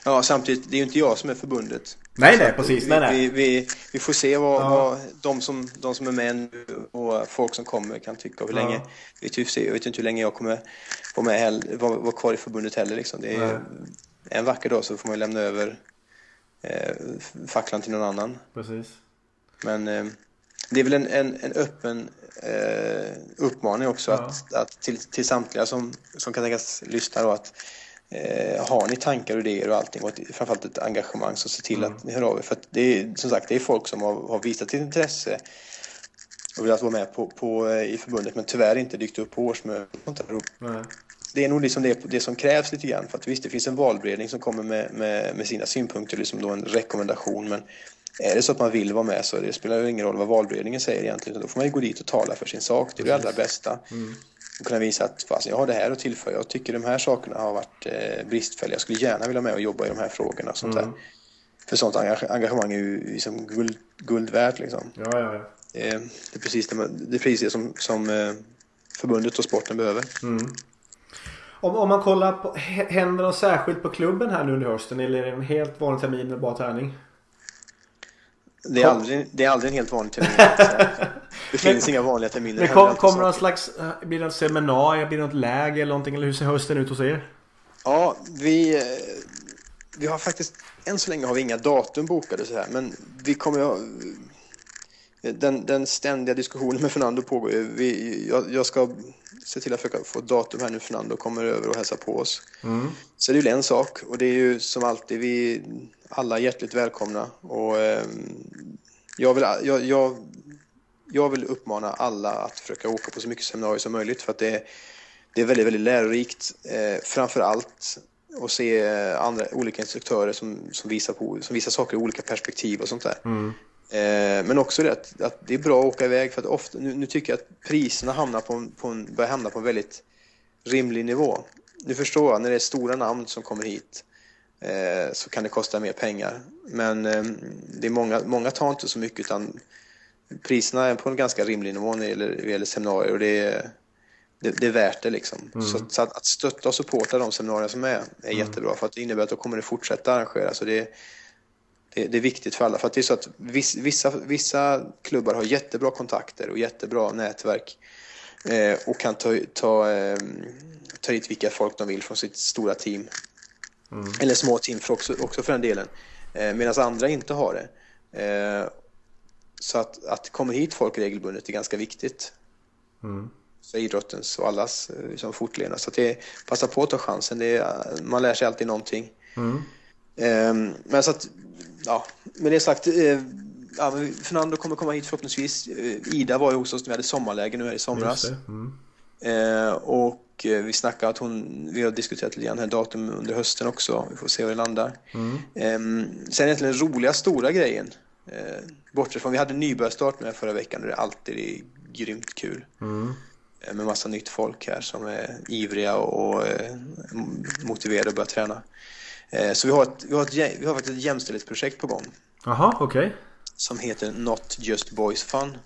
Ja, samtidigt, det är ju inte jag som är förbundet. Nej, nej, precis. Vi, nej, nej. Vi, vi, vi, får se vad, ja. vad de, som, de som är med nu och folk som kommer kan tycka och hur länge. Ja. Vet jag vet inte hur länge jag kommer vara, med, vara, vara kvar i förbundet heller. Liksom. Det är, en vacker dag så får man lämna över eh, facklan till någon annan. Precis. Men eh, det är väl en, en, en öppen eh, uppmaning också ja. att, att till, till samtliga som, som kan tänkas lyssna då att eh, har ni tankar och idéer och allting och ett, framförallt ett engagemang så se till mm. att ni hör av er. För det är som sagt det är folk som har, har visat sitt intresse och velat vara med på, på, eh, i förbundet men tyvärr inte dykt upp på årsmöten det är nog liksom det, det som krävs lite grann. För att visst, det finns en valberedning som kommer med, med, med sina synpunkter, liksom då en rekommendation. Men är det så att man vill vara med så det spelar ingen roll vad valberedningen säger egentligen. Då får man gå dit och tala för sin sak. Det är det allra bästa. Mm. Och kunna visa att fast, jag har det här att tillföra. Jag tycker de här sakerna har varit eh, bristfälliga. Jag skulle gärna vilja med och jobba i de här frågorna. Sånt mm. där. För sånt engagemang är ju liksom guld, guld värt. Liksom. Ja, ja, ja. Det, är precis det, det, är precis det som, som eh, förbundet och sporten behöver. Mm. Om, om man kollar på, händer något särskilt på klubben här nu under hösten eller är det en helt vanlig termin med bara träning? Det är, aldrig, det är aldrig en helt vanlig termin. [LAUGHS] det finns men, inga vanliga terminer. Men kom, kommer någon slags, blir det något seminarium, blir det något läger eller någonting? Eller hur ser hösten ut hos er? Ja, vi, eh, vi har faktiskt, än så länge har vi inga datum bokade så här, men vi kommer den, den ständiga diskussionen med Fernando pågår vi, jag, jag, ska se till att försöka få datum här nu Fernando kommer över och hälsar på oss. Mm. Så det är ju en sak och det är ju som alltid vi alla hjärtligt välkomna och eh, jag, vill, jag, jag, jag vill uppmana alla att försöka åka på så mycket seminarier som möjligt för att det, det är väldigt, väldigt lärorikt. Eh, framför allt att se andra olika instruktörer som, som, visar på, som visar saker i olika perspektiv och sånt där. Mm. Eh, men också det att, att, det är bra att åka iväg för att ofta, nu, nu tycker jag att priserna hamnar på en, på en, börjar hamna på en väldigt rimlig nivå. Nu förstår jag, när det är stora namn som kommer hit eh, så kan det kosta mer pengar. Men eh, det är många, många tar inte så mycket utan priserna är på en ganska rimlig nivå när det gäller, när det gäller seminarier och det är, det, det är värt det liksom. Mm. Så, så, att, att stötta och supporta de seminarier som är, är mm. jättebra för att det innebär att då kommer det fortsätta arrangera. Så det, det, det, är viktigt för alla. För att det är så att vissa, vissa klubbar har jättebra kontakter och jättebra nätverk eh, och kan ta, ta, eh, ta hit vilka folk de vill från sitt stora team. Mm. Eller små team för också, också för den delen. Eh, Medan andra inte har det. Eh, så att, att kommer hit folk regelbundet är ganska viktigt. Mm. För idrottens och allas liksom, fortlevnad. Så att det, passa på att ta chansen. Det är, man lär sig alltid någonting. Mm. Eh, men så att ja, med det sagt, eh, ja, Fernando kommer komma hit förhoppningsvis. Eh, Ida var ju hos oss när vi hade sommarläge nu här i somras. Mm. Eh, och eh, vi snackar att hon, vi har diskuterat lite grann här datum under hösten också. Vi får se hur det landar. Mm. Eh, sen egentligen den roliga stora grejen. Eh, bortsett från, vi hade nybörjarstart med förra veckan och det är alltid grymt kul. Mm. Eh, med massa nytt folk här som är ivriga och eh, motiverade att börja träna. Eh, så vi har, ett, vi, har ett, vi har faktiskt ett jämställdhetsprojekt på gång. Jaha, okej. Okay. Som heter Not Just Boys Fun.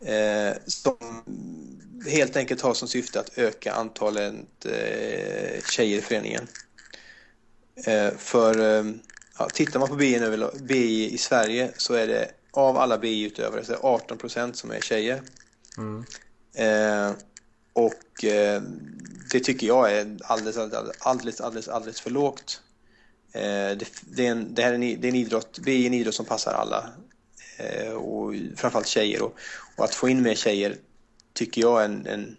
Eh, som helt enkelt har som syfte att öka antalet eh, tjejer i föreningen. Eh, för eh, ja, tittar man på BI, över, BI i Sverige så är det av alla BI-utövare så är det 18 procent som är tjejer. Mm. Och eh, det tycker jag är alldeles, alldeles, alldeles, alldeles för lågt. Eh, det, det, är en, det här är en, det är en idrott, är en idrott som passar alla. Eh, och framförallt tjejer. Och, och, att få in mer tjejer tycker jag är en, en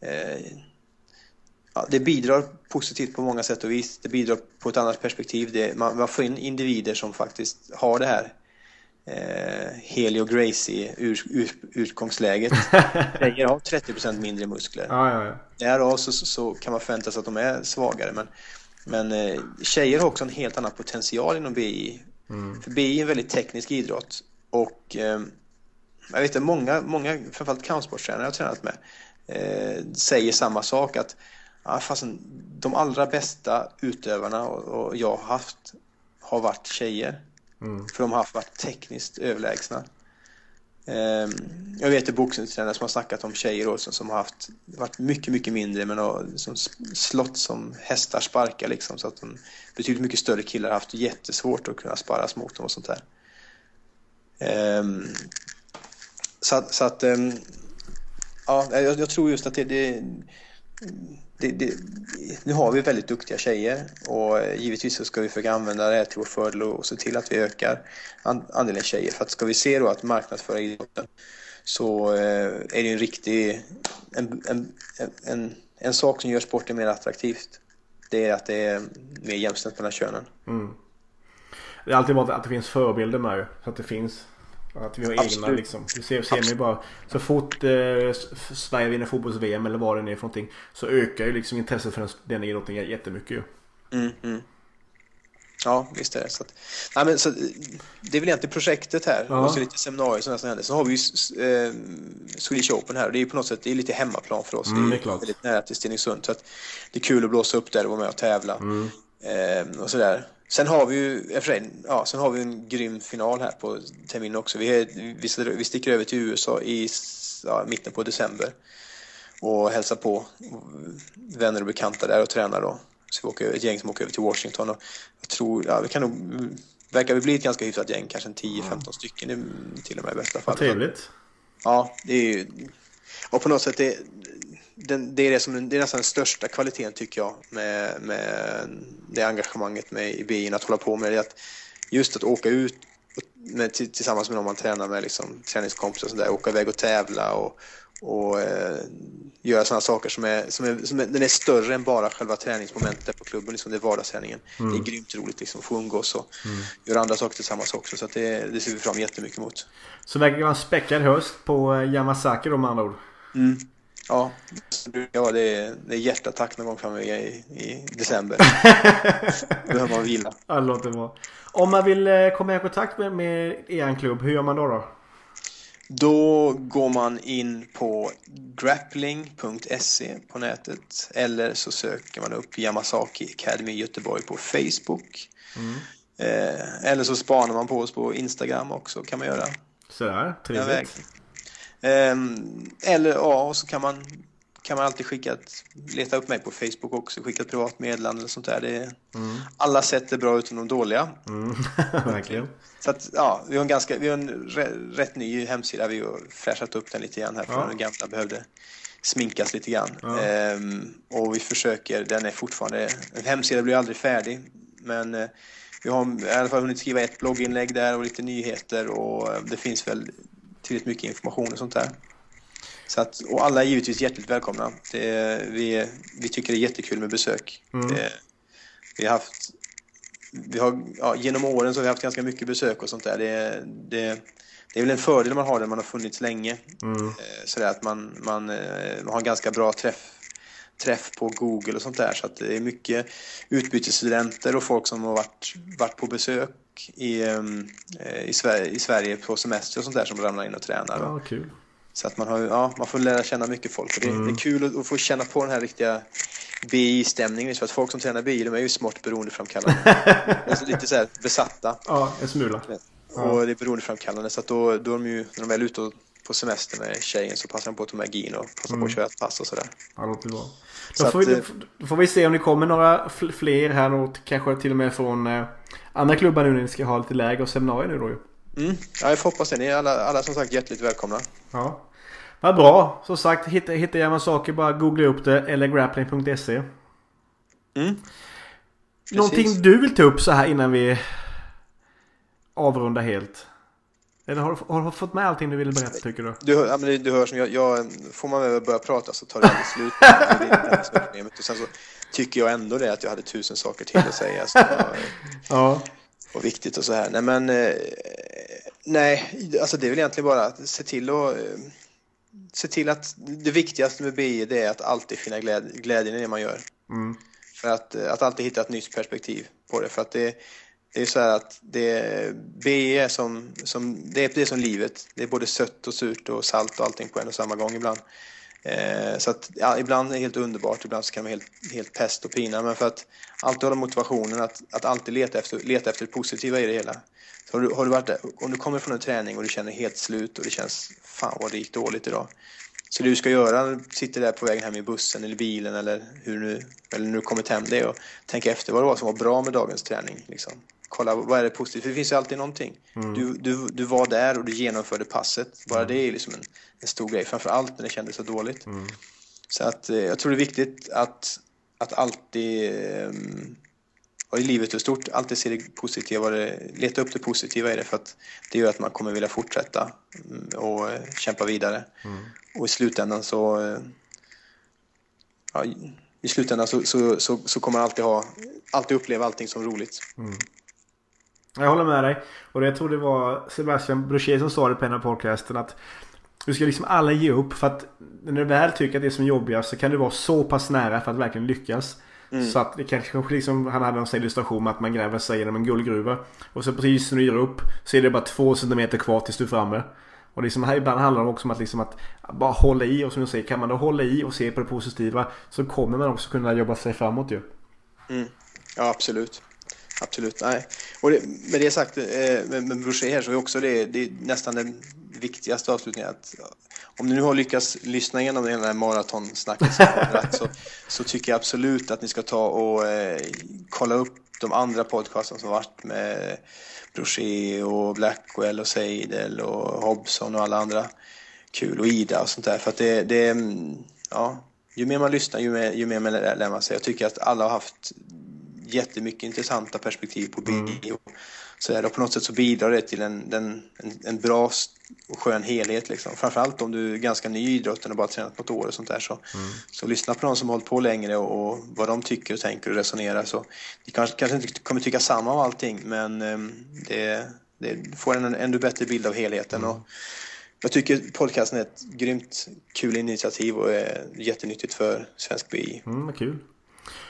eh, ja, det bidrar positivt på många sätt och vis. Det bidrar på ett annat perspektiv. Det, man, man får in individer som faktiskt har det här eh, Helio Gracie ur, ur, utgångsläget. [LAUGHS] Tjejer har 30% mindre muskler. Ja, ja, ja. Därav så, så kan man förvänta sig att de är svagare. Men, men eh, tjejer har också en helt annan potential inom BI. Mm. För BI är en väldigt teknisk idrott. Och eh, jag vet att många, många framförallt kampsportstränare jag har tränat med eh, säger samma sak. att ja, fastän De allra bästa utövarna och, och jag har haft har varit tjejer. Mm. För de har varit tekniskt överlägsna. Ehm, jag vet boxningstränare som har snackat om tjejer också som har haft, varit mycket, mycket mindre men har som slått som hästar sparkar liksom så att de betydligt mycket större killar har haft jättesvårt att kunna sparras mot dem och sånt där. Ehm, så att, så att ehm, ja, jag, jag tror just att det, det det, det, nu har vi väldigt duktiga tjejer och givetvis så ska vi försöka använda det till vår fördel och se till att vi ökar andelen tjejer. För att ska vi se då att marknadsföra idrotten så eh, är det en riktig, en, en, en, en sak som gör sporten mer attraktivt. Det är att det är mer jämställt mellan könen. Mm. Det är alltid bra att det finns förebilder med så att det finns att vi har Absolut. egna liksom. Vi ser, ser ni bara. Så fort eh, Sverige vinner fotbolls-VM eller vad det är för någonting. Så ökar ju liksom intresset för den, idrotten jättemycket ju. Mm, mm. Ja, visst är det. Så, att, nej, men, så det är väl egentligen projektet här. Ja. Och så lite seminarier som nästan händer. Så har vi ju eh, Swedish Open här och det är ju på något sätt det är lite hemmaplan för oss. Mm, det är, det är väldigt nära till Stenungsund. Så att det är kul att blåsa upp där och vara med och tävla. Mm. Eh, och sådär. Sen har vi ju, sig, ja, sen har vi en grym final här på terminen också. Vi, är, vi, sticker över till USA i ja, mitten på december och hälsar på vänner och bekanta där och tränar då. Så vi åker ett gäng som åker över till Washington och jag tror, ja, vi kan nog, verkar vi bli ett ganska hyfsat gäng, kanske en 10-15 stycken till och med i bästa fall. Vad trevligt. Ja, det är ju, och på något sätt det, den, det, är det, som, det är nästan den största kvaliteten tycker jag med, med det engagemanget med i BIN att hålla på med det. Att just att åka ut med, tillsammans med någon man tränar med, liksom, träningskompisar och sådär, åka iväg och tävla och, och eh, göra sådana saker som är, som, är, som är, den är större än bara själva träningsmomentet på klubben, liksom det är vardagsträningen. Mm. Det är grymt roligt liksom, att få umgås och mm. göra andra saker tillsammans också, så det, det ser vi fram jättemycket emot. Så verkar vara en späckad höst på Yamasaki då med andra ord? Mm. Ja, ja det, är, det är hjärtattack någon gång framme i, i december. [LAUGHS] Då behöver man vila. Ja, det låter bra. Om man vill eh, komma i kontakt med, med er klubb, hur gör man då? Då, då går man in på grappling.se på nätet eller så söker man upp Yamasaki Academy Göteborg på Facebook. Mm. Eh, eller så spanar man på oss på Instagram också kan man göra. Sådär, trevligt. Ehm, eller ja, så kan man, kan man alltid skicka ett, leta upp mig på Facebook också, skicka ett privat meddelande eller sånt där. Det, mm. Alla sätt är bra utom de dåliga. Mm. [LAUGHS] Verkligen. Så att, ja, vi har en, ganska, vi har en rätt ny hemsida. Vi har fräschat upp den lite grann här för ja. den gamla behövde sminkas lite grann. Ja. Ehm, och vi försöker, den är fortfarande, en hemsida blir aldrig färdig. Men eh, vi har i alla fall hunnit skriva ett blogginlägg där och lite nyheter och eh, det finns väl tillräckligt mycket information och sånt där. Så att, och alla är givetvis hjärtligt välkomna. Det, vi, vi tycker det är jättekul med besök. Mm. Det, vi har haft, vi har, ja, genom åren så har vi haft ganska mycket besök och sånt där. Det, det, det är väl en fördel man har när man har funnits länge. Mm. Eh, sådär att man, man, eh, man har ganska bra träff, träff på Google och sånt där. Så att det är mycket utbytesstudenter och folk som har varit, varit på besök i, ehm, i, Sverige, i Sverige på semester och sånt där som ramlar in och tränar. Ja, kul. Så att man, har, ja, man får lära känna mycket folk. Det, Mm. det är kul att, att få känna på den här riktiga BI-stämningen. För att folk som tränar BI, de är ju smått beroendeframkallande. [LAUGHS] De är så lite så här besatta. Ja, en smula. Och det är beroendeframkallande. Så att då, då är de ju, när de väl är ute och- på semester med tjejen så passar de på att ta med gin och passar på att köra ett pass och sådär. Ja, det låter bra. Så Då får, att, vi, eh, då får vi se om det kommer några fl- fler här och kanske till och med från eh, andra klubbar nu när ni ska ha lite läger och seminarier nu då ju. Mm. Ja, jag får hoppas det. Ni är alla, alla som sagt hjärtligt välkomna. Ja. Vad bra. Som sagt, hittar, hittar jag man saker bara googla upp det eller grappling.se. Mm. Någonting du vill ta upp så här innan vi avrundar helt? Eller har, har du fått med allting du ville berätta tycker du? Du, ja, men du hör som jag, jag, får man väl börja prata så tar det aldrig slut. Det är. Och sen så tycker jag ändå det att jag hade tusen saker till att säga var, [LAUGHS] Ja. var viktigt och så här. Nej men, eh, nej, alltså det är väl egentligen bara att se till att eh, se till att det viktigaste med BI det är att alltid finna glädje, glädjen i det man gör. Mm. För att, eh, att alltid hitta ett nytt perspektiv på det. För att det, det är så här att det, BI är som, som, det är, som livet. Det är både sött och surt och salt och allting på en och samma gång ibland. Eh, så att ja, ibland är det helt underbart, ibland så kan det vara helt, helt pest och pina. Men för att alltid hålla motivationen att, att alltid leta efter, leta efter det positiva i det hela. Så har du, har du varit där, om du kommer från en träning och du känner helt slut och det känns fan vad det gick dåligt idag. Så det du ska göra när du sitter där på vägen hem i bussen eller bilen eller hur nu, eller nu kommit hem det är att tänka efter vad det var som var bra med dagens träning. Liksom. Kolla vad är det positivt, för det finns ju alltid någonting. Du, du, du var där och du genomförde passet. Bara det är liksom en, en stor grej, framför allt när det kändes så dåligt. Så att eh, jag tror det är viktigt att, att alltid och i livet i stort, alltid se det positiva, leta upp det positiva i det för att det gör att man kommer vilja fortsätta mm, och eh, kämpa vidare. Och i slutändan så eh, ja, i- slutändan så, så, så, så kommer man alltid ha alltid uppleva allting som roligt. Jag håller med dig. Och jag tror det var Sebastian Brochet som sa det på en av podcasten att du ska liksom alla ge upp för att när du väl tycker att det är som jobbigast så kan du vara så pass nära för att verkligen lyckas. Så att det kanske kanske liksom, han hade en sån illustration med att man gräver sig genom en guldgruva. Och så precis när du ger upp så är det bara två centimeter kvar tills du är framme. Och liksom här ibland handlar det också om att, liksom att bara hålla i och som du säger kan man då hålla i och se på det positiva så kommer man också kunna jobba sig framåt ju. Mm. Ja, absolut. Absolut, nej. Och det, med det sagt, eh, med, med Brochet här så är också det, det är nästan den viktigaste avslutningen att om ni nu har lyckats lyssna igenom det här maratonsnacket som har så, så tycker jag absolut att ni ska ta och eh, kolla upp de andra podcasten som varit med Brochet och Blackwell och Seidel och Hobson och alla andra kul och Ida och sånt där. För att det, det mm, ja, ju mer man lyssnar ju mer, ju mer man lär lär man sig. Jag tycker att alla har haft jättemycket intressanta perspektiv på BI. Och, så där, och på något sätt så bidrar det till en, en, en bra och skön helhet. Liksom. Framförallt om du är ganska ny i idrotten och bara tränat något år och sånt där. Så, så lyssna på de som har hållit på längre och, och vad de tycker och tänker och resonerar. Så, ni kanske, kanske inte kommer tycka samma om allting men ehm, det, det får en, en ännu bättre bild av helheten. Och, jag tycker podcasten är ett grymt kul initiativ och är jättenyttigt för svensk BI. Mm, kul.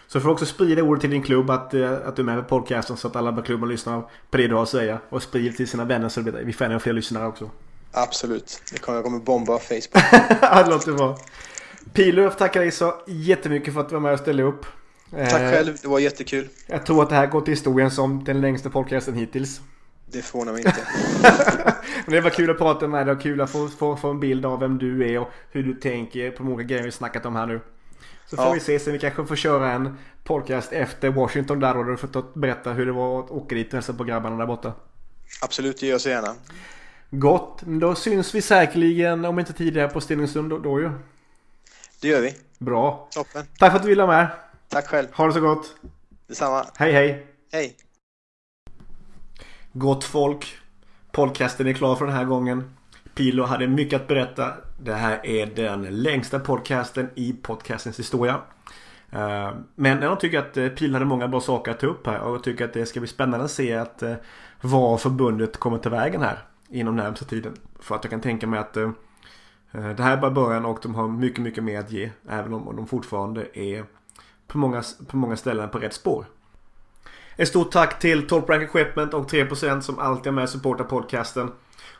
Så får du också sprida ordet till din klubb att, eh, att du är med på podcasten så att alla på klubben lyssnar på det du har att säga. Och sprid till sina vänner så blir, vi får ännu fler lyssnare också. Absolut. Det kommer, jag kommer bomba Facebook. [LAUGHS] Det låter bra. Pilo, jag får tacka dig så jättemycket för att du var med och ställde upp. Tack Eh, själv, det var jättekul. Jag tror att det här går till historien som den längsta podcasten hittills. Det förvånar mig inte. Men [LAUGHS] det var kul att prata med dig och kul att få, få, få en bild av vem du är och hur du tänker på de olika grejer vi snackat om här nu. Så får Ja. vi se sen vi kanske får köra en podcast efter Washington där och du får ta- berätta hur det var att åka dit och hälsa på grabbarna där borta. Absolut, det gör jag gärna. Gott, då syns vi säkerligen om inte tidigare på Stenungsund då, då ju. Det gör vi. Bra. Toppen. Tack för att du ville vara med. Tack själv. Ha det så gott. Detsamma. Hej hej. Hej. Gott folk. Podcasten är klar för den här gången. Pilo hade mycket att berätta. Det här är den längsta podcasten i podcastens historia. Eh, men jag tycker att eh, Pilen hade många bra saker att ta upp här och jag tycker att det ska bli spännande att se att var vad förbundet kommer till vägen här inom närmsta tiden. För att jag kan tänka mig att det här är bara början och de har mycket, mycket mer att ge. Även om de fortfarande är på många, på många ställen på rätt spår. Ett stort tack till Top Rank Equipment och 3% som alltid är med och supportar podcasten.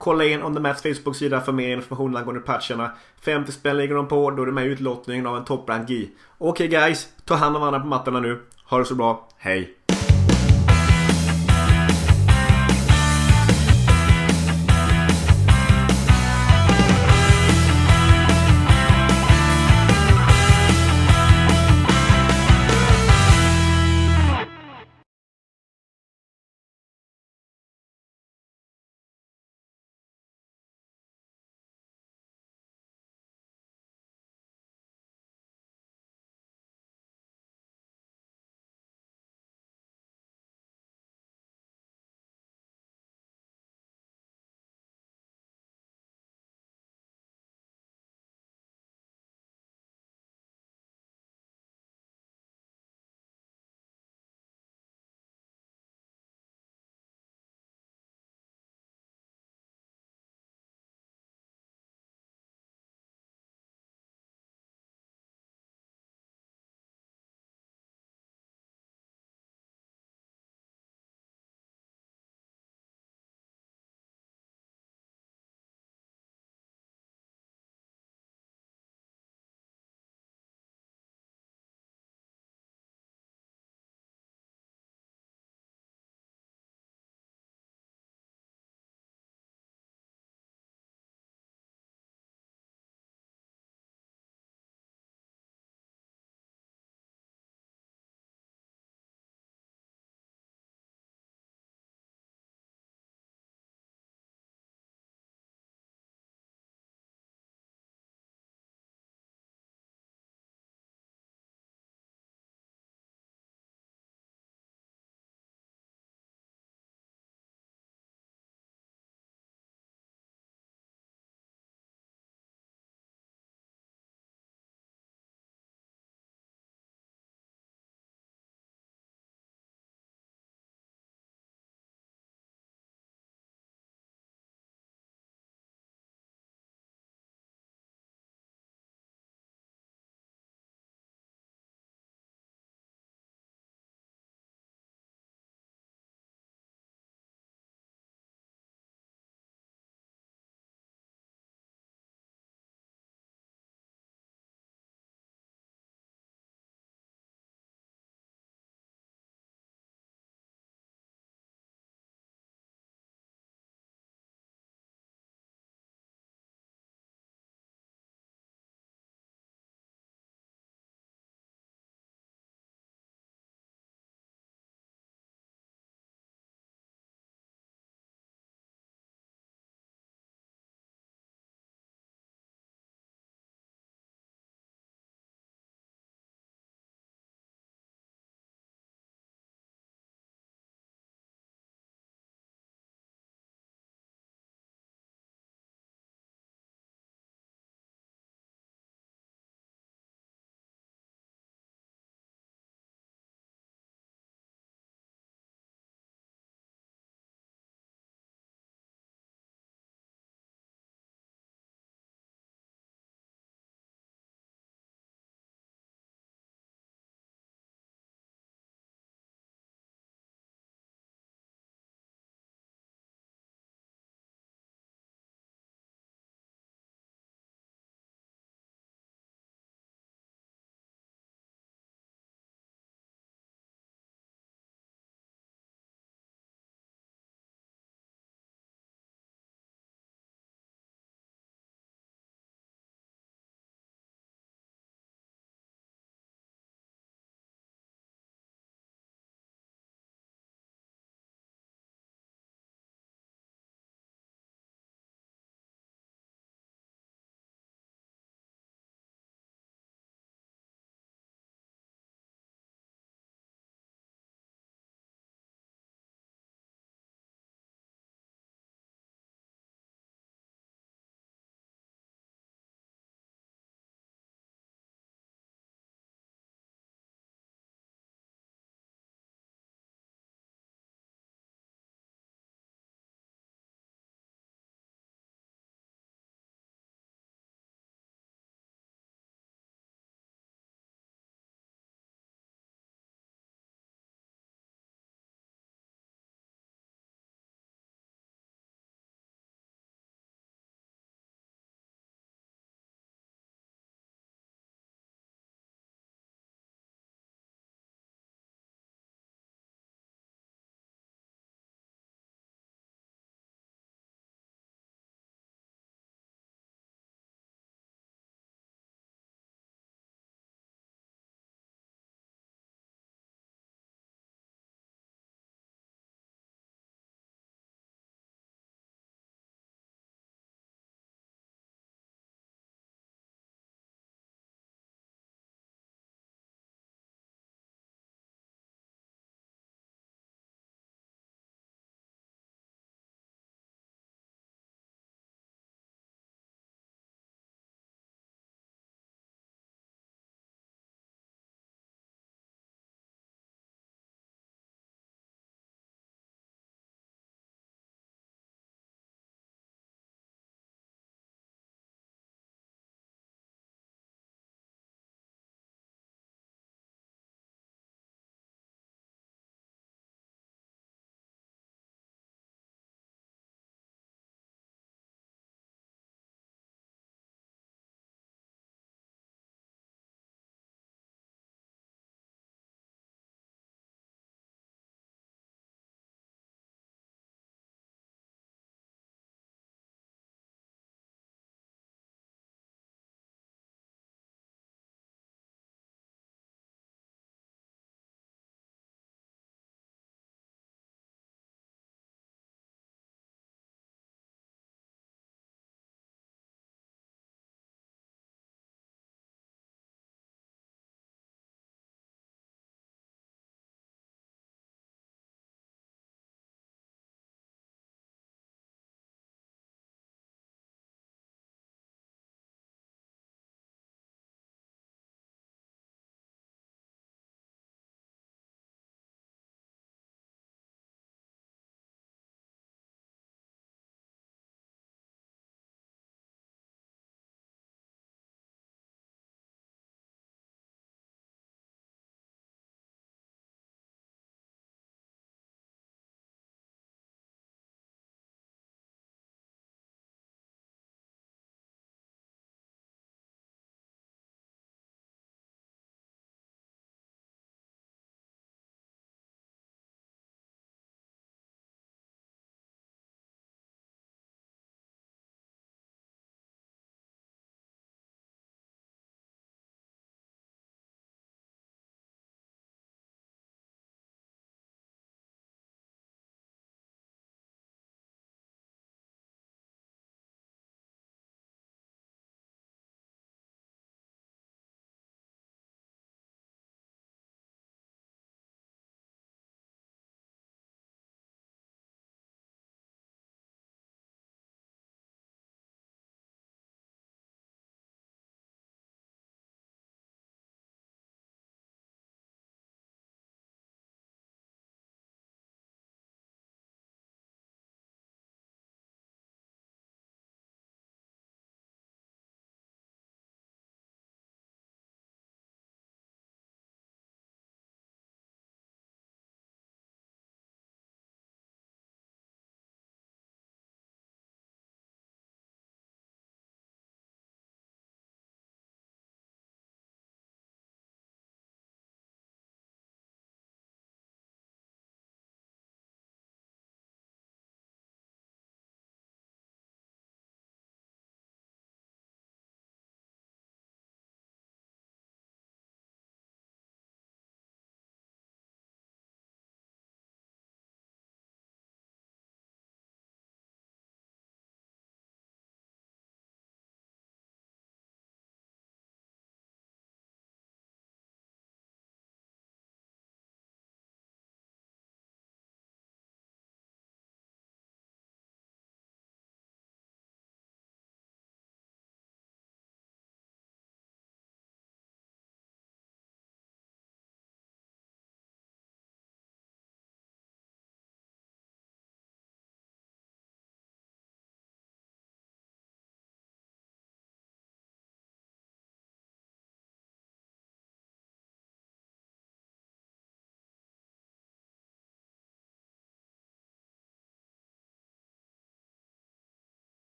Kolla in On The Mats Facebook-sida för mer information angående patcherna. 50 spänn ligger de på, då är du med i utlottningen av en Top G. Okej okay guys, ta hand om varandra på mattorna nu. Ha det så bra, hej!